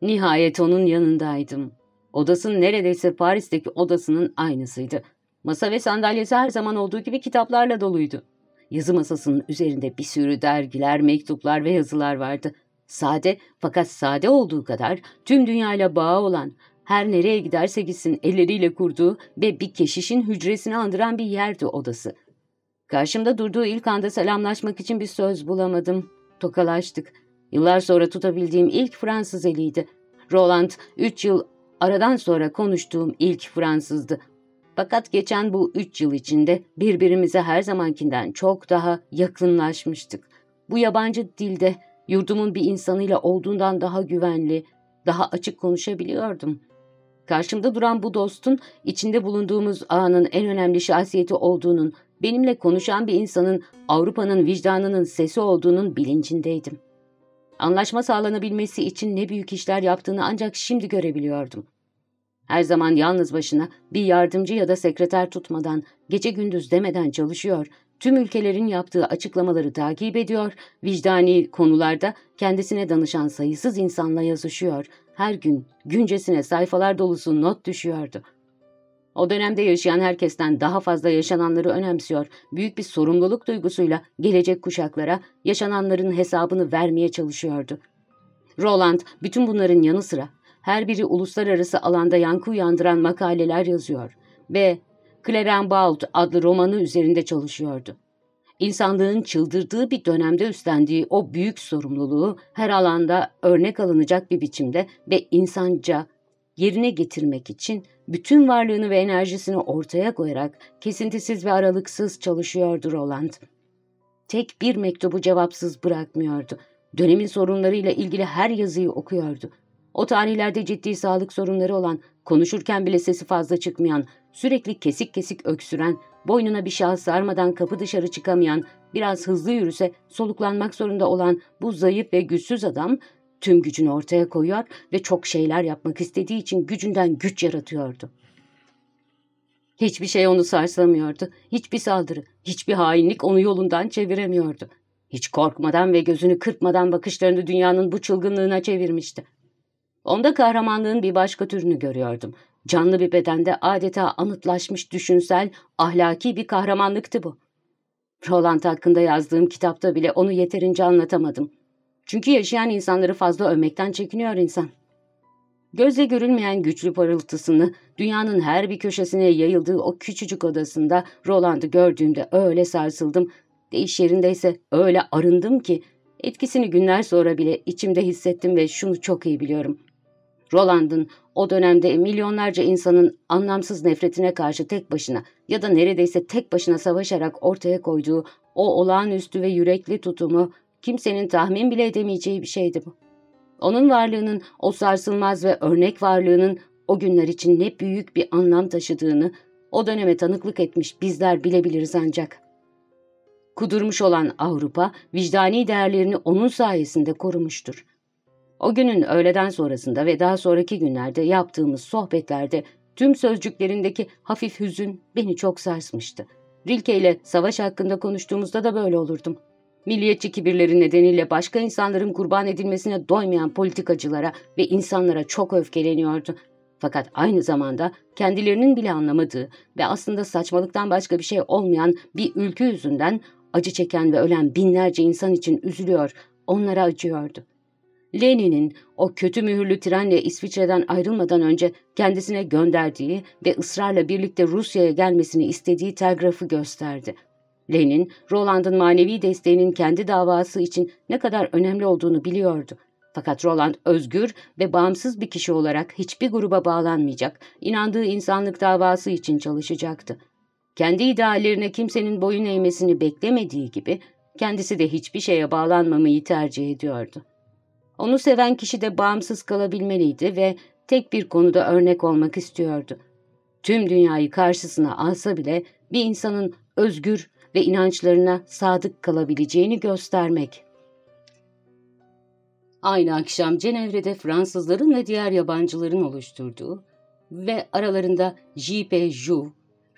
Nihayet onun yanındaydım. Odasının neredeyse Paris'teki odasının aynısıydı. Masa ve sandalyesi her zaman olduğu gibi kitaplarla doluydu. Yazı masasının üzerinde bir sürü dergiler, mektuplar ve yazılar vardı. Sade fakat sade olduğu kadar tüm dünyayla bağı olan, her nereye giderse gitsin elleriyle kurduğu ve bir keşişin hücresini andıran bir yerdi odası. Karşımda durduğu ilk anda selamlaşmak için bir söz bulamadım. Tokalaştık. Yıllar sonra tutabildiğim ilk Fransız eliydi. Roland, üç yıl aradan sonra konuştuğum ilk Fransızdı. Fakat geçen bu üç yıl içinde birbirimize her zamankinden çok daha yakınlaşmıştık. Bu yabancı dilde yurdumun bir insanıyla olduğundan daha güvenli, daha açık konuşabiliyordum. Karşımda duran bu dostun içinde bulunduğumuz anın en önemli şahsiyeti olduğunun, benimle konuşan bir insanın Avrupa'nın vicdanının sesi olduğunun bilincindeydim. Anlaşma sağlanabilmesi için ne büyük işler yaptığını ancak şimdi görebiliyordum. Her zaman yalnız başına bir yardımcı ya da sekreter tutmadan, gece gündüz demeden çalışıyor, tüm ülkelerin yaptığı açıklamaları takip ediyor, vicdani konularda kendisine danışan sayısız insanla yazışıyor, her gün güncesine sayfalar dolusu not düşüyordu. O dönemde yaşayan herkesten daha fazla yaşananları önemsiyor, büyük bir sorumluluk duygusuyla gelecek kuşaklara yaşananların hesabını vermeye çalışıyordu. Roland bütün bunların yanı sıra her biri uluslararası alanda yankı uyandıran makaleler yazıyor ve Clarenbault adlı romanı üzerinde çalışıyordu. İnsanlığın çıldırdığı bir dönemde üstlendiği o büyük sorumluluğu her alanda örnek alınacak bir biçimde ve insanca yerine getirmek için bütün varlığını ve enerjisini ortaya koyarak kesintisiz ve aralıksız çalışıyordu Roland. Tek bir mektubu cevapsız bırakmıyordu. Dönemin sorunlarıyla ilgili her yazıyı okuyordu. O tarihlerde ciddi sağlık sorunları olan, konuşurken bile sesi fazla çıkmayan, sürekli kesik kesik öksüren, boynuna bir şahıs sarmadan kapı dışarı çıkamayan, biraz hızlı yürüse soluklanmak zorunda olan bu zayıf ve güçsüz adam tüm gücünü ortaya koyuyor ve çok şeyler yapmak istediği için gücünden güç yaratıyordu. Hiçbir şey onu sarslamıyordu. Hiçbir saldırı, hiçbir hainlik onu yolundan çeviremiyordu. Hiç korkmadan ve gözünü kırpmadan bakışlarını dünyanın bu çılgınlığına çevirmişti. Onda kahramanlığın bir başka türünü görüyordum. Canlı bir bedende adeta anıtlaşmış düşünsel, ahlaki bir kahramanlıktı bu. Roland hakkında yazdığım kitapta bile onu yeterince anlatamadım. Çünkü yaşayan insanları fazla övmekten çekiniyor insan. Gözle görülmeyen güçlü parıltısını dünyanın her bir köşesine yayıldığı o küçücük odasında Roland'ı gördüğümde öyle sarsıldım. Değiş yerindeyse öyle arındım ki etkisini günler sonra bile içimde hissettim ve şunu çok iyi biliyorum. Roland'ın o dönemde milyonlarca insanın anlamsız nefretine karşı tek başına ya da neredeyse tek başına savaşarak ortaya koyduğu o olağanüstü ve yürekli tutumu kimsenin tahmin bile edemeyeceği bir şeydi bu. Onun varlığının, o sarsılmaz ve örnek varlığının o günler için ne büyük bir anlam taşıdığını o döneme tanıklık etmiş bizler bilebiliriz ancak. Kudurmuş olan Avrupa, vicdani değerlerini onun sayesinde korumuştur. O günün öğleden sonrasında ve daha sonraki günlerde yaptığımız sohbetlerde tüm sözcüklerindeki hafif hüzün beni çok sarsmıştı. Rilke ile savaş hakkında konuştuğumuzda da böyle olurdum. Milliyetçi kibirleri nedeniyle başka insanların kurban edilmesine doymayan politikacılara ve insanlara çok öfkeleniyordu. Fakat aynı zamanda kendilerinin bile anlamadığı ve aslında saçmalıktan başka bir şey olmayan bir ülke yüzünden acı çeken ve ölen binlerce insan için üzülüyor, onlara acıyordu. Lenin'in o kötü mühürlü trenle İsviçre'den ayrılmadan önce kendisine gönderdiği ve ısrarla birlikte Rusya'ya gelmesini istediği telgrafı gösterdi. Lenin, Roland'ın manevi desteğinin kendi davası için ne kadar önemli olduğunu biliyordu. Fakat Roland özgür ve bağımsız bir kişi olarak hiçbir gruba bağlanmayacak, inandığı insanlık davası için çalışacaktı. Kendi ideallerine kimsenin boyun eğmesini beklemediği gibi kendisi de hiçbir şeye bağlanmamayı tercih ediyordu. Onu seven kişi de bağımsız kalabilmeliydi ve tek bir konuda örnek olmak istiyordu. Tüm dünyayı karşısına alsa bile bir insanın özgür ve inançlarına sadık kalabileceğini göstermek. Aynı akşam Cenevre'de Fransızların ve diğer yabancıların oluşturduğu ve aralarında J.P. Jouve,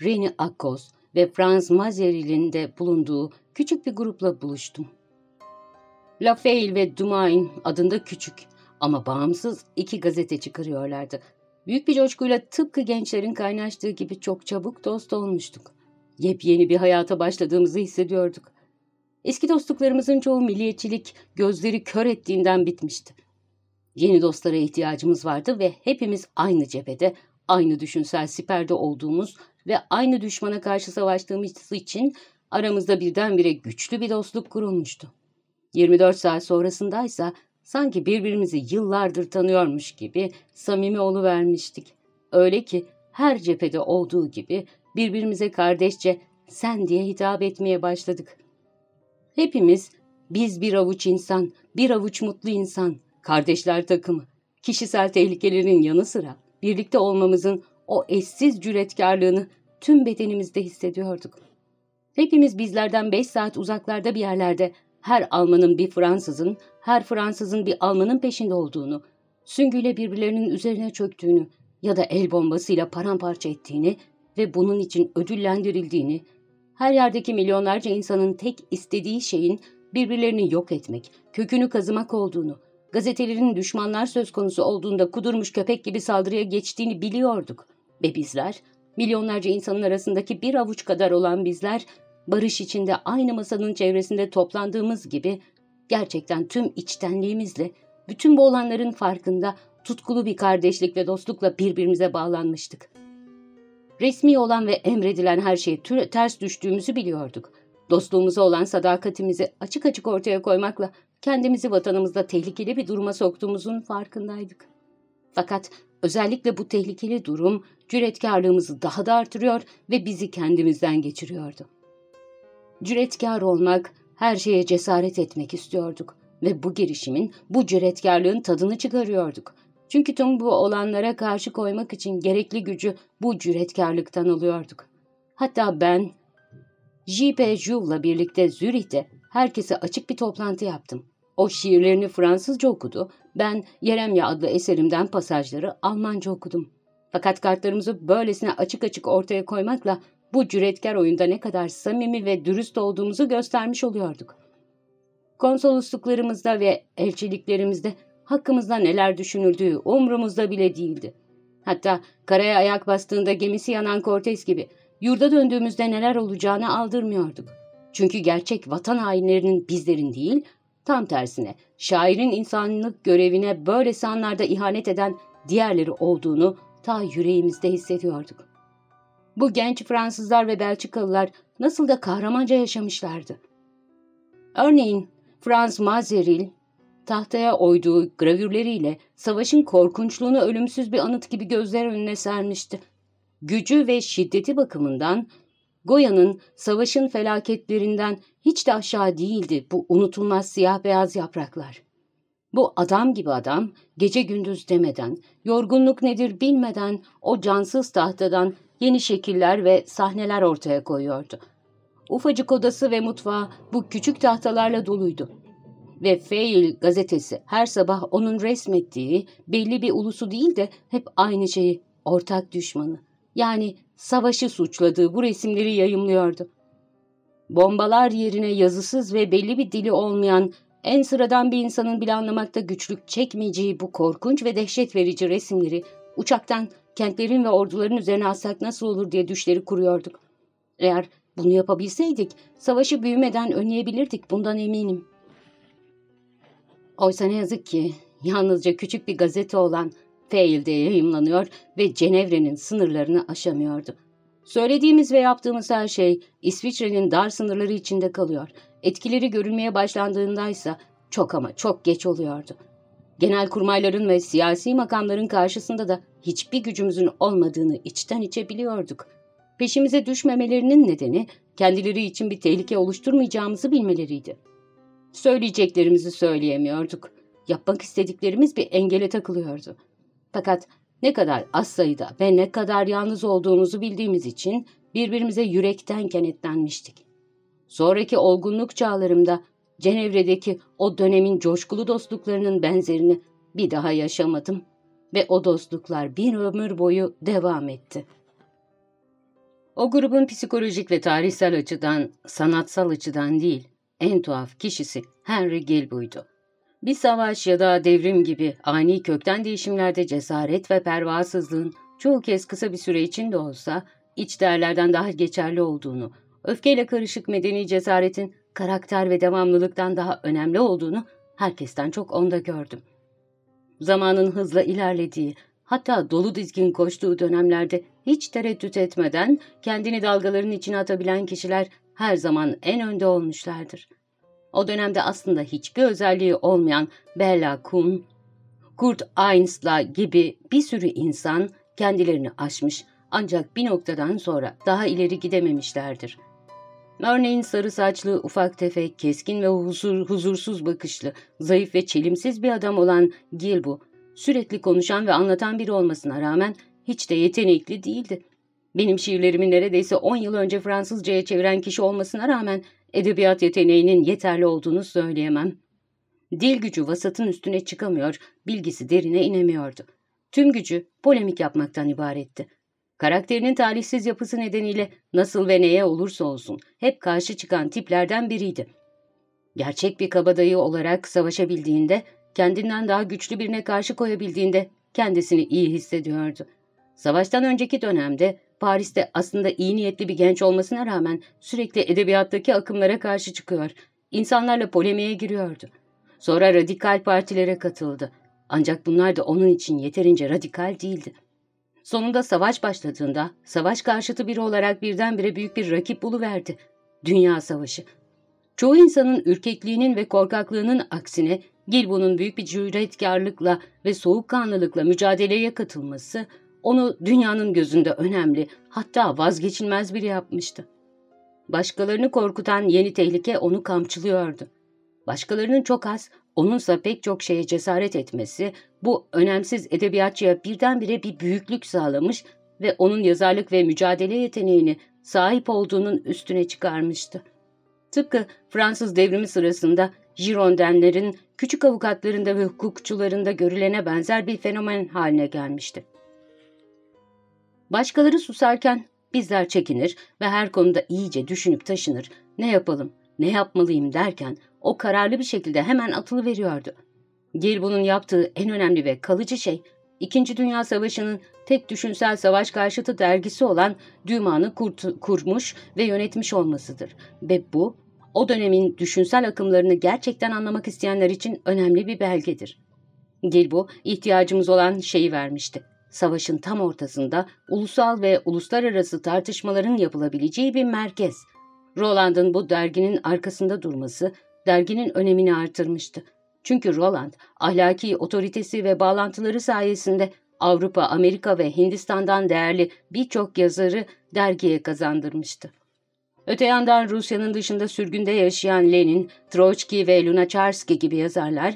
Reni Akos ve Franz Mazeril'in de bulunduğu küçük bir grupla buluştum. La Fail ve Dumain adında küçük ama bağımsız iki gazete çıkarıyorlardı. Büyük bir coşkuyla tıpkı gençlerin kaynaştığı gibi çok çabuk dost olmuştuk. Yepyeni bir hayata başladığımızı hissediyorduk. Eski dostluklarımızın çoğu milliyetçilik gözleri kör ettiğinden bitmişti. Yeni dostlara ihtiyacımız vardı ve hepimiz aynı cephede, aynı düşünsel siperde olduğumuz ve aynı düşmana karşı savaştığımız için aramızda birdenbire güçlü bir dostluk kurulmuştu. 24 saat sonrasındaysa sanki birbirimizi yıllardır tanıyormuş gibi samimi vermiştik. Öyle ki her cephede olduğu gibi birbirimize kardeşçe sen diye hitap etmeye başladık. Hepimiz biz bir avuç insan, bir avuç mutlu insan, kardeşler takımı, kişisel tehlikelerin yanı sıra birlikte olmamızın o eşsiz cüretkarlığını tüm bedenimizde hissediyorduk. Hepimiz bizlerden beş saat uzaklarda bir yerlerde her Almanın bir Fransızın, her Fransızın bir Almanın peşinde olduğunu, süngüyle birbirlerinin üzerine çöktüğünü ya da el bombasıyla paramparça ettiğini ve bunun için ödüllendirildiğini, her yerdeki milyonlarca insanın tek istediği şeyin birbirlerini yok etmek, kökünü kazımak olduğunu, gazetelerin düşmanlar söz konusu olduğunda kudurmuş köpek gibi saldırıya geçtiğini biliyorduk. Ve bizler, milyonlarca insanın arasındaki bir avuç kadar olan bizler, barış içinde aynı masanın çevresinde toplandığımız gibi gerçekten tüm içtenliğimizle bütün bu olanların farkında tutkulu bir kardeşlik ve dostlukla birbirimize bağlanmıştık. Resmi olan ve emredilen her şeye ters düştüğümüzü biliyorduk. Dostluğumuza olan sadakatimizi açık açık ortaya koymakla kendimizi vatanımızda tehlikeli bir duruma soktuğumuzun farkındaydık. Fakat Özellikle bu tehlikeli durum cüretkarlığımızı daha da artırıyor ve bizi kendimizden geçiriyordu. Cüretkar olmak, her şeye cesaret etmek istiyorduk ve bu girişimin, bu cüretkarlığın tadını çıkarıyorduk. Çünkü tüm bu olanlara karşı koymak için gerekli gücü bu cüretkarlıktan alıyorduk. Hatta ben J.P. Jouve'la birlikte Zürih'te herkese açık bir toplantı yaptım. O şiirlerini Fransızca okudu, ben Yeremya adlı eserimden pasajları Almanca okudum. Fakat kartlarımızı böylesine açık açık ortaya koymakla bu cüretkar oyunda ne kadar samimi ve dürüst olduğumuzu göstermiş oluyorduk. Konsolosluklarımızda ve elçiliklerimizde hakkımızda neler düşünüldüğü umrumuzda bile değildi. Hatta karaya ayak bastığında gemisi yanan Cortez gibi yurda döndüğümüzde neler olacağını aldırmıyorduk. Çünkü gerçek vatan hainlerinin bizlerin değil, tam tersine şairin insanlık görevine böyle anlarda ihanet eden diğerleri olduğunu ta yüreğimizde hissediyorduk. Bu genç Fransızlar ve Belçikalılar nasıl da kahramanca yaşamışlardı. Örneğin Frans Mazeril, tahtaya oyduğu gravürleriyle savaşın korkunçluğunu ölümsüz bir anıt gibi gözler önüne sermişti. Gücü ve şiddeti bakımından Goya'nın savaşın felaketlerinden hiç de aşağı değildi bu unutulmaz siyah beyaz yapraklar. Bu adam gibi adam gece gündüz demeden, yorgunluk nedir bilmeden o cansız tahtadan yeni şekiller ve sahneler ortaya koyuyordu. Ufacık odası ve mutfağı bu küçük tahtalarla doluydu. Ve Fail gazetesi her sabah onun resmettiği belli bir ulusu değil de hep aynı şeyi, ortak düşmanı. Yani savaşı suçladığı bu resimleri yayımlıyordu. Bombalar yerine yazısız ve belli bir dili olmayan en sıradan bir insanın bile anlamakta güçlük çekmeyeceği bu korkunç ve dehşet verici resimleri uçaktan kentlerin ve orduların üzerine assak nasıl olur diye düşleri kuruyorduk. Eğer bunu yapabilseydik savaşı büyümeden önleyebilirdik bundan eminim. Oysa ne yazık ki yalnızca küçük bir gazete olan Fail'de yayımlanıyor ve Cenevre'nin sınırlarını aşamıyordu. Söylediğimiz ve yaptığımız her şey İsviçre'nin dar sınırları içinde kalıyor. Etkileri görülmeye başlandığındaysa çok ama çok geç oluyordu. Genel kurmayların ve siyasi makamların karşısında da hiçbir gücümüzün olmadığını içten içe biliyorduk. Peşimize düşmemelerinin nedeni kendileri için bir tehlike oluşturmayacağımızı bilmeleriydi. Söyleyeceklerimizi söyleyemiyorduk. Yapmak istediklerimiz bir engele takılıyordu. Fakat ne kadar az sayıda ve ne kadar yalnız olduğumuzu bildiğimiz için birbirimize yürekten kenetlenmiştik. Sonraki olgunluk çağlarımda Cenevre'deki o dönemin coşkulu dostluklarının benzerini bir daha yaşamadım ve o dostluklar bir ömür boyu devam etti. O grubun psikolojik ve tarihsel açıdan, sanatsal açıdan değil, en tuhaf kişisi Henry Gilbuydu. Bir savaş ya da devrim gibi ani kökten değişimlerde cesaret ve pervasızlığın çoğu kez kısa bir süre için de olsa iç değerlerden daha geçerli olduğunu, öfkeyle karışık medeni cesaretin karakter ve devamlılıktan daha önemli olduğunu herkesten çok onda gördüm. Zamanın hızla ilerlediği, hatta dolu dizgin koştuğu dönemlerde hiç tereddüt etmeden kendini dalgaların içine atabilen kişiler her zaman en önde olmuşlardır. O dönemde aslında hiçbir özelliği olmayan Bella Kuhn, Kurt Einsla gibi bir sürü insan kendilerini aşmış ancak bir noktadan sonra daha ileri gidememişlerdir. Örneğin sarı saçlı, ufak tefek, keskin ve huzur, huzursuz bakışlı, zayıf ve çelimsiz bir adam olan Gilbu, sürekli konuşan ve anlatan biri olmasına rağmen hiç de yetenekli değildi. Benim şiirlerimi neredeyse 10 yıl önce Fransızcaya çeviren kişi olmasına rağmen edebiyat yeteneğinin yeterli olduğunu söyleyemem. Dil gücü vasatın üstüne çıkamıyor, bilgisi derine inemiyordu. Tüm gücü polemik yapmaktan ibaretti. Karakterinin talihsiz yapısı nedeniyle nasıl ve neye olursa olsun hep karşı çıkan tiplerden biriydi. Gerçek bir kabadayı olarak savaşabildiğinde, kendinden daha güçlü birine karşı koyabildiğinde kendisini iyi hissediyordu. Savaştan önceki dönemde Paris'te aslında iyi niyetli bir genç olmasına rağmen sürekli edebiyattaki akımlara karşı çıkıyor, insanlarla polemiğe giriyordu. Sonra radikal partilere katıldı. Ancak bunlar da onun için yeterince radikal değildi. Sonunda savaş başladığında savaş karşıtı biri olarak birdenbire büyük bir rakip buluverdi. Dünya Savaşı. Çoğu insanın ürkekliğinin ve korkaklığının aksine Gilbo'nun büyük bir cüretkarlıkla ve soğukkanlılıkla mücadeleye katılması onu dünyanın gözünde önemli, hatta vazgeçilmez biri yapmıştı. Başkalarını korkutan yeni tehlike onu kamçılıyordu. Başkalarının çok az, onunsa pek çok şeye cesaret etmesi, bu önemsiz edebiyatçıya birdenbire bir büyüklük sağlamış ve onun yazarlık ve mücadele yeteneğini sahip olduğunun üstüne çıkarmıştı. Tıpkı Fransız devrimi sırasında Girondenlerin küçük avukatlarında ve hukukçularında görülene benzer bir fenomen haline gelmişti. Başkaları susarken bizler çekinir ve her konuda iyice düşünüp taşınır, ne yapalım, ne yapmalıyım derken o kararlı bir şekilde hemen atılı veriyordu. Gilbun'un yaptığı en önemli ve kalıcı şey, İkinci Dünya Savaşı'nın tek düşünsel savaş karşıtı dergisi olan Duman'ı kurmuş ve yönetmiş olmasıdır. Ve bu, o dönemin düşünsel akımlarını gerçekten anlamak isteyenler için önemli bir belgedir. Gilbo, ihtiyacımız olan şeyi vermişti. Savaşın tam ortasında ulusal ve uluslararası tartışmaların yapılabileceği bir merkez. Roland'ın bu derginin arkasında durması derginin önemini artırmıştı. Çünkü Roland, ahlaki otoritesi ve bağlantıları sayesinde Avrupa, Amerika ve Hindistan'dan değerli birçok yazarı dergiye kazandırmıştı. Öte yandan Rusya'nın dışında sürgünde yaşayan Lenin, Troçki ve Lunacharsky gibi yazarlar,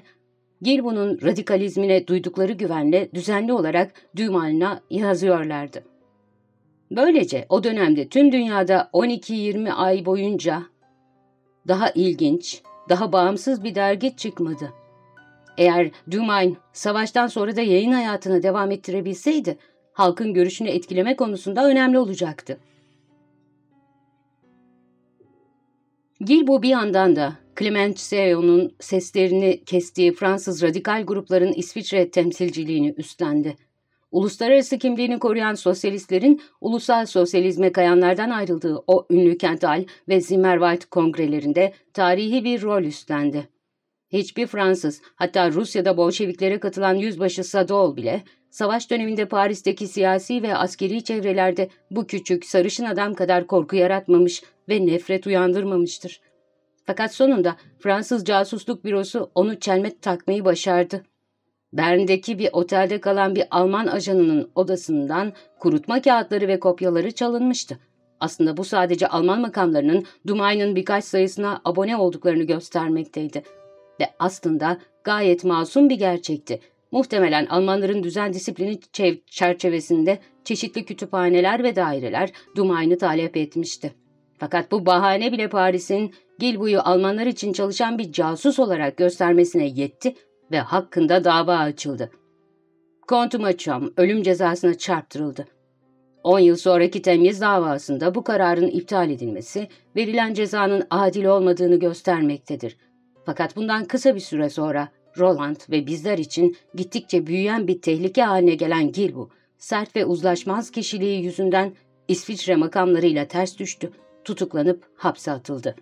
Gilbun'un radikalizmine duydukları güvenle düzenli olarak Dümal'ına yazıyorlardı. Böylece o dönemde tüm dünyada 12-20 ay boyunca daha ilginç, daha bağımsız bir dergi çıkmadı. Eğer Dumain savaştan sonra da yayın hayatını devam ettirebilseydi, halkın görüşünü etkileme konusunda önemli olacaktı. Gilbo bir yandan da Clemenceau'nun seslerini kestiği Fransız radikal grupların İsviçre temsilciliğini üstlendi. Uluslararası kimliğini koruyan sosyalistlerin ulusal sosyalizme kayanlardan ayrıldığı o ünlü Kental ve Zimmerwald kongrelerinde tarihi bir rol üstlendi. Hiçbir Fransız, hatta Rusya'da Bolşeviklere katılan yüzbaşı Sadol bile, savaş döneminde Paris'teki siyasi ve askeri çevrelerde bu küçük, sarışın adam kadar korku yaratmamış ve nefret uyandırmamıştır. Fakat sonunda Fransız casusluk bürosu onu çelmet takmayı başardı. Bern'deki bir otelde kalan bir Alman ajanının odasından kurutma kağıtları ve kopyaları çalınmıştı. Aslında bu sadece Alman makamlarının Dumay'ın birkaç sayısına abone olduklarını göstermekteydi. Ve aslında gayet masum bir gerçekti. Muhtemelen Almanların düzen disiplini çerçevesinde çeşitli kütüphaneler ve daireler Dumay'ını talep etmişti. Fakat bu bahane bile Paris'in Gilbu'yu Almanlar için çalışan bir casus olarak göstermesine yetti ve hakkında dava açıldı. Kont ölüm cezasına çarptırıldı. 10 yıl sonraki temyiz davasında bu kararın iptal edilmesi verilen cezanın adil olmadığını göstermektedir. Fakat bundan kısa bir süre sonra Roland ve bizler için gittikçe büyüyen bir tehlike haline gelen Gilbu, sert ve uzlaşmaz kişiliği yüzünden İsviçre makamlarıyla ters düştü, tutuklanıp hapse atıldı.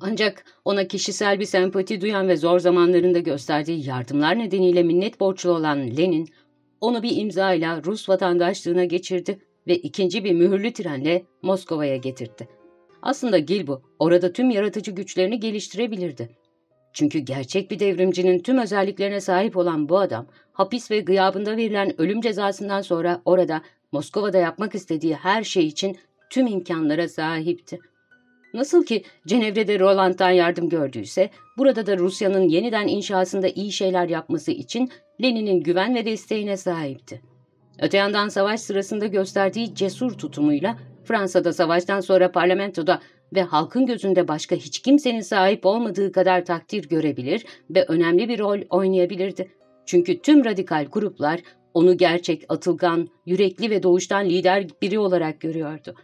Ancak ona kişisel bir sempati duyan ve zor zamanlarında gösterdiği yardımlar nedeniyle minnet borçlu olan Lenin, onu bir imzayla Rus vatandaşlığına geçirdi ve ikinci bir mühürlü trenle Moskova'ya getirdi. Aslında Gilbo orada tüm yaratıcı güçlerini geliştirebilirdi. Çünkü gerçek bir devrimcinin tüm özelliklerine sahip olan bu adam, hapis ve gıyabında verilen ölüm cezasından sonra orada Moskova'da yapmak istediği her şey için tüm imkanlara sahipti. Nasıl ki Cenevre'de Roland'dan yardım gördüyse, burada da Rusya'nın yeniden inşasında iyi şeyler yapması için Lenin'in güven ve desteğine sahipti. Öte yandan savaş sırasında gösterdiği cesur tutumuyla Fransa'da savaştan sonra parlamentoda ve halkın gözünde başka hiç kimsenin sahip olmadığı kadar takdir görebilir ve önemli bir rol oynayabilirdi. Çünkü tüm radikal gruplar onu gerçek, atılgan, yürekli ve doğuştan lider biri olarak görüyordu.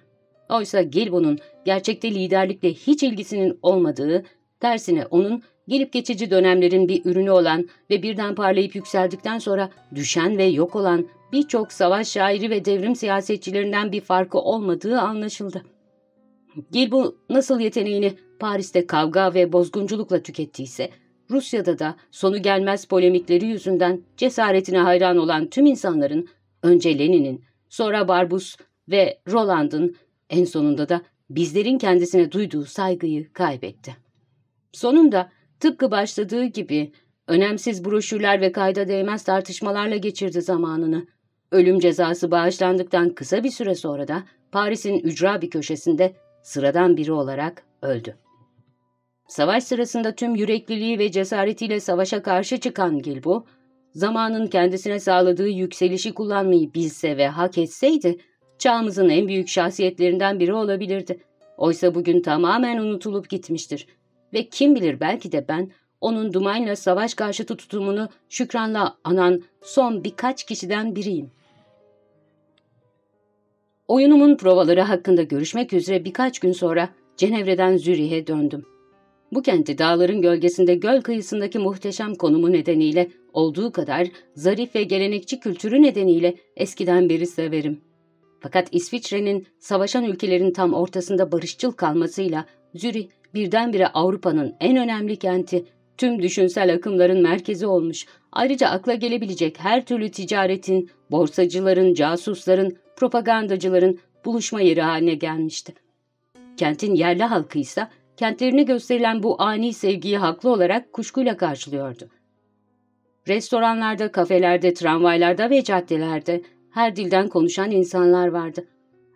Oysa Gilbo'nun gerçekte liderlikle hiç ilgisinin olmadığı, tersine onun gelip geçici dönemlerin bir ürünü olan ve birden parlayıp yükseldikten sonra düşen ve yok olan birçok savaş şairi ve devrim siyasetçilerinden bir farkı olmadığı anlaşıldı. Gilbo nasıl yeteneğini Paris'te kavga ve bozgunculukla tükettiyse, Rusya'da da sonu gelmez polemikleri yüzünden cesaretine hayran olan tüm insanların, önce Lenin'in, sonra Barbus ve Roland'ın en sonunda da bizlerin kendisine duyduğu saygıyı kaybetti. Sonunda tıpkı başladığı gibi önemsiz broşürler ve kayda değmez tartışmalarla geçirdi zamanını. Ölüm cezası bağışlandıktan kısa bir süre sonra da Paris'in ücra bir köşesinde sıradan biri olarak öldü. Savaş sırasında tüm yürekliliği ve cesaretiyle savaşa karşı çıkan Gilbo, zamanın kendisine sağladığı yükselişi kullanmayı bilse ve hak etseydi, çağımızın en büyük şahsiyetlerinden biri olabilirdi. Oysa bugün tamamen unutulup gitmiştir. Ve kim bilir belki de ben, onun Duman'la savaş karşıtı tutumunu şükranla anan son birkaç kişiden biriyim. Oyunumun provaları hakkında görüşmek üzere birkaç gün sonra Cenevre'den Zürih'e döndüm. Bu kenti dağların gölgesinde göl kıyısındaki muhteşem konumu nedeniyle olduğu kadar zarif ve gelenekçi kültürü nedeniyle eskiden beri severim. Fakat İsviçre'nin savaşan ülkelerin tam ortasında barışçıl kalmasıyla Zürih birdenbire Avrupa'nın en önemli kenti, tüm düşünsel akımların merkezi olmuş, ayrıca akla gelebilecek her türlü ticaretin, borsacıların, casusların, propagandacıların buluşma yeri haline gelmişti. Kentin yerli halkı ise kentlerine gösterilen bu ani sevgiyi haklı olarak kuşkuyla karşılıyordu. Restoranlarda, kafelerde, tramvaylarda ve caddelerde her dilden konuşan insanlar vardı.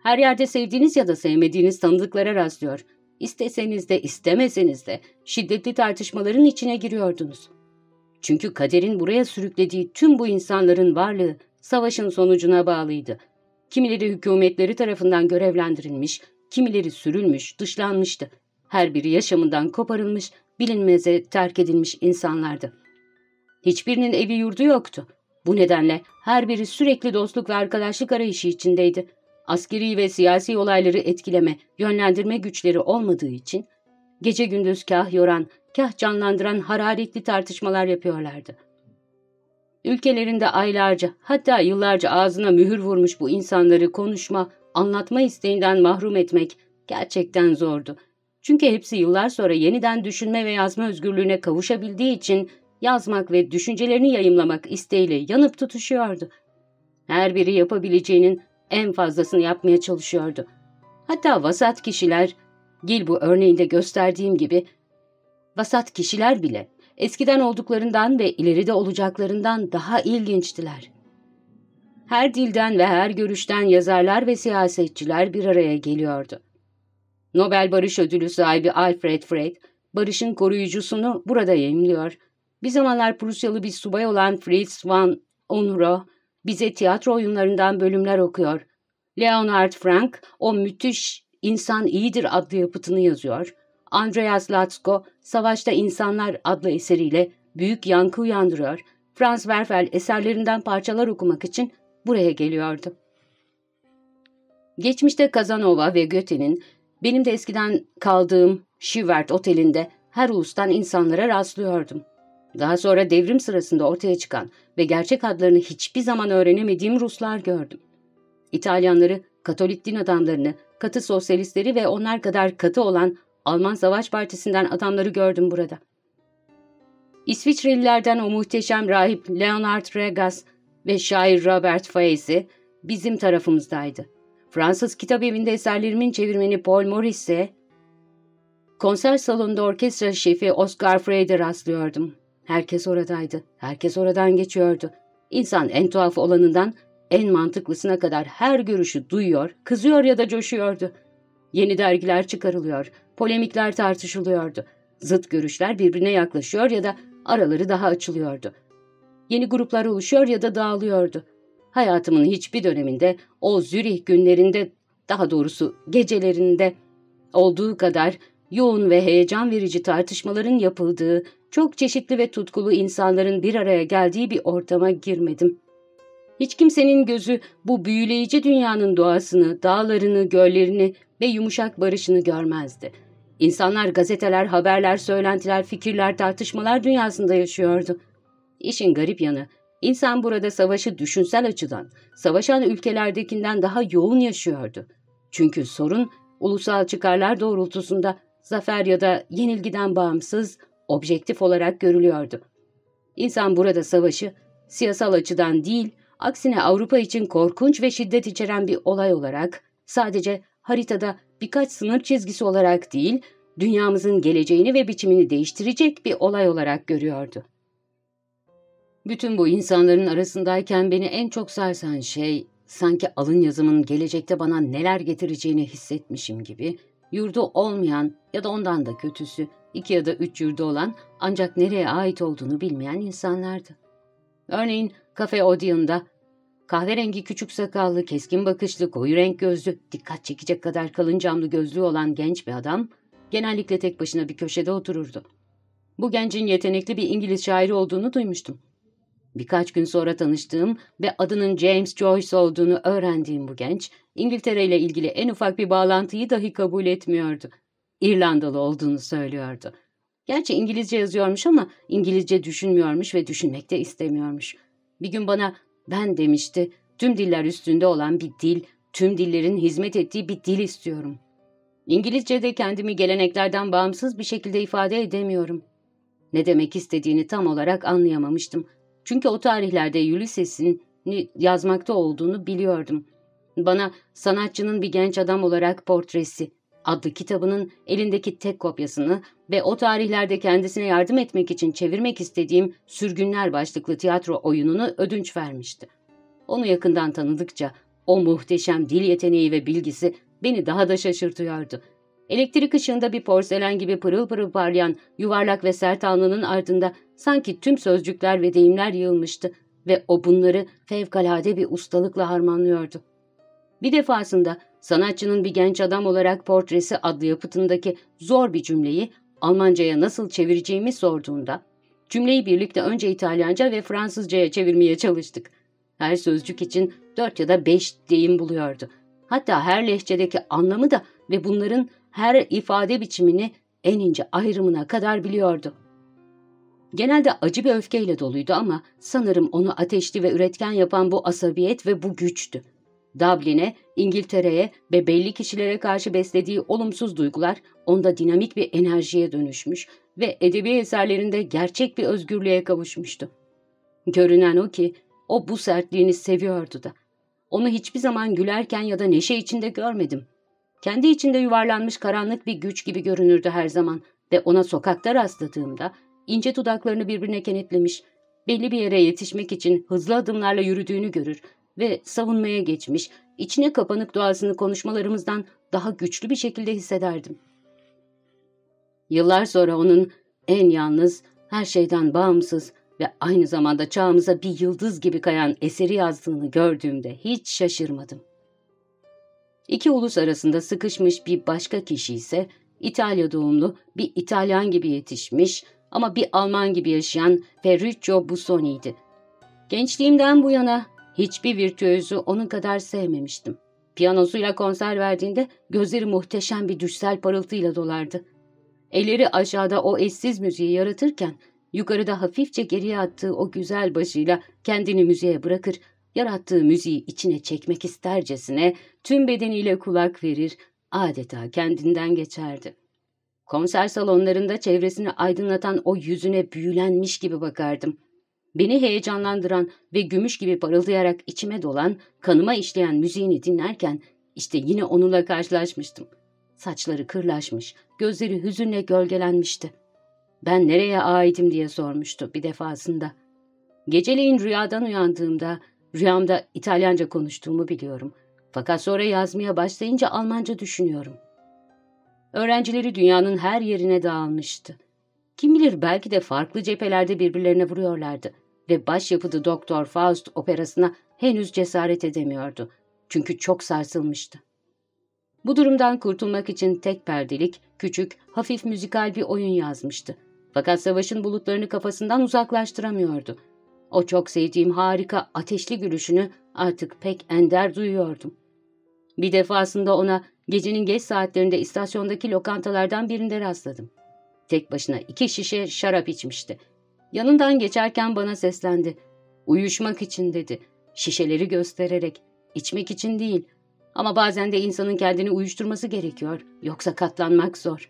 Her yerde sevdiğiniz ya da sevmediğiniz tanıdıklara rastlıyor. İsteseniz de istemeseniz de şiddetli tartışmaların içine giriyordunuz. Çünkü kaderin buraya sürüklediği tüm bu insanların varlığı savaşın sonucuna bağlıydı. Kimileri hükümetleri tarafından görevlendirilmiş, kimileri sürülmüş, dışlanmıştı. Her biri yaşamından koparılmış, bilinmeze terk edilmiş insanlardı. Hiçbirinin evi yurdu yoktu. Bu nedenle her biri sürekli dostluk ve arkadaşlık arayışı içindeydi. Askeri ve siyasi olayları etkileme, yönlendirme güçleri olmadığı için gece gündüz kah yoran, kah canlandıran hararetli tartışmalar yapıyorlardı. Ülkelerinde aylarca hatta yıllarca ağzına mühür vurmuş bu insanları konuşma, anlatma isteğinden mahrum etmek gerçekten zordu. Çünkü hepsi yıllar sonra yeniden düşünme ve yazma özgürlüğüne kavuşabildiği için yazmak ve düşüncelerini yayımlamak isteğiyle yanıp tutuşuyordu. Her biri yapabileceğinin en fazlasını yapmaya çalışıyordu. Hatta vasat kişiler, Gil bu örneğinde gösterdiğim gibi, vasat kişiler bile eskiden olduklarından ve ileride olacaklarından daha ilginçtiler. Her dilden ve her görüşten yazarlar ve siyasetçiler bir araya geliyordu. Nobel Barış Ödülü sahibi Alfred Fred, barışın koruyucusunu burada yayımlıyor. Bir zamanlar Prusyalı bir subay olan Fritz van Unruh bize tiyatro oyunlarından bölümler okuyor. Leonard Frank o müthiş İnsan İyidir adlı yapıtını yazıyor. Andreas Latsko, Savaşta İnsanlar adlı eseriyle büyük yankı uyandırıyor. Franz Werfel eserlerinden parçalar okumak için buraya geliyordu. Geçmişte Kazanova ve Goethe'nin benim de eskiden kaldığım Schubert Oteli'nde her ulustan insanlara rastlıyordum. Daha sonra devrim sırasında ortaya çıkan ve gerçek adlarını hiçbir zaman öğrenemediğim Ruslar gördüm. İtalyanları, Katolik din adamlarını, katı sosyalistleri ve onlar kadar katı olan Alman Savaş Partisi'nden adamları gördüm burada. İsviçrelilerden o muhteşem rahip Leonard Regas ve şair Robert Fayesi bizim tarafımızdaydı. Fransız kitap evinde eserlerimin çevirmeni Paul Morris ise konser salonunda orkestra şefi Oscar Freyd'e rastlıyordum. Herkes oradaydı. Herkes oradan geçiyordu. İnsan en tuhaf olanından en mantıklısına kadar her görüşü duyuyor, kızıyor ya da coşuyordu. Yeni dergiler çıkarılıyor, polemikler tartışılıyordu. Zıt görüşler birbirine yaklaşıyor ya da araları daha açılıyordu. Yeni gruplar oluşuyor ya da dağılıyordu. Hayatımın hiçbir döneminde o Zürih günlerinde, daha doğrusu gecelerinde olduğu kadar yoğun ve heyecan verici tartışmaların yapıldığı, çok çeşitli ve tutkulu insanların bir araya geldiği bir ortama girmedim. Hiç kimsenin gözü bu büyüleyici dünyanın doğasını, dağlarını, göllerini ve yumuşak barışını görmezdi. İnsanlar gazeteler, haberler, söylentiler, fikirler, tartışmalar dünyasında yaşıyordu. İşin garip yanı, insan burada savaşı düşünsel açıdan, savaşan ülkelerdekinden daha yoğun yaşıyordu. Çünkü sorun, ulusal çıkarlar doğrultusunda zafer ya da yenilgiden bağımsız, objektif olarak görülüyordu. İnsan burada savaşı, siyasal açıdan değil, aksine Avrupa için korkunç ve şiddet içeren bir olay olarak, sadece haritada birkaç sınır çizgisi olarak değil, dünyamızın geleceğini ve biçimini değiştirecek bir olay olarak görüyordu. Bütün bu insanların arasındayken beni en çok sarsan şey, sanki alın yazımın gelecekte bana neler getireceğini hissetmişim gibi, yurdu olmayan ya da ondan da kötüsü, iki ya da üç yurdu olan ancak nereye ait olduğunu bilmeyen insanlardı. Örneğin Cafe Odeon'da kahverengi küçük sakallı, keskin bakışlı, koyu renk gözlü, dikkat çekecek kadar kalın camlı gözlüğü olan genç bir adam genellikle tek başına bir köşede otururdu. Bu gencin yetenekli bir İngiliz şairi olduğunu duymuştum. Birkaç gün sonra tanıştığım ve adının James Joyce olduğunu öğrendiğim bu genç, İngiltere ile ilgili en ufak bir bağlantıyı dahi kabul etmiyordu. İrlandalı olduğunu söylüyordu. Gerçi İngilizce yazıyormuş ama İngilizce düşünmüyormuş ve düşünmek de istemiyormuş. Bir gün bana ben demişti, tüm diller üstünde olan bir dil, tüm dillerin hizmet ettiği bir dil istiyorum. İngilizce'de kendimi geleneklerden bağımsız bir şekilde ifade edemiyorum. Ne demek istediğini tam olarak anlayamamıştım. Çünkü o tarihlerde Ulysses'in yazmakta olduğunu biliyordum. Bana sanatçının bir genç adam olarak portresi adlı kitabının elindeki tek kopyasını ve o tarihlerde kendisine yardım etmek için çevirmek istediğim Sürgünler başlıklı tiyatro oyununu ödünç vermişti. Onu yakından tanıdıkça o muhteşem dil yeteneği ve bilgisi beni daha da şaşırtıyordu. Elektrik ışığında bir porselen gibi pırıl pırıl parlayan yuvarlak ve sert alnının ardında sanki tüm sözcükler ve deyimler yığılmıştı ve o bunları fevkalade bir ustalıkla harmanlıyordu. Bir defasında sanatçının bir genç adam olarak portresi adlı yapıtındaki zor bir cümleyi Almanca'ya nasıl çevireceğimi sorduğunda, cümleyi birlikte önce İtalyanca ve Fransızca'ya çevirmeye çalıştık. Her sözcük için dört ya da beş deyim buluyordu. Hatta her lehçedeki anlamı da ve bunların her ifade biçimini en ince ayrımına kadar biliyordu. Genelde acı bir öfkeyle doluydu ama sanırım onu ateşli ve üretken yapan bu asabiyet ve bu güçtü. Dublin'e, İngiltere'ye ve belli kişilere karşı beslediği olumsuz duygular onda dinamik bir enerjiye dönüşmüş ve edebi eserlerinde gerçek bir özgürlüğe kavuşmuştu. Görünen o ki o bu sertliğini seviyordu da. Onu hiçbir zaman gülerken ya da neşe içinde görmedim. Kendi içinde yuvarlanmış karanlık bir güç gibi görünürdü her zaman ve ona sokakta rastladığımda ince dudaklarını birbirine kenetlemiş, belli bir yere yetişmek için hızlı adımlarla yürüdüğünü görür ve savunmaya geçmiş, içine kapanık doğasını konuşmalarımızdan daha güçlü bir şekilde hissederdim. Yıllar sonra onun en yalnız, her şeyden bağımsız ve aynı zamanda çağımıza bir yıldız gibi kayan eseri yazdığını gördüğümde hiç şaşırmadım. İki ulus arasında sıkışmış bir başka kişi ise İtalya doğumlu bir İtalyan gibi yetişmiş ama bir Alman gibi yaşayan Ferruccio Busoni'ydi. Gençliğimden bu yana hiçbir virtüözü onun kadar sevmemiştim. Piyanosuyla konser verdiğinde gözleri muhteşem bir düşsel parıltıyla dolardı. Elleri aşağıda o eşsiz müziği yaratırken yukarıda hafifçe geriye attığı o güzel başıyla kendini müziğe bırakır, yarattığı müziği içine çekmek istercesine tüm bedeniyle kulak verir, adeta kendinden geçerdi. Konser salonlarında çevresini aydınlatan o yüzüne büyülenmiş gibi bakardım. Beni heyecanlandıran ve gümüş gibi parıldayarak içime dolan, kanıma işleyen müziğini dinlerken işte yine onunla karşılaşmıştım. Saçları kırlaşmış, gözleri hüzünle gölgelenmişti. Ben nereye aitim diye sormuştu bir defasında. Geceleyin rüyadan uyandığımda, rüyamda İtalyanca konuştuğumu biliyorum. Fakat sonra yazmaya başlayınca Almanca düşünüyorum. Öğrencileri dünyanın her yerine dağılmıştı. Kim bilir belki de farklı cephelerde birbirlerine vuruyorlardı ve başyapıtı Doktor Faust operasına henüz cesaret edemiyordu. Çünkü çok sarsılmıştı. Bu durumdan kurtulmak için tek perdelik, küçük, hafif müzikal bir oyun yazmıştı. Fakat savaşın bulutlarını kafasından uzaklaştıramıyordu. O çok sevdiğim harika ateşli gülüşünü artık pek ender duyuyordum. Bir defasında ona gecenin geç saatlerinde istasyondaki lokantalardan birinde rastladım. Tek başına iki şişe şarap içmişti. Yanından geçerken bana seslendi. Uyuşmak için dedi. Şişeleri göstererek. İçmek için değil. Ama bazen de insanın kendini uyuşturması gerekiyor. Yoksa katlanmak zor.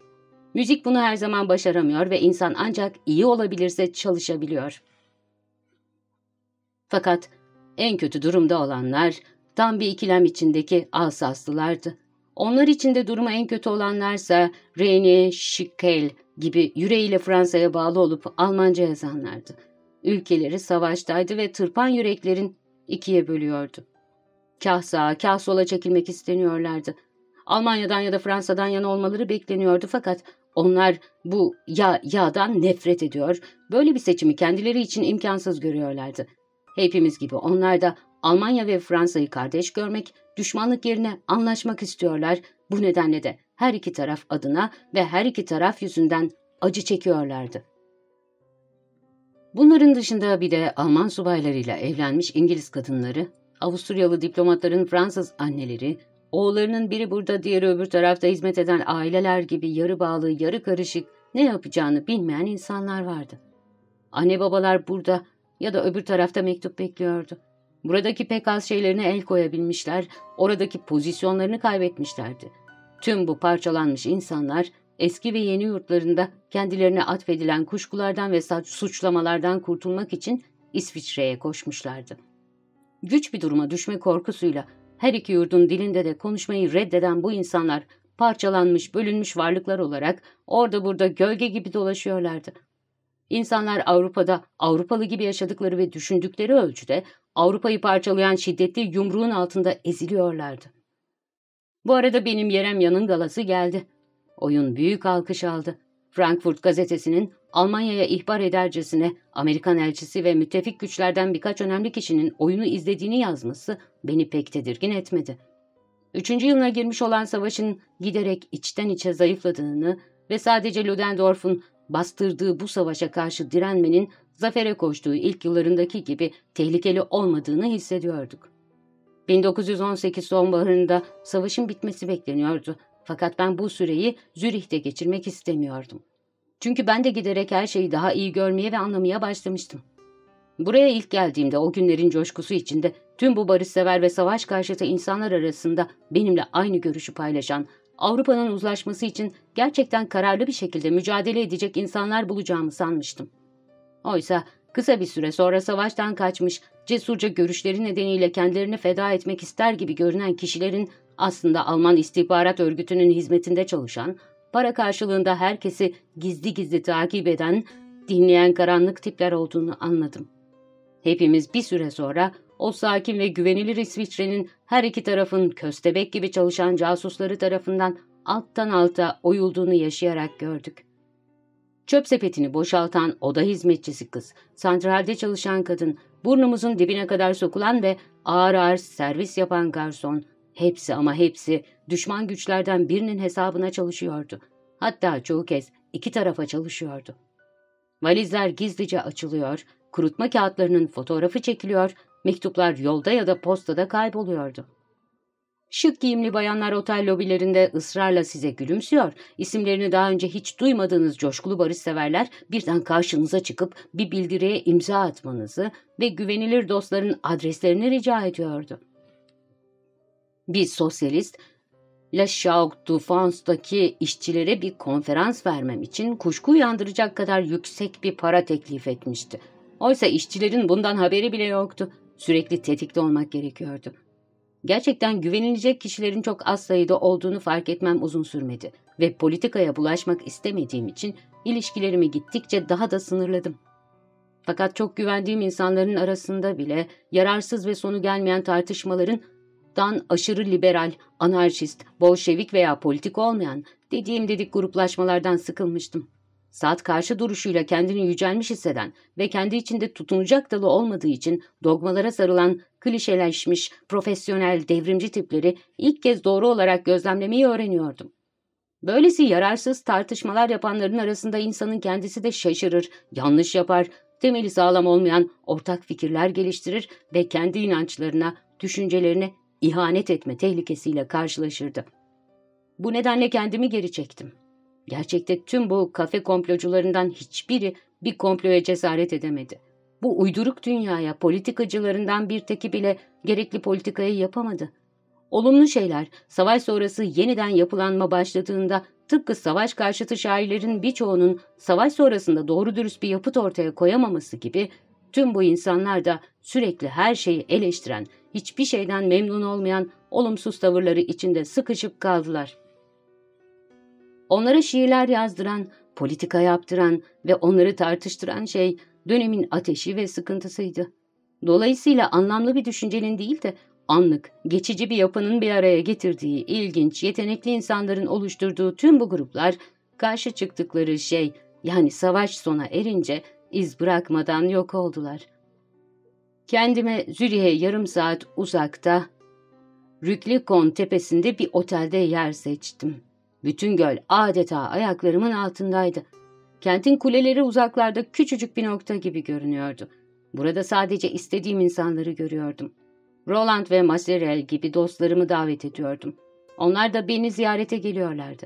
Müzik bunu her zaman başaramıyor ve insan ancak iyi olabilirse çalışabiliyor. Fakat en kötü durumda olanlar tam bir ikilem içindeki Alsaslılardı. Onlar içinde durumu en kötü olanlarsa René Schickel gibi yüreğiyle Fransa'ya bağlı olup Almanca yazanlardı. Ülkeleri savaştaydı ve tırpan yüreklerin ikiye bölüyordu. Kah sağa, kah sola çekilmek isteniyorlardı. Almanya'dan ya da Fransa'dan yana olmaları bekleniyordu fakat onlar bu ya yağdan nefret ediyor, böyle bir seçimi kendileri için imkansız görüyorlardı. Hepimiz gibi onlar da Almanya ve Fransa'yı kardeş görmek, düşmanlık yerine anlaşmak istiyorlar. Bu nedenle de her iki taraf adına ve her iki taraf yüzünden acı çekiyorlardı. Bunların dışında bir de Alman subaylarıyla evlenmiş İngiliz kadınları, Avusturyalı diplomatların Fransız anneleri, oğullarının biri burada diğeri öbür tarafta hizmet eden aileler gibi yarı bağlı, yarı karışık ne yapacağını bilmeyen insanlar vardı. Anne babalar burada ya da öbür tarafta mektup bekliyordu. Buradaki pek az şeylerine el koyabilmişler, oradaki pozisyonlarını kaybetmişlerdi. Tüm bu parçalanmış insanlar eski ve yeni yurtlarında kendilerine atfedilen kuşkulardan ve suçlamalardan kurtulmak için İsviçre'ye koşmuşlardı. Güç bir duruma düşme korkusuyla her iki yurdun dilinde de konuşmayı reddeden bu insanlar parçalanmış, bölünmüş varlıklar olarak orada burada gölge gibi dolaşıyorlardı. İnsanlar Avrupa'da Avrupalı gibi yaşadıkları ve düşündükleri ölçüde Avrupa'yı parçalayan şiddetli yumruğun altında eziliyorlardı. Bu arada benim Yerem Yan'ın galası geldi. Oyun büyük alkış aldı. Frankfurt gazetesinin Almanya'ya ihbar edercesine Amerikan elçisi ve müttefik güçlerden birkaç önemli kişinin oyunu izlediğini yazması beni pek tedirgin etmedi. Üçüncü yılına girmiş olan savaşın giderek içten içe zayıfladığını ve sadece Ludendorff'un bastırdığı bu savaşa karşı direnmenin zafere koştuğu ilk yıllarındaki gibi tehlikeli olmadığını hissediyorduk. 1918 sonbaharında savaşın bitmesi bekleniyordu. Fakat ben bu süreyi Zürih'te geçirmek istemiyordum. Çünkü ben de giderek her şeyi daha iyi görmeye ve anlamaya başlamıştım. Buraya ilk geldiğimde o günlerin coşkusu içinde tüm bu barışsever ve savaş karşıtı insanlar arasında benimle aynı görüşü paylaşan, Avrupa'nın uzlaşması için gerçekten kararlı bir şekilde mücadele edecek insanlar bulacağımı sanmıştım. Oysa kısa bir süre sonra savaştan kaçmış, cesurca görüşleri nedeniyle kendilerini feda etmek ister gibi görünen kişilerin aslında Alman istihbarat örgütünün hizmetinde çalışan, para karşılığında herkesi gizli gizli takip eden, dinleyen karanlık tipler olduğunu anladım. Hepimiz bir süre sonra o sakin ve güvenilir İsviçre'nin her iki tarafın köstebek gibi çalışan casusları tarafından alttan alta oyulduğunu yaşayarak gördük. Çöp sepetini boşaltan oda hizmetçisi kız, santralde çalışan kadın, burnumuzun dibine kadar sokulan ve ağır ağır servis yapan garson, hepsi ama hepsi düşman güçlerden birinin hesabına çalışıyordu. Hatta çoğu kez iki tarafa çalışıyordu. Valizler gizlice açılıyor, kurutma kağıtlarının fotoğrafı çekiliyor, mektuplar yolda ya da postada kayboluyordu. Şık giyimli bayanlar otel lobilerinde ısrarla size gülümsüyor. İsimlerini daha önce hiç duymadığınız coşkulu barışseverler birden karşınıza çıkıp bir bildiriye imza atmanızı ve güvenilir dostların adreslerini rica ediyordu. Bir sosyalist, La Chaux du France'daki işçilere bir konferans vermem için kuşku uyandıracak kadar yüksek bir para teklif etmişti. Oysa işçilerin bundan haberi bile yoktu. Sürekli tetikte olmak gerekiyordu. Gerçekten güvenilecek kişilerin çok az sayıda olduğunu fark etmem uzun sürmedi ve politikaya bulaşmak istemediğim için ilişkilerimi gittikçe daha da sınırladım. Fakat çok güvendiğim insanların arasında bile yararsız ve sonu gelmeyen tartışmaların dan aşırı liberal, anarşist, bolşevik veya politik olmayan dediğim dedik gruplaşmalardan sıkılmıştım. Saat karşı duruşuyla kendini yücelmiş hisseden ve kendi içinde tutunacak dalı olmadığı için dogmalara sarılan klişeleşmiş, profesyonel, devrimci tipleri ilk kez doğru olarak gözlemlemeyi öğreniyordum. Böylesi yararsız tartışmalar yapanların arasında insanın kendisi de şaşırır, yanlış yapar, temeli sağlam olmayan ortak fikirler geliştirir ve kendi inançlarına, düşüncelerine ihanet etme tehlikesiyle karşılaşırdı. Bu nedenle kendimi geri çektim. Gerçekte tüm bu kafe komplocularından hiçbiri bir komploya cesaret edemedi. Bu uyduruk dünyaya politikacılarından bir teki bile gerekli politikayı yapamadı. Olumlu şeyler savaş sonrası yeniden yapılanma başladığında tıpkı savaş karşıtı şairlerin birçoğunun savaş sonrasında doğru dürüst bir yapıt ortaya koyamaması gibi tüm bu insanlar da sürekli her şeyi eleştiren, hiçbir şeyden memnun olmayan olumsuz tavırları içinde sıkışıp kaldılar. Onlara şiirler yazdıran, politika yaptıran ve onları tartıştıran şey dönemin ateşi ve sıkıntısıydı. Dolayısıyla anlamlı bir düşüncenin değil de anlık, geçici bir yapının bir araya getirdiği ilginç, yetenekli insanların oluşturduğu tüm bu gruplar karşı çıktıkları şey yani savaş sona erince iz bırakmadan yok oldular. Kendime Zürih'e yarım saat uzakta Rüklikon tepesinde bir otelde yer seçtim. Bütün göl adeta ayaklarımın altındaydı. Kentin kuleleri uzaklarda küçücük bir nokta gibi görünüyordu. Burada sadece istediğim insanları görüyordum. Roland ve Maserel gibi dostlarımı davet ediyordum. Onlar da beni ziyarete geliyorlardı.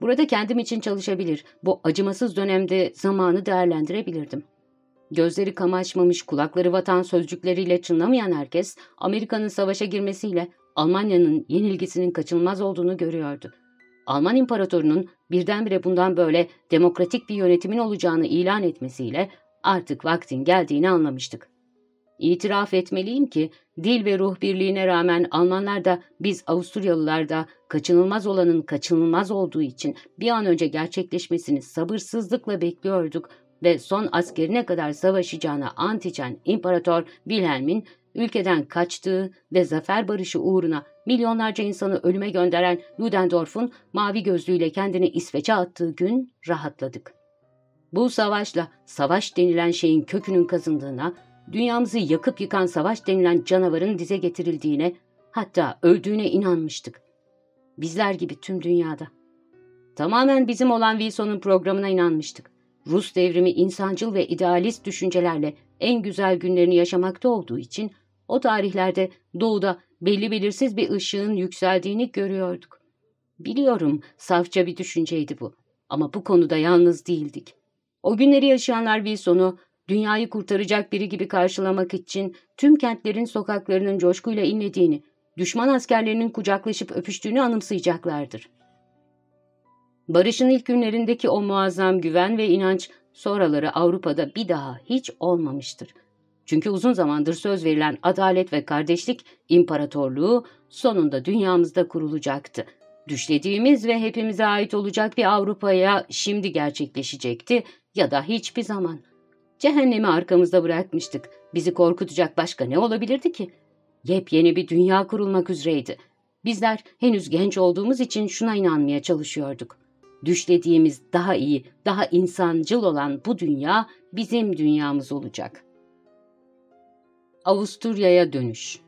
Burada kendim için çalışabilir, bu acımasız dönemde zamanı değerlendirebilirdim. Gözleri kamaşmamış, kulakları vatan sözcükleriyle çınlamayan herkes, Amerika'nın savaşa girmesiyle Almanya'nın yenilgisinin kaçınılmaz olduğunu görüyordu. Alman imparatorunun birdenbire bundan böyle demokratik bir yönetimin olacağını ilan etmesiyle artık vaktin geldiğini anlamıştık. İtiraf etmeliyim ki dil ve ruh birliğine rağmen Almanlar da biz Avusturyalılar da kaçınılmaz olanın kaçınılmaz olduğu için bir an önce gerçekleşmesini sabırsızlıkla bekliyorduk ve son askerine kadar savaşacağına ant içen İmparator Wilhelm'in ülkeden kaçtığı ve zafer barışı uğruna milyonlarca insanı ölüme gönderen Ludendorff'un mavi gözlüğüyle kendini İsveç'e attığı gün rahatladık. Bu savaşla savaş denilen şeyin kökünün kazındığına, dünyamızı yakıp yıkan savaş denilen canavarın dize getirildiğine, hatta öldüğüne inanmıştık. Bizler gibi tüm dünyada. Tamamen bizim olan Wilson'un programına inanmıştık. Rus devrimi insancıl ve idealist düşüncelerle en güzel günlerini yaşamakta olduğu için o tarihlerde doğuda belli belirsiz bir ışığın yükseldiğini görüyorduk. Biliyorum safça bir düşünceydi bu ama bu konuda yalnız değildik. O günleri yaşayanlar Wilson'u dünyayı kurtaracak biri gibi karşılamak için tüm kentlerin sokaklarının coşkuyla inlediğini, düşman askerlerinin kucaklaşıp öpüştüğünü anımsayacaklardır. Barış'ın ilk günlerindeki o muazzam güven ve inanç sonraları Avrupa'da bir daha hiç olmamıştır. Çünkü uzun zamandır söz verilen adalet ve kardeşlik imparatorluğu sonunda dünyamızda kurulacaktı. Düşlediğimiz ve hepimize ait olacak bir Avrupa'ya şimdi gerçekleşecekti ya da hiçbir zaman. Cehennemi arkamızda bırakmıştık. Bizi korkutacak başka ne olabilirdi ki? Yepyeni bir dünya kurulmak üzereydi. Bizler henüz genç olduğumuz için şuna inanmaya çalışıyorduk. Düşlediğimiz daha iyi, daha insancıl olan bu dünya bizim dünyamız olacak. Avusturya'ya dönüş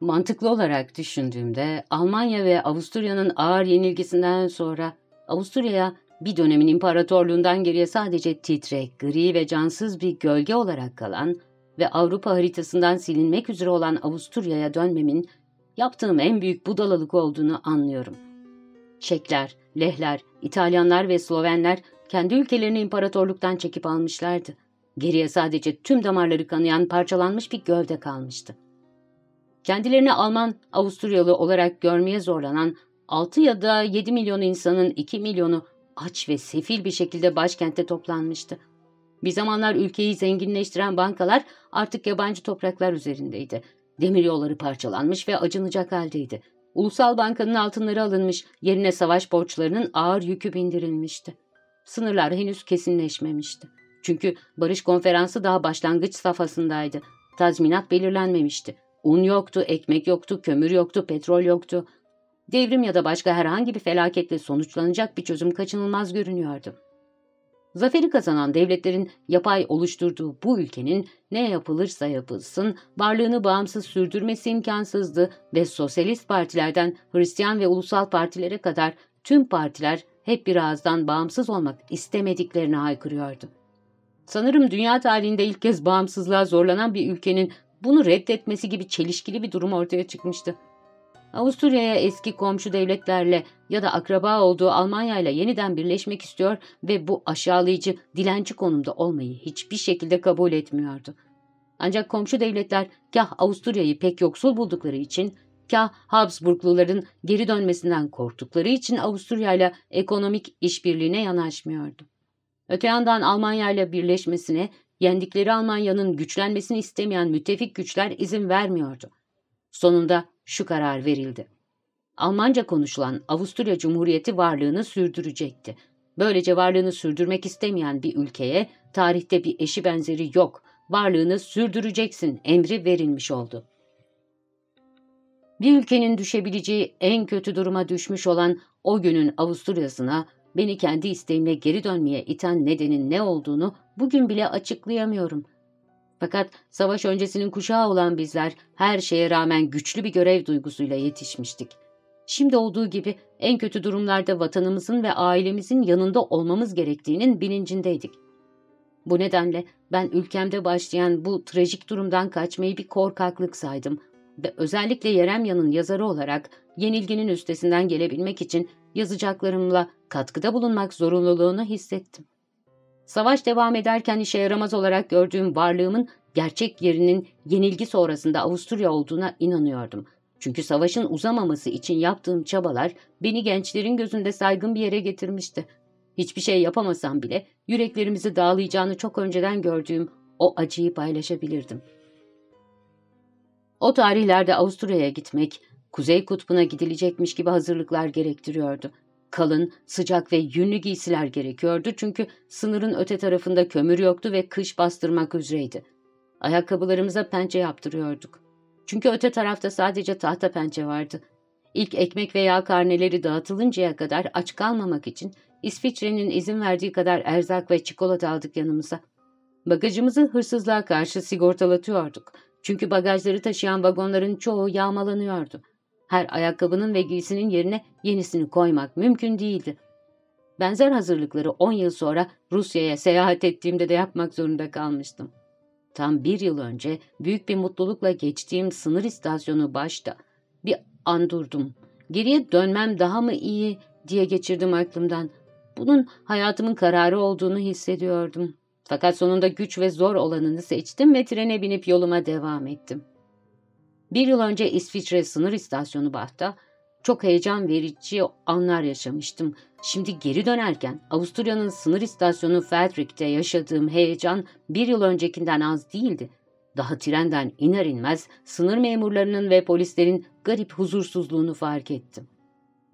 Mantıklı olarak düşündüğümde Almanya ve Avusturya'nın ağır yenilgisinden sonra Avusturya'ya bir dönemin imparatorluğundan geriye sadece titrek, gri ve cansız bir gölge olarak kalan ve Avrupa haritasından silinmek üzere olan Avusturya'ya dönmemin yaptığım en büyük budalalık olduğunu anlıyorum. Çekler, Lehler, İtalyanlar ve Slovenler kendi ülkelerini imparatorluktan çekip almışlardı. Geriye sadece tüm damarları kanayan parçalanmış bir gövde kalmıştı. Kendilerini Alman, Avusturyalı olarak görmeye zorlanan 6 ya da 7 milyon insanın 2 milyonu aç ve sefil bir şekilde başkentte toplanmıştı. Bir zamanlar ülkeyi zenginleştiren bankalar artık yabancı topraklar üzerindeydi. Demiryolları parçalanmış ve acınacak haldeydi. Ulusal bankanın altınları alınmış, yerine savaş borçlarının ağır yükü bindirilmişti. Sınırlar henüz kesinleşmemişti. Çünkü barış konferansı daha başlangıç safhasındaydı. Tazminat belirlenmemişti. Un yoktu, ekmek yoktu, kömür yoktu, petrol yoktu. Devrim ya da başka herhangi bir felaketle sonuçlanacak bir çözüm kaçınılmaz görünüyordu. Zaferi kazanan devletlerin yapay oluşturduğu bu ülkenin ne yapılırsa yapılsın varlığını bağımsız sürdürmesi imkansızdı ve sosyalist partilerden Hristiyan ve ulusal partilere kadar tüm partiler hep bir ağızdan bağımsız olmak istemediklerini haykırıyordu. Sanırım dünya tarihinde ilk kez bağımsızlığa zorlanan bir ülkenin bunu reddetmesi gibi çelişkili bir durum ortaya çıkmıştı. Avusturya'ya eski komşu devletlerle ya da akraba olduğu Almanya ile yeniden birleşmek istiyor ve bu aşağılayıcı, dilenci konumda olmayı hiçbir şekilde kabul etmiyordu. Ancak komşu devletler kah Avusturya'yı pek yoksul buldukları için, kah Habsburgluların geri dönmesinden korktukları için Avusturya ile ekonomik işbirliğine yanaşmıyordu. Öte yandan Almanya ile birleşmesine, yendikleri Almanya'nın güçlenmesini istemeyen müttefik güçler izin vermiyordu. Sonunda şu karar verildi. Almanca konuşulan Avusturya Cumhuriyeti varlığını sürdürecekti. Böylece varlığını sürdürmek istemeyen bir ülkeye tarihte bir eşi benzeri yok, varlığını sürdüreceksin emri verilmiş oldu. Bir ülkenin düşebileceği en kötü duruma düşmüş olan o günün Avusturya'sına beni kendi isteğimle geri dönmeye iten nedenin ne olduğunu bugün bile açıklayamıyorum. Fakat savaş öncesinin kuşağı olan bizler her şeye rağmen güçlü bir görev duygusuyla yetişmiştik. Şimdi olduğu gibi en kötü durumlarda vatanımızın ve ailemizin yanında olmamız gerektiğinin bilincindeydik. Bu nedenle ben ülkemde başlayan bu trajik durumdan kaçmayı bir korkaklık saydım ve özellikle Yeremya'nın yazarı olarak yenilginin üstesinden gelebilmek için yazacaklarımla katkıda bulunmak zorunluluğunu hissettim. Savaş devam ederken işe yaramaz olarak gördüğüm varlığımın gerçek yerinin yenilgi sonrasında Avusturya olduğuna inanıyordum. Çünkü savaşın uzamaması için yaptığım çabalar beni gençlerin gözünde saygın bir yere getirmişti. Hiçbir şey yapamasam bile yüreklerimizi dağlayacağını çok önceden gördüğüm o acıyı paylaşabilirdim. O tarihlerde Avusturya'ya gitmek, Kuzey Kutbu'na gidilecekmiş gibi hazırlıklar gerektiriyordu. Kalın, sıcak ve yünlü giysiler gerekiyordu çünkü sınırın öte tarafında kömür yoktu ve kış bastırmak üzereydi. Ayakkabılarımıza pençe yaptırıyorduk. Çünkü öte tarafta sadece tahta pençe vardı. İlk ekmek veya karneleri dağıtılıncaya kadar aç kalmamak için İsviçre'nin izin verdiği kadar erzak ve çikolata aldık yanımıza. Bagajımızı hırsızlığa karşı sigortalatıyorduk. Çünkü bagajları taşıyan vagonların çoğu yağmalanıyordu. Her ayakkabının ve giysinin yerine yenisini koymak mümkün değildi. Benzer hazırlıkları 10 yıl sonra Rusya'ya seyahat ettiğimde de yapmak zorunda kalmıştım. Tam bir yıl önce büyük bir mutlulukla geçtiğim sınır istasyonu başta bir an durdum. Geriye dönmem daha mı iyi diye geçirdim aklımdan. Bunun hayatımın kararı olduğunu hissediyordum. Fakat sonunda güç ve zor olanını seçtim ve trene binip yoluma devam ettim. Bir yıl önce İsviçre sınır istasyonu Bah'ta çok heyecan verici anlar yaşamıştım. Şimdi geri dönerken Avusturya'nın sınır istasyonu Feldrick'te yaşadığım heyecan bir yıl öncekinden az değildi. Daha trenden iner inmez sınır memurlarının ve polislerin garip huzursuzluğunu fark ettim.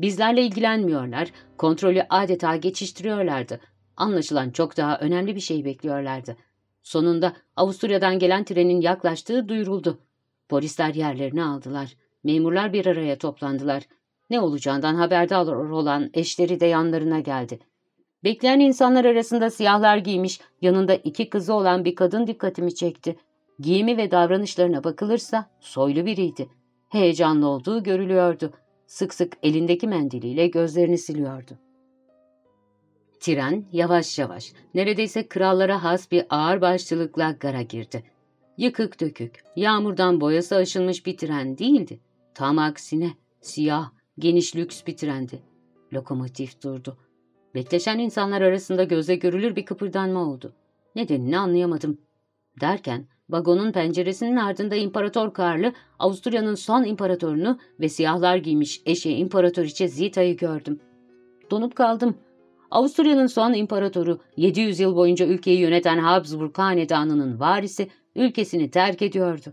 Bizlerle ilgilenmiyorlar, kontrolü adeta geçiştiriyorlardı. Anlaşılan çok daha önemli bir şey bekliyorlardı. Sonunda Avusturya'dan gelen trenin yaklaştığı duyuruldu. Polisler yerlerini aldılar. Memurlar bir araya toplandılar. Ne olacağından haberdar olan eşleri de yanlarına geldi. Bekleyen insanlar arasında siyahlar giymiş, yanında iki kızı olan bir kadın dikkatimi çekti. Giyimi ve davranışlarına bakılırsa soylu biriydi. Heyecanlı olduğu görülüyordu. Sık sık elindeki mendiliyle gözlerini siliyordu. Tren yavaş yavaş, neredeyse krallara has bir ağır başlılıkla gara girdi. Yıkık dökük, yağmurdan boyası aşılmış bir tren değildi. Tam aksine siyah, geniş lüks bir trendi. Lokomotif durdu. Bekleşen insanlar arasında göze görülür bir kıpırdanma oldu. Nedenini anlayamadım. Derken vagonun penceresinin ardında İmparator Karlı, Avusturya'nın son imparatorunu ve siyahlar giymiş eşi İmparatoriçe Zita'yı gördüm. Donup kaldım. Avusturya'nın son imparatoru, 700 yıl boyunca ülkeyi yöneten Habsburg Hanedanı'nın varisi ülkesini terk ediyordu.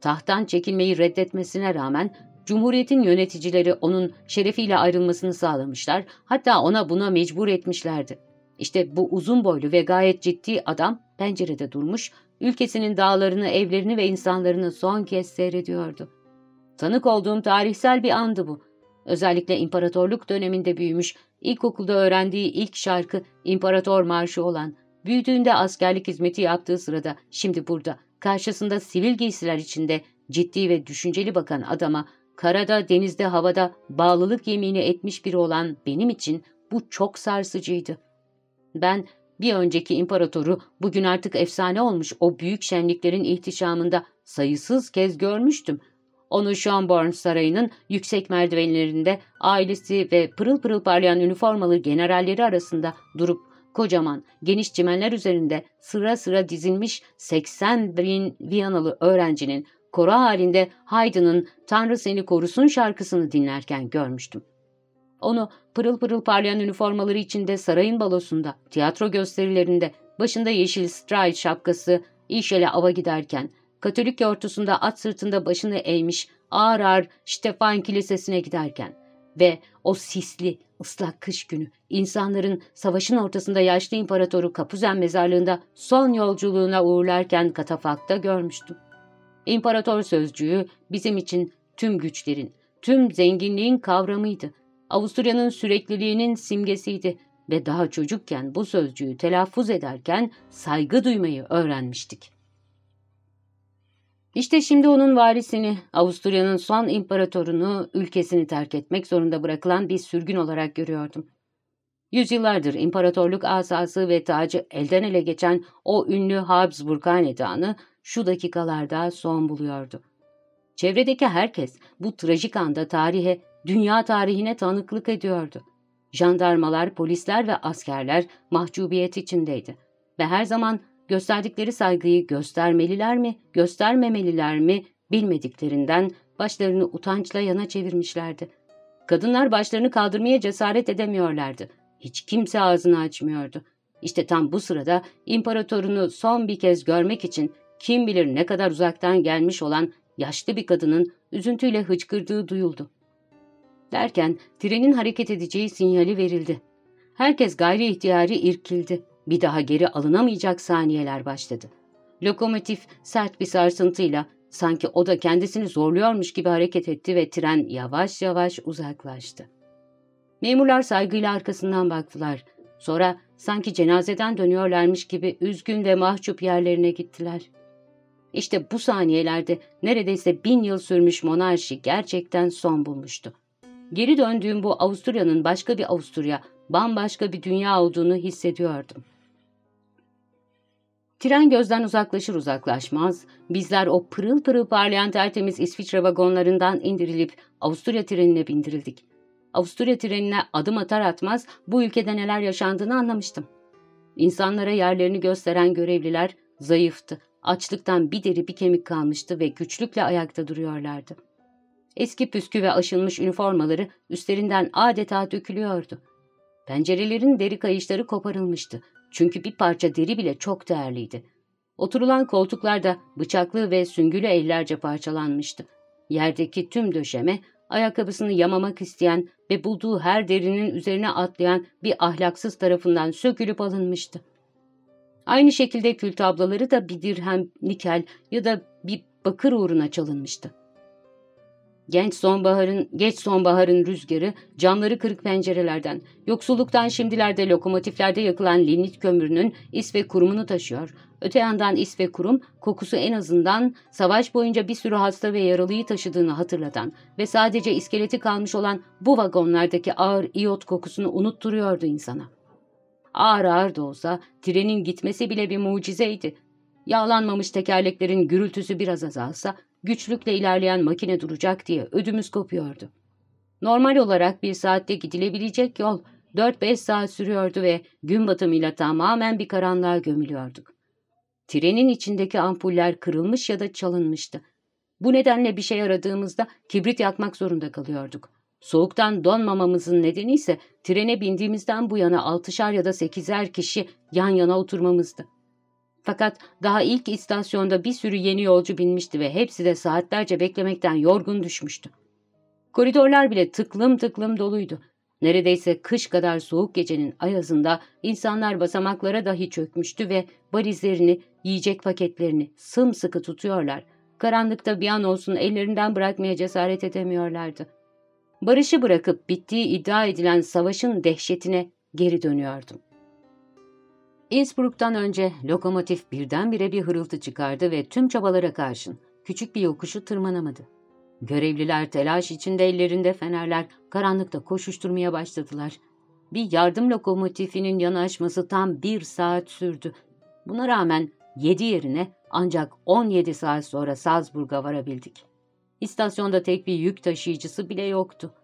Tahttan çekilmeyi reddetmesine rağmen Cumhuriyetin yöneticileri onun şerefiyle ayrılmasını sağlamışlar, hatta ona buna mecbur etmişlerdi. İşte bu uzun boylu ve gayet ciddi adam pencerede durmuş, ülkesinin dağlarını, evlerini ve insanlarını son kez seyrediyordu. Tanık olduğum tarihsel bir andı bu. Özellikle imparatorluk döneminde büyümüş, ilkokulda öğrendiği ilk şarkı İmparator Marşı olan, büyüdüğünde askerlik hizmeti yaptığı sırada şimdi burada, karşısında sivil giysiler içinde ciddi ve düşünceli bakan adama, karada, denizde, havada bağlılık yemini etmiş biri olan benim için bu çok sarsıcıydı. Ben bir önceki imparatoru bugün artık efsane olmuş o büyük şenliklerin ihtişamında sayısız kez görmüştüm. Onu Schönborn Sarayı'nın yüksek merdivenlerinde ailesi ve pırıl pırıl parlayan üniformalı generalleri arasında durup kocaman geniş çimenler üzerinde sıra sıra dizilmiş 80 bin Viyanalı öğrencinin koro halinde Haydn'ın Tanrı Seni Korusun şarkısını dinlerken görmüştüm. Onu pırıl pırıl parlayan üniformaları içinde sarayın balosunda, tiyatro gösterilerinde, başında yeşil stride şapkası, işele ava giderken, Katolik yortusunda at sırtında başını eğmiş, ağır ağır Stefan Kilisesi'ne giderken ve o sisli, ıslak kış günü insanların savaşın ortasında yaşlı imparatoru Kapuzen mezarlığında son yolculuğuna uğurlarken katafakta görmüştüm. İmparator sözcüğü bizim için tüm güçlerin, tüm zenginliğin kavramıydı. Avusturya'nın sürekliliğinin simgesiydi ve daha çocukken bu sözcüğü telaffuz ederken saygı duymayı öğrenmiştik. İşte şimdi onun varisini, Avusturya'nın son imparatorunu ülkesini terk etmek zorunda bırakılan bir sürgün olarak görüyordum. Yüzyıllardır imparatorluk asası ve tacı elden ele geçen o ünlü Habsburg hanedanı şu dakikalarda son buluyordu. Çevredeki herkes bu trajik anda tarihe, dünya tarihine tanıklık ediyordu. Jandarmalar, polisler ve askerler mahcubiyet içindeydi ve her zaman gösterdikleri saygıyı göstermeliler mi, göstermemeliler mi bilmediklerinden başlarını utançla yana çevirmişlerdi. Kadınlar başlarını kaldırmaya cesaret edemiyorlardı. Hiç kimse ağzını açmıyordu. İşte tam bu sırada imparatorunu son bir kez görmek için kim bilir ne kadar uzaktan gelmiş olan yaşlı bir kadının üzüntüyle hıçkırdığı duyuldu. Derken trenin hareket edeceği sinyali verildi. Herkes gayri ihtiyari irkildi. Bir daha geri alınamayacak saniyeler başladı. Lokomotif sert bir sarsıntıyla sanki o da kendisini zorluyormuş gibi hareket etti ve tren yavaş yavaş uzaklaştı. Memurlar saygıyla arkasından baktılar. Sonra sanki cenazeden dönüyorlarmış gibi üzgün ve mahcup yerlerine gittiler. İşte bu saniyelerde neredeyse bin yıl sürmüş monarşi gerçekten son bulmuştu. Geri döndüğüm bu Avusturya'nın başka bir Avusturya, bambaşka bir dünya olduğunu hissediyordum. Tren gözden uzaklaşır uzaklaşmaz, bizler o pırıl pırıl parlayan tertemiz İsviçre vagonlarından indirilip Avusturya trenine bindirildik. Avusturya trenine adım atar atmaz bu ülkede neler yaşandığını anlamıştım. İnsanlara yerlerini gösteren görevliler zayıftı, açlıktan bir deri bir kemik kalmıştı ve güçlükle ayakta duruyorlardı. Eski püskü ve aşınmış üniformaları üstlerinden adeta dökülüyordu. Pencerelerin deri kayışları koparılmıştı. Çünkü bir parça deri bile çok değerliydi. Oturulan koltuklar da bıçaklı ve süngülü ellerce parçalanmıştı. Yerdeki tüm döşeme, ayakkabısını yamamak isteyen ve bulduğu her derinin üzerine atlayan bir ahlaksız tarafından sökülüp alınmıştı. Aynı şekilde kül tabloları da bir dirhem nikel ya da bir bakır uğruna çalınmıştı. Genç sonbaharın, geç sonbaharın rüzgarı camları kırık pencerelerden, yoksulluktan şimdilerde lokomotiflerde yakılan lignit kömürünün is ve kurumunu taşıyor. Öte yandan is ve kurum kokusu en azından savaş boyunca bir sürü hasta ve yaralıyı taşıdığını hatırlatan ve sadece iskeleti kalmış olan bu vagonlardaki ağır iyot kokusunu unutturuyordu insana. Ağır ağır da olsa trenin gitmesi bile bir mucizeydi. Yağlanmamış tekerleklerin gürültüsü biraz azalsa güçlükle ilerleyen makine duracak diye ödümüz kopuyordu. Normal olarak bir saatte gidilebilecek yol 4-5 saat sürüyordu ve gün batımıyla tamamen bir karanlığa gömülüyorduk. Trenin içindeki ampuller kırılmış ya da çalınmıştı. Bu nedenle bir şey aradığımızda kibrit yakmak zorunda kalıyorduk. Soğuktan donmamamızın nedeni ise trene bindiğimizden bu yana altışar ya da sekizer kişi yan yana oturmamızdı. Fakat daha ilk istasyonda bir sürü yeni yolcu binmişti ve hepsi de saatlerce beklemekten yorgun düşmüştü. Koridorlar bile tıklım tıklım doluydu. Neredeyse kış kadar soğuk gecenin ayazında insanlar basamaklara dahi çökmüştü ve valizlerini, yiyecek paketlerini sımsıkı tutuyorlar. Karanlıkta bir an olsun ellerinden bırakmaya cesaret edemiyorlardı. Barışı bırakıp bittiği iddia edilen savaşın dehşetine geri dönüyordum. Innsbruck'tan önce lokomotif birdenbire bir hırıltı çıkardı ve tüm çabalara karşın küçük bir yokuşu tırmanamadı. Görevliler telaş içinde ellerinde fenerler karanlıkta koşuşturmaya başladılar. Bir yardım lokomotifinin yanaşması tam bir saat sürdü. Buna rağmen yedi yerine ancak 17 saat sonra Salzburg'a varabildik. İstasyonda tek bir yük taşıyıcısı bile yoktu.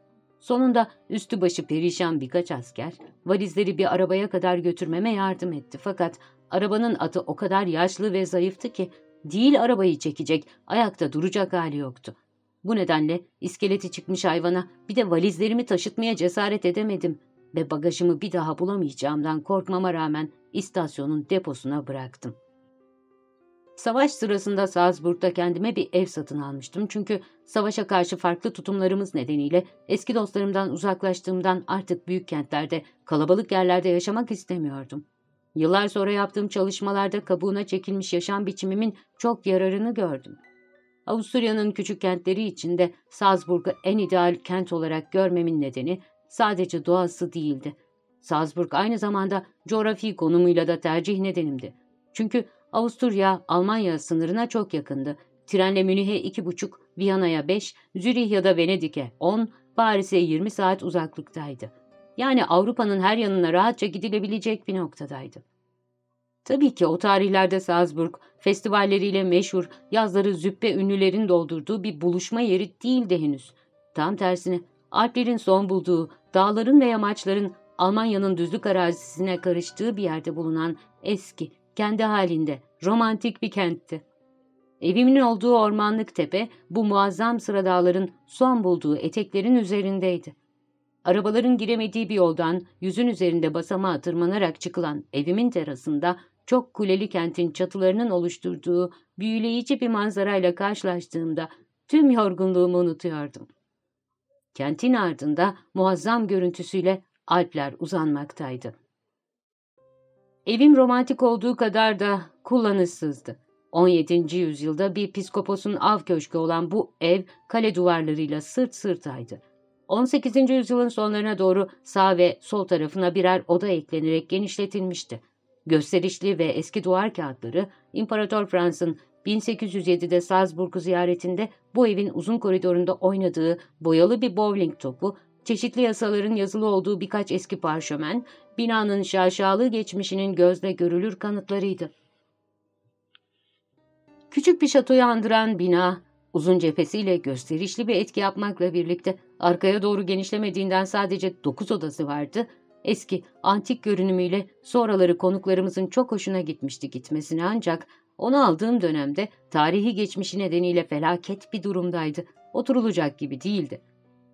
Sonunda üstü başı perişan birkaç asker valizleri bir arabaya kadar götürmeme yardım etti. Fakat arabanın atı o kadar yaşlı ve zayıftı ki değil arabayı çekecek, ayakta duracak hali yoktu. Bu nedenle iskeleti çıkmış hayvana bir de valizlerimi taşıtmaya cesaret edemedim ve bagajımı bir daha bulamayacağımdan korkmama rağmen istasyonun deposuna bıraktım. Savaş sırasında Salzburg'da kendime bir ev satın almıştım. Çünkü savaşa karşı farklı tutumlarımız nedeniyle eski dostlarımdan uzaklaştığımdan artık büyük kentlerde, kalabalık yerlerde yaşamak istemiyordum. Yıllar sonra yaptığım çalışmalarda kabuğuna çekilmiş yaşam biçimimin çok yararını gördüm. Avusturya'nın küçük kentleri içinde Salzburg'u en ideal kent olarak görmemin nedeni sadece doğası değildi. Salzburg aynı zamanda coğrafi konumuyla da tercih nedenimdi. Çünkü Avusturya, Almanya sınırına çok yakındı. Trenle Münih'e iki buçuk, Viyana'ya beş, Zürih ya da Venedik'e on, Paris'e yirmi saat uzaklıktaydı. Yani Avrupa'nın her yanına rahatça gidilebilecek bir noktadaydı. Tabii ki o tarihlerde Salzburg, festivalleriyle meşhur, yazları züppe ünlülerin doldurduğu bir buluşma yeri değildi henüz. Tam tersine Alplerin son bulduğu, dağların ve yamaçların Almanya'nın düzlük arazisine karıştığı bir yerde bulunan eski, kendi halinde, romantik bir kentti. Evimin olduğu ormanlık tepe, bu muazzam sıra dağların son bulduğu eteklerin üzerindeydi. Arabaların giremediği bir yoldan yüzün üzerinde basamağa tırmanarak çıkılan evimin terasında çok kuleli kentin çatılarının oluşturduğu büyüleyici bir manzarayla karşılaştığımda tüm yorgunluğumu unutuyordum. Kentin ardında muazzam görüntüsüyle Alpler uzanmaktaydı. Evim romantik olduğu kadar da kullanışsızdı. 17. yüzyılda bir piskoposun av köşkü olan bu ev kale duvarlarıyla sırt sırtaydı. 18. yüzyılın sonlarına doğru sağ ve sol tarafına birer oda eklenerek genişletilmişti. Gösterişli ve eski duvar kağıtları İmparator Frans'ın 1807'de Salzburg'u ziyaretinde bu evin uzun koridorunda oynadığı boyalı bir bowling topu, çeşitli yasaların yazılı olduğu birkaç eski parşömen, binanın şaşalı geçmişinin gözle görülür kanıtlarıydı. Küçük bir şatoyu andıran bina, uzun cephesiyle gösterişli bir etki yapmakla birlikte arkaya doğru genişlemediğinden sadece dokuz odası vardı, eski, antik görünümüyle sonraları konuklarımızın çok hoşuna gitmişti gitmesine ancak onu aldığım dönemde tarihi geçmişi nedeniyle felaket bir durumdaydı. Oturulacak gibi değildi.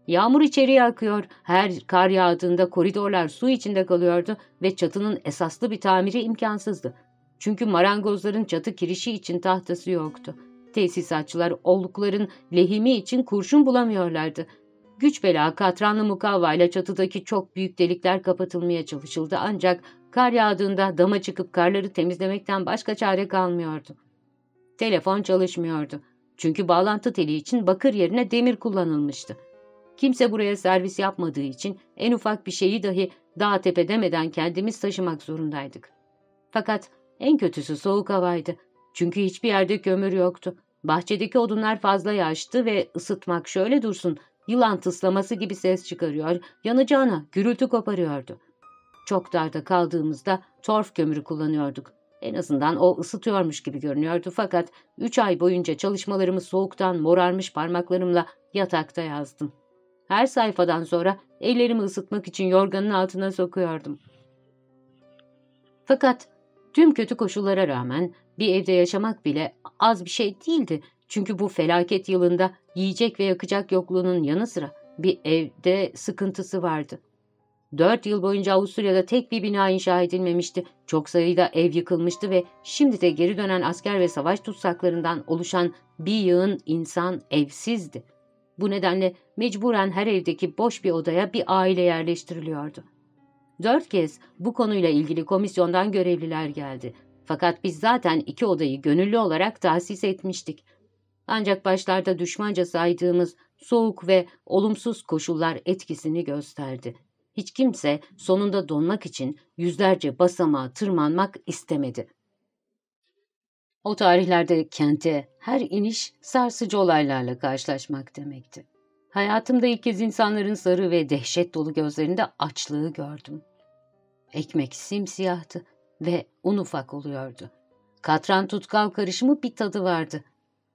Yağmur içeriye akıyor, her kar yağdığında koridorlar su içinde kalıyordu ve çatının esaslı bir tamiri imkansızdı. Çünkü marangozların çatı kirişi için tahtası yoktu. Tesisatçılar oldukların lehimi için kurşun bulamıyorlardı. Güç bela katranlı mukavvayla çatıdaki çok büyük delikler kapatılmaya çalışıldı ancak kar yağdığında dama çıkıp karları temizlemekten başka çare kalmıyordu. Telefon çalışmıyordu. Çünkü bağlantı teli için bakır yerine demir kullanılmıştı. Kimse buraya servis yapmadığı için en ufak bir şeyi dahi dağ tepe demeden kendimiz taşımak zorundaydık. Fakat en kötüsü soğuk havaydı. Çünkü hiçbir yerde kömür yoktu. Bahçedeki odunlar fazla yaştı ve ısıtmak şöyle dursun, yılan tıslaması gibi ses çıkarıyor, yanacağına gürültü koparıyordu. Çok darda kaldığımızda torf kömürü kullanıyorduk. En azından o ısıtıyormuş gibi görünüyordu fakat üç ay boyunca çalışmalarımı soğuktan morarmış parmaklarımla yatakta yazdım. Her sayfadan sonra ellerimi ısıtmak için yorganın altına sokuyordum. Fakat tüm kötü koşullara rağmen bir evde yaşamak bile az bir şey değildi. Çünkü bu felaket yılında yiyecek ve yakacak yokluğunun yanı sıra bir evde sıkıntısı vardı. Dört yıl boyunca Avusturya'da tek bir bina inşa edilmemişti. Çok sayıda ev yıkılmıştı ve şimdi de geri dönen asker ve savaş tutsaklarından oluşan bir yığın insan evsizdi. Bu nedenle mecburen her evdeki boş bir odaya bir aile yerleştiriliyordu. Dört kez bu konuyla ilgili komisyondan görevliler geldi. Fakat biz zaten iki odayı gönüllü olarak tahsis etmiştik. Ancak başlarda düşmanca saydığımız soğuk ve olumsuz koşullar etkisini gösterdi. Hiç kimse sonunda donmak için yüzlerce basamağa tırmanmak istemedi. O tarihlerde kente her iniş sarsıcı olaylarla karşılaşmak demekti. Hayatımda ilk kez insanların sarı ve dehşet dolu gözlerinde açlığı gördüm. Ekmek simsiyahtı ve un ufak oluyordu. Katran tutkal karışımı bir tadı vardı.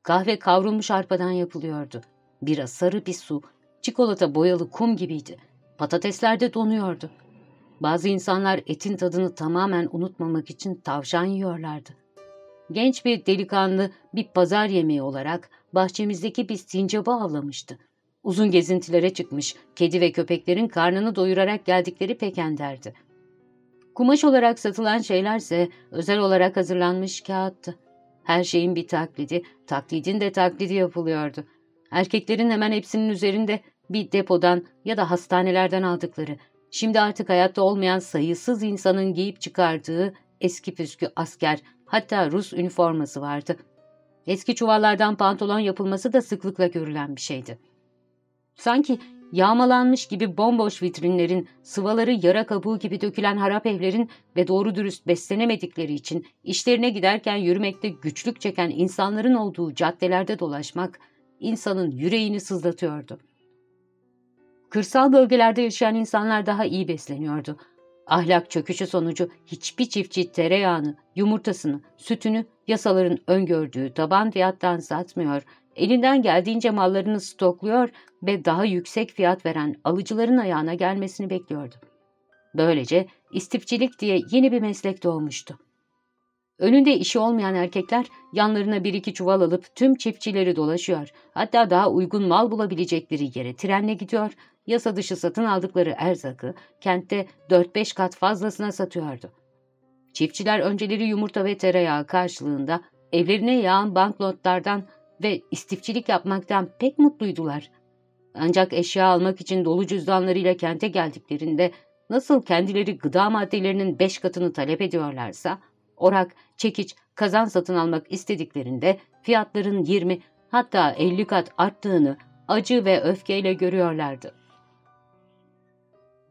Kahve kavrulmuş arpadan yapılıyordu. Bira sarı bir su, çikolata boyalı kum gibiydi. Patatesler de donuyordu. Bazı insanlar etin tadını tamamen unutmamak için tavşan yiyorlardı. Genç bir delikanlı bir pazar yemeği olarak bahçemizdeki bir sincabı avlamıştı. Uzun gezintilere çıkmış, kedi ve köpeklerin karnını doyurarak geldikleri pek enderdi. Kumaş olarak satılan şeylerse özel olarak hazırlanmış kağıttı. Her şeyin bir taklidi, taklidin de taklidi yapılıyordu. Erkeklerin hemen hepsinin üzerinde bir depodan ya da hastanelerden aldıkları, şimdi artık hayatta olmayan sayısız insanın giyip çıkardığı eski püskü asker, hatta Rus üniforması vardı. Eski çuvallardan pantolon yapılması da sıklıkla görülen bir şeydi. Sanki yağmalanmış gibi bomboş vitrinlerin, sıvaları yara kabuğu gibi dökülen harap evlerin ve doğru dürüst beslenemedikleri için işlerine giderken yürümekte güçlük çeken insanların olduğu caddelerde dolaşmak insanın yüreğini sızlatıyordu. Kırsal bölgelerde yaşayan insanlar daha iyi besleniyordu. Ahlak çöküşü sonucu hiçbir çiftçi tereyağını, yumurtasını, sütünü yasaların öngördüğü taban fiyattan satmıyor, elinden geldiğince mallarını stokluyor ve daha yüksek fiyat veren alıcıların ayağına gelmesini bekliyordu. Böylece istifçilik diye yeni bir meslek doğmuştu. Önünde işi olmayan erkekler yanlarına bir iki çuval alıp tüm çiftçileri dolaşıyor. Hatta daha uygun mal bulabilecekleri yere trenle gidiyor, yasa dışı satın aldıkları erzakı kentte 4-5 kat fazlasına satıyordu. Çiftçiler önceleri yumurta ve tereyağı karşılığında evlerine yağan banknotlardan ve istifçilik yapmaktan pek mutluydular. Ancak eşya almak için dolu cüzdanlarıyla kente geldiklerinde nasıl kendileri gıda maddelerinin beş katını talep ediyorlarsa, orak, çekiç, kazan satın almak istediklerinde fiyatların 20 hatta 50 kat arttığını acı ve öfkeyle görüyorlardı.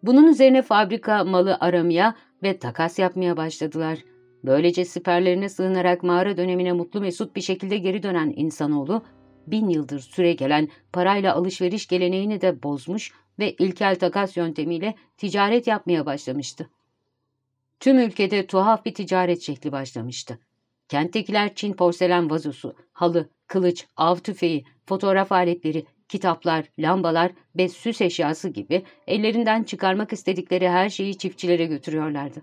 Bunun üzerine fabrika malı aramaya ve takas yapmaya başladılar. Böylece siperlerine sığınarak mağara dönemine mutlu mesut bir şekilde geri dönen insanoğlu, bin yıldır süre gelen parayla alışveriş geleneğini de bozmuş ve ilkel takas yöntemiyle ticaret yapmaya başlamıştı. Tüm ülkede tuhaf bir ticaret şekli başlamıştı. Kenttekiler Çin porselen vazosu, halı, kılıç, av tüfeği, fotoğraf aletleri, kitaplar, lambalar ve süs eşyası gibi ellerinden çıkarmak istedikleri her şeyi çiftçilere götürüyorlardı.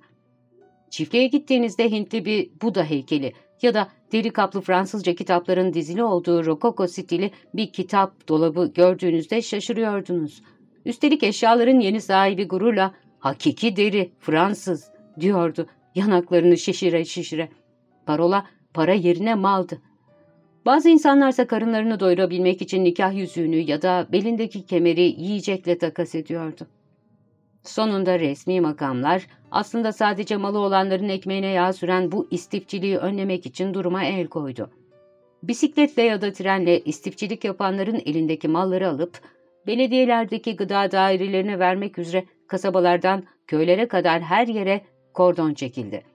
Çiftliğe gittiğinizde Hintli bir Buda heykeli ya da deri kaplı Fransızca kitapların dizili olduğu rokoko stili bir kitap dolabı gördüğünüzde şaşırıyordunuz. Üstelik eşyaların yeni sahibi gururla ''Hakiki deri, Fransız'' diyordu yanaklarını şişire şişire. Parola para yerine maldı. Bazı insanlarsa karınlarını doyurabilmek için nikah yüzüğünü ya da belindeki kemeri yiyecekle takas ediyordu. Sonunda resmi makamlar aslında sadece malı olanların ekmeğine yağ süren bu istifçiliği önlemek için duruma el koydu. Bisikletle ya da trenle istifçilik yapanların elindeki malları alıp belediyelerdeki gıda dairelerine vermek üzere kasabalardan köylere kadar her yere kordon çekildi.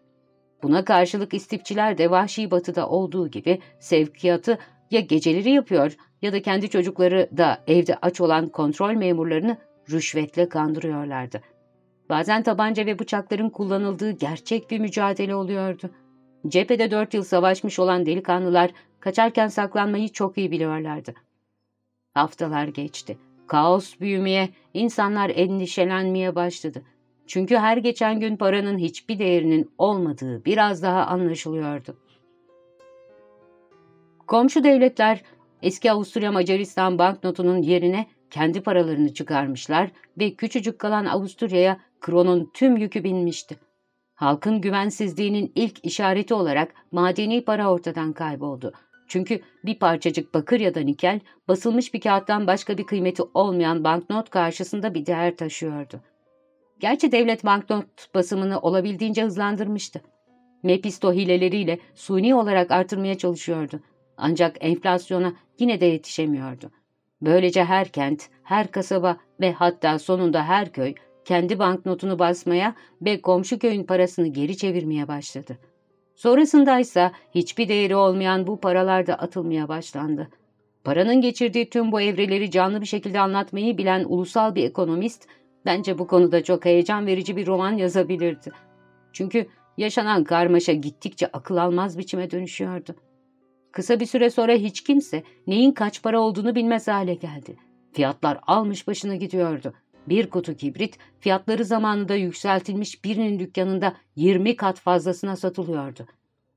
Buna karşılık istifçiler de vahşi batıda olduğu gibi sevkiyatı ya geceleri yapıyor ya da kendi çocukları da evde aç olan kontrol memurlarını rüşvetle kandırıyorlardı. Bazen tabanca ve bıçakların kullanıldığı gerçek bir mücadele oluyordu. Cephede dört yıl savaşmış olan delikanlılar kaçarken saklanmayı çok iyi biliyorlardı. Haftalar geçti. Kaos büyümeye, insanlar endişelenmeye başladı. Çünkü her geçen gün paranın hiçbir değerinin olmadığı biraz daha anlaşılıyordu. Komşu devletler eski Avusturya Macaristan banknotunun yerine kendi paralarını çıkarmışlar ve küçücük kalan Avusturya'ya kronun tüm yükü binmişti. Halkın güvensizliğinin ilk işareti olarak madeni para ortadan kayboldu. Çünkü bir parçacık bakır ya da nikel basılmış bir kağıttan başka bir kıymeti olmayan banknot karşısında bir değer taşıyordu. Gerçi devlet banknot basımını olabildiğince hızlandırmıştı. Mepisto hileleriyle suni olarak artırmaya çalışıyordu. Ancak enflasyona yine de yetişemiyordu. Böylece her kent, her kasaba ve hatta sonunda her köy kendi banknotunu basmaya ve komşu köyün parasını geri çevirmeye başladı. Sonrasında ise hiçbir değeri olmayan bu paralar da atılmaya başlandı. Paranın geçirdiği tüm bu evreleri canlı bir şekilde anlatmayı bilen ulusal bir ekonomist, bence bu konuda çok heyecan verici bir roman yazabilirdi. Çünkü yaşanan karmaşa gittikçe akıl almaz biçime dönüşüyordu. Kısa bir süre sonra hiç kimse neyin kaç para olduğunu bilmez hale geldi. Fiyatlar almış başına gidiyordu. Bir kutu kibrit fiyatları zamanında yükseltilmiş birinin dükkanında 20 kat fazlasına satılıyordu.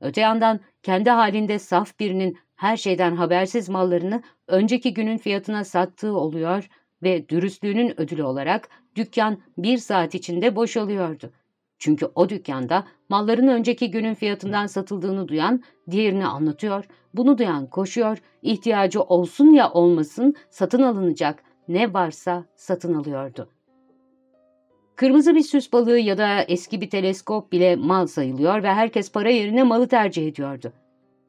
Öte yandan kendi halinde saf birinin her şeyden habersiz mallarını önceki günün fiyatına sattığı oluyor ve dürüstlüğünün ödülü olarak dükkan bir saat içinde boşalıyordu. Çünkü o dükkanda malların önceki günün fiyatından satıldığını duyan diğerini anlatıyor, bunu duyan koşuyor, ihtiyacı olsun ya olmasın satın alınacak ne varsa satın alıyordu. Kırmızı bir süs balığı ya da eski bir teleskop bile mal sayılıyor ve herkes para yerine malı tercih ediyordu.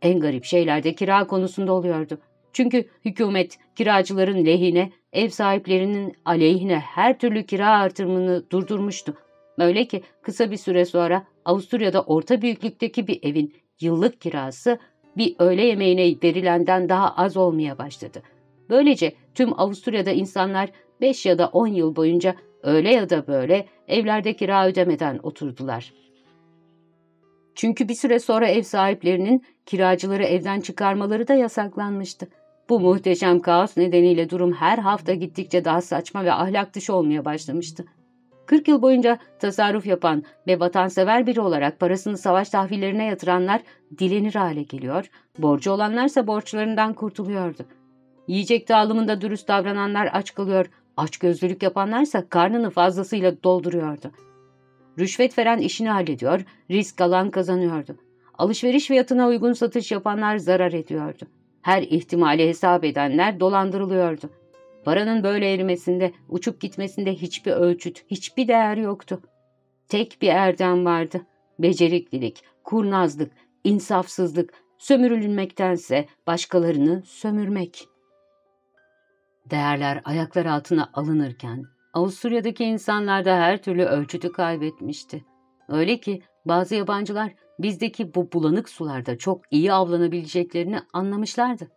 En garip şeyler de kira konusunda oluyordu. Çünkü hükümet kiracıların lehine, ev sahiplerinin aleyhine her türlü kira artırımını durdurmuştu. Öyle ki kısa bir süre sonra Avusturya'da orta büyüklükteki bir evin yıllık kirası bir öğle yemeğine verilenden daha az olmaya başladı. Böylece tüm Avusturya'da insanlar 5 ya da 10 yıl boyunca öyle ya da böyle evlerde kira ödemeden oturdular. Çünkü bir süre sonra ev sahiplerinin kiracıları evden çıkarmaları da yasaklanmıştı. Bu muhteşem kaos nedeniyle durum her hafta gittikçe daha saçma ve ahlak dışı olmaya başlamıştı. 40 yıl boyunca tasarruf yapan ve vatansever biri olarak parasını savaş tahvillerine yatıranlar dilenir hale geliyor, borcu olanlarsa borçlarından kurtuluyordu. Yiyecek dağılımında dürüst davrananlar aç kalıyor, açgözlülük yapanlarsa karnını fazlasıyla dolduruyordu. Rüşvet veren işini hallediyor, risk alan kazanıyordu. Alışveriş fiyatına uygun satış yapanlar zarar ediyordu. Her ihtimali hesap edenler dolandırılıyordu. Paranın böyle erimesinde, uçup gitmesinde hiçbir ölçüt, hiçbir değer yoktu. Tek bir erdem vardı. Beceriklilik, kurnazlık, insafsızlık, sömürülmektense başkalarını sömürmek. Değerler ayaklar altına alınırken Avusturya'daki insanlar da her türlü ölçütü kaybetmişti. Öyle ki bazı yabancılar bizdeki bu bulanık sularda çok iyi avlanabileceklerini anlamışlardı.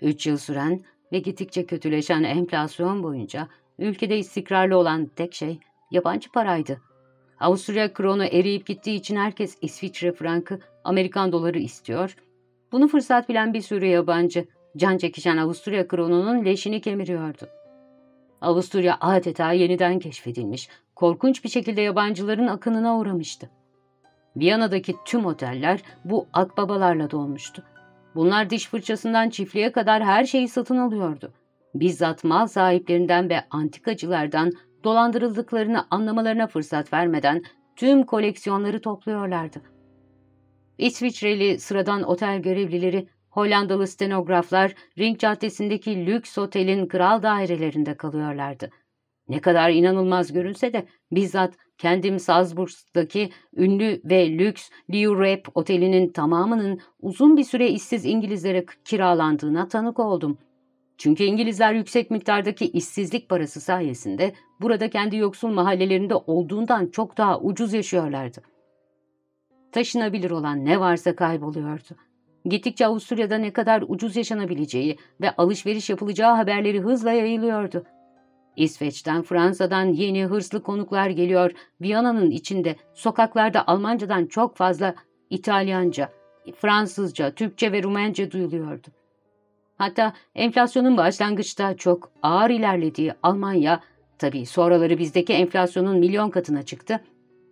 Üç yıl süren ve gittikçe kötüleşen enflasyon boyunca ülkede istikrarlı olan tek şey yabancı paraydı. Avusturya kronu eriyip gittiği için herkes İsviçre frankı, Amerikan doları istiyor. Bunu fırsat bilen bir sürü yabancı, can çekişen Avusturya kronunun leşini kemiriyordu. Avusturya adeta yeniden keşfedilmiş, korkunç bir şekilde yabancıların akınına uğramıştı. Viyana'daki tüm oteller bu akbabalarla dolmuştu. Bunlar diş fırçasından çiftliğe kadar her şeyi satın alıyordu. Bizzat mal sahiplerinden ve antikacılardan dolandırıldıklarını anlamalarına fırsat vermeden tüm koleksiyonları topluyorlardı. İsviçreli sıradan otel görevlileri, Hollandalı stenograflar Ring Caddesi'ndeki lüks otelin kral dairelerinde kalıyorlardı. Ne kadar inanılmaz görünse de bizzat kendim Salzburg'daki ünlü ve lüks Liu otelinin tamamının uzun bir süre işsiz İngilizlere kiralandığına tanık oldum. Çünkü İngilizler yüksek miktardaki işsizlik parası sayesinde burada kendi yoksul mahallelerinde olduğundan çok daha ucuz yaşıyorlardı. Taşınabilir olan ne varsa kayboluyordu. Gittikçe Avusturya'da ne kadar ucuz yaşanabileceği ve alışveriş yapılacağı haberleri hızla yayılıyordu. İsveç'ten, Fransa'dan yeni hırslı konuklar geliyor. Viyana'nın içinde, sokaklarda Almancadan çok fazla İtalyanca, Fransızca, Türkçe ve Rumence duyuluyordu. Hatta enflasyonun başlangıçta çok ağır ilerlediği Almanya, tabii sonraları bizdeki enflasyonun milyon katına çıktı,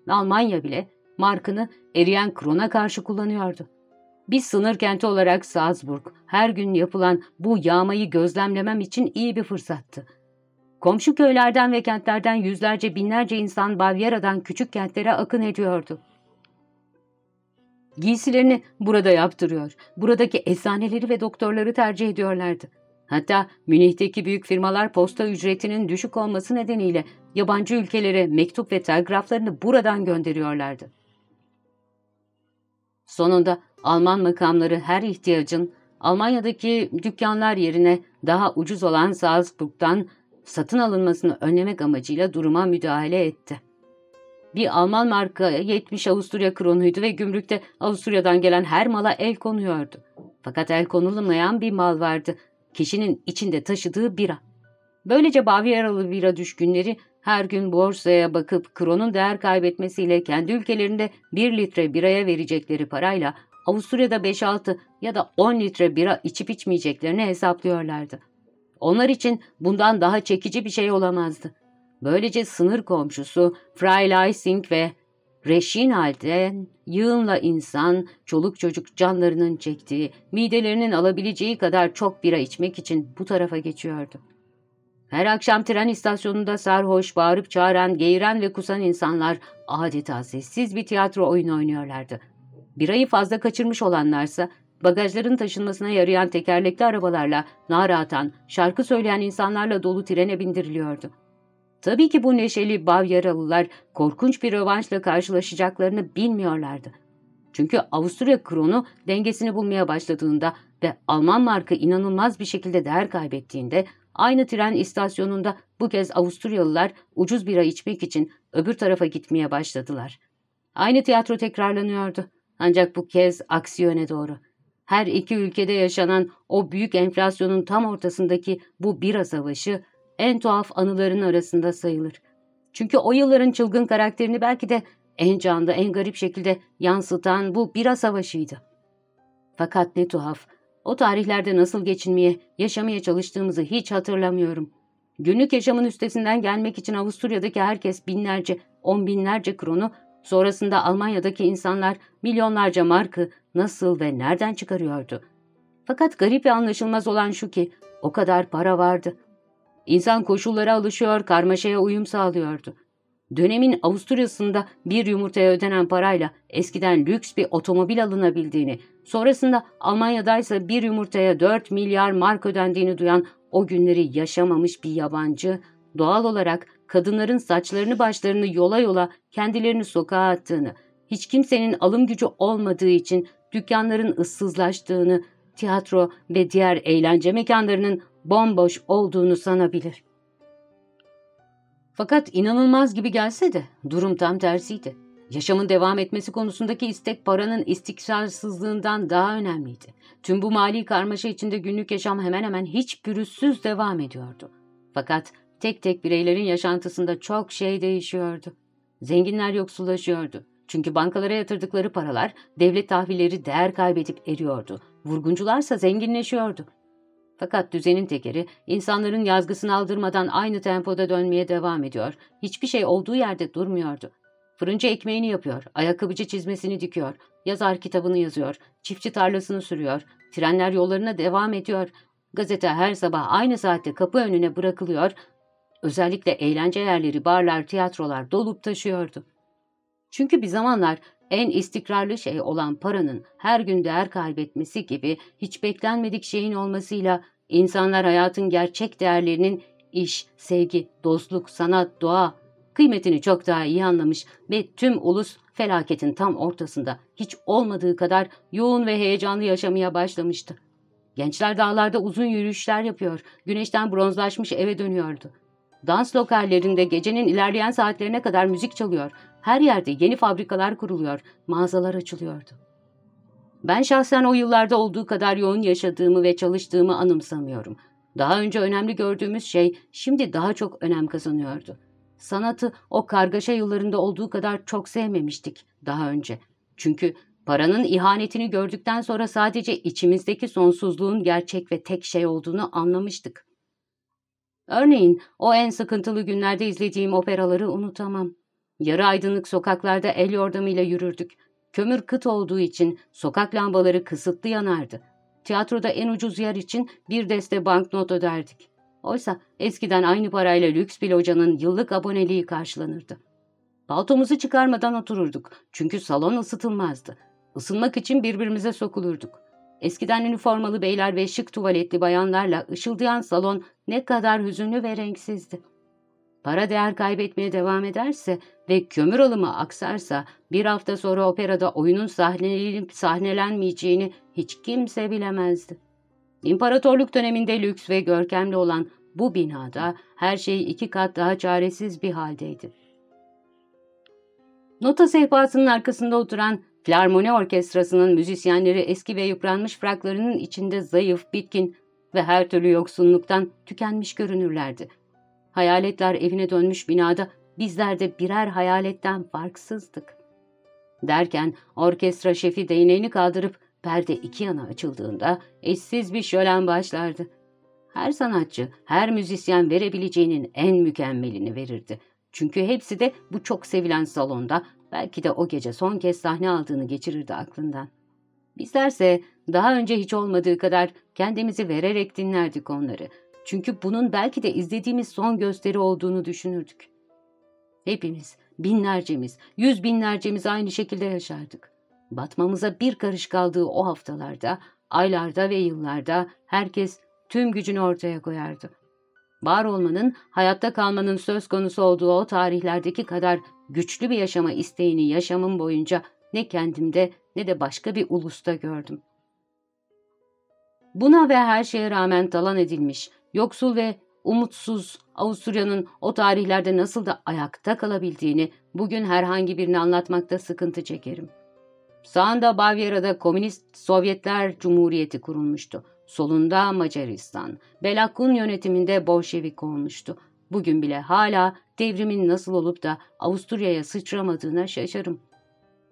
Almanya bile markını eriyen krona karşı kullanıyordu. Bir sınır kenti olarak Salzburg, her gün yapılan bu yağmayı gözlemlemem için iyi bir fırsattı. Komşu köylerden ve kentlerden yüzlerce binlerce insan Bavyera'dan küçük kentlere akın ediyordu. Giysilerini burada yaptırıyor, buradaki eczaneleri ve doktorları tercih ediyorlardı. Hatta Münih'teki büyük firmalar posta ücretinin düşük olması nedeniyle yabancı ülkelere mektup ve telgraflarını buradan gönderiyorlardı. Sonunda Alman makamları her ihtiyacın Almanya'daki dükkanlar yerine daha ucuz olan Salzburg'dan satın alınmasını önlemek amacıyla duruma müdahale etti. Bir Alman marka 70 Avusturya kronuydu ve gümrükte Avusturya'dan gelen her mala el konuyordu. Fakat el konulmayan bir mal vardı. Kişinin içinde taşıdığı bira. Böylece Bavyeralı bira düşkünleri her gün borsaya bakıp kronun değer kaybetmesiyle kendi ülkelerinde 1 litre biraya verecekleri parayla Avusturya'da 5-6 ya da 10 litre bira içip içmeyeceklerini hesaplıyorlardı. Onlar için bundan daha çekici bir şey olamazdı. Böylece sınır komşusu Freilassing ve Reşinal'den yığınla insan, çoluk çocuk canlarının çektiği, midelerinin alabileceği kadar çok bira içmek için bu tarafa geçiyordu. Her akşam tren istasyonunda sarhoş, bağırıp çağıran, geğiren ve kusan insanlar adeta sessiz bir tiyatro oyunu oynuyorlardı. Birayı fazla kaçırmış olanlarsa bagajların taşınmasına yarayan tekerlekli arabalarla nara atan, şarkı söyleyen insanlarla dolu trene bindiriliyordu. Tabii ki bu neşeli Bavyeralılar korkunç bir rövanşla karşılaşacaklarını bilmiyorlardı. Çünkü Avusturya kronu dengesini bulmaya başladığında ve Alman markı inanılmaz bir şekilde değer kaybettiğinde aynı tren istasyonunda bu kez Avusturyalılar ucuz bira içmek için öbür tarafa gitmeye başladılar. Aynı tiyatro tekrarlanıyordu. Ancak bu kez aksi yöne doğru. Her iki ülkede yaşanan o büyük enflasyonun tam ortasındaki bu bira savaşı en tuhaf anıların arasında sayılır. Çünkü o yılların çılgın karakterini belki de en canlı, en garip şekilde yansıtan bu bira savaşıydı. Fakat ne tuhaf, o tarihlerde nasıl geçinmeye, yaşamaya çalıştığımızı hiç hatırlamıyorum. Günlük yaşamın üstesinden gelmek için Avusturya'daki herkes binlerce, on binlerce kronu, sonrasında Almanya'daki insanlar milyonlarca markı nasıl ve nereden çıkarıyordu. Fakat garip ve anlaşılmaz olan şu ki, o kadar para vardı. İnsan koşullara alışıyor, karmaşaya uyum sağlıyordu. Dönemin Avusturya'sında bir yumurtaya ödenen parayla eskiden lüks bir otomobil alınabildiğini, sonrasında Almanya'daysa bir yumurtaya 4 milyar mark ödendiğini duyan o günleri yaşamamış bir yabancı, doğal olarak kadınların saçlarını başlarını yola yola kendilerini sokağa attığını, hiç kimsenin alım gücü olmadığı için dükkanların ıssızlaştığını, tiyatro ve diğer eğlence mekanlarının bomboş olduğunu sanabilir. Fakat inanılmaz gibi gelse de durum tam tersiydi. Yaşamın devam etmesi konusundaki istek paranın istikrarsızlığından daha önemliydi. Tüm bu mali karmaşa içinde günlük yaşam hemen hemen hiç pürüzsüz devam ediyordu. Fakat tek tek bireylerin yaşantısında çok şey değişiyordu. Zenginler yoksullaşıyordu. Çünkü bankalara yatırdıkları paralar, devlet tahvilleri değer kaybedip eriyordu. Vurguncularsa zenginleşiyordu. Fakat düzenin tekeri insanların yazgısını aldırmadan aynı tempoda dönmeye devam ediyor. Hiçbir şey olduğu yerde durmuyordu. Fırıncı ekmeğini yapıyor, ayakkabıcı çizmesini dikiyor, yazar kitabını yazıyor, çiftçi tarlasını sürüyor, trenler yollarına devam ediyor. Gazete her sabah aynı saatte kapı önüne bırakılıyor. Özellikle eğlence yerleri, barlar, tiyatrolar dolup taşıyordu. Çünkü bir zamanlar en istikrarlı şey olan paranın her gün değer kaybetmesi gibi hiç beklenmedik şeyin olmasıyla insanlar hayatın gerçek değerlerinin iş, sevgi, dostluk, sanat, doğa kıymetini çok daha iyi anlamış ve tüm ulus felaketin tam ortasında hiç olmadığı kadar yoğun ve heyecanlı yaşamaya başlamıştı. Gençler dağlarda uzun yürüyüşler yapıyor, güneşten bronzlaşmış eve dönüyordu. Dans lokallerinde gecenin ilerleyen saatlerine kadar müzik çalıyor, her yerde yeni fabrikalar kuruluyor, mağazalar açılıyordu. Ben şahsen o yıllarda olduğu kadar yoğun yaşadığımı ve çalıştığımı anımsamıyorum. Daha önce önemli gördüğümüz şey şimdi daha çok önem kazanıyordu. Sanatı o kargaşa yıllarında olduğu kadar çok sevmemiştik daha önce. Çünkü paranın ihanetini gördükten sonra sadece içimizdeki sonsuzluğun gerçek ve tek şey olduğunu anlamıştık. Örneğin o en sıkıntılı günlerde izlediğim operaları unutamam. Yarı aydınlık sokaklarda el yordamıyla yürürdük. Kömür kıt olduğu için sokak lambaları kısıtlı yanardı. Tiyatroda en ucuz yer için bir deste banknot öderdik. Oysa eskiden aynı parayla lüks bir locanın yıllık aboneliği karşılanırdı. Paltomuzu çıkarmadan otururduk çünkü salon ısıtılmazdı. Isınmak için birbirimize sokulurduk. Eskiden üniformalı beyler ve şık tuvaletli bayanlarla ışıldayan salon ne kadar hüzünlü ve renksizdi. Para değer kaybetmeye devam ederse ve kömür alımı aksarsa bir hafta sonra operada oyunun sahnelenip sahnelenmeyeceğini hiç kimse bilemezdi. İmparatorluk döneminde lüks ve görkemli olan bu binada her şey iki kat daha çaresiz bir haldeydi. Nota sehpasının arkasında oturan Filarmoni Orkestrası'nın müzisyenleri eski ve yıpranmış fraklarının içinde zayıf, bitkin ve her türlü yoksunluktan tükenmiş görünürlerdi. Hayaletler evine dönmüş binada bizler de birer hayaletten farksızdık. Derken orkestra şefi değneğini kaldırıp perde iki yana açıldığında eşsiz bir şölen başlardı. Her sanatçı, her müzisyen verebileceğinin en mükemmelini verirdi. Çünkü hepsi de bu çok sevilen salonda belki de o gece son kez sahne aldığını geçirirdi aklından. Bizlerse daha önce hiç olmadığı kadar kendimizi vererek dinlerdik onları. Çünkü bunun belki de izlediğimiz son gösteri olduğunu düşünürdük. Hepimiz, binlercemiz, yüz binlercemiz aynı şekilde yaşardık. Batmamıza bir karış kaldığı o haftalarda, aylarda ve yıllarda herkes tüm gücünü ortaya koyardı. Var olmanın, hayatta kalmanın söz konusu olduğu o tarihlerdeki kadar güçlü bir yaşama isteğini yaşamım boyunca ne kendimde ne de başka bir ulusta gördüm. Buna ve her şeye rağmen talan edilmiş, yoksul ve umutsuz Avusturya'nın o tarihlerde nasıl da ayakta kalabildiğini bugün herhangi birini anlatmakta sıkıntı çekerim. Sağında Bavyera'da Komünist Sovyetler Cumhuriyeti kurulmuştu. Solunda Macaristan, Belakun yönetiminde Bolşevik olmuştu. Bugün bile hala devrimin nasıl olup da Avusturya'ya sıçramadığına şaşarım.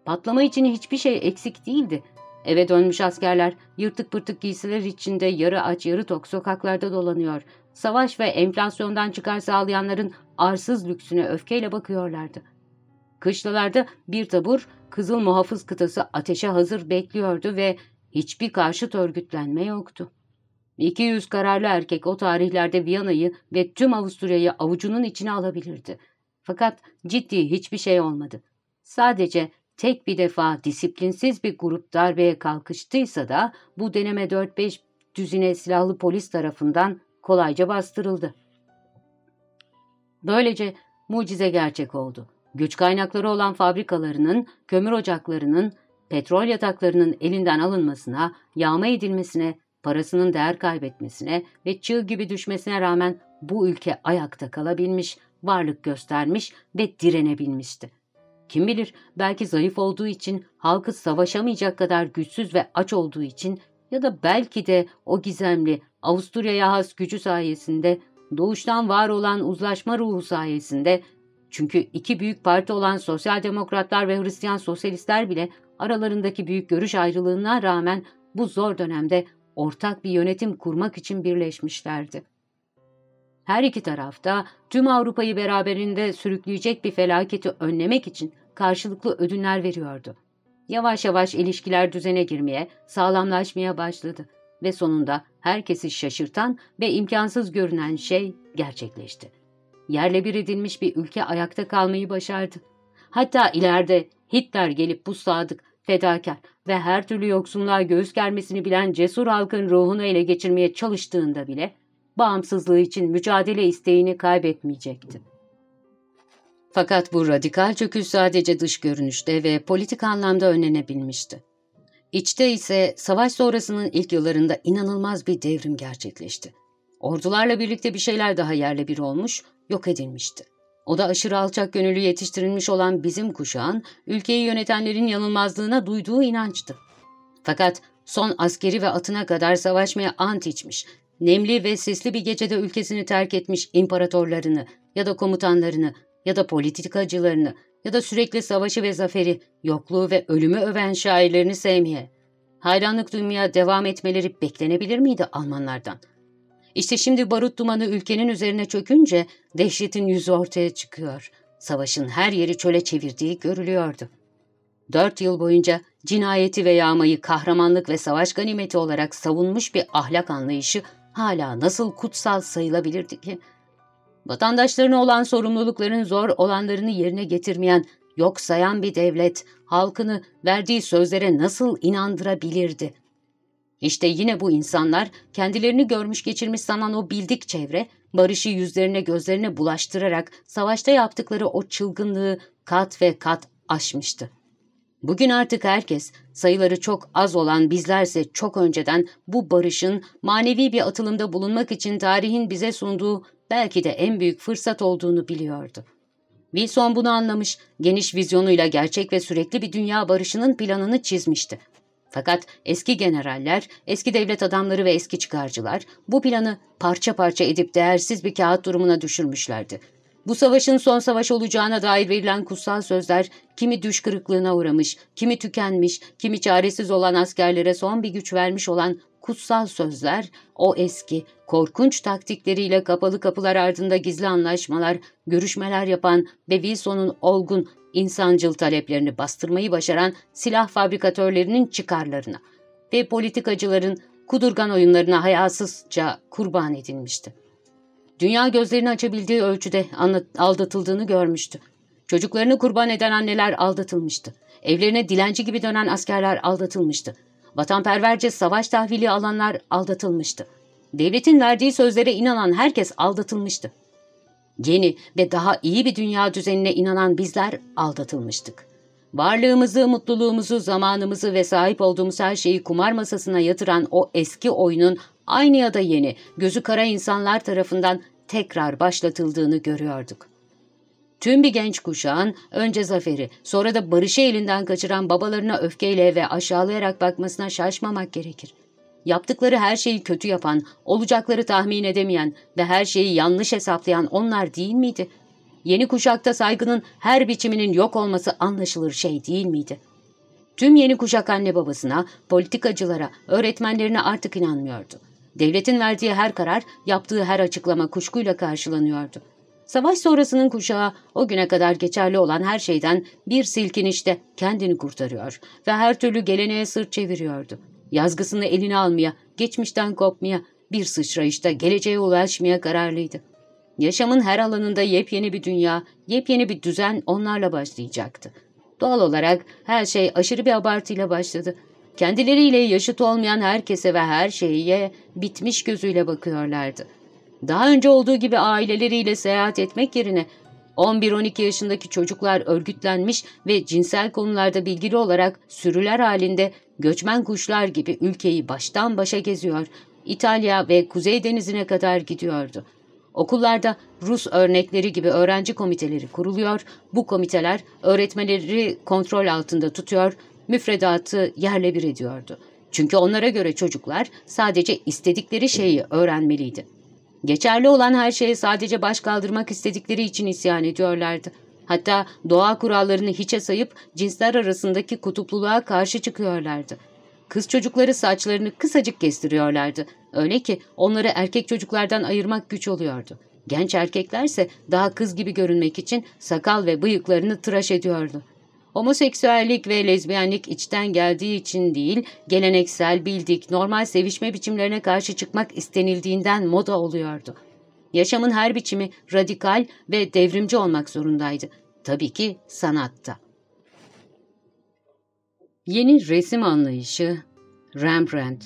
Patlama için hiçbir şey eksik değildi. Eve dönmüş askerler yırtık pırtık giysiler içinde yarı aç yarı tok sokaklarda dolanıyor. Savaş ve enflasyondan çıkar sağlayanların arsız lüksüne öfkeyle bakıyorlardı. Kışlalarda bir tabur Kızıl Muhafız kıtası ateşe hazır bekliyordu ve hiçbir karşıt örgütlenme yoktu. 200 kararlı erkek o tarihlerde Viyana'yı ve tüm Avusturya'yı avucunun içine alabilirdi. Fakat ciddi hiçbir şey olmadı. Sadece tek bir defa disiplinsiz bir grup darbeye kalkıştıysa da bu deneme 4-5 düzine silahlı polis tarafından kolayca bastırıldı. Böylece mucize gerçek oldu. Güç kaynakları olan fabrikalarının, kömür ocaklarının, petrol yataklarının elinden alınmasına, yağma edilmesine, parasının değer kaybetmesine ve çığ gibi düşmesine rağmen bu ülke ayakta kalabilmiş, varlık göstermiş ve direnebilmişti. Kim bilir belki zayıf olduğu için, halkı savaşamayacak kadar güçsüz ve aç olduğu için ya da belki de o gizemli Avusturya'ya has gücü sayesinde, doğuştan var olan uzlaşma ruhu sayesinde çünkü iki büyük parti olan Sosyal Demokratlar ve Hristiyan Sosyalistler bile aralarındaki büyük görüş ayrılığına rağmen bu zor dönemde ortak bir yönetim kurmak için birleşmişlerdi. Her iki tarafta tüm Avrupa'yı beraberinde sürükleyecek bir felaketi önlemek için karşılıklı ödünler veriyordu. Yavaş yavaş ilişkiler düzene girmeye, sağlamlaşmaya başladı ve sonunda herkesi şaşırtan ve imkansız görünen şey gerçekleşti. Yerle bir edilmiş bir ülke ayakta kalmayı başardı. Hatta ileride Hitler gelip bu sadık, fedakar ve her türlü yoksunluğa göğüs germesini bilen cesur halkın ruhunu ele geçirmeye çalıştığında bile bağımsızlığı için mücadele isteğini kaybetmeyecekti. Fakat bu radikal çöküş sadece dış görünüşte ve politik anlamda önlenebilmişti. İçte ise savaş sonrasının ilk yıllarında inanılmaz bir devrim gerçekleşti. Ordularla birlikte bir şeyler daha yerle bir olmuş, yok edilmişti. O da aşırı alçak gönüllü yetiştirilmiş olan bizim kuşağın ülkeyi yönetenlerin yanılmazlığına duyduğu inançtı. Fakat son askeri ve atına kadar savaşmaya ant içmiş, nemli ve sisli bir gecede ülkesini terk etmiş imparatorlarını ya da komutanlarını ya da politikacılarını ya da sürekli savaşı ve zaferi, yokluğu ve ölümü öven şairlerini sevmeye, hayranlık duymaya devam etmeleri beklenebilir miydi Almanlardan? İşte şimdi barut dumanı ülkenin üzerine çökünce dehşetin yüzü ortaya çıkıyor. Savaşın her yeri çöle çevirdiği görülüyordu. Dört yıl boyunca cinayeti ve yağmayı kahramanlık ve savaş ganimeti olarak savunmuş bir ahlak anlayışı hala nasıl kutsal sayılabilirdi ki? Vatandaşlarına olan sorumlulukların zor olanlarını yerine getirmeyen, yok sayan bir devlet, halkını verdiği sözlere nasıl inandırabilirdi? İşte yine bu insanlar kendilerini görmüş geçirmiş sanan o bildik çevre, barışı yüzlerine gözlerine bulaştırarak savaşta yaptıkları o çılgınlığı kat ve kat aşmıştı. Bugün artık herkes, sayıları çok az olan bizlerse çok önceden bu barışın manevi bir atılımda bulunmak için tarihin bize sunduğu belki de en büyük fırsat olduğunu biliyordu. Wilson bunu anlamış, geniş vizyonuyla gerçek ve sürekli bir dünya barışının planını çizmişti. Fakat eski generaller, eski devlet adamları ve eski çıkarcılar bu planı parça parça edip değersiz bir kağıt durumuna düşürmüşlerdi. Bu savaşın son savaş olacağına dair verilen kutsal sözler kimi düş kırıklığına uğramış, kimi tükenmiş, kimi çaresiz olan askerlere son bir güç vermiş olan kutsal sözler, o eski, korkunç taktikleriyle kapalı kapılar ardında gizli anlaşmalar, görüşmeler yapan ve Wilson'un olgun, insancıl taleplerini bastırmayı başaran silah fabrikatörlerinin çıkarlarına ve politikacıların kudurgan oyunlarına hayasızca kurban edilmişti. Dünya gözlerini açabildiği ölçüde aldatıldığını görmüştü. Çocuklarını kurban eden anneler aldatılmıştı. Evlerine dilenci gibi dönen askerler aldatılmıştı. Vatanperverce savaş tahvili alanlar aldatılmıştı. Devletin verdiği sözlere inanan herkes aldatılmıştı. Yeni ve daha iyi bir dünya düzenine inanan bizler aldatılmıştık. Varlığımızı, mutluluğumuzu, zamanımızı ve sahip olduğumuz her şeyi kumar masasına yatıran o eski oyunun aynı ya da yeni, gözü kara insanlar tarafından tekrar başlatıldığını görüyorduk. Tüm bir genç kuşağın önce zaferi, sonra da barışı elinden kaçıran babalarına öfkeyle ve aşağılayarak bakmasına şaşmamak gerekir. Yaptıkları her şeyi kötü yapan, olacakları tahmin edemeyen ve her şeyi yanlış hesaplayan onlar değil miydi? Yeni kuşakta saygının her biçiminin yok olması anlaşılır şey değil miydi? Tüm yeni kuşak anne babasına, politikacılara, öğretmenlerine artık inanmıyordu. Devletin verdiği her karar, yaptığı her açıklama kuşkuyla karşılanıyordu. Savaş sonrasının kuşağı o güne kadar geçerli olan her şeyden bir silkinişte kendini kurtarıyor ve her türlü geleneğe sırt çeviriyordu. Yazgısını eline almaya, geçmişten kopmaya, bir sıçrayışta geleceğe ulaşmaya kararlıydı. Yaşamın her alanında yepyeni bir dünya, yepyeni bir düzen onlarla başlayacaktı. Doğal olarak her şey aşırı bir abartıyla başladı. Kendileriyle yaşıt olmayan herkese ve her şeye bitmiş gözüyle bakıyorlardı. Daha önce olduğu gibi aileleriyle seyahat etmek yerine 11-12 yaşındaki çocuklar örgütlenmiş ve cinsel konularda bilgili olarak sürüler halinde göçmen kuşlar gibi ülkeyi baştan başa geziyor, İtalya ve Kuzey Denizi'ne kadar gidiyordu. Okullarda Rus örnekleri gibi öğrenci komiteleri kuruluyor, bu komiteler öğretmenleri kontrol altında tutuyor, müfredatı yerle bir ediyordu. Çünkü onlara göre çocuklar sadece istedikleri şeyi öğrenmeliydi. Geçerli olan her şeye sadece baş kaldırmak istedikleri için isyan ediyorlardı. Hatta doğa kurallarını hiçe sayıp cinsler arasındaki kutupluluğa karşı çıkıyorlardı. Kız çocukları saçlarını kısacık kestiriyorlardı. Öyle ki onları erkek çocuklardan ayırmak güç oluyordu. Genç erkeklerse daha kız gibi görünmek için sakal ve bıyıklarını tıraş ediyordu. Homoseksüellik ve lezbiyenlik içten geldiği için değil, geleneksel, bildik, normal sevişme biçimlerine karşı çıkmak istenildiğinden moda oluyordu. Yaşamın her biçimi radikal ve devrimci olmak zorundaydı. Tabii ki sanatta. Yeni resim anlayışı Rembrandt,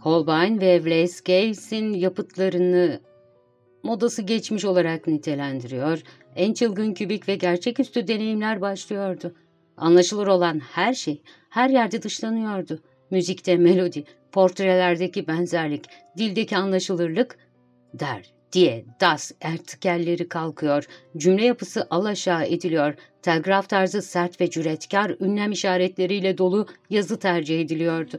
Holbein ve Velázquez'in yapıtlarını modası geçmiş olarak nitelendiriyor, en çılgın kübik ve gerçeküstü deneyimler başlıyordu. Anlaşılır olan her şey her yerde dışlanıyordu. Müzikte melodi, portrelerdeki benzerlik, dildeki anlaşılırlık der diye das ertikelleri kalkıyor, cümle yapısı alaşağı ediliyor, telgraf tarzı sert ve cüretkar ünlem işaretleriyle dolu yazı tercih ediliyordu.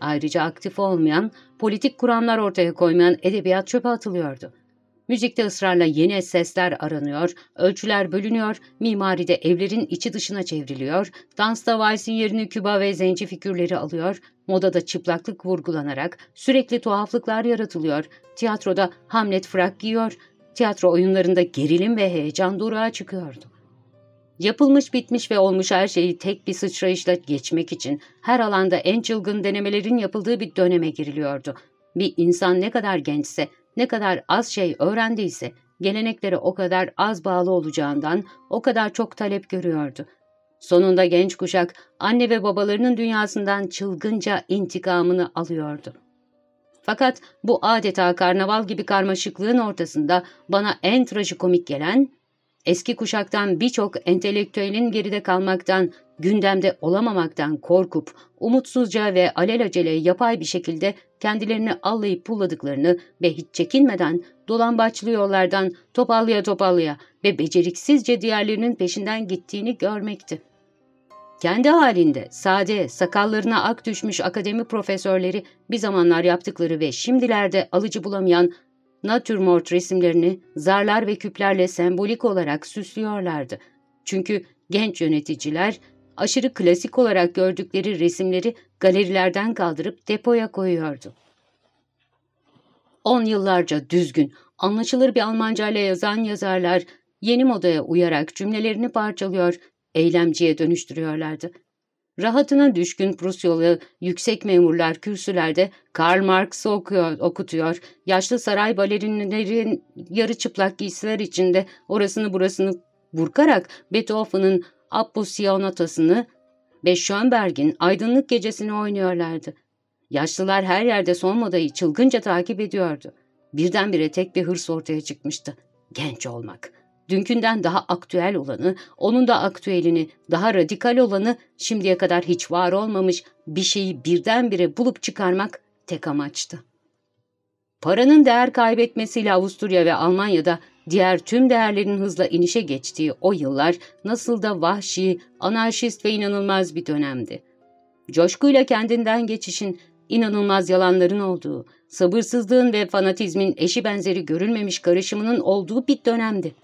Ayrıca aktif olmayan, politik kuramlar ortaya koymayan edebiyat çöpe atılıyordu. Müzikte ısrarla yeni sesler aranıyor, ölçüler bölünüyor, mimaride evlerin içi dışına çevriliyor, dansta valsin yerini küba ve zenci figürleri alıyor, modada çıplaklık vurgulanarak sürekli tuhaflıklar yaratılıyor, tiyatroda Hamlet frak giyiyor, tiyatro oyunlarında gerilim ve heyecan durağa çıkıyordu. Yapılmış bitmiş ve olmuş her şeyi tek bir sıçrayışla geçmek için her alanda en çılgın denemelerin yapıldığı bir döneme giriliyordu. Bir insan ne kadar gençse ne kadar az şey öğrendiyse geleneklere o kadar az bağlı olacağından o kadar çok talep görüyordu. Sonunda genç kuşak anne ve babalarının dünyasından çılgınca intikamını alıyordu. Fakat bu adeta karnaval gibi karmaşıklığın ortasında bana en trajikomik gelen Eski kuşaktan birçok entelektüelin geride kalmaktan, gündemde olamamaktan korkup, umutsuzca ve alelacele yapay bir şekilde kendilerini allayıp pulladıklarını ve hiç çekinmeden dolambaçlı yollardan topallıya topallıya ve beceriksizce diğerlerinin peşinden gittiğini görmekti. Kendi halinde sade, sakallarına ak düşmüş akademi profesörleri bir zamanlar yaptıkları ve şimdilerde alıcı bulamayan natürmort resimlerini zarlar ve küplerle sembolik olarak süslüyorlardı. Çünkü genç yöneticiler aşırı klasik olarak gördükleri resimleri galerilerden kaldırıp depoya koyuyordu. On yıllarca düzgün, anlaşılır bir Almanca ile yazan yazarlar yeni modaya uyarak cümlelerini parçalıyor, eylemciye dönüştürüyorlardı. Rahatına düşkün Prusyalı yüksek memurlar kürsülerde Karl Marx'ı okuyor, okutuyor. Yaşlı saray balerinlerin yarı çıplak giysiler içinde orasını burasını burkarak Beethoven'ın Appassionatasını ve Schönberg'in Aydınlık Gecesini oynuyorlardı. Yaşlılar her yerde son modayı çılgınca takip ediyordu. Birdenbire tek bir hırs ortaya çıkmıştı. Genç olmak. Dünkünden daha aktüel olanı, onun da aktüelini, daha radikal olanı, şimdiye kadar hiç var olmamış bir şeyi birdenbire bulup çıkarmak tek amaçtı. Paranın değer kaybetmesiyle Avusturya ve Almanya'da diğer tüm değerlerin hızla inişe geçtiği o yıllar nasıl da vahşi, anarşist ve inanılmaz bir dönemdi. Coşkuyla kendinden geçişin, inanılmaz yalanların olduğu, sabırsızlığın ve fanatizmin eşi benzeri görülmemiş karışımının olduğu bir dönemdi.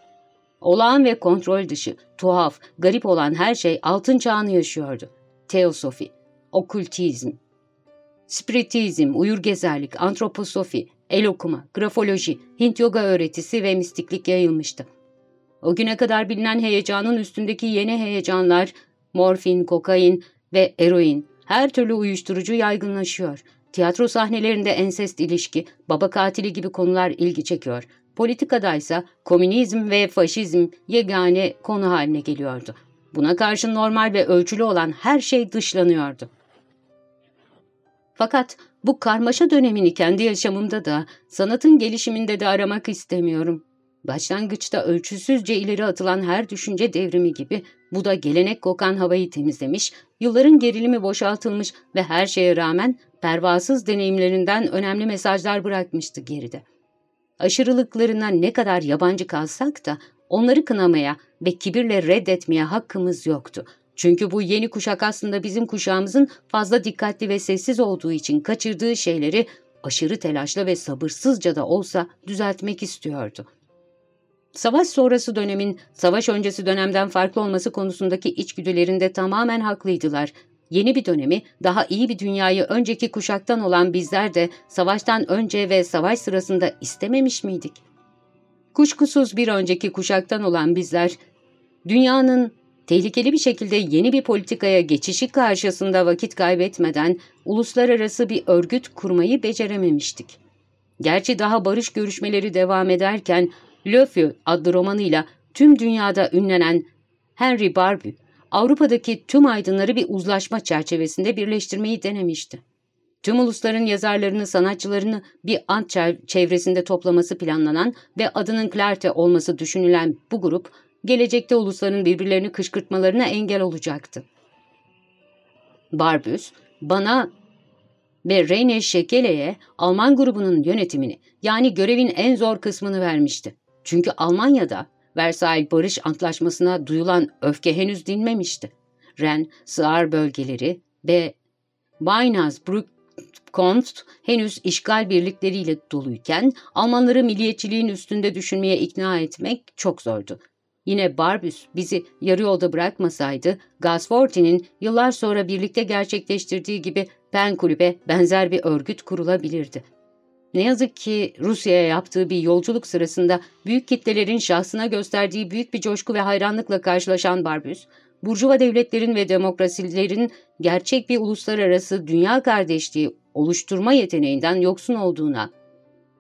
Olağan ve kontrol dışı, tuhaf, garip olan her şey altın çağını yaşıyordu. Teosofi, okültizm, spiritizm, uyurgezerlik, antroposofi, el okuma, grafoloji, Hint yoga öğretisi ve mistiklik yayılmıştı. O güne kadar bilinen heyecanın üstündeki yeni heyecanlar, morfin, kokain ve eroin, her türlü uyuşturucu yaygınlaşıyor. Tiyatro sahnelerinde ensest ilişki, baba katili gibi konular ilgi çekiyor. Politikadaysa komünizm ve faşizm yegane konu haline geliyordu. Buna karşı normal ve ölçülü olan her şey dışlanıyordu. Fakat bu karmaşa dönemini kendi yaşamımda da, sanatın gelişiminde de aramak istemiyorum. Başlangıçta ölçüsüzce ileri atılan her düşünce devrimi gibi bu da gelenek kokan havayı temizlemiş, yılların gerilimi boşaltılmış ve her şeye rağmen pervasız deneyimlerinden önemli mesajlar bırakmıştı geride. Aşırılıklarına ne kadar yabancı kalsak da onları kınamaya ve kibirle reddetmeye hakkımız yoktu. Çünkü bu yeni kuşak aslında bizim kuşağımızın fazla dikkatli ve sessiz olduğu için kaçırdığı şeyleri aşırı telaşla ve sabırsızca da olsa düzeltmek istiyordu. Savaş sonrası dönemin savaş öncesi dönemden farklı olması konusundaki içgüdülerinde tamamen haklıydılar. Yeni bir dönemi, daha iyi bir dünyayı önceki kuşaktan olan bizler de savaştan önce ve savaş sırasında istememiş miydik? Kuşkusuz bir önceki kuşaktan olan bizler, dünyanın tehlikeli bir şekilde yeni bir politikaya geçişi karşısında vakit kaybetmeden uluslararası bir örgüt kurmayı becerememiştik. Gerçi daha barış görüşmeleri devam ederken Le adlı romanıyla tüm dünyada ünlenen Henry Barbuy, Avrupa'daki tüm aydınları bir uzlaşma çerçevesinde birleştirmeyi denemişti. Tüm ulusların yazarlarını, sanatçılarını bir ant çevresinde toplaması planlanan ve adının Clarté olması düşünülen bu grup, gelecekte ulusların birbirlerini kışkırtmalarına engel olacaktı. Barbus, bana ve Reyne Şekele'ye Alman grubunun yönetimini yani görevin en zor kısmını vermişti. Çünkü Almanya'da Versailles Barış Antlaşması'na duyulan öfke henüz dinmemişti. Ren, Saar bölgeleri ve Bainasbrück Konst henüz işgal birlikleriyle doluyken Almanları milliyetçiliğin üstünde düşünmeye ikna etmek çok zordu. Yine Barbus bizi yarı yolda bırakmasaydı, Gasforti'nin yıllar sonra birlikte gerçekleştirdiği gibi Pen Kulübe benzer bir örgüt kurulabilirdi. Ne yazık ki Rusya'ya yaptığı bir yolculuk sırasında büyük kitlelerin şahsına gösterdiği büyük bir coşku ve hayranlıkla karşılaşan Barbus, Burjuva devletlerin ve demokrasilerin gerçek bir uluslararası dünya kardeşliği oluşturma yeteneğinden yoksun olduğuna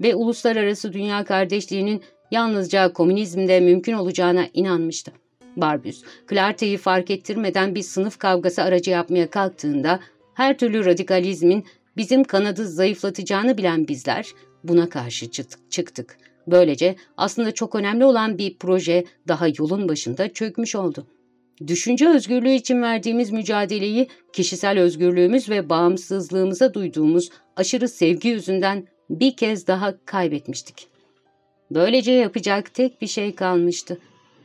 ve uluslararası dünya kardeşliğinin yalnızca komünizmde mümkün olacağına inanmıştı. Barbus, Clarte'yi fark ettirmeden bir sınıf kavgası aracı yapmaya kalktığında her türlü radikalizmin bizim kanadı zayıflatacağını bilen bizler buna karşı çıktık. Böylece aslında çok önemli olan bir proje daha yolun başında çökmüş oldu. Düşünce özgürlüğü için verdiğimiz mücadeleyi kişisel özgürlüğümüz ve bağımsızlığımıza duyduğumuz aşırı sevgi yüzünden bir kez daha kaybetmiştik. Böylece yapacak tek bir şey kalmıştı.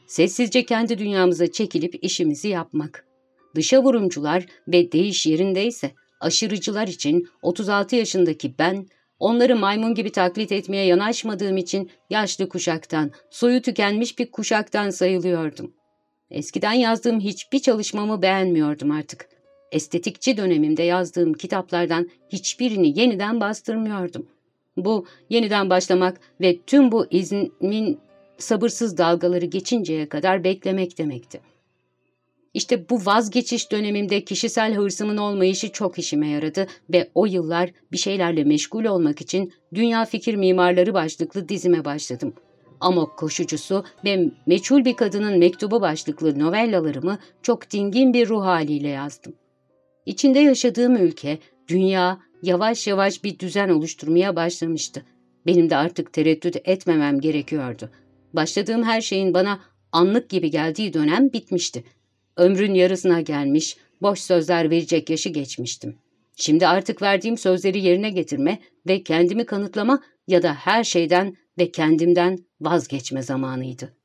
Sessizce kendi dünyamıza çekilip işimizi yapmak. Dışa vurumcular ve değiş yerindeyse aşırıcılar için 36 yaşındaki ben, onları maymun gibi taklit etmeye yanaşmadığım için yaşlı kuşaktan, soyu tükenmiş bir kuşaktan sayılıyordum. Eskiden yazdığım hiçbir çalışmamı beğenmiyordum artık. Estetikçi dönemimde yazdığım kitaplardan hiçbirini yeniden bastırmıyordum. Bu yeniden başlamak ve tüm bu iznin sabırsız dalgaları geçinceye kadar beklemek demekti. İşte bu vazgeçiş dönemimde kişisel hırsımın olmayışı çok işime yaradı ve o yıllar bir şeylerle meşgul olmak için Dünya Fikir Mimarları başlıklı dizime başladım. Amok koşucusu ve meçhul bir kadının mektubu başlıklı novellalarımı çok dingin bir ruh haliyle yazdım. İçinde yaşadığım ülke, dünya yavaş yavaş bir düzen oluşturmaya başlamıştı. Benim de artık tereddüt etmemem gerekiyordu. Başladığım her şeyin bana anlık gibi geldiği dönem bitmişti. Ömrün yarısına gelmiş, boş sözler verecek yaşı geçmiştim. Şimdi artık verdiğim sözleri yerine getirme ve kendimi kanıtlama ya da her şeyden ve kendimden vazgeçme zamanıydı.